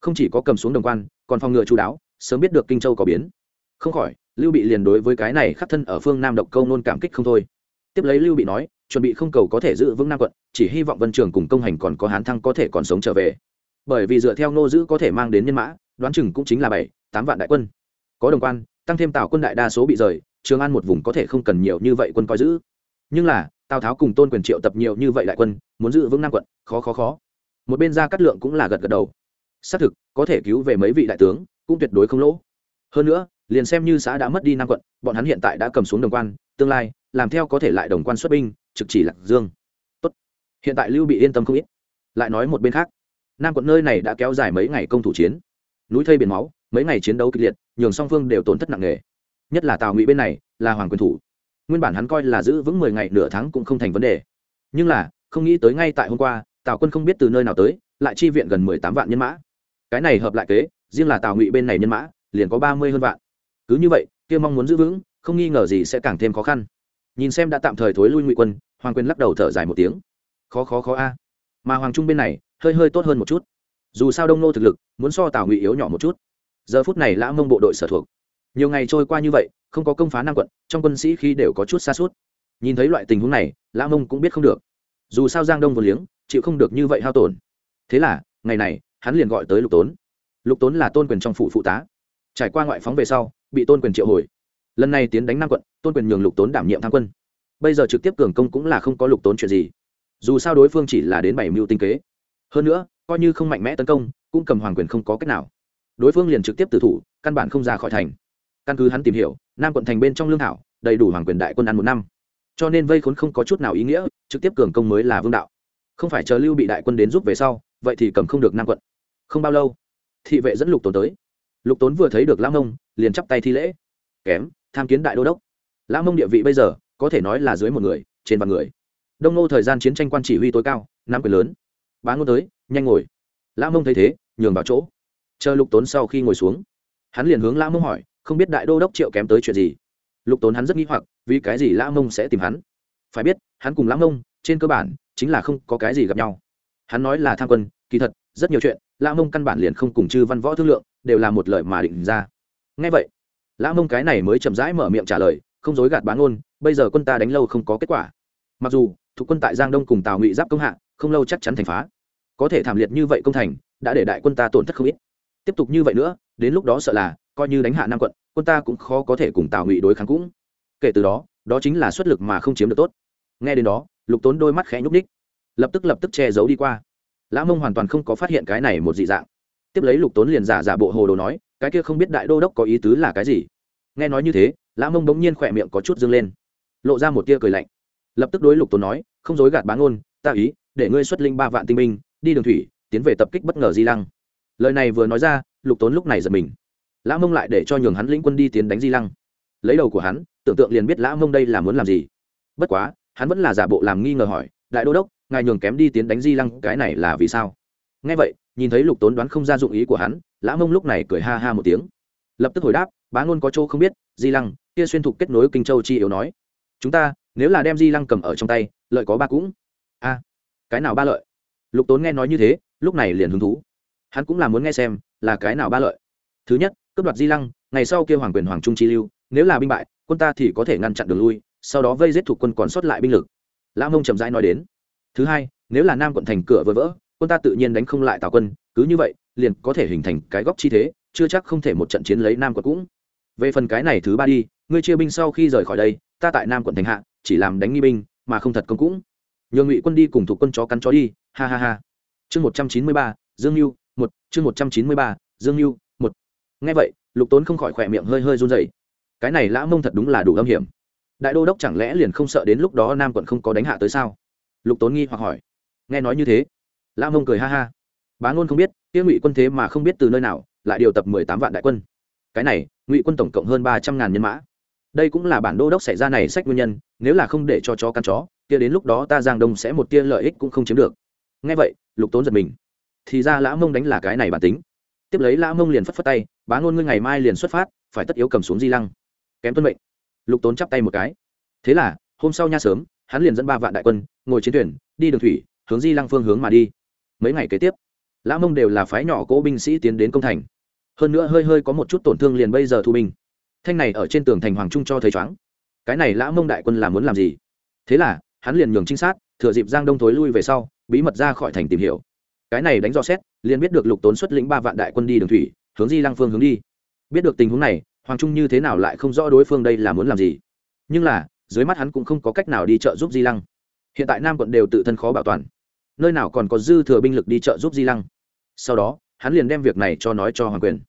Không chỉ có cầm xuống đồng quan, còn phòng ngừa chú đáo, sớm biết được kinh châu có biến. Không khỏi, lưu bị liền đối với cái này khắc thân ở phương nam độc câu nôn cảm kích không thôi. Tiếp lấy lưu bị nói chuẩn bị không cầu có thể giữ vững nam quận, chỉ hy vọng vân trường cùng công hành còn có hán thăng có thể còn sống trở về. Bởi vì dựa theo ngô giữ có thể mang đến nhân mã, đoán chừng cũng chính là bảy, tám vạn đại quân. Có đồng quan, tăng thêm tạo quân đại đa số bị rời, trường an một vùng có thể không cần nhiều như vậy quân coi giữ. Nhưng là, tào tháo cùng tôn quyền triệu tập nhiều như vậy đại quân, muốn giữ vững nam quận, khó khó khó. Một bên ra cắt lượng cũng là gật gật đầu. Xác thực, có thể cứu về mấy vị đại tướng, cũng tuyệt đối không lỗ. Hơn nữa, liền xem như xã đã mất đi nam quận, bọn hắn hiện tại đã cầm xuống đồng quan, tương lai, làm theo có thể lại đồng quan xuất binh trực chỉ lạc dương. Tốt. hiện tại lưu bị yên tâm không ít. Lại nói một bên khác. Nam quận nơi này đã kéo dài mấy ngày công thủ chiến. Núi thây biển máu, mấy ngày chiến đấu kịch liệt, nhường song phương đều tổn thất nặng nề. Nhất là tào ngụy bên này, là hoàng quyền thủ. Nguyên bản hắn coi là giữ vững mười ngày nửa tháng cũng không thành vấn đề. Nhưng là, không nghĩ tới ngay tại hôm qua, tào quân không biết từ nơi nào tới, lại chi viện gần mười tám vạn nhân mã. Cái này hợp lại kế, riêng là tào ngụy bên này nhân mã, liền có ba mươi hơn vạn. Cứ như vậy, kia mong muốn giữ vững, không nghi ngờ gì sẽ càng thêm khó khăn nhìn xem đã tạm thời thối lui ngụy quân hoàng quyền lắc đầu thở dài một tiếng khó khó khó a mà hoàng trung bên này hơi hơi tốt hơn một chút dù sao đông nô thực lực muốn so tào ngụy yếu nhỏ một chút giờ phút này lã mông bộ đội sở thuộc nhiều ngày trôi qua như vậy không có công phá năm quận trong quân sĩ khi đều có chút xa suốt nhìn thấy loại tình huống này lã mông cũng biết không được dù sao giang đông vừa liếng chịu không được như vậy hao tổn thế là ngày này hắn liền gọi tới lục tốn lục tốn là tôn quyền trong phủ phụ tá trải qua ngoại phóng về sau bị tôn quyền triệu hồi lần này tiến đánh nam quận, tôn quyền nhường lục tốn đảm nhiệm tham quân. Bây giờ trực tiếp cường công cũng là không có lục tốn chuyện gì. Dù sao đối phương chỉ là đến bảy mưu tinh kế. Hơn nữa, coi như không mạnh mẽ tấn công, cũng cầm hoàng quyền không có cách nào. Đối phương liền trực tiếp tử thủ, căn bản không ra khỏi thành. Căn cứ hắn tìm hiểu, nam quận thành bên trong lương thảo, đầy đủ hoàng quyền đại quân ăn một năm. Cho nên vây khốn không có chút nào ý nghĩa, trực tiếp cường công mới là vương đạo. Không phải chờ lưu bị đại quân đến giúp về sau, vậy thì cầm không được nam quận. Không bao lâu, thị vệ dẫn lục tốn tới. Lục tốn vừa thấy được lão nông liền chắp tay thi lễ. Kém tham kiến đại đô đốc. Lã mông địa vị bây giờ, có thể nói là dưới một người, trên vạn người. Đông nô thời gian chiến tranh quan chỉ huy tối cao năm quyền lớn. Bá ngôn tới, nhanh ngồi. Lã mông thấy thế, nhường vào chỗ. Chờ lục tốn sau khi ngồi xuống, hắn liền hướng lã mông hỏi, không biết đại đô đốc triệu kém tới chuyện gì? Lục tốn hắn rất nghĩ hoặc, vì cái gì lã mông sẽ tìm hắn? Phải biết, hắn cùng lã mông, trên cơ bản, chính là không có cái gì gặp nhau. Hắn nói là tham quân, kỳ thật, rất nhiều chuyện, lã mông căn bản liền không cùng chư văn võ thương lượng, đều là một lời mà định ra. Ngay vậy lã mông cái này mới chậm rãi mở miệng trả lời, không dối gạt bán ôn bây giờ quân ta đánh lâu không có kết quả. Mặc dù, thuộc quân tại giang đông cùng tào ngụy giáp công hạ, không lâu chắc chắn thành phá. Có thể thảm liệt như vậy công thành, đã để đại quân ta tổn thất không ít. Tiếp tục như vậy nữa, đến lúc đó sợ là, coi như đánh hạ nam quận, quân ta cũng khó có thể cùng tào ngụy đối kháng cũng. Kể từ đó đó chính là xuất lực mà không chiếm được tốt. Nghe đến đó, lục tốn đôi mắt khẽ nhúc ních lập tức lập tức che giấu đi qua. Lã mông hoàn toàn không có phát hiện cái này một dị dạng. Tiếp lấy lục tốn liền giả giả bộ hồ đồ nói, cái kia không biết đại đô đốc có ý tứ là cái gì? Nghe nói như thế lã mông bỗng nhiên khỏe miệng có chút dâng lên. Lộ ra một tia cười lạnh. Lập tức đối lục tốn nói không dối gạt bán ngôn, ta ý để ngươi xuất linh ba vạn tinh binh đi đường thủy tiến về tập kích bất ngờ di lăng. Lời này vừa nói ra lục tốn lúc này giật mình. Lã mông lại để cho nhường hắn lĩnh quân đi tiến đánh di lăng. Lấy đầu của hắn tưởng tượng liền biết lã mông đây là muốn làm gì. Bất quá hắn vẫn là giả bộ làm nghi ngờ hỏi đại đô đốc ngài nhường kém đi tiến đánh di lăng cái này là vì sao? Nghe vậy nhìn thấy lục tốn đoán không ra dụng ý của hắn lã mông lúc này cười ha ha một tiếng. Lập tức hồi đáp bá ngôn có chỗ không biết, di lăng, kia xuyên thục kết nối kinh châu chi yếu nói. Chúng ta, nếu là đem di lăng cầm ở trong tay, lợi có ba cũng. A, cái nào ba lợi? Lục tốn nghe nói như thế, lúc này liền hứng thú. Hắn cũng là muốn nghe xem, là cái nào ba lợi. Thứ nhất, cướp đoạt di lăng, ngày sau kêu hoàng quyền hoàng trung chi lưu, nếu là binh bại, quân ta thì có thể ngăn chặn đường lui, sau đó vây giết thuộc quân còn sót lại binh lực. Lã mông chậm rãi nói đến. Thứ hai, nếu là nam quận thành cửa vỡ vỡ, quân ta tự nhiên đánh không lại tào quân, cứ như vậy, liền có thể hình thành cái góc chi thế, chưa chắc không thể một trận chiến lấy nam quận cũng về phần cái này thứ ba đi, ngươi chia binh sau khi rời khỏi đây, ta tại nam quận thành hạ, chỉ làm đánh nghi binh, mà không thật công cũng. Nhường ngụy quân đi cùng thuộc quân chó cắn chó đi, ha ha ha. Chương một trăm chín mươi ba, dương mưu một, chương một trăm chín mươi ba, dương mưu một. Ngay vậy, lục tốn không khỏi khỏe miệng hơi hơi run dày cái này lã mông thật đúng là đủ âm hiểm. Đại đô đốc chẳng lẽ liền không sợ đến lúc đó nam quận không có đánh hạ tới sao? Lục tốn nghi hoặc hỏi. Nghe nói như thế, lã mông cười ha ha. Bá ngôn không biết tiêu ngụy quân thế mà không biết từ nơi nào, lại điều tập mười tám vạn đại quân. Cái này ngụy quân tổng cộng hơn ba trăm ngàn nhân mã. Đây cũng là bản đô đốc xảy ra này sách nguyên nhân, nếu là không để cho chó căn chó, kia đến lúc đó ta giang đông sẽ một tia lợi ích cũng không chiếm được. Ngay vậy, lục tốn giật mình. Thì ra lã mông đánh là cái này bản tính. Tiếp lấy lã mông liền phất phất tay, bá ngôn ngươi ngày mai liền xuất phát, phải tất yếu cầm xuống di lăng. Kém tuân mệnh. Lục tốn chắp tay một cái. Thế là, hôm sau nha sớm, hắn liền dẫn ba vạn đại quân, ngồi chiến thuyền, đi đường thủy, hướng di lăng phương hướng mà đi. Mấy ngày kế tiếp, lã mông đều là phái nhỏ cỗ binh sĩ tiến đến công thành hơn nữa hơi hơi có một chút tổn thương liền bây giờ thu binh thanh này ở trên tường thành hoàng trung cho thấy chóng cái này lã mông đại quân là muốn làm gì? Thế là, hắn liền nhường trinh sát, thừa dịp giang đông thối lui về sau, bí mật ra khỏi thành tìm hiểu. Cái này đánh dò xét, liền biết được lục tốn xuất lĩnh ba vạn đại quân đi đường thủy, hướng di lăng phương hướng đi. Biết được tình huống này, hoàng trung như thế nào lại không rõ đối phương đây là muốn làm gì. Nhưng là, dưới mắt hắn cũng không có cách nào đi trợ giúp di lăng. Hiện tại nam quận đều tự thân khó bảo toàn. Nơi nào còn có dư thừa binh lực đi trợ giúp di lăng? Sau đó hắn liền đem việc này cho nói cho hoàng quyền.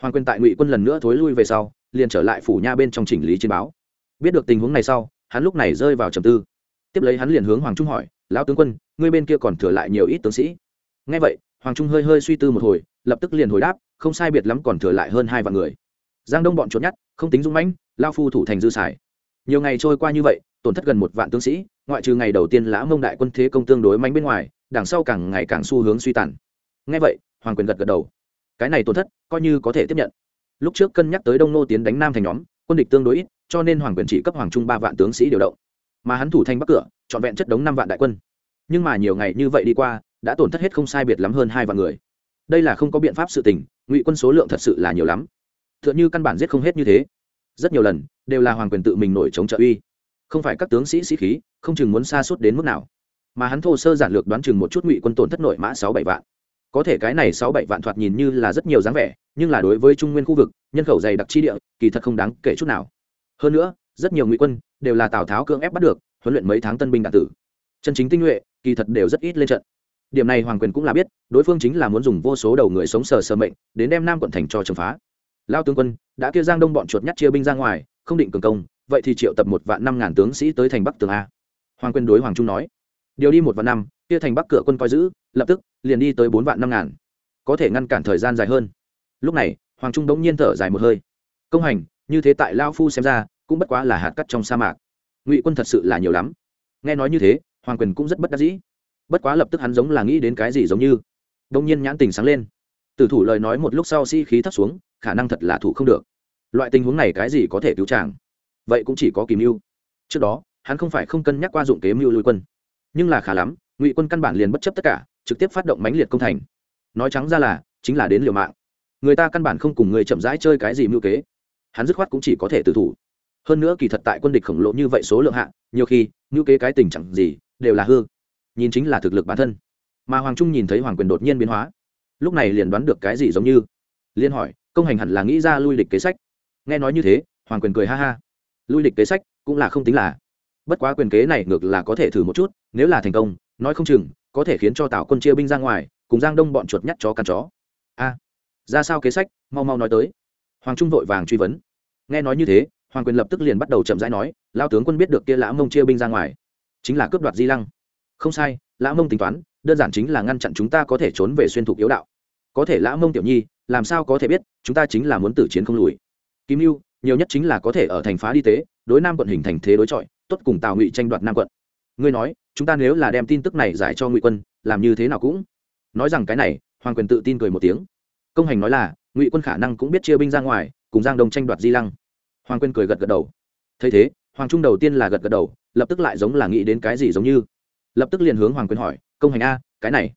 Hoàng quyền tại ngụy quân lần nữa thối lui về sau, liền trở lại phủ nha bên trong chỉnh lý chiến báo. Biết được tình huống này sau, hắn lúc này rơi vào trầm tư. Tiếp lấy hắn liền hướng hoàng trung hỏi, lão tướng quân, ngươi bên kia còn thừa lại nhiều ít tướng sĩ? Ngay vậy, hoàng trung hơi hơi suy tư một hồi, lập tức liền hồi đáp, không sai biệt lắm còn thừa lại hơn hai vạn người. Giang đông bọn trốn nhát không tính dũng mãnh, lao phu thủ thành dư xài. Nhiều ngày trôi qua như vậy, tổn thất gần một vạn tướng sĩ, ngoại trừ ngày đầu tiên lã mông đại quân thế công tương đối manh bên ngoài, đằng sau càng ngày càng xu hướng suy tàn. Ngay vậy hoàng quyền gật gật đầu. Cái này tổn thất, coi như có thể tiếp nhận. Lúc trước cân nhắc tới đông nô tiến đánh nam thành nhóm, quân địch tương đối ít, cho nên hoàng quyền chỉ cấp hoàng trung ba vạn tướng sĩ điều động. Mà hắn thủ thành bắc cửa, trọn vẹn chất đống năm vạn đại quân. Nhưng mà nhiều ngày như vậy đi qua, đã tổn thất hết không sai biệt lắm hơn hai vạn người. Đây là không có biện pháp sự tình, ngụy quân số lượng thật sự là nhiều lắm. T h ư ợ n h ư căn bản giết không hết như thế. Rất nhiều lần, đều là hoàng quyền tự mình nổi chống trợ uy. Không phải các tướng sĩ sĩ khí, không chừng muốn xa suốt đến mức nào. Mà hắn thô sơ giản lược đoán chừng một chút ngụy quân tổn thất nội mã sáu bảy vạn có thể cái này sáu bảy vạn thoạt nhìn như là rất nhiều dáng vẻ, nhưng là đối với trung nguyên khu vực, nhân khẩu dày đặc chi địa, kỳ thật không đáng kể chút nào. Hơn nữa, rất nhiều ngụy quân đều là tào tháo cưỡng ép bắt được, huấn luyện mấy tháng tân binh đạn tử. Chân chính tinh nhuệ, kỳ thật đều rất ít lên trận. Điểm này hoàng quyền cũng là biết, đối phương chính là muốn dùng vô số đầu người sống sờ sờ mệnh, đến đem nam quận thành cho trừng phá. Lao tướng quân, đã kêu giang đông bọn chuột nhắt chia binh ra ngoài, không định cường công, vậy thì triệu tập một vạn năm ngàn tướng sĩ tới thành bắc tường a. Hoàng quyền đối hoàng trung nói, điều đi một vạn năm kia thành bắc cửa quân coi giữ, lập tức, liền đi tới bốn vạn năm ngàn. Có thể ngăn cản thời gian dài hơn. Lúc này, hoàng trung đống nhiên thở dài một hơi. Công hành, như thế tại lao phu xem ra, cũng bất quá là hạt cắt trong sa mạc. Ngụy quân thật sự là nhiều lắm. Nghe nói như thế, hoàng quyền cũng rất bất đắc dĩ. Bất quá lập tức hắn giống là nghĩ đến cái gì giống như. Đông nhiên nhãn tình sáng lên. Tử thủ lời nói một lúc sau si-khí thấp xuống, khả năng thật là thủ không được. Loại tình huống này cái gì có thể cứu chàng? Vậy cũng chỉ có kìm mưu. Trước đó, hắn không phải không cân nhắc qua dụng kế mưu lui quân. Nhưng là khá lắm ngụy quân căn bản liền bất chấp tất cả, trực tiếp phát động mãnh liệt công thành. Nói trắng ra là, chính là đến liều mạng. Người ta căn bản không cùng người chậm rãi chơi cái gì mưu kế. Hắn dứt khoát cũng chỉ có thể tự thủ. Hơn nữa kỳ thật tại quân địch khổng lồ như vậy số lượng hạ, nhiều khi, mưu kế cái tình chẳng gì, đều là hư. Nhìn chính là thực lực bản thân. Mà hoàng trung nhìn thấy hoàng quyền đột nhiên biến hóa, lúc này liền đoán được cái gì giống như. Liên hỏi, công hành hẳn là nghĩ ra lui địch kế sách. Nghe nói như thế, hoàng quyền cười ha ha. Lui địch kế sách, cũng là không tính là. Bất quá quyền kế này ngược là có thể thử một chút, nếu là thành công nói không chừng, có thể khiến cho tào quân chia binh ra ngoài, cùng giang đông bọn chuột nhắt chó cắn chó. A, ra sao kế sách? Mau mau nói tới. Hoàng trung vội vàng truy vấn. Nghe nói như thế, hoàng quyền lập tức liền bắt đầu chậm rãi nói lao tướng quân biết được kia lã mông chia binh ra ngoài, chính là cướp đoạt di lăng. Không sai, lã mông tính toán, đơn giản chính là ngăn chặn chúng ta có thể trốn về xuyên thục yếu đạo. Có thể lã mông tiểu nhi, làm sao có thể biết, chúng ta chính là muốn tử chiến không lùi. Kim mưu nhiều nhất chính là có thể ở thành phá đi tế, đối nam quận hình thành thế đối chọi, tốt cùng tào ngụy tranh đoạt nam quận. Ngươi nói chúng ta nếu là đem tin tức này giải cho ngụy quân, làm như thế nào cũng. Nói rằng cái này, hoàng quyền tự tin cười một tiếng. Công hành nói là, ngụy quân khả năng cũng biết chia binh ra ngoài, cùng giang đông tranh đoạt di lăng. Hoàng quyền cười gật gật đầu. Thấy thế, hoàng trung đầu tiên là gật gật đầu, lập tức lại giống là nghĩ đến cái gì giống như. Lập tức liền hướng hoàng quyền hỏi, công hành a, cái này,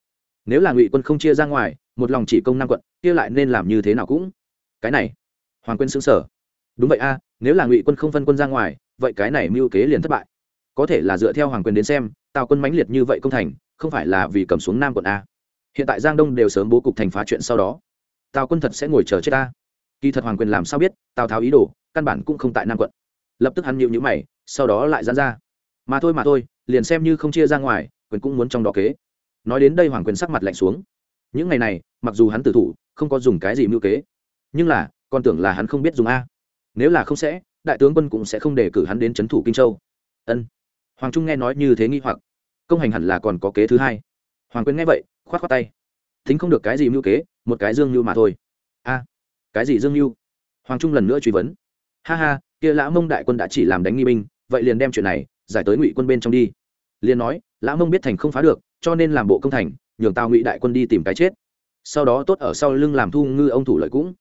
nếu là ngụy quân không chia ra ngoài, một lòng chỉ công năm quận, kia lại nên làm như thế nào cũng? Cái này, hoàng quyền xứng sở đúng vậy a, nếu là ngụy quân không phân quân ra ngoài, vậy cái này mưu kế liền thất bại. Có thể là dựa theo hoàng quyền đến xem tào quân mãnh liệt như vậy công thành, không phải là vì cầm xuống nam quận a. Hiện tại giang đông đều sớm bố cục thành phá chuyện sau đó. Tào quân thật sẽ ngồi chờ chết ta. Kỳ thật hoàng quyền làm sao biết, tào tháo ý đồ, căn bản cũng không tại nam quận. Lập tức hắn nhịu nhữ mày, sau đó lại dán ra. Mà thôi mà thôi, liền xem như không chia ra ngoài, quyền cũng muốn trong đó kế. Nói đến đây hoàng quyền sắc mặt lạnh xuống. Những ngày này, mặc dù hắn tử thủ, không có dùng cái gì mưu kế. Nhưng là con tưởng là hắn không biết dùng a. Nếu là không sẽ, đại tướng quân cũng sẽ không để cử hắn đến c h ấ n thủ kinh châu. Ân hoàng trung nghe nói như thế nghi hoặc. Công hành hẳn là còn có kế thứ hai. Hoàng quyền nghe vậy k h o á t k tay. Tính không được cái gì mưu kế, một cái dương mưu mà thôi. A, cái gì dương mưu? Hoàng trung lần nữa truy vấn. Ha ha, kia lã mông đại quân đã chỉ làm đánh nghi binh, vậy liền đem chuyện này giải tới ngụy quân bên trong đi. Liền nói, lã mông biết thành không phá được, cho nên làm bộ công thành, nhường tào ngụy đại quân đi tìm cái chết. Sau đó tốt ở sau lưng làm thu ngư ông thủ lợi cũng.